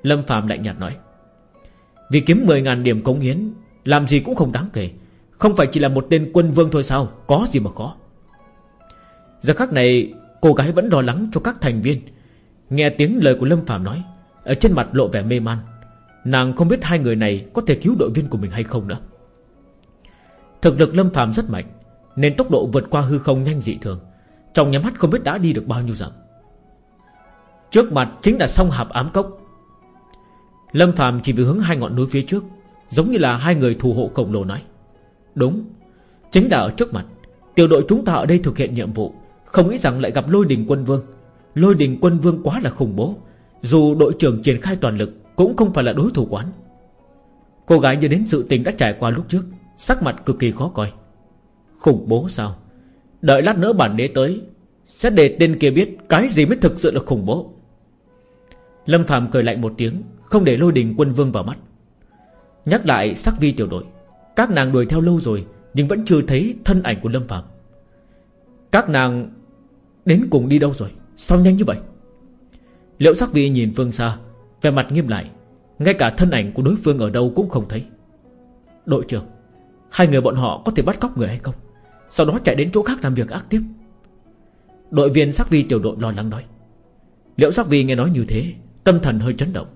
Lâm Phạm lạnh nhạt nói. Vì kiếm 10.000 điểm cống hiến, Làm gì cũng không đáng kể. Không phải chỉ là một tên quân vương thôi sao? Có gì mà khó? Giờ khắc này, cô gái vẫn lo lắng cho các thành viên. Nghe tiếng lời của Lâm Phạm nói, Ở trên mặt lộ vẻ mê man. Nàng không biết hai người này có thể cứu đội viên của mình hay không nữa. Thực lực Lâm phàm rất mạnh, Nên tốc độ vượt qua hư không nhanh dị thường. Trong nhắm mắt không biết đã đi được bao nhiêu dặm Trước mặt chính là sông hạp ám cốc. Lâm phàm chỉ vừa hướng hai ngọn núi phía trước, Giống như là hai người thù hộ khổng lồ nói. Đúng, Chính là ở trước mặt. Tiểu đội chúng ta ở đây thực hiện nhiệm vụ, Không nghĩ rằng lại gặp lôi đình quân vương. Lôi đình quân vương quá là khủng bố. Dù đội trưởng triển khai toàn lực cũng không phải là đối thủ quán Cô gái nhớ đến sự tình đã trải qua lúc trước, Sắc mặt cực kỳ khó coi. Khủng bố sao? Đợi lát nữa bản đế tới, Sẽ để tên kia biết cái gì mới thực sự là khủng bố. Lâm Phạm cười lạnh một tiếng, Không để lôi đình quân vương vào mắt. Nhắc lại sắc vi tiểu đội, Các nàng đuổi theo lâu rồi, Nhưng vẫn chưa thấy thân ảnh của Lâm Phạm Các nàng Đến cùng đi đâu rồi? Sao nhanh như vậy? Liệu sắc vi nhìn phương xa về mặt nghiêm lại, Ngay cả thân ảnh của đối phương ở đâu cũng không thấy. Đội trưởng, Hai người bọn họ có thể bắt cóc người hay không? Sau đó chạy đến chỗ khác làm việc ác tiếp. Đội viên sắc vi tiểu đội lo lắng nói. Liệu sắc vi nghe nói như thế, Tâm thần hơi chấn động.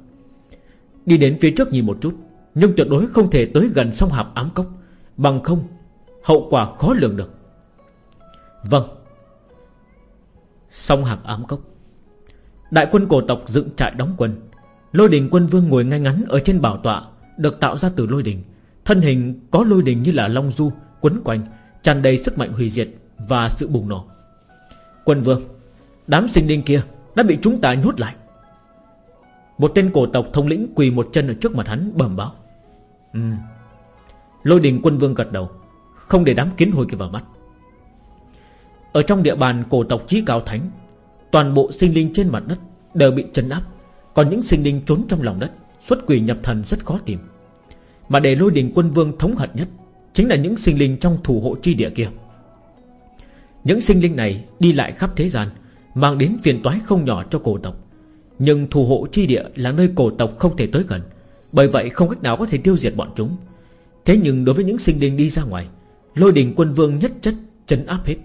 Đi đến phía trước nhìn một chút, Nhưng tuyệt đối không thể tới gần sông hạp ám cốc. Bằng không, Hậu quả khó lường được. Vâng. Sông hạp ám cốc. Đại quân cổ tộc dựng trại đóng quân. Lôi đình quân vương ngồi ngay ngắn Ở trên bảo tọa, Được tạo ra từ lôi đình. Thân hình có lôi đình như là long du, Quấn quanh, tràn đầy sức mạnh hủy diệt Và sự bùng nổ. Quân vương, Đám sinh linh kia đã bị chúng ta nhốt lại. Một tên cổ tộc thống lĩnh quỳ một chân ở trước mặt hắn bẩm báo. Ừ. Lôi đình quân vương gật đầu, Không để đám kiến hồi kia vào mắt. Ở trong địa bàn cổ tộc chí cao thánh, Toàn bộ sinh linh trên mặt đất Đều bị chấn áp. Còn những sinh linh trốn trong lòng đất, Xuất quỷ nhập thần rất khó tìm. Mà để lôi đình quân vương thống hận nhất Chính là những sinh linh trong thủ hộ chi địa kia. Những sinh linh này đi lại khắp thế gian, Mang đến phiền toái không nhỏ cho cổ tộc. Nhưng thủ hộ chi địa là nơi cổ tộc không thể tới gần, Bởi vậy không cách nào có thể tiêu diệt bọn chúng. Thế nhưng đối với những sinh linh đi ra ngoài, Lôi đình quân vương nhất chất chấn áp hết.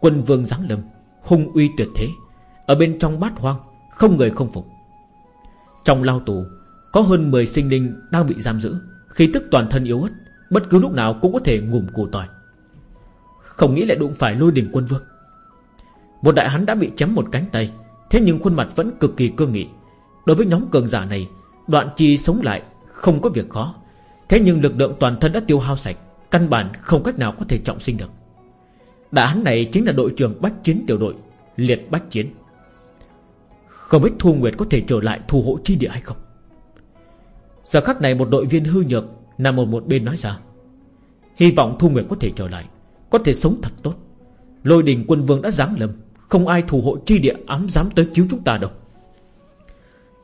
Quân vương giáng lâm, Hung uy tuyệt thế, Ở bên trong bát hoang không người không phục. Trong lao tù, Có hơn 10 sinh linh đang bị giam giữ. Khí tức toàn thân yếu ớt, Bất cứ lúc nào cũng có thể ngủm củ tỏi. Không nghĩ lại đụng phải lôi đình quân vương. Một đại hắn đã bị chém một cánh tay, Thế nhưng khuôn mặt vẫn cực kỳ cương nghị. Đối với nhóm cường giả này, Đoạn chi sống lại không có việc khó. Thế nhưng lực lượng toàn thân đã tiêu hao sạch, Căn bản không cách nào có thể trọng sinh được. Đại hắn này chính là đội trưởng Bách Chiến tiểu đội, Liệt Bách Chiến. Không biết Thu Nguyệt có thể trở lại thu hộ chi địa hay không? Giờ khắc này một đội viên hư nhược Nằm ở một bên nói ra. Hy vọng Thu Nguyệt có thể trở lại, Có thể sống thật tốt. Lôi đình quân vương đã giáng lâm, Không ai thủ hộ chi địa ám dám tới cứu chúng ta đâu.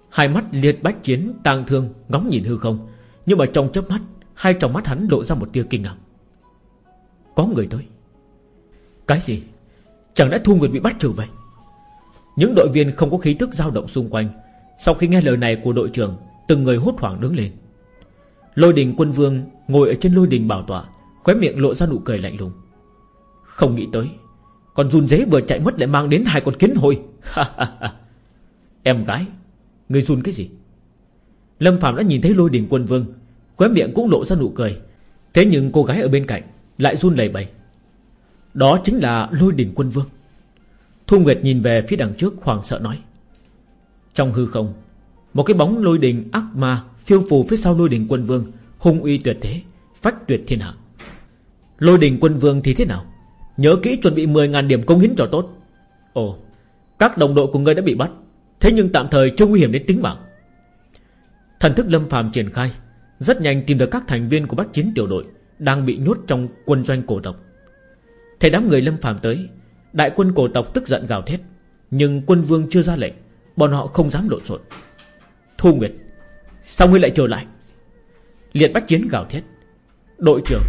Hai mắt liệt bách chiến, tang thương, Ngóng nhìn hư không. Nhưng mà trong chớp mắt, Hai trong mắt hắn lộ ra một tia kinh ngạc. Có người tới. Cái gì? Chẳng lẽ Thu Nguyệt bị bắt trừ vậy? Những đội viên không có khí tức dao động xung quanh. Sau khi nghe lời này của đội trưởng, Từng người hốt hoảng đứng lên. Lôi đình quân vương ngồi ở trên lôi đình bảo tọa, Khóe miệng lộ ra nụ cười lạnh lùng. Không nghĩ tới Còn run dế vừa chạy mất lại mang đến hai con kiến hôi. Em gái, Người run cái gì? Lâm Phạm đã nhìn thấy lôi đình quân vương, Khóe miệng cũng lộ ra nụ cười. Thế nhưng cô gái ở bên cạnh Lại run lẩy bẩy. Đó chính là lôi đình quân vương. Thu Nguyệt nhìn về phía đằng trước hoàng sợ nói. Trong hư không, Một cái bóng lôi đình ác ma Phiêu phù phía sau lôi đình quân vương, Hung uy tuyệt thế, Phách tuyệt thiên hạ. Lôi đình quân vương thì thế nào? Nhớ kỹ chuẩn bị 10.000 điểm công hiến cho tốt. Ồ, Các đồng đội của ngươi đã bị bắt, Thế nhưng tạm thời chưa nguy hiểm đến tính mạng. Thần thức lâm phàm triển khai, Rất nhanh tìm được các thành viên của bác chiến tiểu đội Đang bị nhốt trong quân doanh cổ tộc Thấy đám người lâm phàm tới Đại quân cổ tộc tức giận gào thét, Nhưng quân vương chưa ra lệnh, Bọn họ không dám lộn xộn. Thu Nguyệt, Sao ngươi lại trở lại? Liệt bách chiến gào thét, Đội trưởng,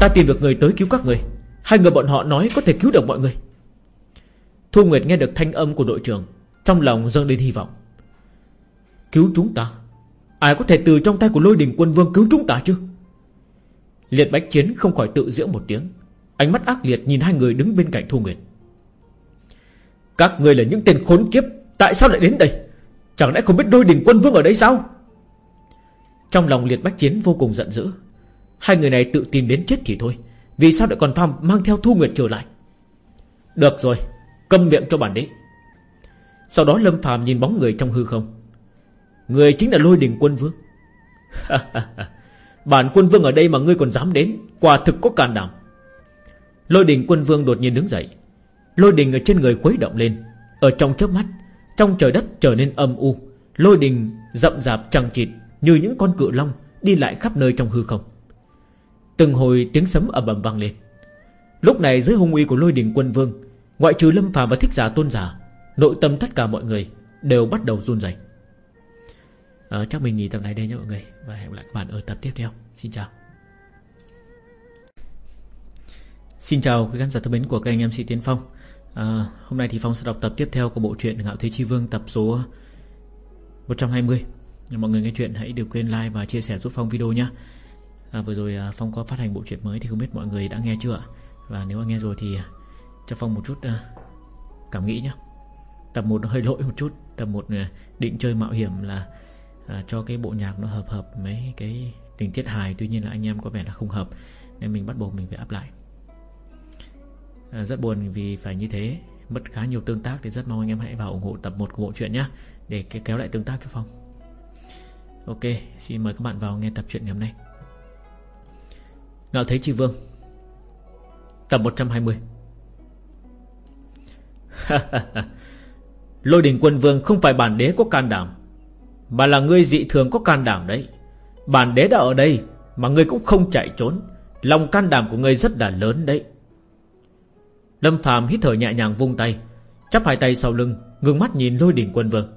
Ta tìm được người tới cứu các người, Hai người bọn họ nói có thể cứu được mọi người. Thu Nguyệt nghe được thanh âm của đội trưởng, Trong lòng dâng lên hy vọng. Cứu chúng ta? Ai có thể từ trong tay của lôi đình quân vương cứu chúng ta chứ? Liệt bách chiến không khỏi tự giễu một tiếng, Ánh mắt ác liệt nhìn hai người đứng bên cạnh Thu Nguyệt. Các người là những tên khốn kiếp, Tại sao lại đến đây? Chẳng lẽ không biết đôi đình quân vương ở đây sao? Trong lòng liệt bách chiến vô cùng giận dữ. Hai người này tự tìm đến chết thì thôi, Vì sao lại còn tham mang theo Thu Nguyệt trở lại? Được rồi, Câm miệng cho bản đế. Sau đó Lâm phàm nhìn bóng người trong hư không. Người chính là lôi đình quân vương. Bản quân vương ở đây mà ngươi còn dám đến, Quả thực có can đảm. Lôi đình quân vương đột nhiên đứng dậy. Lôi đình ở trên người khuấy động lên. Ở trong chớp mắt Trong trời đất trở nên âm u. Lôi đình rậm rạp trăng trịt Như những con cự long đi lại khắp nơi trong hư không. Từng hồi tiếng sấm ầm ầm vang lên. Lúc này dưới hung uy của lôi đình quân vương Ngoại trừ lâm phàm và thích giả tôn giả Nội tâm tất cả mọi người Đều bắt đầu run rẩy. à, Chắc mình nghỉ tập này đây nhé mọi người. Và hẹn gặp lại các bạn ở tập tiếp theo. Xin chào. Xin chào quý khán giả thân mến của kênh MC em sĩ Tiến Phong à, Hôm nay thì Phong sẽ đọc tập tiếp theo của bộ truyện Ngạo Thế Chi Vương tập số 120 Mọi người nghe chuyện hãy đừng quên like và chia sẻ giúp Phong video nhé. À, Vừa rồi à, Phong có phát hành bộ truyện mới thì không biết mọi người đã nghe chưa ạ? Và nếu mà nghe rồi thì à, cho Phong một chút uh, cảm nghĩ nhé. Tập 1 nó hơi lỗi một chút. Tập 1 uh, định chơi mạo hiểm là uh, cho cái bộ nhạc nó hợp hợp mấy cái tình tiết hài. Tuy nhiên là anh em có vẻ là không hợp Nên mình bắt buộc mình phải áp lại. Ờ, rất buồn vì phải như thế. Mất khá nhiều tương tác Thì rất mong anh em hãy vào ủng hộ tập 1 của bộ truyện nhé Để kéo lại tương tác cho Phong. Ok, Xin mời các bạn vào nghe tập truyện ngày hôm nay. Ngạo Thế Chi Vương, Tập 120 Lôi đình quân vương không phải bản đế có can đảm, Mà là ngươi dị thường có can đảm đấy. Bản đế đã ở đây Mà ngươi cũng không chạy trốn. Lòng can đảm của ngươi rất là lớn đấy. Lâm phàm hít thở nhẹ nhàng vung tay, Chắp hai tay sau lưng Ngưng mắt nhìn lôi đỉnh quân vương.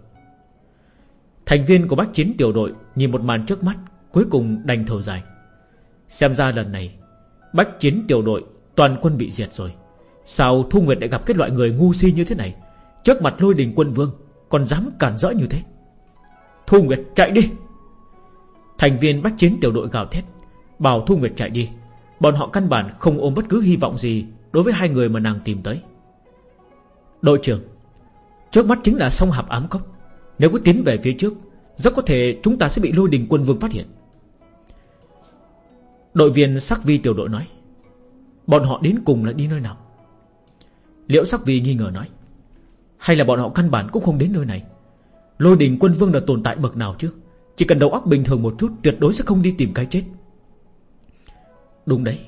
Thành viên của bác chiến tiểu đội Nhìn một màn trước mắt, Cuối cùng đành thở dài. Xem ra lần này Bách chiến tiểu đội Toàn quân bị diệt rồi. Sao Thu Nguyệt lại gặp cái loại người ngu si như thế này? Trước mặt lôi đình quân vương, Còn dám cản rỡ như thế? Thu Nguyệt chạy đi! Thành viên bách chiến tiểu đội gào thét, Bảo Thu Nguyệt chạy đi. Bọn họ căn bản không ôm bất cứ hy vọng gì Đối với hai người mà nàng tìm tới. Đội trưởng, Trước mắt chính là sông hạp ám cốc. Nếu cứ tiến về phía trước, Rất có thể chúng ta sẽ bị lôi đình quân vương phát hiện. Đội viên sắc vi tiểu đội nói, Bọn họ đến cùng là đi nơi nào? Liễu sắc vi nghi ngờ nói, Hay là bọn họ căn bản cũng không đến nơi này? Lôi đình quân vương là tồn tại bậc nào chứ? Chỉ cần đầu óc bình thường một chút, Tuyệt đối sẽ không đi tìm cái chết. Đúng đấy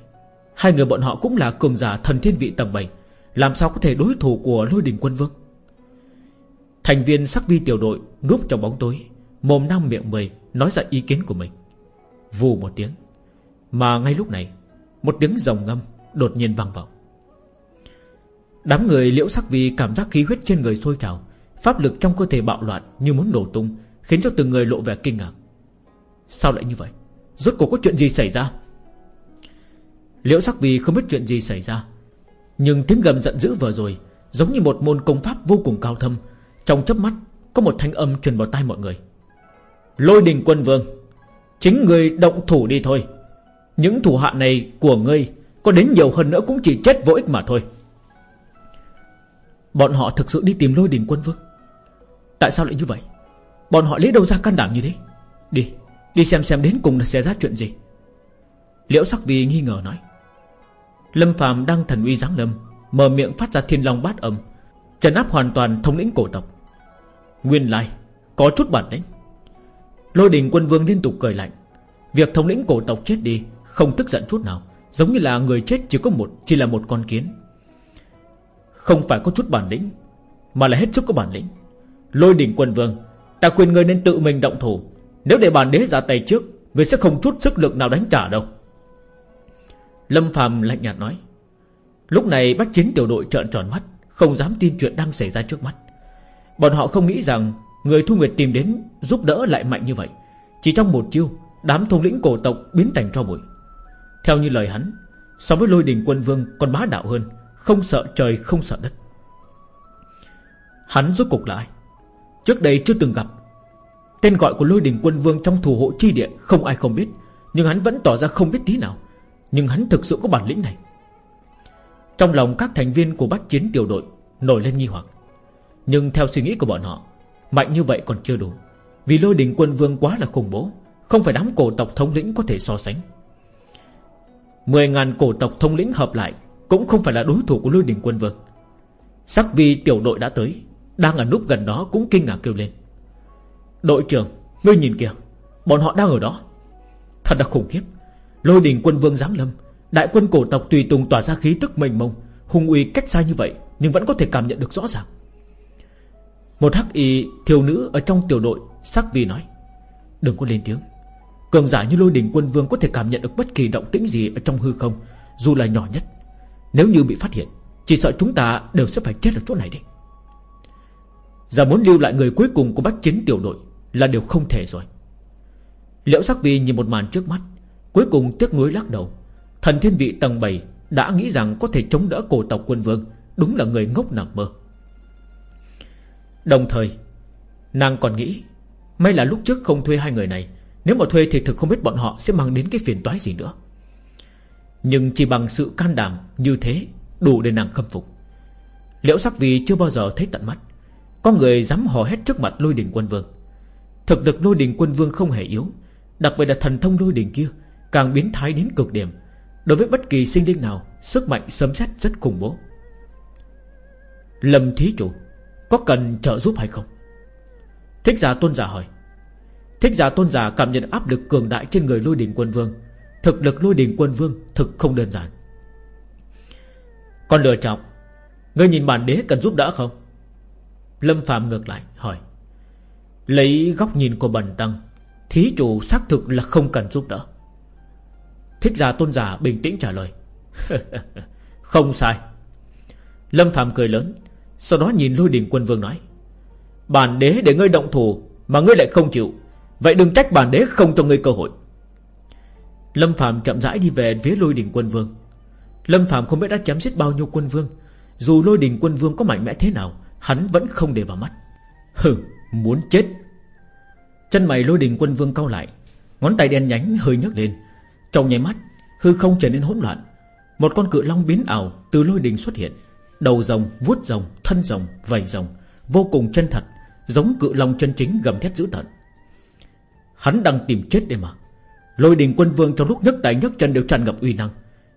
Hai người bọn họ cũng là cường giả thần thiên vị tầm 7 Làm sao có thể đối thủ của lôi đình quân vương? Thành viên sắc vi tiểu đội Núp trong bóng tối, Mồm năm miệng mười, Nói ra ý kiến của mình. Vù một tiếng. Mà ngay lúc này, Một tiếng rồng ngâm đột nhiên vang vọng. Đám người liễu sắc vi cảm giác khí huyết trên người sôi trào, Pháp lực trong cơ thể bạo loạn như muốn nổ tung, Khiến cho từng người lộ vẻ kinh ngạc. Sao lại như vậy? Rốt cuộc có chuyện gì xảy ra? Liễu sắc vi không biết chuyện gì xảy ra, Nhưng tiếng gầm giận dữ vừa rồi Giống như một môn công pháp vô cùng cao thâm. Trong chớp mắt, Có một thanh âm truyền vào tai mọi người. Lôi đình quân vương, Chính người động thủ đi thôi. Những thủ hạ này của ngươi Có đến nhiều hơn nữa cũng chỉ chết vô ích mà thôi. Bọn họ thực sự đi tìm lôi đình quân vương? Tại sao lại như vậy? Bọn họ lấy đâu ra can đảm như thế? Đi Đi xem xem đến cùng là xảy ra chuyện gì. Liễu sắc vì nghi ngờ nói. Lâm Phạm đang thần uy giáng lâm, Mở miệng phát ra thiên long bát âm Trần áp hoàn toàn thống lĩnh cổ tộc. Nguyên lai, Có chút bản lĩnh. Lôi đình quân vương liên tục cười lạnh, Việc thống lĩnh cổ tộc chết đi, Không tức giận chút nào, Giống như là người chết chỉ có một, Chỉ là một con kiến. Không phải có chút bản lĩnh, Mà là hết sức có bản lĩnh. Lôi đình quân vương, Ta khuyên ngươi nên tự mình động thủ, Nếu để bản đế ra tay trước, Ngươi sẽ không chút sức lực nào đánh trả đâu. Lâm Phạm lạnh nhạt nói, Lúc này bách chiến tiểu đội trợn tròn mắt, Không dám tin chuyện đang xảy ra trước mắt. Bọn họ không nghĩ rằng Người Thu Nguyệt tìm đến giúp đỡ lại mạnh như vậy. Chỉ trong một chiêu, Đám thống lĩnh cổ tộc biến thành cho bụi. Theo như lời hắn, So với lôi đình quân vương còn bá đạo hơn, Không sợ trời, không sợ đất. Hắn rốt cục lại Trước đây chưa từng gặp. Tên gọi của lôi đình quân vương trong thủ hộ chi địa Không ai không biết, Nhưng hắn vẫn tỏ ra không biết tí nào. Nhưng hắn thực sự có bản lĩnh này. Trong lòng các thành viên của bách chiến tiểu đội Nổi lên nghi hoặc. Nhưng theo suy nghĩ của bọn họ, Mạnh như vậy còn chưa đủ. Vì lôi đình quân vương quá là khủng bố, Không phải đám cổ tộc thống lĩnh có thể so sánh. Mười ngàn cổ tộc thống lĩnh hợp lại Cũng không phải là đối thủ của lôi đình quân vương. Sắc vi tiểu đội đã tới, Đang ở núp gần đó cũng kinh ngạc kêu lên. Đội trưởng, Ngươi nhìn kìa, Bọn họ đang ở đó. Thật là khủng khiếp. Lôi đình quân vương giáng lâm. Đại quân cổ tộc tùy tùng tỏa ra khí tức mênh mông Hùng uy cách xa như vậy Nhưng vẫn có thể cảm nhận được rõ ràng. Một hắc y thiếu nữ ở trong tiểu đội, Sắc vi nói, Đừng có lên tiếng. Cường giả như lôi đình quân vương có thể cảm nhận được bất kỳ động tĩnh gì ở trong hư không, Dù là nhỏ nhất. Nếu như bị phát hiện, Chỉ sợ chúng ta đều sẽ phải chết ở chỗ này đi. Giờ muốn lưu lại người cuối cùng của bác chiến tiểu đội Là điều không thể rồi. Liễu sắc vi nhìn một màn trước mắt Cuối cùng tiếc nuối lắc đầu. Thần thiên vị tầng 7 Đã nghĩ rằng có thể chống đỡ cổ tộc quân vương, Đúng là người ngốc nằm mơ. Đồng thời, Nàng còn nghĩ, May là lúc trước không thuê hai người này, Nếu mà thuê thì thực không biết bọn họ sẽ mang đến cái phiền toái gì nữa. Nhưng chỉ bằng sự can đảm như thế Đủ để nàng khâm phục. Liễu sắc vì chưa bao giờ thấy tận mắt. Có người dám hò hét trước mặt lôi đình quân vương. Thực lực lôi đình quân vương không hề yếu, Đặc biệt là thần thông lôi đình kia Càng biến thái đến cực điểm. Đối với bất kỳ sinh linh nào, Sức mạnh sấm sét rất khủng bố. Lâm thí chủ, Có cần trợ giúp hay không? Thích giả tôn giả hỏi. Thích giả tôn giả cảm nhận áp lực cường đại Trên người lôi đình quân vương. Thực lực lôi đình quân vương thực không đơn giản. Còn lựa trọng, Ngươi nhìn bản đế cần giúp đỡ không? Lâm Phạm ngược lại hỏi. Lấy góc nhìn của bần tăng, Thí chủ xác thực là không cần giúp đỡ. Thích giả tôn giả bình tĩnh trả lời. Không sai. Lâm Phạm cười lớn, Sau đó nhìn lôi đình quân vương nói. Bản đế để ngươi động thủ Mà ngươi lại không chịu, Vậy đừng trách bản đế không cho ngươi cơ hội. Lâm Phạm chậm rãi đi về phía lôi đình quân vương. Lâm Phạm không biết đã chém giết bao nhiêu quân vương, Dù lôi đình quân vương có mạnh mẽ thế nào, Hắn vẫn không để vào mắt. Hừ, muốn chết. Chân mày lôi đình quân vương cau lại, Ngón tay đen nhánh hơi nhấc lên trong nháy mắt Hư không trở nên hỗn loạn. Một con cự long biến ảo từ lôi đình xuất hiện. Đầu rồng, vuốt rồng, thân rồng, vảy rồng Vô cùng chân thật Giống cự long chân chính gầm thét dữ tợn. Hắn đang tìm chết đây mà. Lôi đình quân vương trong lúc nhấc tay nhấc chân đều tràn ngập uy năng.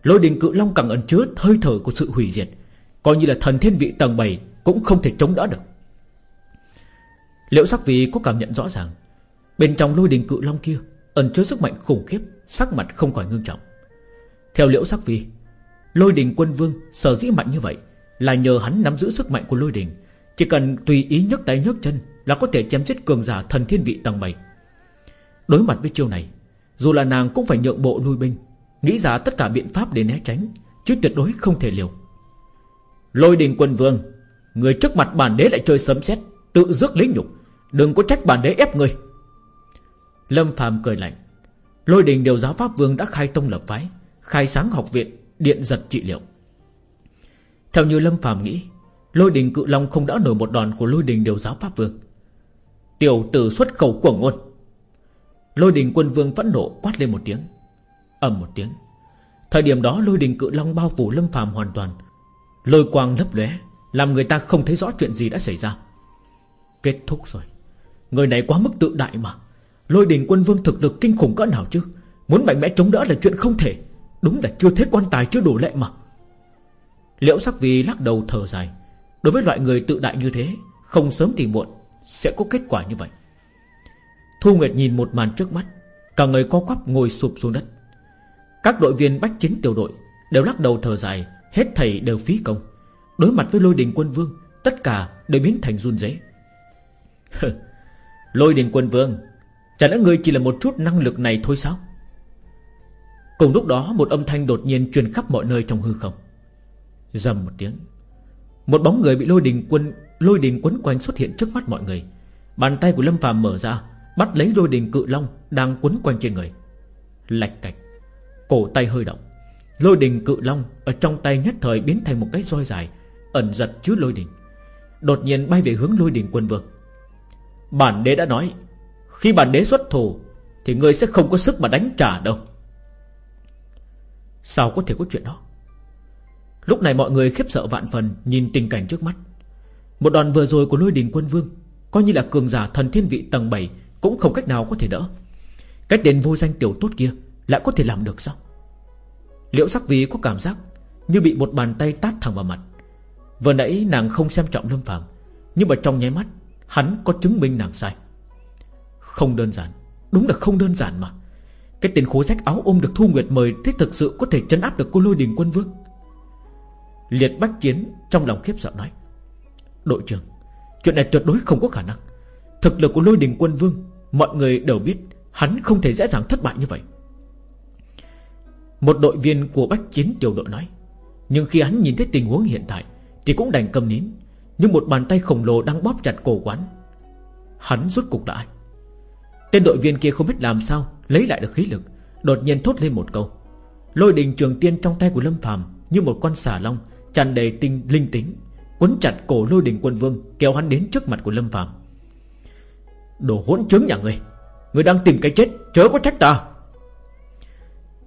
Lôi đình cự long càng ẩn chứa hơi thở của sự hủy diệt. Coi như là thần thiên vị tầng 7 Cũng không thể chống đỡ được. Liễu sắc vì có cảm nhận rõ ràng Bên trong lôi đình cự long kia Ẩn chứa sức mạnh khủng khiếp. Sắc mặt không khỏi ngưng trọng. Theo liễu sắc vi Lôi đình quân vương sở dĩ mạnh như vậy Là nhờ hắn nắm giữ sức mạnh của lôi đình. Chỉ cần tùy ý nhấc tay nhấc chân Là có thể chém giết cường giả thần thiên vị tầng 7 Đối mặt với chiêu này, Dù là nàng cũng phải nhượng bộ lui binh, Nghĩ ra tất cả biện pháp để né tránh, Chứ tuyệt đối không thể liều. Lôi đình quân vương, Người trước mặt bản đế lại chơi sấm sét, Tự rước lấy nhục, Đừng có trách bản đế ép người. Lâm phàm cười lạnh. Lôi đình điều giáo pháp vương đã khai tông lập phái, Khai sáng học viện, Điện giật trị liệu. Theo như Lâm phàm nghĩ, Lôi đình cự long không đã nổi một đòn của lôi đình điều giáo pháp vương. Tiểu tử xuất khẩu của ngôn. Lôi đình quân vương phẫn nộ quát lên một tiếng. Ầm một tiếng. Thời điểm đó lôi đình cự long bao phủ lâm phàm hoàn toàn. Lôi quang lấp lóe, Làm người ta không thấy rõ chuyện gì đã xảy ra. Kết thúc rồi. Người này quá mức tự đại mà. Lôi đình quân vương thực lực kinh khủng cỡ nào chứ? Muốn mạnh mẽ chống đỡ là chuyện không thể. Đúng là chưa thế quan tài, chưa đủ lệ mà. Liễu sắc vì lắc đầu thở dài. Đối với loại người tự đại như thế, Không sớm thì muộn Sẽ có kết quả như vậy. Thu Nguyệt nhìn một màn trước mắt, Cả người co quắp ngồi sụp xuống đất. Các đội viên bách chính tiểu đội Đều lắc đầu thở dài, Hết thầy đều phí công. Đối mặt với lôi đình quân vương, Tất cả đều biến thành run rẩy Lôi đình quân vương Chả lẽ người chỉ là một chút năng lực này thôi sao? Cùng lúc đó, một âm thanh đột nhiên truyền khắp mọi nơi trong hư không. Dầm một tiếng, Một bóng người bị lôi đình quân, Lôi đình quấn quanh xuất hiện trước mắt mọi người. Bàn tay của Lâm phàm mở ra, Bắt lấy lôi đình cự long Đang quấn quanh trên người. Lạch cạch, Cổ tay hơi động. Lôi đình cự long Ở trong tay nhất thời biến thành một cái roi dài, Ẩn giật chứa lôi đình. Đột nhiên bay về hướng lôi đình quân vương. Bản đế đã nói khi bản đế xuất thủ, Thì ngươi sẽ không có sức mà đánh trả đâu. Sao có thể có chuyện đó? Lúc này mọi người khiếp sợ vạn phần Nhìn tình cảnh trước mắt. Một đòn vừa rồi của lôi đình quân vương, Coi như là cường giả thần thiên vị tầng 7 Cũng không cách nào có thể đỡ. Cách đến vô danh tiểu tốt kia Lại có thể làm được sao? Liễu sắc vì có cảm giác Như bị một bàn tay tát thẳng vào mặt. Vừa nãy nàng không xem trọng Lâm Phạm Nhưng mà trong nháy mắt, Hắn có chứng minh nàng sai. Không đơn giản. Đúng là không đơn giản mà. Cái tên khố rách áo ôm được Thu Nguyệt mời Thế thực sự có thể chấn áp được cô lôi đình quân vương. Liệt bách chiến Trong lòng khiếp sợ nói, Đội trưởng, Chuyện này tuyệt đối không có khả năng. Thực lực của lôi đình quân vương, Mọi người đều biết, Hắn không thể dễ dàng thất bại như vậy. Một đội viên của bách chiến tiểu đội nói, Nhưng khi hắn nhìn thấy tình huống hiện tại Thì cũng đành cầm nín, Nhưng một bàn tay khổng lồ đang bóp chặt cổ quán. Hắn rút cục đã ai? Tên đội viên kia không biết làm sao, Lấy lại được khí lực, Đột nhiên thốt lên một câu. Lôi đình trường tiên trong tay của Lâm phàm Như một con xà long, tràn đầy tinh linh tính, Quấn chặt cổ lôi đình quân vương, Kéo hắn đến trước mặt của Lâm phàm. Đồ hỗn trứng nhà ngươi người đang tìm cái chết, chớ có trách ta.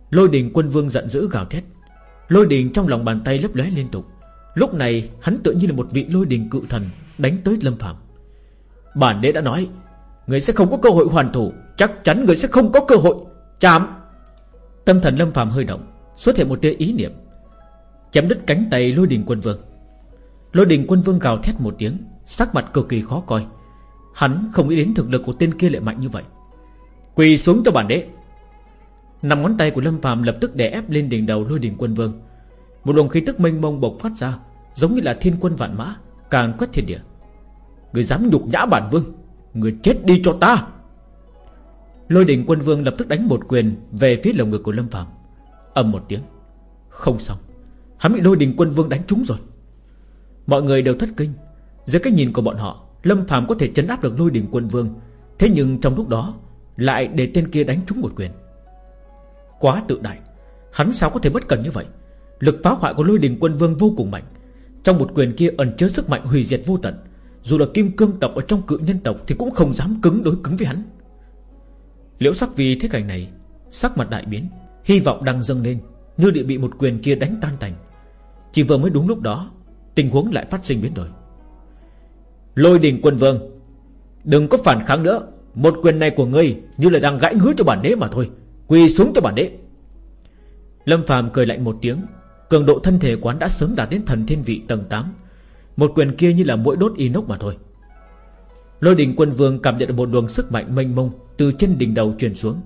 Lôi đình quân vương giận dữ gào thét. Lôi đình trong lòng bàn tay lấp lóe liên tục. Lúc này, hắn tự như là một vị lôi đình cự thần Đánh tới Lâm Phạm Bản đế đã nói Người sẽ không có cơ hội hoàn thủ. Chắc chắn người sẽ không có cơ hội. Chạm! Tâm thần Lâm phàm hơi động, Xuất hiện một tia ý niệm. Chém đứt cánh tay lôi đình quân vương. Lôi đình quân vương gào thét một tiếng, Sắc mặt cực kỳ khó coi. Hắn không nghĩ đến thực lực của tên kia lại mạnh như vậy. Quỳ xuống cho bản đế. Nằm ngón tay của Lâm phàm lập tức đè ép lên đỉnh đầu lôi đình quân vương. Một luồng khí tức mênh mông bộc phát ra, Giống như là thiên quân vạn mã, Càng quét thiên địa. Người dám nhục nhã bản vương. Người chết đi cho ta. Lôi đình quân vương lập tức đánh một quyền Về phía lồng ngực của Lâm Phạm ầm một tiếng. Không xong. Hắn bị lôi đình quân vương đánh trúng rồi. Mọi người đều thất kinh. Dưới cái nhìn của bọn họ, Lâm Phạm có thể chấn áp được lôi đình quân vương. Thế nhưng trong lúc đó, Lại để tên kia đánh trúng một quyền. Quá tự đại. Hắn sao có thể bất cần như vậy? Lực phá hoại của lôi đình quân vương vô cùng mạnh. Trong một quyền kia ẩn chứa sức mạnh hủy diệt vô tận. Dù là kim cương tộc ở trong cự nhân tộc Thì cũng không dám cứng đối cứng với hắn. Liễu sắc vì thế cảnh này, Sắc mặt đại biến, Hy vọng đang dâng lên, Như địa bị một quyền kia đánh tan tành. Chỉ vừa mới đúng lúc đó, Tình huống lại phát sinh biến đổi. Lôi đình quân vương, Đừng có phản kháng nữa. Một quyền này của ngươi như là đang gãy ngứa cho bản đế mà thôi, Quỳ xuống cho bản đế. Lâm phàm cười lạnh một tiếng, Cường độ thân thể quán đã sớm đạt đến thần thiên vị tầng 8 một quyền kia như là mũi đốt inox mà thôi. Lôi đình quân vương cảm nhận một luồng sức mạnh mênh mông Từ trên đỉnh đầu truyền xuống.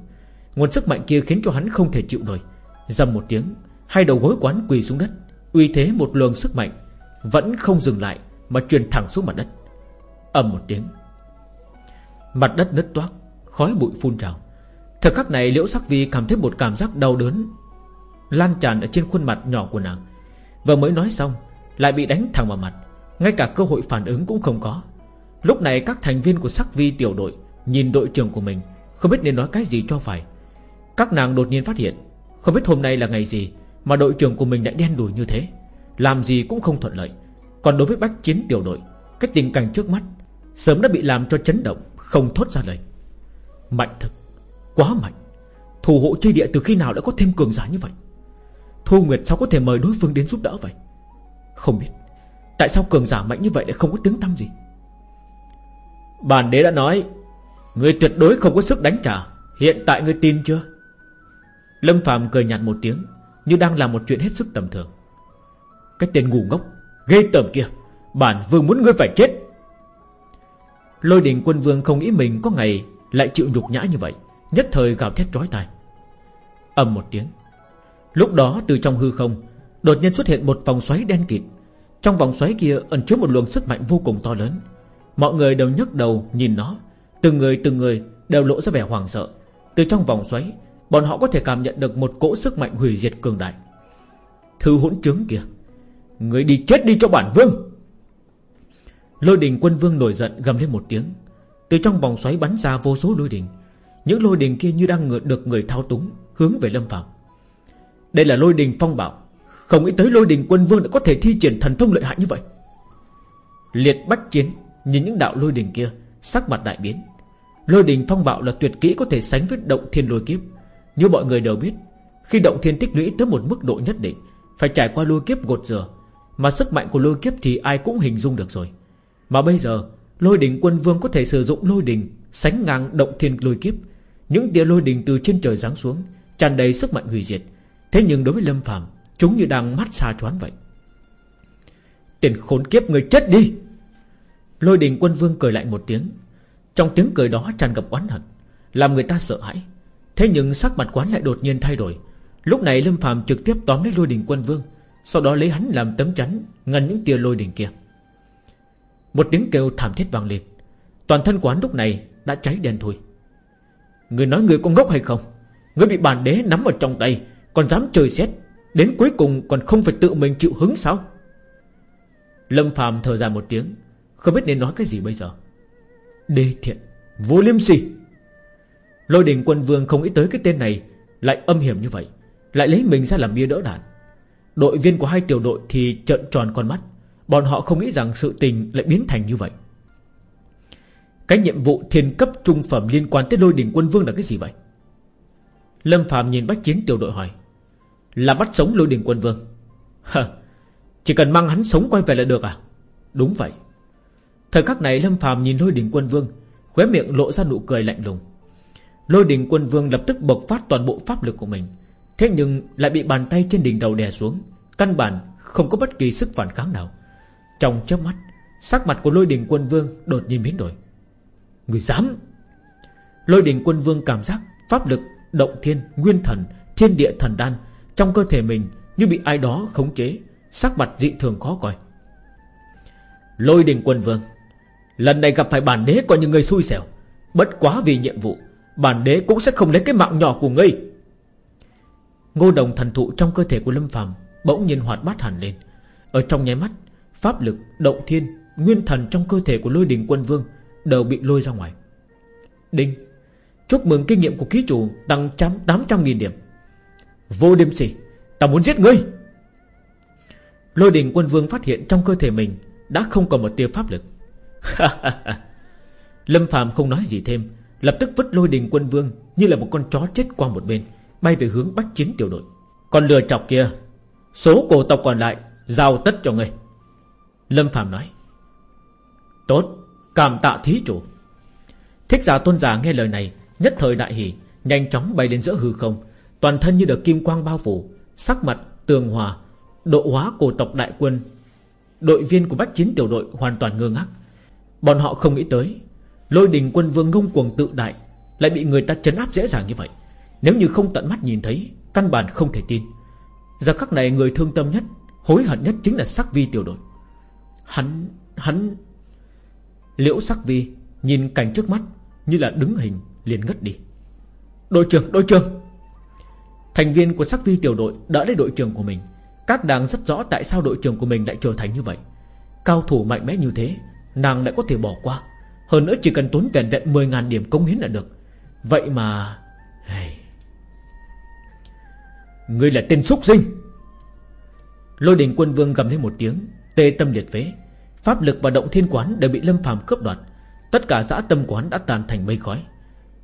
Nguồn sức mạnh kia khiến cho hắn không thể chịu nổi. Dầm một tiếng, Hai đầu gối quán quỳ xuống đất. Uy thế một luồng sức mạnh Vẫn không dừng lại Mà truyền thẳng xuống mặt đất. Ầm một tiếng, Mặt đất nứt toác, Khói bụi phun trào. Thời khắc này Liễu Sắc Vi cảm thấy một cảm giác đau đớn Lan tràn ở trên khuôn mặt nhỏ của nàng. Và mới nói xong, Lại bị đánh thẳng vào mặt. Ngay cả cơ hội phản ứng cũng không có. Lúc này các thành viên của Sắc Vi tiểu đội Nhìn đội trưởng của mình, Không biết nên nói cái gì cho phải. Các nàng đột nhiên phát hiện, Không biết hôm nay là ngày gì Mà đội trưởng của mình lại đen đủi như thế. Làm gì cũng không thuận lợi. Còn đối với bách chiến tiểu đội, Cái tình cảnh trước mắt Sớm đã bị làm cho chấn động, Không thốt ra lời. Mạnh thực, Quá mạnh. Thủ hộ chi địa từ khi nào đã có thêm cường giả như vậy? Thu Nguyệt sao có thể mời đối phương đến giúp đỡ vậy? Không biết. Tại sao cường giả mạnh như vậy lại không có tiếng tăm gì? Bản đế đã nói, Người tuyệt đối không có sức đánh trả. Hiện tại người tin chưa? Lâm Phạm cười nhạt một tiếng, Như đang làm một chuyện hết sức tầm thường. Cái tên ngu ngốc, Ghê tởm kia, Bản vương muốn ngươi phải chết. Lôi đình quân vương không nghĩ mình có ngày Lại chịu nhục nhã như vậy, Nhất thời gào thét trói tai. Ầm một tiếng. Lúc đó từ trong hư không, Đột nhiên xuất hiện một vòng xoáy đen kịt trong vòng xoáy kia, ẩn chứa một luồng sức mạnh vô cùng to lớn. Mọi người đều nhấc đầu nhìn nó. Từng người từng người đều lộ ra vẻ hoàng sợ. Từ trong vòng xoáy, Bọn họ có thể cảm nhận được một cỗ sức mạnh hủy diệt cường đại. Thư hỗn trướng kìa Người đi chết đi cho bản vương! Lôi đình quân vương nổi giận gầm lên một tiếng. Từ trong vòng xoáy bắn ra vô số lôi đình. Những lôi đình kia như đang được người thao túng Hướng về Lâm Phạm Đây là lôi đình phong bảo không nghĩ tới lôi đình quân vương đã có thể thi triển thần thông lợi hại như vậy. Liệt bách chiến Nhìn những đạo lôi đình kia, Sắc mặt đại biến. Lôi đình phong bạo là tuyệt kỹ có thể sánh với động thiên lôi kiếp. Như mọi người đều biết, Khi động thiên tích lũy tới một mức độ nhất định, Phải trải qua lôi kiếp gột rửa, Mà sức mạnh của lôi kiếp thì ai cũng hình dung được rồi. Mà bây giờ, Lôi đình quân vương có thể sử dụng lôi đình Sánh ngang động thiên lôi kiếp. Những tia lôi đình từ trên trời giáng xuống, tràn đầy sức mạnh hủy diệt. Thế nhưng đối với Lâm Phạm Chúng như đang mắt xa choán vậy. Tiền khốn kiếp, người chết đi. Lôi đình quân vương cười lạnh một tiếng. Trong tiếng cười đó tràn ngập oán hận, Làm người ta sợ hãi. Thế nhưng sắc mặt quán lại đột nhiên thay đổi. Lúc này Lâm Phạm trực tiếp tóm lấy lôi đình quân vương, Sau đó lấy hắn làm tấm chắn Ngăn những tia lôi đình kia. Một tiếng kêu thảm thiết vang lên. Toàn thân quán lúc này đã cháy đen thôi Người nói người có ngốc hay không? Người bị bản đế nắm ở trong tay, Còn dám trời xét Đến cuối cùng còn không phải tự mình chịu hứng sao? Lâm Phạm thở dài một tiếng, Không biết nên nói cái gì bây giờ. Đê thiện, Vô liêm sỉ. Lôi đình quân vương không nghĩ tới cái tên này, Lại âm hiểm như vậy, Lại lấy mình ra làm bia đỡ đạn. Đội viên của hai tiểu đội thì trợn tròn con mắt, Bọn họ không nghĩ rằng sự tình lại biến thành như vậy. Cái nhiệm vụ thiên cấp trung phẩm liên quan tới lôi đình quân vương là cái gì vậy? Lâm Phạm nhìn bách chiến tiểu đội hỏi. Là bắt sống lôi đình quân vương. Hờ Chỉ cần mang hắn sống quay về là được à? Đúng vậy. Thời khắc này Lâm phàm nhìn lôi đình quân vương Khóe miệng lộ ra nụ cười lạnh lùng. Lôi đình quân vương lập tức bộc phát toàn bộ pháp lực của mình Thế nhưng lại bị bàn tay trên đỉnh đầu đè xuống Căn bản không có bất kỳ sức phản kháng nào. Trong chớp mắt Sắc mặt của lôi đình quân vương đột nhiên biến đổi. Người dám! Lôi đình quân vương cảm giác Pháp lực động thiên, nguyên thần, thiên địa thần đan trong cơ thể mình như bị ai đó khống chế Sắc mặt dị thường khó coi. Lôi đình quân vương Lần này gặp phải bản đế coi như người xui xẻo. Bất quá vì nhiệm vụ Bản đế cũng sẽ không lấy cái mạng nhỏ của ngươi. Ngô đồng thần thụ trong cơ thể của Lâm phàm Bỗng nhiên hoạt bát hẳn lên. Ở trong nháy mắt Pháp lực, động thiên, nguyên thần trong cơ thể của lôi đình quân vương Đều bị lôi ra ngoài. Đinh Chúc mừng kinh nghiệm của ký chủ Tăng 800.000 điểm. Vô đêm sỉ Ta muốn giết ngươi. Lôi đình quân vương phát hiện trong cơ thể mình Đã không còn một tia pháp lực. Lâm Phạm không nói gì thêm, Lập tức vứt lôi đình quân vương Như là một con chó chết qua một bên, Bay về hướng bách chiến tiểu đội. Còn lừa chọc kia, Số cổ tộc còn lại, Giao tất cho ngươi. Lâm Phạm nói, Tốt, Cảm tạ thí chủ. Thích giả tôn giả nghe lời này, Nhất thời đại hỷ Nhanh chóng bay lên giữa hư không Toàn thân như được kim quang bao phủ Sắc mặt tường hòa Độ hóa cổ tộc đại quân. Đội viên của bách chiến tiểu đội hoàn toàn ngơ ngác. Bọn họ không nghĩ tới Lôi đình quân vương ngông cuồng tự đại Lại bị người ta chấn áp dễ dàng như vậy. Nếu như không tận mắt nhìn thấy Căn bản không thể tin. Giờ khắc này người thương tâm nhất Hối hận nhất chính là sắc vi tiểu đội. Hắn, hắn Liễu sắc vi Nhìn cảnh trước mắt Như là đứng hình liền ngất đi. Đội trưởng, đội trưởng! Thành viên của sắc vi tiểu đội đỡ lấy đội trưởng của mình. Các nàng rất rõ tại sao đội trưởng của mình lại trở thành như vậy. Cao thủ mạnh mẽ như thế, Nàng lại có thể bỏ qua. Hơn nữa chỉ cần tốn vẹn vẹn 10.000 điểm công hiến là được. Vậy mà, hey. Ngươi là tên súc sinh. Lôi đình quân vương gầm lên một tiếng, Tê tâm liệt phế. Pháp lực và động thiên quán đều bị Lâm phàm cướp đoạt. Tất cả dã tâm quán đã tàn thành mây khói.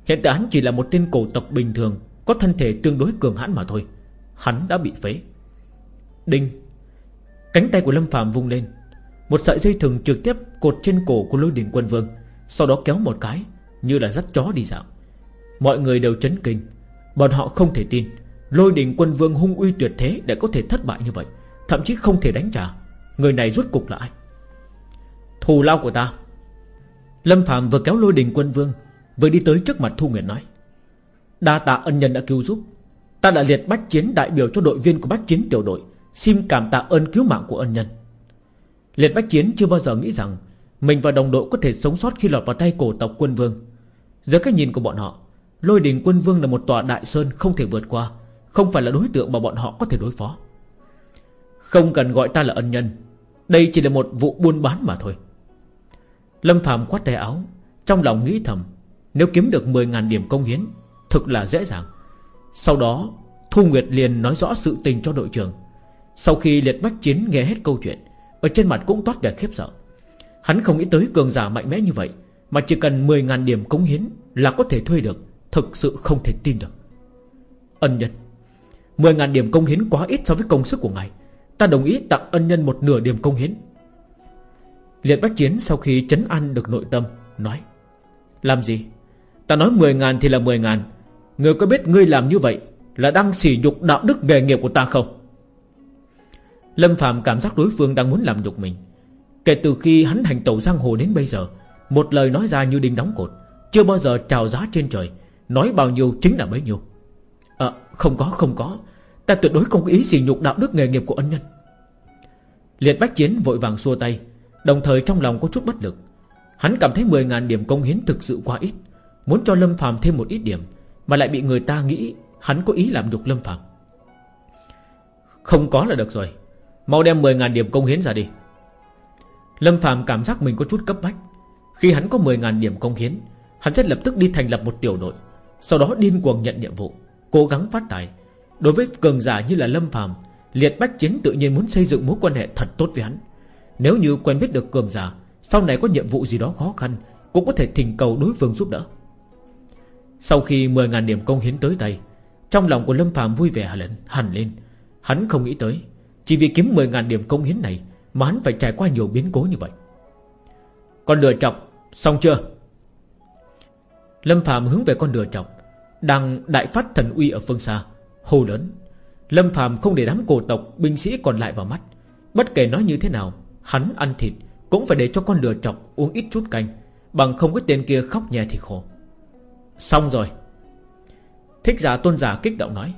Hiện tại hắn chỉ là một tên cổ tộc bình thường có thân thể tương đối cường hãn mà thôi. Hắn đã bị phế. Đinh. Cánh tay của Lâm Phạm vung lên. Một sợi dây thừng trực tiếp cột trên cổ của lôi đình quân vương, Sau đó kéo một cái, Như là dắt chó đi dạo. Mọi người đều chấn kinh. Bọn họ không thể tin, Lôi đình quân vương hung uy tuyệt thế Để có thể thất bại như vậy, Thậm chí không thể đánh trả. Người này rút cục là ai? Thù lao của ta. Lâm Phạm vừa kéo lôi đình quân vương, Vừa đi tới trước mặt Thu Nguyệt nói. Đa tạ ân nhân đã cứu giúp. Ta đã liệt bách chiến đại biểu cho đội viên của bách chiến tiểu đội. Xin cảm tạ ơn cứu mạng của ân nhân. Liệt bách chiến chưa bao giờ nghĩ rằng Mình và đồng đội có thể sống sót khi lọt vào tay cổ tộc quân vương. Dưới cái nhìn của bọn họ, Lôi đình quân vương là một tòa đại sơn không thể vượt qua, Không phải là đối tượng mà bọn họ có thể đối phó. Không cần gọi ta là ân nhân, Đây chỉ là một vụ buôn bán mà thôi. Lâm Phạm khoát tay áo, Trong lòng nghĩ thầm, Nếu kiếm được 10.000 điểm công hiến Thực là dễ dàng. Sau đó, Thu Nguyệt liền nói rõ sự tình cho đội trưởng. Sau khi liệt bách chiến nghe hết câu chuyện, Ở trên mặt cũng toát vẻ khiếp sợ. Hắn không nghĩ tới cường giả mạnh mẽ như vậy, Mà chỉ cần 10.000 điểm cống hiến Là có thể thuê được, Thực sự không thể tin được. Ân nhân 10.000 điểm công hiến quá ít so với công sức của ngài. Ta đồng ý tặng ân nhân một nửa điểm công hiến. Liệt Bách Chiến sau khi chấn an được nội tâm, Nói, Làm gì? Ta nói 10 ngàn thì là 10 ngàn Người có biết ngươi làm như vậy Là đang sỉ nhục đạo đức nghề nghiệp của ta không? Lâm Phạm cảm giác đối phương đang muốn làm nhục mình. Kể từ khi hắn hành tẩu giang hồ đến bây giờ, Một lời nói ra như đinh đóng cột, Chưa bao giờ trào giá trên trời, Nói bao nhiêu chính là bấy nhiêu. À không có không có. Ta tuyệt đối không có ý sỉ nhục đạo đức nghề nghiệp của ân nhân. Liệt Bách Chiến vội vàng xua tay, Đồng thời trong lòng có chút bất lực. Hắn cảm thấy 10.000 điểm công hiến thực sự quá ít, Muốn cho Lâm Phạm thêm một ít điểm mà lại bị người ta nghĩ Hắn có ý làm nhục Lâm Phạm. Không có là được rồi. Mau đem 10.000 điểm công hiến ra đi. Lâm Phạm cảm giác mình có chút cấp bách. Khi hắn có 10.000 điểm công hiến, Hắn sẽ lập tức đi thành lập một tiểu đội, Sau đó điên cuồng nhận nhiệm vụ, Cố gắng phát tài. Đối với cường giả như là Lâm Phạm, Liệt Bách Chiến tự nhiên muốn xây dựng mối quan hệ thật tốt với hắn. Nếu như quen biết được cường giả, Sau này có nhiệm vụ gì đó khó khăn, Cũng có thể thỉnh cầu đối phương giúp đỡ. Sau khi 10.000 điểm công hiến tới tay Trong lòng của Lâm Phạm vui vẻ hẳn, hẳn lên. Hắn không nghĩ tới Chỉ vì kiếm 10.000 điểm công hiến này Mà hắn phải trải qua nhiều biến cố như vậy. Con lừa chọc Xong chưa? Lâm Phạm hướng về con lừa chọc Đang đại phát thần uy ở phương xa Hồ lớn. Lâm Phạm không để đám cổ tộc binh sĩ còn lại vào mắt. Bất kể nói như thế nào Hắn ăn thịt Cũng phải để cho con lừa chọc uống ít chút canh Bằng không cái tên kia khóc nhè thì khổ. Xong rồi. Thích giả tôn giả kích động nói.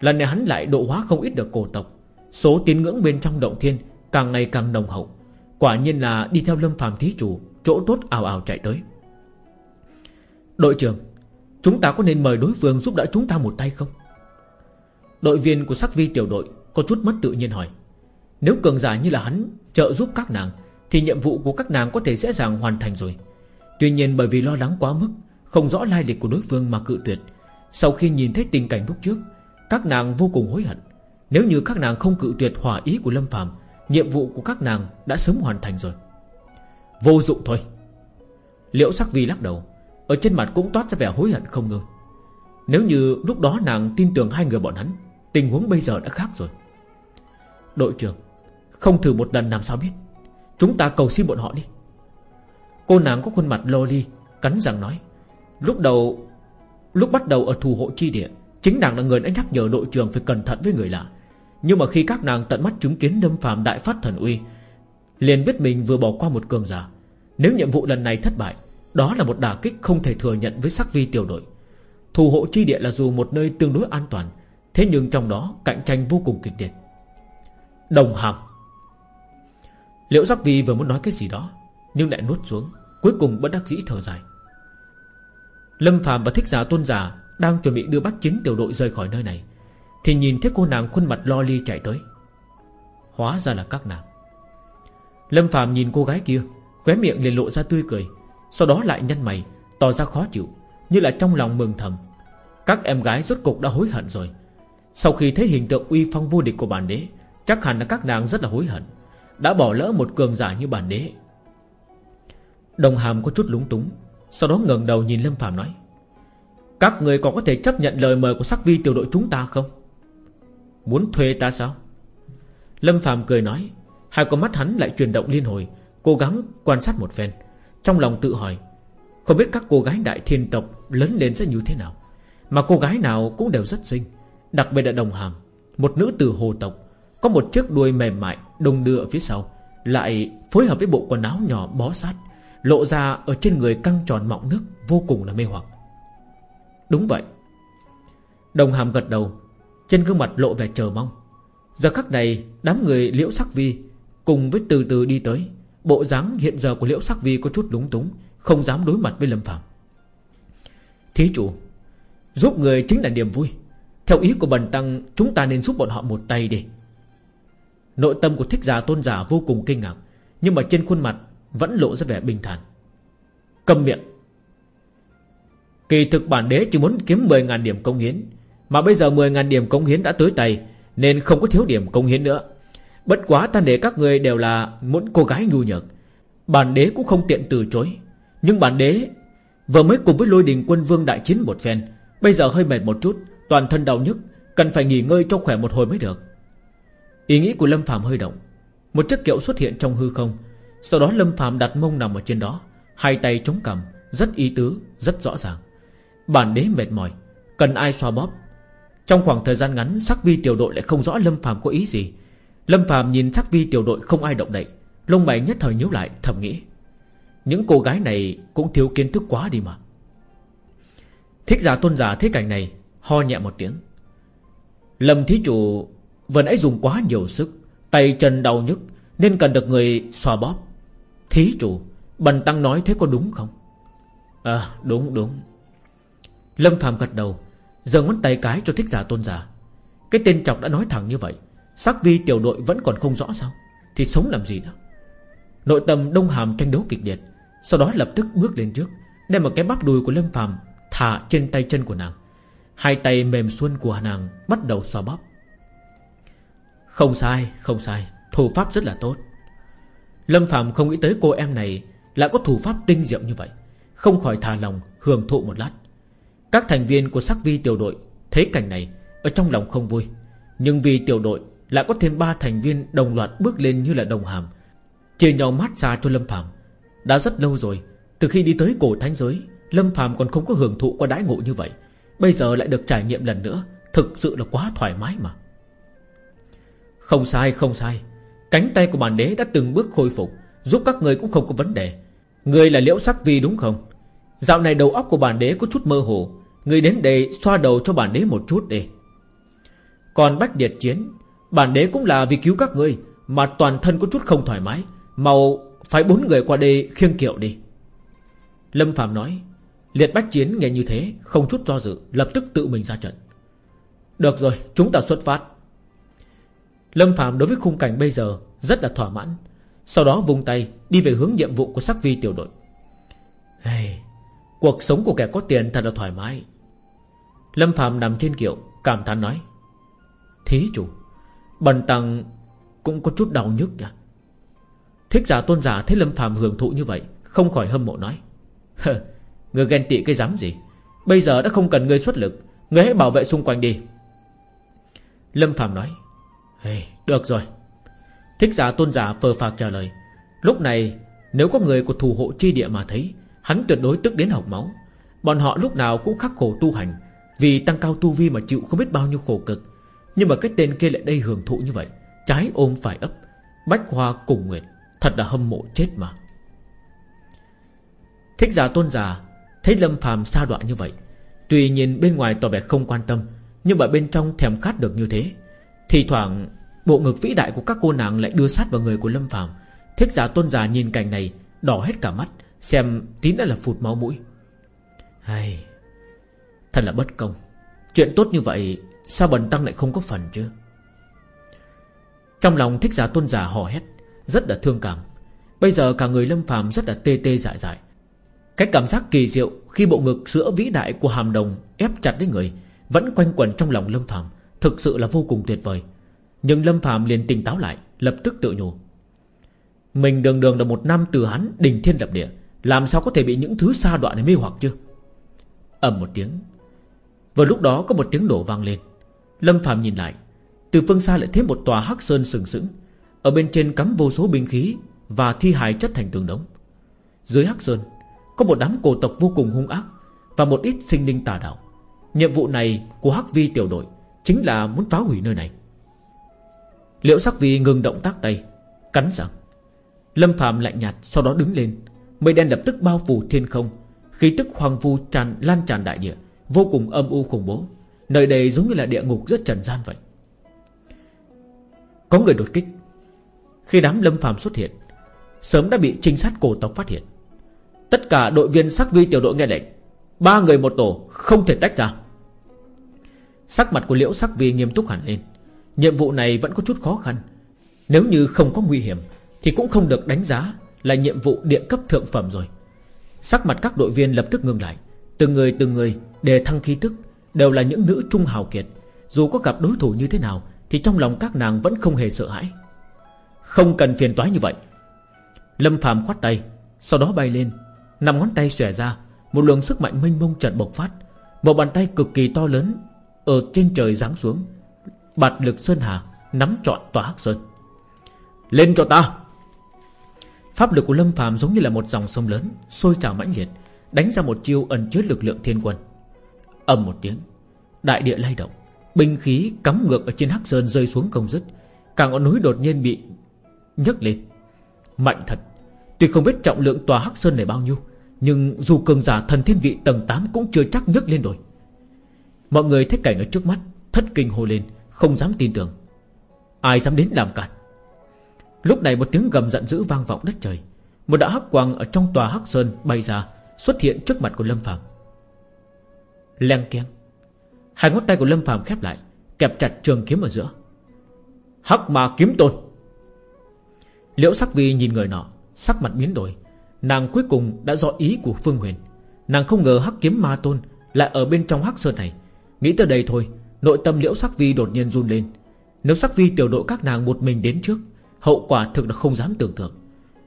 Lần này hắn lại độ hóa không ít được cổ tộc. Số tín ngưỡng bên trong động thiên Càng ngày càng nồng hậu. Quả nhiên là đi theo lâm phàm thí chủ, Chỗ tốt ảo ảo chạy tới. Đội trưởng, Chúng ta có nên mời đối phương giúp đỡ chúng ta một tay không? Đội viên của sắc vi tiểu đội Có chút mất tự nhiên hỏi. Nếu cường giả như là hắn trợ giúp các nàng, Thì nhiệm vụ của các nàng có thể dễ dàng hoàn thành rồi. Tuy nhiên bởi vì lo lắng quá mức không rõ lai lịch của đối phương mà cự tuyệt. Sau khi nhìn thấy tình cảnh lúc trước, Các nàng vô cùng hối hận. Nếu như các nàng không cự tuyệt hỏa ý của Lâm Phàm, Nhiệm vụ của các nàng đã sớm hoàn thành rồi. Vô dụng thôi. Liễu sắc vi lắc đầu, Ở trên mặt cũng toát ra vẻ hối hận không ngờ. Nếu như lúc đó nàng tin tưởng hai người bọn hắn, Tình huống bây giờ đã khác rồi. Đội trưởng, không thử một lần làm sao biết. Chúng ta cầu xin bọn họ đi. Cô nàng có khuôn mặt lo ly, Cắn răng nói. Lúc đầu, Lúc bắt đầu ở thù hộ chi địa, Chính nàng là người đã nhắc nhở đội trưởng phải cẩn thận với người lạ. Nhưng mà khi các nàng tận mắt chứng kiến Lâm phàm đại phát thần uy, liền biết mình vừa bỏ qua một cường giả. Nếu nhiệm vụ lần này thất bại, Đó là một đả kích không thể thừa nhận với sắc vi tiểu đội. Thù hộ chi địa là dù một nơi tương đối an toàn, Thế nhưng trong đó cạnh tranh vô cùng kịch liệt. Đồng hàm Liễu giác vi vừa muốn nói cái gì đó, Nhưng lại nuốt xuống, Cuối cùng bất đắc dĩ thở dài. Lâm Phạm và thích giả tôn giả Đang chuẩn bị đưa bắt chính tiểu đội rời khỏi nơi này, Thì nhìn thấy cô nàng khuôn mặt lo ly chạy tới. Hóa ra là các nàng. Lâm Phạm nhìn cô gái kia, Khóe miệng liền lộ ra tươi cười, Sau đó lại nhăn mày, Tỏ ra khó chịu, Như là trong lòng mừng thầm. Các em gái rốt cục đã hối hận rồi. Sau khi thấy hình tượng uy phong vô địch của bản đế, Chắc hẳn là các nàng rất là hối hận, Đã bỏ lỡ một cường giả như bản đế. Đồng hàm có chút lúng túng sau đó ngẩng đầu nhìn Lâm Phạm nói, Các người còn có thể chấp nhận lời mời của sắc vi tiểu đội chúng ta không? Muốn thuê ta sao? Lâm Phạm cười nói, Hai con mắt hắn lại chuyển động liên hồi, Cố gắng quan sát một phen. Trong lòng tự hỏi, Không biết các cô gái đại thiên tộc lớn lên sẽ như thế nào, Mà cô gái nào cũng đều rất xinh, Đặc biệt là đồng hàm, Một nữ từ hồ tộc, Có một chiếc đuôi mềm mại Đồng đưa ở phía sau, Lại phối hợp với bộ quần áo nhỏ bó sát. Lộ ra ở trên người căng tròn mọng nước Vô cùng là mê hoặc. Đúng vậy. Đồng hàm gật đầu, Trên gương mặt lộ vẻ chờ mong. Giờ khắc này, đám người liễu sắc vi Cùng với từ từ đi tới, Bộ dáng hiện giờ của liễu sắc vi có chút lúng túng, Không dám đối mặt với Lâm Phạm Thí chủ, Giúp người chính là niềm vui. Theo ý của bần tăng, Chúng ta nên giúp bọn họ một tay đi. Nội tâm của thích giả tôn giả vô cùng kinh ngạc, Nhưng mà trên khuôn mặt vẫn lộ ra vẻ bình thản. Cầm miệng. Kỳ thực bản đế chỉ muốn kiếm 10.000 điểm công hiến, Mà bây giờ 10.000 điểm công hiến đã tới tay, Nên không có thiếu điểm công hiến nữa. Bất quá ta để các người đều là Muốn cô gái nhu nhược. Bản đế cũng không tiện từ chối. Nhưng bản đế Vừa mới cùng với lôi đình quân vương đại chiến một phen, Bây giờ hơi mệt một chút, Toàn thân đau nhức, Cần phải nghỉ ngơi cho khỏe một hồi mới được. Ý nghĩ của Lâm Phạm hơi động. Một chiếc kiệu xuất hiện trong hư không sau đó Lâm Phạm đặt mông nằm ở trên đó Hai tay chống cằm Rất ý tứ, rất rõ ràng. Bản đế mệt mỏi Cần ai xoa bóp? Trong khoảng thời gian ngắn Sắc vi tiểu đội lại không rõ Lâm Phạm có ý gì. Lâm Phạm nhìn sắc vi tiểu đội không ai động đậy Lông mày nhất thời nhíu lại thầm nghĩ. Những cô gái này cũng thiếu kiến thức quá đi mà. Thích giả tôn giả thế cảnh này Ho nhẹ một tiếng. Lâm thí chủ Vừa nãy dùng quá nhiều sức Tay chân đau nhức Nên cần được người xoa bóp. Thí chủ, Bần tăng nói thế có đúng không? À đúng đúng. Lâm phàm gật đầu Giờ ngón tay cái cho thích giả tôn giả. Cái tên chọc đã nói thẳng như vậy, Sắc vi tiểu đội vẫn còn không rõ sao? Thì sống làm gì nữa Nội tâm Đông Hàm tranh đấu kịch liệt, Sau đó lập tức bước lên trước, Đem một cái bắp đùi của Lâm Phàm Thả trên tay chân của nàng. Hai tay mềm xuân của nàng Bắt đầu xoa bóp. Không sai không sai, Thủ pháp rất là tốt. Lâm Phạm không nghĩ tới cô em này Lại có thủ pháp tinh diệu như vậy, Không khỏi thả lòng, hưởng thụ một lát. Các thành viên của sắc vi tiểu đội Thấy cảnh này Ở trong lòng không vui, Nhưng vì tiểu đội lại có thêm ba thành viên đồng loạt bước lên như là đồng hàm, Chia nhau mát xa cho Lâm Phạm. Đã rất lâu rồi, Từ khi đi tới cổ thánh giới, Lâm Phạm còn không có hưởng thụ qua đãi ngộ như vậy, Bây giờ lại được trải nghiệm lần nữa, Thực sự là quá thoải mái mà. Không sai không sai Cánh tay của bản đế đã từng bước khôi phục, Giúp các người cũng không có vấn đề. Người là liễu sắc vi đúng không? Dạo này đầu óc của bản đế có chút mơ hồ. Người đến đây xoa đầu cho bản đế một chút đi. Còn Bách Điệt Chiến Bản đế cũng là vì cứu các ngươi Mà toàn thân có chút không thoải mái. Mau phải bốn người qua đây khiêng kiệu đi. Lâm Phạm nói, Liệt bách chiến nghe như thế, Không chút do dự, Lập tức tự mình ra trận. Được rồi, chúng ta xuất phát. Lâm Phạm đối với khung cảnh bây giờ Rất là thỏa mãn. Sau đó vung tay đi về hướng nhiệm vụ của sắc vi tiểu đội. Hey, Cuộc sống của kẻ có tiền thật là thoải mái. Lâm Phạm nằm trên kiệu Cảm thán nói Thí chủ Bần tăng cũng có chút đau nhức nhỉ? Thích giả tôn giả thấy Lâm Phạm hưởng thụ như vậy Không khỏi hâm mộ nói Người ghen tị cái dám gì? Bây giờ đã không cần người xuất lực Người hãy bảo vệ xung quanh đi. Lâm Phạm nói hey, Được rồi. Thích giả tôn giả phờ phạc trả lời Lúc này Nếu có người của thủ hộ chi địa mà thấy Hắn tuyệt đối tức đến học máu. Bọn họ lúc nào cũng khắc khổ tu hành Vì tăng cao tu vi mà chịu không biết bao nhiêu khổ cực. Nhưng mà cái tên kia lại đây hưởng thụ như vậy Trái ôm phải ấp. Bách hoa cùng nguyệt Thật là hâm mộ chết mà. Thích giả tôn giả Thấy Lâm phàm xa đoạn như vậy Tuy nhìn bên ngoài tỏ vẻ không quan tâm Nhưng mà bên trong thèm khát được như thế Thì thoảng Bộ ngực vĩ đại của các cô nàng lại đưa sát vào người của Lâm phàm. Thích giả tôn giả nhìn cảnh này, Đỏ hết cả mắt, Xem tín đã là phụt máu mũi. Hay, Thật là bất công. Chuyện tốt như vậy, Sao bần tăng lại không có phần chứ? Trong lòng thích giả tôn giả hò hét, Rất là thương cảm. Bây giờ cả người lâm phàm rất là tê tê dại dại. Cái cảm giác kỳ diệu Khi bộ ngực sữa vĩ đại của hàm đồng Ép chặt đến người, Vẫn quanh quẩn trong lòng lâm phàm, Thực sự là vô cùng tuyệt vời. Nhưng lâm Phạm liền tỉnh táo lại, Lập tức tự nhủ. Mình đường đường là một năm từ hắn Đình thiên lập địa, Làm sao có thể bị những thứ xa đoạn này mê hoặc chứ? Ầm một tiếng. Vừa lúc đó có một tiếng nổ vang lên. Lâm Phạm nhìn lại, Từ phương xa lại thấy một tòa hắc sơn sừng sững, Ở bên trên cắm vô số binh khí Và thi hài chất thành tường đống. Dưới hắc sơn, Có một đám cổ tộc vô cùng hung ác Và một ít sinh linh tà đạo. Nhiệm vụ này của hắc vi tiểu đội Chính là muốn phá hủy nơi này. Liễu sắc vi ngừng động tác tay, Cắn răng. Lâm Phạm lạnh nhạt sau đó đứng lên, Mây đen lập tức bao phủ thiên không, Khí tức hoang vu tràn, lan tràn đại địa, Vô cùng âm u khủng bố, Nơi đây giống như là địa ngục rất trần gian vậy. Có người đột kích. Khi đám lâm phàm xuất hiện, Sớm đã bị trinh sát cổ tộc phát hiện. Tất cả đội viên sắc vi tiểu đội nghe lệnh, Ba người một tổ, Không thể tách ra. Sắc mặt của liễu sắc vi nghiêm túc hẳn lên. Nhiệm vụ này vẫn có chút khó khăn. Nếu như không có nguy hiểm, Thì cũng không được đánh giá Là nhiệm vụ địa cấp thượng phẩm rồi. Sắc mặt các đội viên lập tức ngưng lại. Từng người từng người đề thăng khí tức, Đều là những nữ trung hào kiệt. Dù có gặp đối thủ như thế nào, Thì trong lòng các nàng vẫn không hề sợ hãi. Không cần phiền toái như vậy. Lâm phàm khoát tay, Sau đó bay lên. Nằm ngón tay xòe ra, Một luồng sức mạnh mênh mông chợt bộc phát. Một bàn tay cực kỳ to lớn Ở trên trời giáng xuống. Bạt lực Sơn Hà Nắm trọn tòa hắc sơn. Lên cho ta. Pháp lực của Lâm Phàm giống như là một dòng sông lớn, Sôi trào mãnh liệt, Đánh ra một chiêu ẩn chứa lực lượng thiên quân. Ầm một tiếng, Đại địa lay động, Binh khí cắm ngược ở trên hắc sơn rơi xuống công dứt, Cả ngọn núi đột nhiên bị nhấc lên. Mạnh thật, Tuy không biết trọng lượng tòa hắc sơn này bao nhiêu, Nhưng dù cường giả thần thiên vị tầng 8 Cũng chưa chắc nhấc lên rồi Mọi người thấy cảnh ở trước mắt, Thất kinh hô lên. Không dám tin tưởng. Ai dám đến làm cản Lúc này một tiếng gầm giận dữ vang vọng đất trời. Một đạo hắc quang ở trong tòa hắc sơn bay ra, Xuất hiện trước mặt của Lâm Phạm Leng keng. Hai ngón tay của Lâm Phạm khép lại, Kẹp chặt trường kiếm ở giữa. Hắc ma kiếm tôn. Liễu sắc vi nhìn người nọ, Sắc mặt biến đổi. Nàng cuối cùng đã rõ ý của Phương Huyền. Nàng không ngờ hắc kiếm ma tôn Lại ở bên trong hắc sơn này. Nghĩ tới đây thôi Nội tâm liễu sắc vi đột nhiên run lên. Nếu sắc vi tiểu đội các nàng một mình đến trước, Hậu quả thực là không dám tưởng tượng.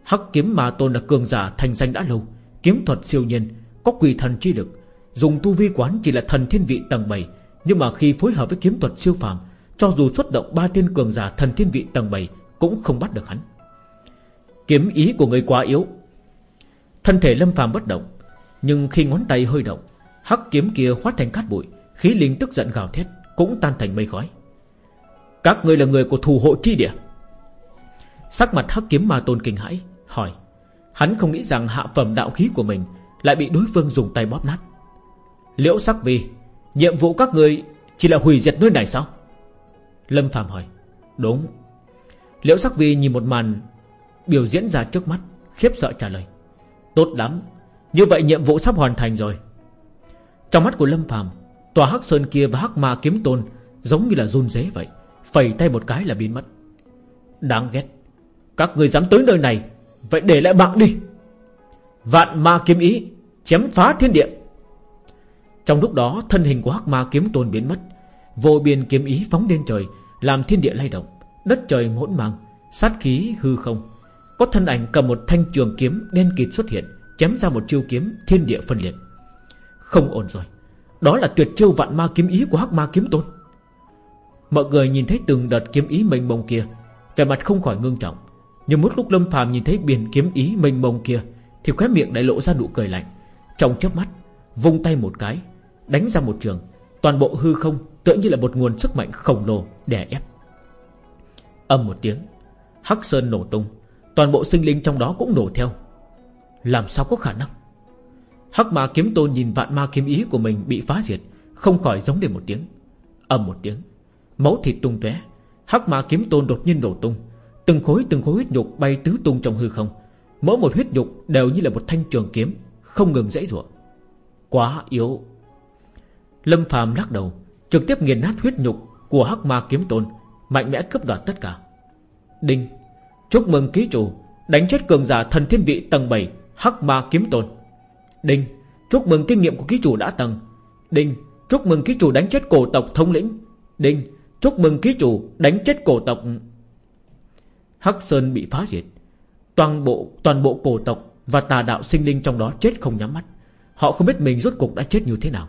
Hắc kiếm ma tôn là cường giả thành danh đã lâu, Kiếm thuật siêu nhiên, Có quỷ thần chi lực, Dùng tu vi quán chỉ là thần thiên vị tầng 7 Nhưng mà khi phối hợp với kiếm thuật siêu phàm, Cho dù xuất động ba tiên cường giả thần thiên vị tầng 7 Cũng không bắt được hắn. Kiếm ý của người quá yếu. Thân thể lâm phàm bất động, Nhưng khi ngón tay hơi động, Hắc kiếm kia hóa thành cát bụi, Khí linh tức giận gào thét. Cũng tan thành mây khói. Các ngươi là người của thù hộ chi địa. Sắc mặt hắc kiếm ma tôn kinh hãi, Hỏi, Hắn không nghĩ rằng hạ phẩm đạo khí của mình Lại bị đối phương dùng tay bóp nát. Liễu sắc vi, Nhiệm vụ các người chỉ là hủy diệt nơi này sao? Lâm Phạm hỏi, Đúng. Liễu sắc vi nhìn một màn Biểu diễn ra trước mắt, Khiếp sợ trả lời, Tốt lắm, Như vậy nhiệm vụ sắp hoàn thành rồi. Trong mắt của Lâm Phạm Tòa hắc sơn kia và hắc ma kiếm tôn Giống như là run rế vậy, Phẩy tay một cái là biến mất. Đáng ghét, các người dám tới nơi này, Vậy để lại mạng đi. Vạn ma kiếm ý Chém phá thiên địa. Trong lúc đó, thân hình của hắc ma kiếm tôn biến mất, Vô biên kiếm ý phóng lên trời, Làm thiên địa lay động, Đất trời hỗn mang Sát khí hư không. Có thân ảnh cầm một thanh trường kiếm đen kịt xuất hiện, Chém ra một chiêu kiếm thiên địa phân liệt. Không ổn rồi. Đó là tuyệt chiêu vạn ma kiếm ý của hắc ma kiếm tôn. Mọi người nhìn thấy từng đợt kiếm ý mênh mông kia, Vẻ mặt không khỏi ngưng trọng. Nhưng một lúc Lâm phàm nhìn thấy biển kiếm ý mênh mông kia, Thì khóe miệng lại lộ ra nụ cười lạnh. Trong chớp mắt, Vung tay một cái, Đánh ra một trường. Toàn bộ hư không tựa như là một nguồn sức mạnh khổng lồ đè ép. Âm một tiếng, Hắc sơn nổ tung. Toàn bộ sinh linh trong đó cũng nổ theo. Làm sao có khả năng? Hắc ma kiếm tôn nhìn vạn ma kiếm ý của mình bị phá diệt, Không khỏi giống lên một tiếng. Ầm một tiếng, Máu thịt tung tóe, Hắc ma kiếm tôn đột nhiên nổ tung. Từng khối từng khối huyết nhục bay tứ tung trong hư không. Mỗi một huyết nhục đều như là một thanh trường kiếm, Không ngừng dãy rủa. Quá yếu. Lâm phàm lắc đầu, Trực tiếp nghiền nát huyết nhục của hắc ma kiếm tôn, Mạnh mẽ cướp đoạt tất cả. Đinh, Chúc mừng ký chủ, Đánh chết cường giả thần thiên vị tầng 7 Hắc ma kiếm tôn. Đinh, Chúc mừng kinh nghiệm của ký chủ đã tăng Đinh, Chúc mừng ký chủ đánh chết cổ tộc thống lĩnh. Đinh, Chúc mừng ký chủ đánh chết cổ tộc. Hắc Sơn bị phá diệt. Toàn bộ toàn bộ cổ tộc Và tà đạo sinh linh trong đó chết không nhắm mắt. Họ không biết mình rốt cục đã chết như thế nào.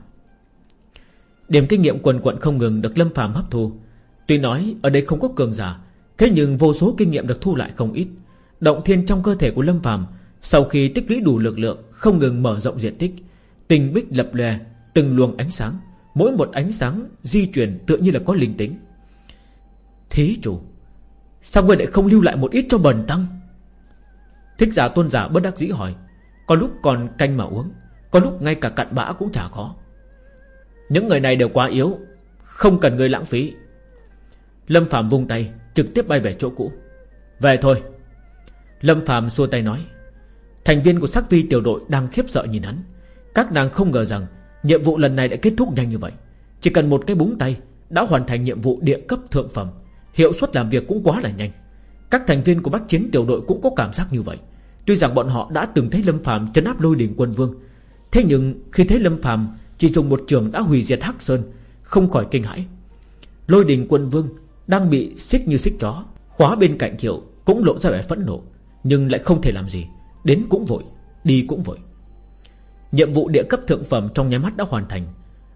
Điểm kinh nghiệm quần quận không ngừng được Lâm phàm hấp thu. Tuy nói ở đây không có cường giả, Thế nhưng vô số kinh nghiệm được thu lại không ít. Động thiên trong cơ thể của Lâm phàm sau khi tích lũy đủ lực lượng, Không ngừng mở rộng diện tích Tình bích lập lè Từng luồng ánh sáng, Mỗi một ánh sáng di chuyển tựa như là có linh tính. Thí chủ, Sao ngươi lại không lưu lại một ít cho bần tăng? Thích giả tôn giả bất đắc dĩ hỏi, Có lúc còn canh mà uống, Có lúc ngay cả cặn bã cũng chả có. Những người này đều quá yếu, Không cần người lãng phí. Lâm Phạm vung tay, Trực tiếp bay về chỗ cũ. Về thôi. Lâm Phạm xua tay nói Thành viên của sắc vi tiểu đội đang khiếp sợ nhìn hắn. Các nàng không ngờ rằng Nhiệm vụ lần này đã kết thúc nhanh như vậy. Chỉ cần một cái búng tay Đã hoàn thành nhiệm vụ địa cấp thượng phẩm, Hiệu suất làm việc cũng quá là nhanh. Các thành viên của Bắc Chiến tiểu đội cũng có cảm giác như vậy. Tuy rằng bọn họ đã từng thấy Lâm Phạm chấn áp lôi đình quân vương, Thế nhưng khi thấy Lâm Phạm Chỉ dùng một trường đã hủy diệt Hắc Sơn, Không khỏi kinh hãi. Lôi đình quân vương đang bị xích như xích chó, Khóa bên cạnh thiệu Cũng lộ ra vẻ phẫn nộ, Nhưng lại không thể làm gì. Đến cũng vội, Đi cũng vội. Nhiệm vụ địa cấp thượng phẩm trong nháy mắt đã hoàn thành.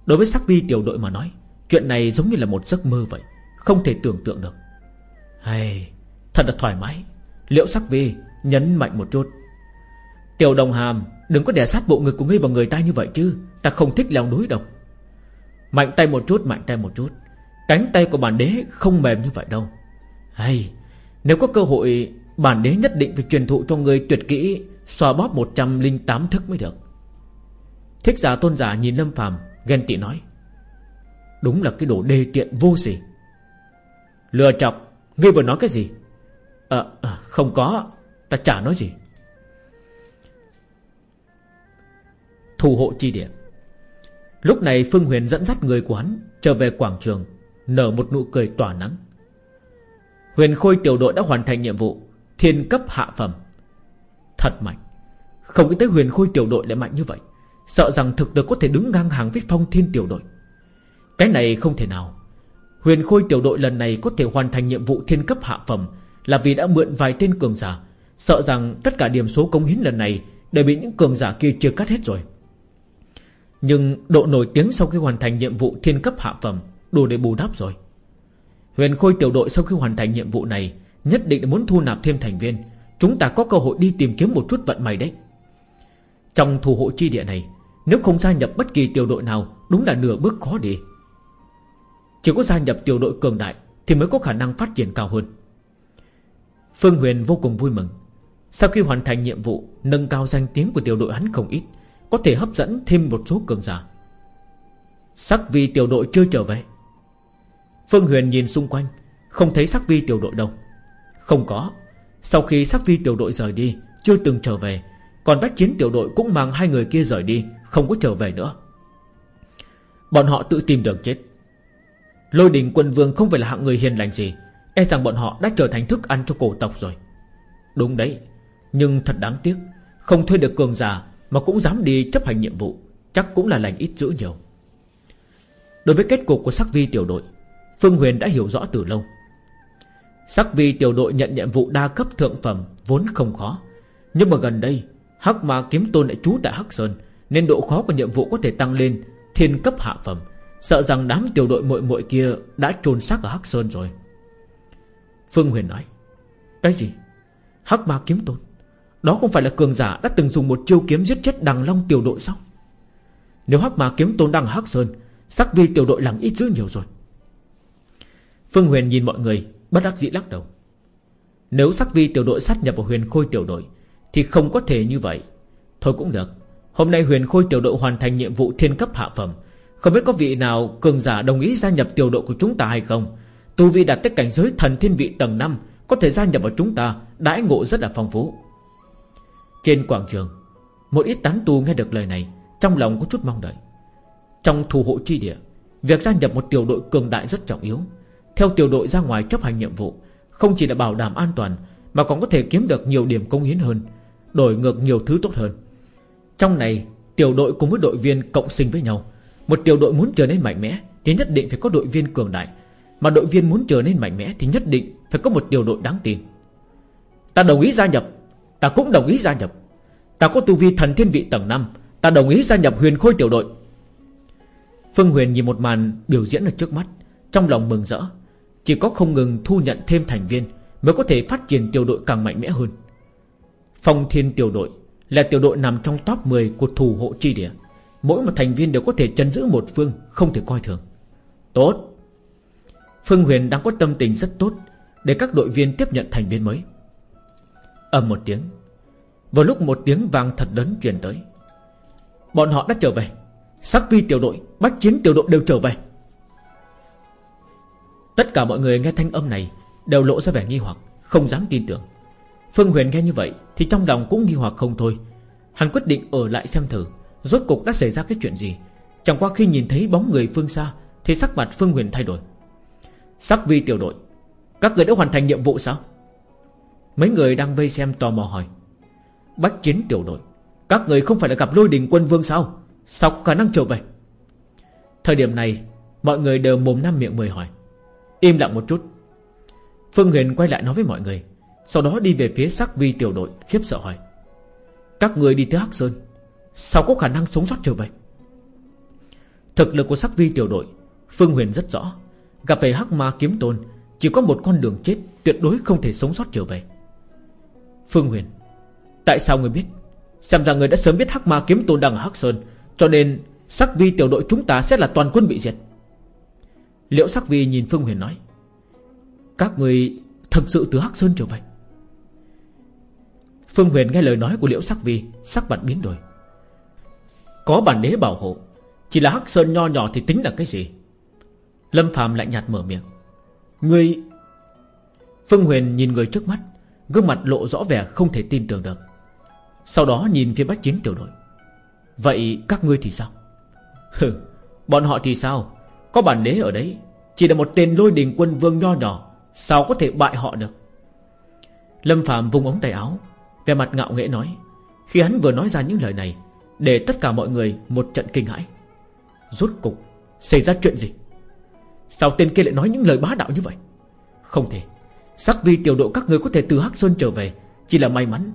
Đối với sắc vi tiểu đội mà nói, Chuyện này giống như là một giấc mơ vậy, Không thể tưởng tượng được. Hay, Thật là thoải mái. Liệu sắc vi nhấn mạnh một chút. Tiểu đồng hàm, Đừng có đè sát bộ ngực của ngươi vào người ta như vậy chứ, Ta không thích leo núi đâu. Mạnh tay một chút, mạnh tay một chút. Cánh tay của bản đế không mềm như vậy đâu. Hay, Nếu có cơ hội Bản đế nhất định phải truyền thụ cho người tuyệt kỹ Xòa bóp 108 thức mới được. Thích giả tôn giả nhìn Lâm phàm Ghen tị nói Đúng là cái đồ đê tiện vô gì Lừa chọc Ngươi vừa nói cái gì? À, à, không có Ta chả nói gì. Thủ hộ chi địa. Lúc này Phương Huyền dẫn dắt người quán Trở về quảng trường Nở một nụ cười tỏa nắng. Huyền Khôi tiểu đội đã hoàn thành nhiệm vụ Thiên cấp hạ phẩm. Thật mạnh. Không nghĩ tới huyền khôi tiểu đội lại mạnh như vậy. Sợ rằng thực lực có thể đứng ngang hàng với phong thiên tiểu đội. Cái này không thể nào. Huyền khôi tiểu đội lần này có thể hoàn thành nhiệm vụ thiên cấp hạ phẩm Là vì đã mượn vài tên cường giả. Sợ rằng tất cả điểm số công hiến lần này Đều bị những cường giả kia chưa cắt hết rồi. Nhưng độ nổi tiếng sau khi hoàn thành nhiệm vụ thiên cấp hạ phẩm Đủ để bù đắp rồi. Huyền khôi tiểu đội sau khi hoàn thành nhiệm vụ này Nhất định muốn thu nạp thêm thành viên. Chúng ta có cơ hội đi tìm kiếm một chút vận may đấy. Trong thủ hộ chi địa này, Nếu không gia nhập bất kỳ tiểu đội nào, Đúng là nửa bước khó đi. Chỉ có gia nhập tiểu đội cường đại Thì mới có khả năng phát triển cao hơn. Phương Huyền vô cùng vui mừng. Sau khi hoàn thành nhiệm vụ Nâng cao danh tiếng của tiểu đội hắn không ít, Có thể hấp dẫn thêm một số cường giả. Sắc vi tiểu đội chưa trở về. Phương Huyền nhìn xung quanh, Không thấy sắc vi tiểu đội đâu. Không có. Sau khi sắc vi tiểu đội rời đi, Chưa từng trở về, Còn bách chiến tiểu đội cũng mang hai người kia rời đi, Không có trở về nữa. Bọn họ tự tìm đường chết. Lôi đình quân vương không phải là hạng người hiền lành gì E rằng bọn họ đã trở thành thức ăn cho cổ tộc rồi. Đúng đấy, Nhưng thật đáng tiếc, Không thuê được cường giả Mà cũng dám đi chấp hành nhiệm vụ, Chắc cũng là lành ít dữ nhiều. Đối với kết cục của sắc vi tiểu đội, Phương Huyền đã hiểu rõ từ lâu. Sắc vi tiểu đội nhận nhiệm vụ đa cấp thượng phẩm Vốn không khó. Nhưng mà gần đây, Hắc ma kiếm tôn lại trú tại Hắc Sơn, Nên độ khó của nhiệm vụ có thể tăng lên Thiên cấp hạ phẩm. Sợ rằng đám tiểu đội muội muội kia Đã trồn xác ở Hắc Sơn rồi. Phương Huyền nói, Cái gì? Hắc ma kiếm tôn? Đó không phải là cường giả đã từng dùng một chiêu kiếm giết chết đằng long tiểu đội sao? Nếu hắc ma kiếm tôn đang hắc sơn, Sắc vi tiểu đội làm ít dữ nhiều rồi. Phương Huyền nhìn mọi người Bất đắc dĩ lắc đầu. Nếu sắc vi tiểu đội sát nhập vào huyền khôi tiểu đội, Thì không có thể như vậy. Thôi cũng được, Hôm nay huyền khôi tiểu đội hoàn thành nhiệm vụ thiên cấp hạ phẩm. Không biết có vị nào cường giả đồng ý gia nhập tiểu đội của chúng ta hay không? Tu vi đạt tới cảnh giới thần thiên vị tầng 5 Có thể gia nhập vào chúng ta, Đãi ngộ rất là phong phú. Trên quảng trường, Một ít tán tu nghe được lời này, Trong lòng có chút mong đợi. Trong thủ hộ chi địa, Việc gia nhập một tiểu đội cường đại rất trọng yếu. Theo tiểu đội ra ngoài chấp hành nhiệm vụ, Không chỉ là bảo đảm an toàn, Mà còn có thể kiếm được nhiều điểm công hiến hơn, Đổi ngược nhiều thứ tốt hơn. Trong này, tiểu đội cùng với đội viên cộng sinh với nhau. Một tiểu đội muốn trở nên mạnh mẽ Thì nhất định phải có đội viên cường đại. Mà đội viên muốn trở nên mạnh mẽ Thì nhất định phải có một tiểu đội đáng tin. Ta đồng ý gia nhập, Ta cũng đồng ý gia nhập. Ta có tu vi thần thiên vị tầng 5 Ta đồng ý gia nhập huyền khôi tiểu đội. Phương Huyền nhìn một màn biểu diễn ở trước mắt, Trong lòng mừng rỡ. Chỉ có không ngừng thu nhận thêm thành viên Mới có thể phát triển tiểu đội càng mạnh mẽ hơn. Phong thiên tiểu đội Là tiểu đội nằm trong top 10 của thủ hộ chi địa. Mỗi một thành viên đều có thể chân giữ một phương, Không thể coi thường. Tốt. Phương Huyền đang có tâm tình rất tốt Để các đội viên tiếp nhận thành viên mới. Ầm một tiếng. Vào lúc một tiếng vang thật lớn truyền tới. Bọn họ đã trở về. Sắc vi tiểu đội, Bách chiến tiểu đội đều trở về. Tất cả mọi người nghe thanh âm này Đều lộ ra vẻ nghi hoặc, Không dám tin tưởng. Phương Huyền nghe như vậy Thì trong lòng cũng nghi hoặc không thôi. Hắn quyết định ở lại xem thử, Rốt cục đã xảy ra cái chuyện gì. Chẳng qua khi nhìn thấy bóng người phương xa Thì sắc mặt Phương Huyền thay đổi. Sắc vi tiểu đội, Các người đã hoàn thành nhiệm vụ sao? Mấy người đang vây xem tò mò hỏi. Bách chiến tiểu đội, Các người không phải là gặp lôi đình quân vương sao? Sao có khả năng trở về? Thời điểm này, Mọi người đều mồm năm miệng mười hỏi. Im lặng một chút. Phương Huyền quay lại nói với mọi người, Sau đó đi về phía sắc vi tiểu đội, Khiếp sợ hỏi, Các người đi tới Hắc Sơn, Sao có khả năng sống sót trở về? Thực lực của sắc vi tiểu đội, Phương Huyền rất rõ, Gặp phải Hắc Ma kiếm tôn, Chỉ có một con đường chết Tuyệt đối không thể sống sót trở về. Phương Huyền, Tại sao người biết? Xem ra người đã sớm biết Hắc Ma kiếm tôn đang ở Hắc Sơn, Cho nên Sắc vi tiểu đội chúng ta sẽ là toàn quân bị diệt. Liễu Sắc vi nhìn Phương Huyền nói, Các người Thực sự từ Hắc Sơn trở về? Phương Huyền nghe lời nói của Liễu Sắc Vi, Sắc mặt biến đổi. Có bản đế bảo hộ, Chỉ là Hắc Sơn nho nhỏ thì tính là cái gì? Lâm Phạm lại nhạt mở miệng. Người Phương Huyền nhìn người trước mắt, Gương mặt lộ rõ vẻ không thể tin tưởng được. Sau đó nhìn phía bách chiến tiểu đội. Vậy các ngươi thì sao? Hừ, Bọn họ thì sao? Có bản đế ở đấy chỉ là một tên lôi đình quân vương nho nhỏ, Sao có thể bại họ được? Lâm Phạm vung ống tay áo Về mặt ngạo nghễ nói, Khi hắn vừa nói ra những lời này, Để tất cả mọi người một trận kinh hãi. Rốt cục, Xảy ra chuyện gì? Sao tên kia lại nói những lời bá đạo như vậy? Không thể, Sắc vi tiểu đội các người có thể từ Hắc Sơn trở về, Chỉ là may mắn.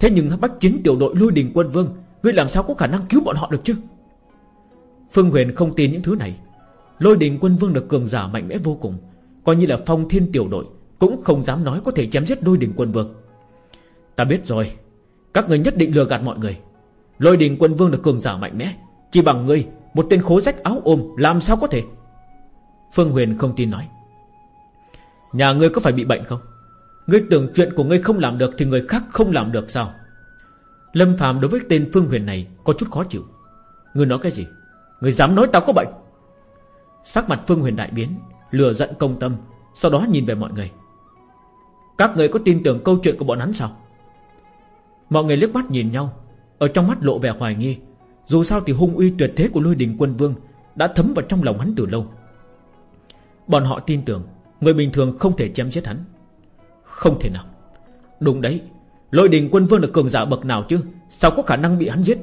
Thế nhưng bắt chiến tiểu đội lôi đình quân vương, Ngươi làm sao có khả năng cứu bọn họ được chứ? Phương Huyền không tin những thứ này Lôi đình quân vương được cường giả mạnh mẽ vô cùng. Coi như là phong thiên tiểu đội, Cũng không dám nói có thể chém giết lôi đình quân vương. Ta biết rồi, Các người nhất định lừa gạt mọi người. Lôi đình quân vương được cường giả mạnh mẽ, Chỉ bằng ngươi, Một tên khố rách áo ôm, Làm sao có thể? Phương Huyền không tin nói. Nhà ngươi có phải bị bệnh không? Ngươi tưởng chuyện của ngươi không làm được Thì người khác không làm được sao? Lâm Phạm đối với tên Phương Huyền này Có chút khó chịu. Ngươi nói cái gì? Ngươi dám nói tao có bệnh. Sắc mặt Phương Huyền đại biến Lừa giận công tâm, Sau đó nhìn về mọi người. Các người có tin tưởng câu chuyện của bọn hắn sao? Mọi người liếc mắt nhìn nhau, Ở trong mắt lộ vẻ hoài nghi. Dù sao thì hung uy tuyệt thế của lôi đình quân vương Đã thấm vào trong lòng hắn từ lâu. Bọn họ tin tưởng, Người bình thường không thể chém giết hắn. Không thể nào. Đúng đấy, Lôi đình quân vương là cường giả bậc nào chứ? Sao có khả năng bị hắn giết?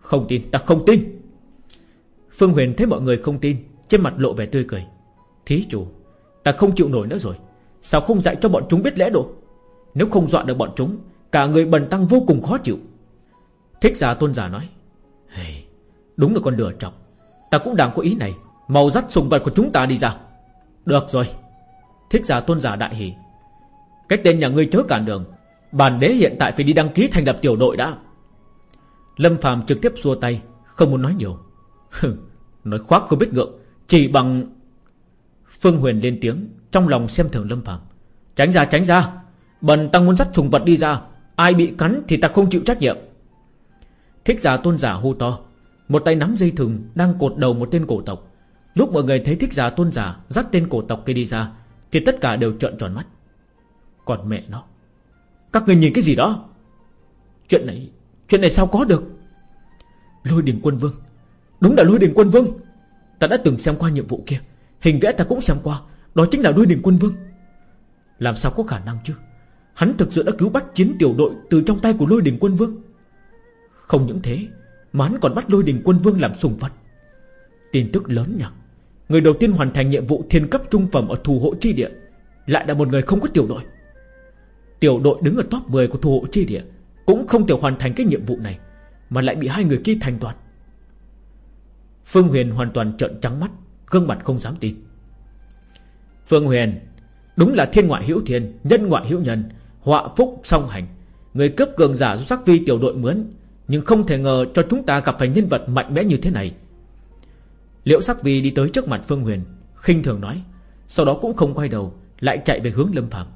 Không tin, ta không tin. Phương Huyền thấy mọi người không tin trên mặt lộ vẻ tươi cười. Thí chủ Ta không chịu nổi nữa rồi. Sao không dạy cho bọn chúng biết lẽ độ Nếu không dọa được bọn chúng Cả người bần tăng vô cùng khó chịu. Thích giả tôn giả nói hey, Đúng là con lừa trọng. Ta cũng đang có ý này. Màu dắt sùng vật của chúng ta đi ra. Được rồi. Thích giả tôn giả đại hỷ Cách tên nhà ngươi chớ cản đường. Bản đế hiện tại phải đi đăng ký thành lập tiểu đội đã. Lâm phàm trực tiếp xua tay Không muốn nói nhiều. Nói khoác không biết ngượng. Chỉ bằng Phương Huyền lên tiếng, Trong lòng xem thường Lâm Phạm Tránh ra tránh ra. Bần tăng muốn dắt trùng vật đi ra. Ai bị cắn thì ta không chịu trách nhiệm. Thích giả tôn giả hô to. Một tay nắm dây thừng Đang cột đầu một tên cổ tộc. Lúc mọi người thấy thích giả tôn giả Dắt tên cổ tộc kia đi ra, Thì tất cả đều trợn tròn mắt. Còn mẹ nó. Các người nhìn cái gì đó? Chuyện này Chuyện này sao có được? Lôi đình quân vương. Đúng là lôi đình quân vương. Ta đã từng xem qua nhiệm vụ kia. Hình vẽ ta cũng xem qua. Đó chính là đuôi đỉnh quân vương. Làm sao có khả năng chứ? Hắn thực sự đã cứu bắt chiến tiểu đội Từ trong tay của lôi đỉnh quân vương. Không những thế, Mà hắn còn bắt lôi đỉnh quân vương làm sùng vật. Tin tức lớn nhỉ? Người đầu tiên hoàn thành nhiệm vụ thiên cấp trung phẩm Ở thù hộ chi địa Lại là một người không có tiểu đội. Tiểu đội đứng ở top 10 của thù hộ chi địa Cũng không thể hoàn thành cái nhiệm vụ này, Mà lại bị hai người kia thành toàn. Phương Huyền hoàn toàn trợn trắng mắt, Gương mặt không dám tin. Phương Huyền, Đúng là thiên ngoại hữu thiên, Nhân ngoại hữu nhân, Họa phúc song hành. Người cướp cường giả do sắc vi tiểu đội mướn, Nhưng không thể ngờ cho chúng ta gặp phải nhân vật mạnh mẽ như thế này. Liễu sắc vi đi tới trước mặt Phương Huyền, khinh thường nói, Sau đó cũng không quay đầu, Lại chạy về hướng Lâm Phạm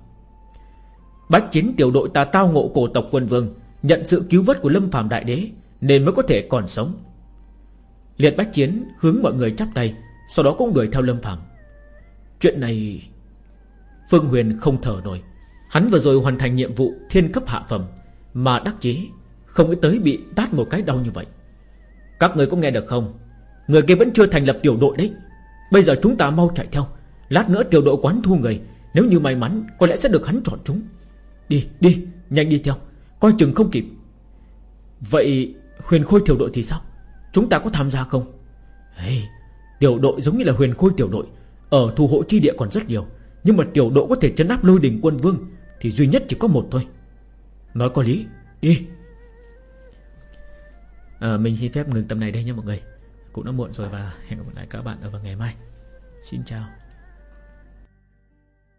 Bách chiến tiểu đội ta tao ngộ cổ tộc quân vương, Nhận sự cứu vớt của Lâm Phạm đại đế, Nên mới có thể còn sống. Liệt bách chiến hướng mọi người chắp tay, Sau đó cũng đuổi theo Lâm Phạm Chuyện này, Phương Huyền không thở nổi. Hắn vừa rồi hoàn thành nhiệm vụ thiên cấp hạ phẩm, Mà đắc chí Không nghĩ tới bị tát một cái đau như vậy. Các người có nghe được không? Người kia vẫn chưa thành lập tiểu đội đấy. Bây giờ chúng ta mau chạy theo. Lát nữa tiểu đội quán thu người. Nếu như may mắn, có lẽ sẽ được hắn chọn chúng. Đi đi, nhanh đi theo. Coi chừng không kịp. Vậy huyền khôi tiểu đội thì sao? Chúng ta có tham gia không? Hey, Tiểu đội giống như là huyền khôi tiểu đội. Ở thủ hộ chi địa còn rất nhiều. Nhưng mà tiểu đội có thể chấn áp lôi đình quân vương Thì duy nhất chỉ có một thôi. Nói có lý Đi. À, Mình xin phép ngừng tập này đây nha mọi người. Cũng đã muộn rồi và hẹn gặp lại các bạn ở vào ngày mai. Xin chào.